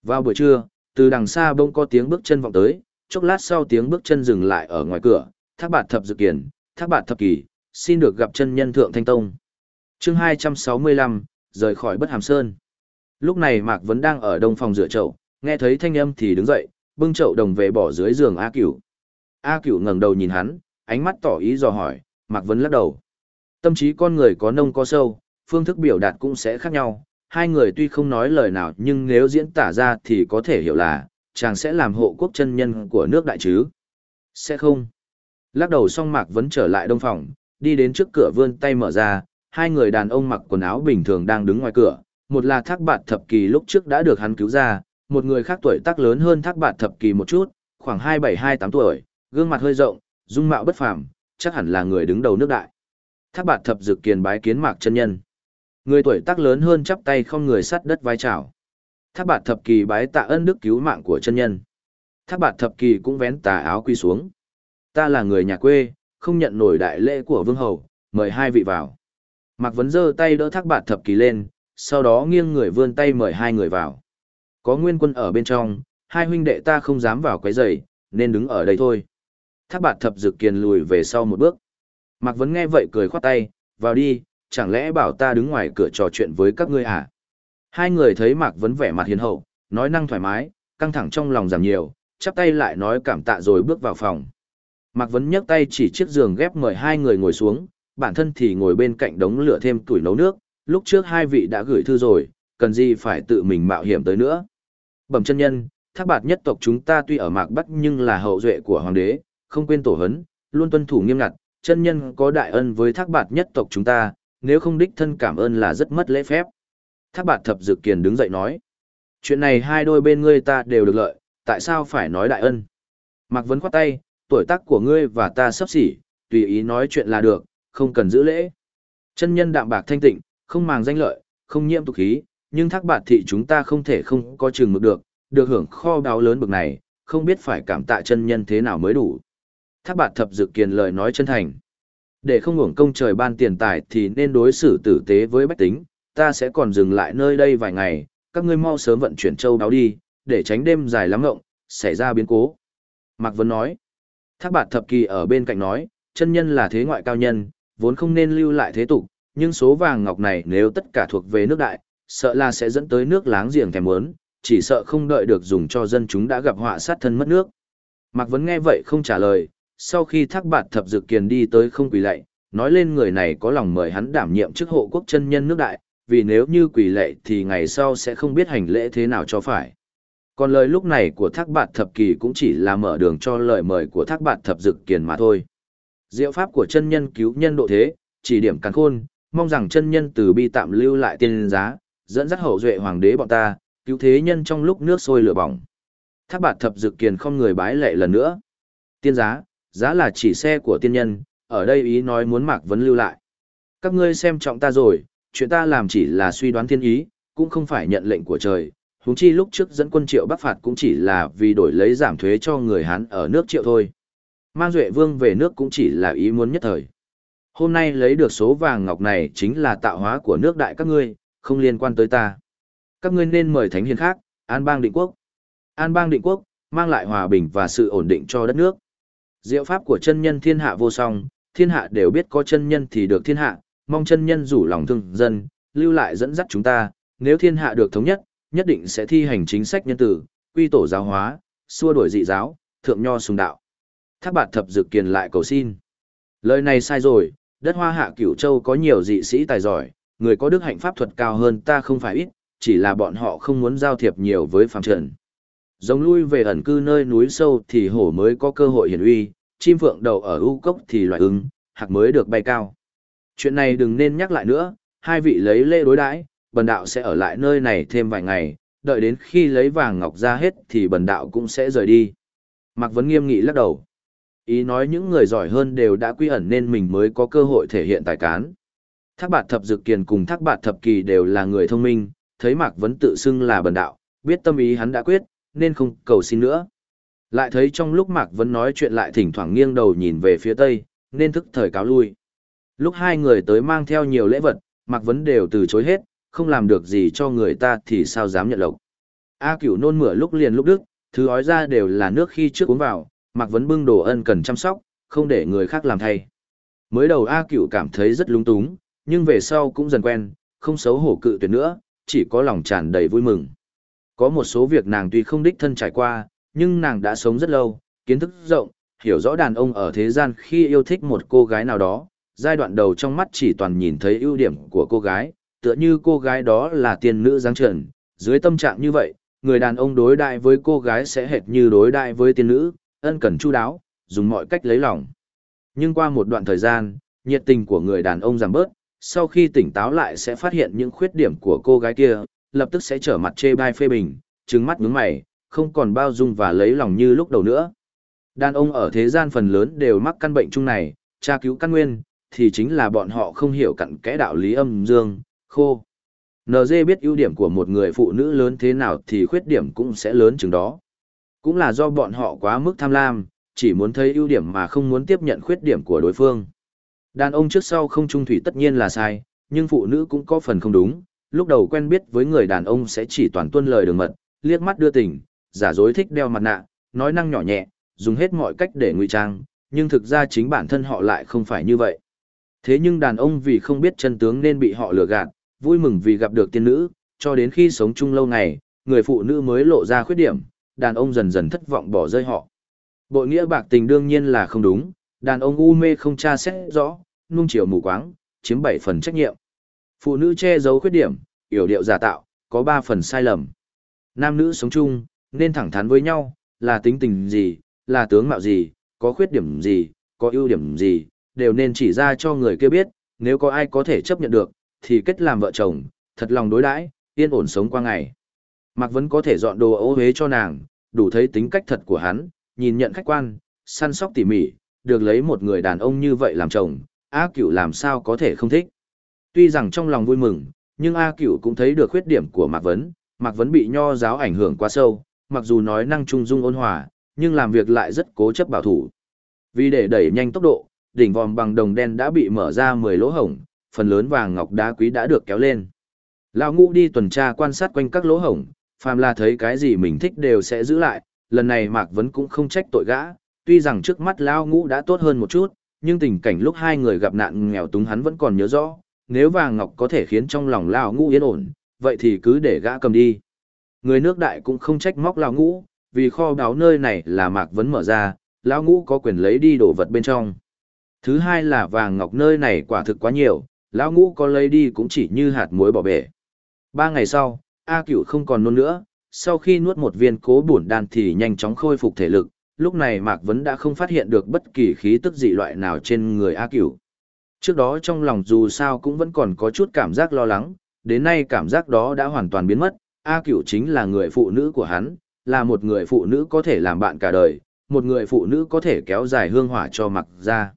Vào buổi trưa, từ đằng xa bỗng có tiếng bước chân vọng tới, chốc lát sau tiếng bước chân dừng lại ở ngoài cửa, thác bạt thập dự kiền, thác bạt thập kỳ, xin được gặp chân nhân thượng thanh tông. chương 265, rời khỏi bất hàm sơn. Lúc này Mạc vẫn đang ở đông phòng rửa chậu, nghe thấy thanh âm thì đứng dậy, bưng chậu đồng về bỏ dưới giường A Cửu. A Cửu ngẩng đầu nhìn hắn, ánh mắt tỏ ý dò hỏi, Mạc Vấn lắc đầu. Tâm trí con người có nông có sâu, phương thức biểu đạt cũng sẽ khác nhau, hai người tuy không nói lời nào nhưng nếu diễn tả ra thì có thể hiểu là, chàng sẽ làm hộ quốc chân nhân của nước đại chứ. Sẽ không. Lắc đầu xong Mạc vẫn trở lại đông phòng, đi đến trước cửa vươn tay mở ra, hai người đàn ông mặc quần áo bình thường đang đứng ngoài cửa, một là thác bạt thập kỳ lúc trước đã được hắn cứu ra, một người khác tuổi tác lớn hơn thác bạt thập kỳ một chút, khoảng 27-28 tuổi, gương mặt hơi rộng, dung mạo bất phàm, chắc hẳn là người đứng đầu nước đại. Thác bạt thập dực kiền bái kiến mạc chân nhân. Người tuổi tác lớn hơn chắp tay không người sắt đất vai chào. Thác bạt thập kỳ bái tạ ân đức cứu mạng của chân nhân. Thác bạt thập kỳ cũng vén tà áo quy xuống. Ta là người nhà quê, không nhận nổi đại lễ của vương hầu, mời hai vị vào. Mạc Vấn giơ tay đỡ thác bạt thập kỳ lên, sau đó nghiêng người vươn tay mời hai người vào. Có nguyên quân ở bên trong, hai huynh đệ ta không dám vào quấy rầy, nên đứng ở đây thôi. Thác bạt thập dực kiền lùi về sau một bước. Mạc Vấn nghe vậy cười khoát tay, vào đi, chẳng lẽ bảo ta đứng ngoài cửa trò chuyện với các ngươi à? Hai người thấy Mạc Vấn vẻ mặt hiền hậu, nói năng thoải mái, căng thẳng trong lòng giảm nhiều, chắp tay lại nói cảm tạ rồi bước vào phòng. Mạc Vấn nhấc tay chỉ chiếc giường ghép mời hai người ngồi xuống, bản thân thì ngồi bên cạnh đống lửa thêm tuổi nấu nước, lúc trước hai vị đã gửi thư rồi, cần gì phải tự mình mạo hiểm tới nữa. Bẩm chân nhân, thác bạt nhất tộc chúng ta tuy ở Mạc Bắc nhưng là hậu duệ của hoàng đế, không quên tổ hấn, luôn tuân thủ nghiêm ngặt, chân nhân có đại ân với thác bạt nhất tộc chúng ta, nếu không đích thân cảm ơn là rất mất lễ phép. Thác bạt thập dự kiền đứng dậy nói. Chuyện này hai đôi bên ngươi ta đều được lợi, tại sao phải nói đại ân? Mạc Vấn khoát tay, tuổi tác của ngươi và ta sắp xỉ, tùy ý nói chuyện là được, không cần giữ lễ. Chân nhân đạm bạc thanh tịnh, không màng danh lợi, không nhiễm tục khí, nhưng thác bạt thị chúng ta không thể không có chừng mực được, được hưởng kho báo lớn bực này, không biết phải cảm tạ chân nhân thế nào mới đủ. Thác bạt thập dự kiền lời nói chân thành. Để không hưởng công trời ban tiền tài thì nên đối xử tử tế với bách tính, ta sẽ còn dừng lại nơi đây vài ngày, các ngươi mau sớm vận chuyển châu đáo đi, để tránh đêm dài lắm ngộng, xảy ra biến cố. Mạc Vân nói, thác bạt thập kỳ ở bên cạnh nói, chân nhân là thế ngoại cao nhân, vốn không nên lưu lại thế tục, nhưng số vàng ngọc này nếu tất cả thuộc về nước đại, sợ là sẽ dẫn tới nước láng giềng thèm muốn, chỉ sợ không đợi được dùng cho dân chúng đã gặp họa sát thân mất nước. Mạc Vấn nghe vậy không trả lời, sau khi thác bạt thập dự kiền đi tới không quỳ lạy, nói lên người này có lòng mời hắn đảm nhiệm chức hộ quốc chân nhân nước đại, vì nếu như quỳ lệ thì ngày sau sẽ không biết hành lễ thế nào cho phải. Còn lời lúc này của thác bạt thập kỳ cũng chỉ là mở đường cho lời mời của thác bạt thập dực kiền mà thôi. Diệu pháp của chân nhân cứu nhân độ thế, chỉ điểm càng khôn, mong rằng chân nhân từ bi tạm lưu lại tiên giá, dẫn dắt hậu duệ hoàng đế bọn ta, cứu thế nhân trong lúc nước sôi lửa bỏng. Thác bạt thập dực kiền không người bái lệ lần nữa. Tiên giá, giá là chỉ xe của tiên nhân, ở đây ý nói muốn Mạc Vấn lưu lại. Các ngươi xem trọng ta rồi, chuyện ta làm chỉ là suy đoán thiên ý, cũng không phải nhận lệnh của trời. Húng chi lúc trước dẫn quân triệu bắc phạt cũng chỉ là vì đổi lấy giảm thuế cho người Hán ở nước triệu thôi. Mang Duệ Vương về nước cũng chỉ là ý muốn nhất thời. Hôm nay lấy được số vàng ngọc này chính là tạo hóa của nước đại các ngươi, không liên quan tới ta. Các ngươi nên mời thánh hiền khác, An bang định quốc. An bang định quốc, mang lại hòa bình và sự ổn định cho đất nước. Diệu pháp của chân nhân thiên hạ vô song, thiên hạ đều biết có chân nhân thì được thiên hạ, mong chân nhân rủ lòng thương dân, lưu lại dẫn dắt chúng ta, nếu thiên hạ được thống nhất, nhất định sẽ thi hành chính sách nhân tử, quy tổ giáo hóa, xua đuổi dị giáo, thượng nho sùng đạo. Thác bạt thập dực kiền lại cầu xin. Lời này sai rồi, đất hoa hạ cửu châu có nhiều dị sĩ tài giỏi, người có đức hạnh pháp thuật cao hơn ta không phải ít, chỉ là bọn họ không muốn giao thiệp nhiều với phàm trần. Giống lui về ẩn cư nơi núi sâu thì hổ mới có cơ hội hiển uy, chim phượng đầu ở u cốc thì loại ứng hạc mới được bay cao. Chuyện này đừng nên nhắc lại nữa, hai vị lấy lễ đối đãi, bần đạo sẽ ở lại nơi này thêm vài ngày, đợi đến khi lấy vàng ngọc ra hết thì bần đạo cũng sẽ rời đi. Mạc Vấn nghiêm nghị lắc đầu. Ý nói những người giỏi hơn đều đã quy ẩn nên mình mới có cơ hội thể hiện tài cán. Thác bạt thập dực kiền cùng thác bạt thập kỳ đều là người thông minh, thấy Mạc Vấn tự xưng là bần đạo, biết tâm ý hắn đã quyết, nên không cầu xin nữa. Lại thấy trong lúc Mạc Vấn nói chuyện lại thỉnh thoảng nghiêng đầu nhìn về phía tây, nên thức thời cáo lui. Lúc hai người tới mang theo nhiều lễ vật, Mạc Vấn đều từ chối hết, không làm được gì cho người ta thì sao dám nhận lộc. A cửu nôn mửa lúc liền lúc đức, thứ ói ra đều là nước khi trước uống vào, Mạc Vấn bưng đồ ân cần chăm sóc, không để người khác làm thay. Mới đầu A cửu cảm thấy rất lung túng, nhưng về sau cũng dần quen, không xấu hổ cự tuyệt nữa, chỉ có lòng tràn đầy vui mừng. Có một số việc nàng tuy không đích thân trải qua, nhưng nàng đã sống rất lâu, kiến thức rộng, hiểu rõ đàn ông ở thế gian khi yêu thích một cô gái nào đó, giai đoạn đầu trong mắt chỉ toàn nhìn thấy ưu điểm của cô gái, tựa như cô gái đó là tiên nữ giáng trần, dưới tâm trạng như vậy, người đàn ông đối đại với cô gái sẽ hệt như đối đại với tiên nữ, ân cần chu đáo, dùng mọi cách lấy lòng. Nhưng qua một đoạn thời gian, nhiệt tình của người đàn ông giảm bớt, sau khi tỉnh táo lại sẽ phát hiện những khuyết điểm của cô gái kia, lập tức sẽ trở mặt chê bai phê bình, trừng mắt nhướng mày, không còn bao dung và lấy lòng như lúc đầu nữa. Đàn ông ở thế gian phần lớn đều mắc căn bệnh chung này, tra cứu căn nguyên, thì chính là bọn họ không hiểu cặn kẽ đạo lý âm dương, khô. NG biết ưu điểm của một người phụ nữ lớn thế nào thì khuyết điểm cũng sẽ lớn chừng đó. Cũng là do bọn họ quá mức tham lam, chỉ muốn thấy ưu điểm mà không muốn tiếp nhận khuyết điểm của đối phương. Đàn ông trước sau không trung thủy tất nhiên là sai, nhưng phụ nữ cũng có phần không đúng. Lúc đầu quen biết với người đàn ông sẽ chỉ toàn tuân lời đường mật, liếc mắt đưa tình, giả dối thích đeo mặt nạ, nói năng nhỏ nhẹ, dùng hết mọi cách để ngụy trang, nhưng thực ra chính bản thân họ lại không phải như vậy. Thế nhưng đàn ông vì không biết chân tướng nên bị họ lừa gạt, vui mừng vì gặp được tiên nữ, cho đến khi sống chung lâu ngày, người phụ nữ mới lộ ra khuyết điểm, đàn ông dần dần thất vọng bỏ rơi họ. Bội nghĩa bạc tình đương nhiên là không đúng, đàn ông u mê không tra xét rõ, nung chiều mù quáng, chiếm 7 phần trách nhiệm. Phụ nữ che giấu khuyết điểm, yểu điệu giả tạo, có ba phần sai lầm. Nam nữ sống chung, nên thẳng thắn với nhau, là tính tình gì, là tướng mạo gì, có khuyết điểm gì, có ưu điểm gì, đều nên chỉ ra cho người kia biết, nếu có ai có thể chấp nhận được, thì kết làm vợ chồng, thật lòng đối đãi, yên ổn sống qua ngày. Mạc Vấn có thể dọn đồ ô hế cho nàng, đủ thấy tính cách thật của hắn, nhìn nhận khách quan, săn sóc tỉ mỉ, được lấy một người đàn ông như vậy làm chồng, A Cửu làm sao có thể không thích. Tuy rằng trong lòng vui mừng, nhưng A Cửu cũng thấy được khuyết điểm của Mạc Vấn, Mạc Vấn bị nho giáo ảnh hưởng quá sâu, mặc dù nói năng trung dung ôn hòa, nhưng làm việc lại rất cố chấp bảo thủ. Vì để đẩy nhanh tốc độ, đỉnh vòm bằng đồng đen đã bị mở ra 10 lỗ hổng, phần lớn vàng ngọc đá quý đã được kéo lên. Lão ngũ đi tuần tra quan sát quanh các lỗ hổng, phàm là thấy cái gì mình thích đều sẽ giữ lại, lần này Mạc Vấn cũng không trách tội gã, tuy rằng trước mắt Lão ngũ đã tốt hơn một chút, nhưng tình cảnh lúc hai người gặp nạn nghèo túng hắn vẫn còn nhớ rõ, nếu vàng ngọc có thể khiến trong lòng Lão ngũ yên ổn, vậy thì cứ để gã cầm đi. Người nước đại cũng không trách móc Lão ngũ, vì kho báu nơi này là Mạc Vấn mở ra, Lão ngũ có quyền lấy đi đồ vật bên trong. Thứ hai là vàng ngọc nơi này quả thực quá nhiều, lão ngũ có lấy đi cũng chỉ như hạt muối bỏ bể. Ba ngày sau, A cửu không còn nôn nữa, sau khi nuốt một viên cố bổn đan thì nhanh chóng khôi phục thể lực, lúc này Mạc Vấn đã không phát hiện được bất kỳ khí tức dị loại nào trên người A cửu. Trước đó trong lòng dù sao cũng vẫn còn có chút cảm giác lo lắng, đến nay cảm giác đó đã hoàn toàn biến mất, A cửu chính là người phụ nữ của hắn, là một người phụ nữ có thể làm bạn cả đời, một người phụ nữ có thể kéo dài hương hỏa cho mặc ra.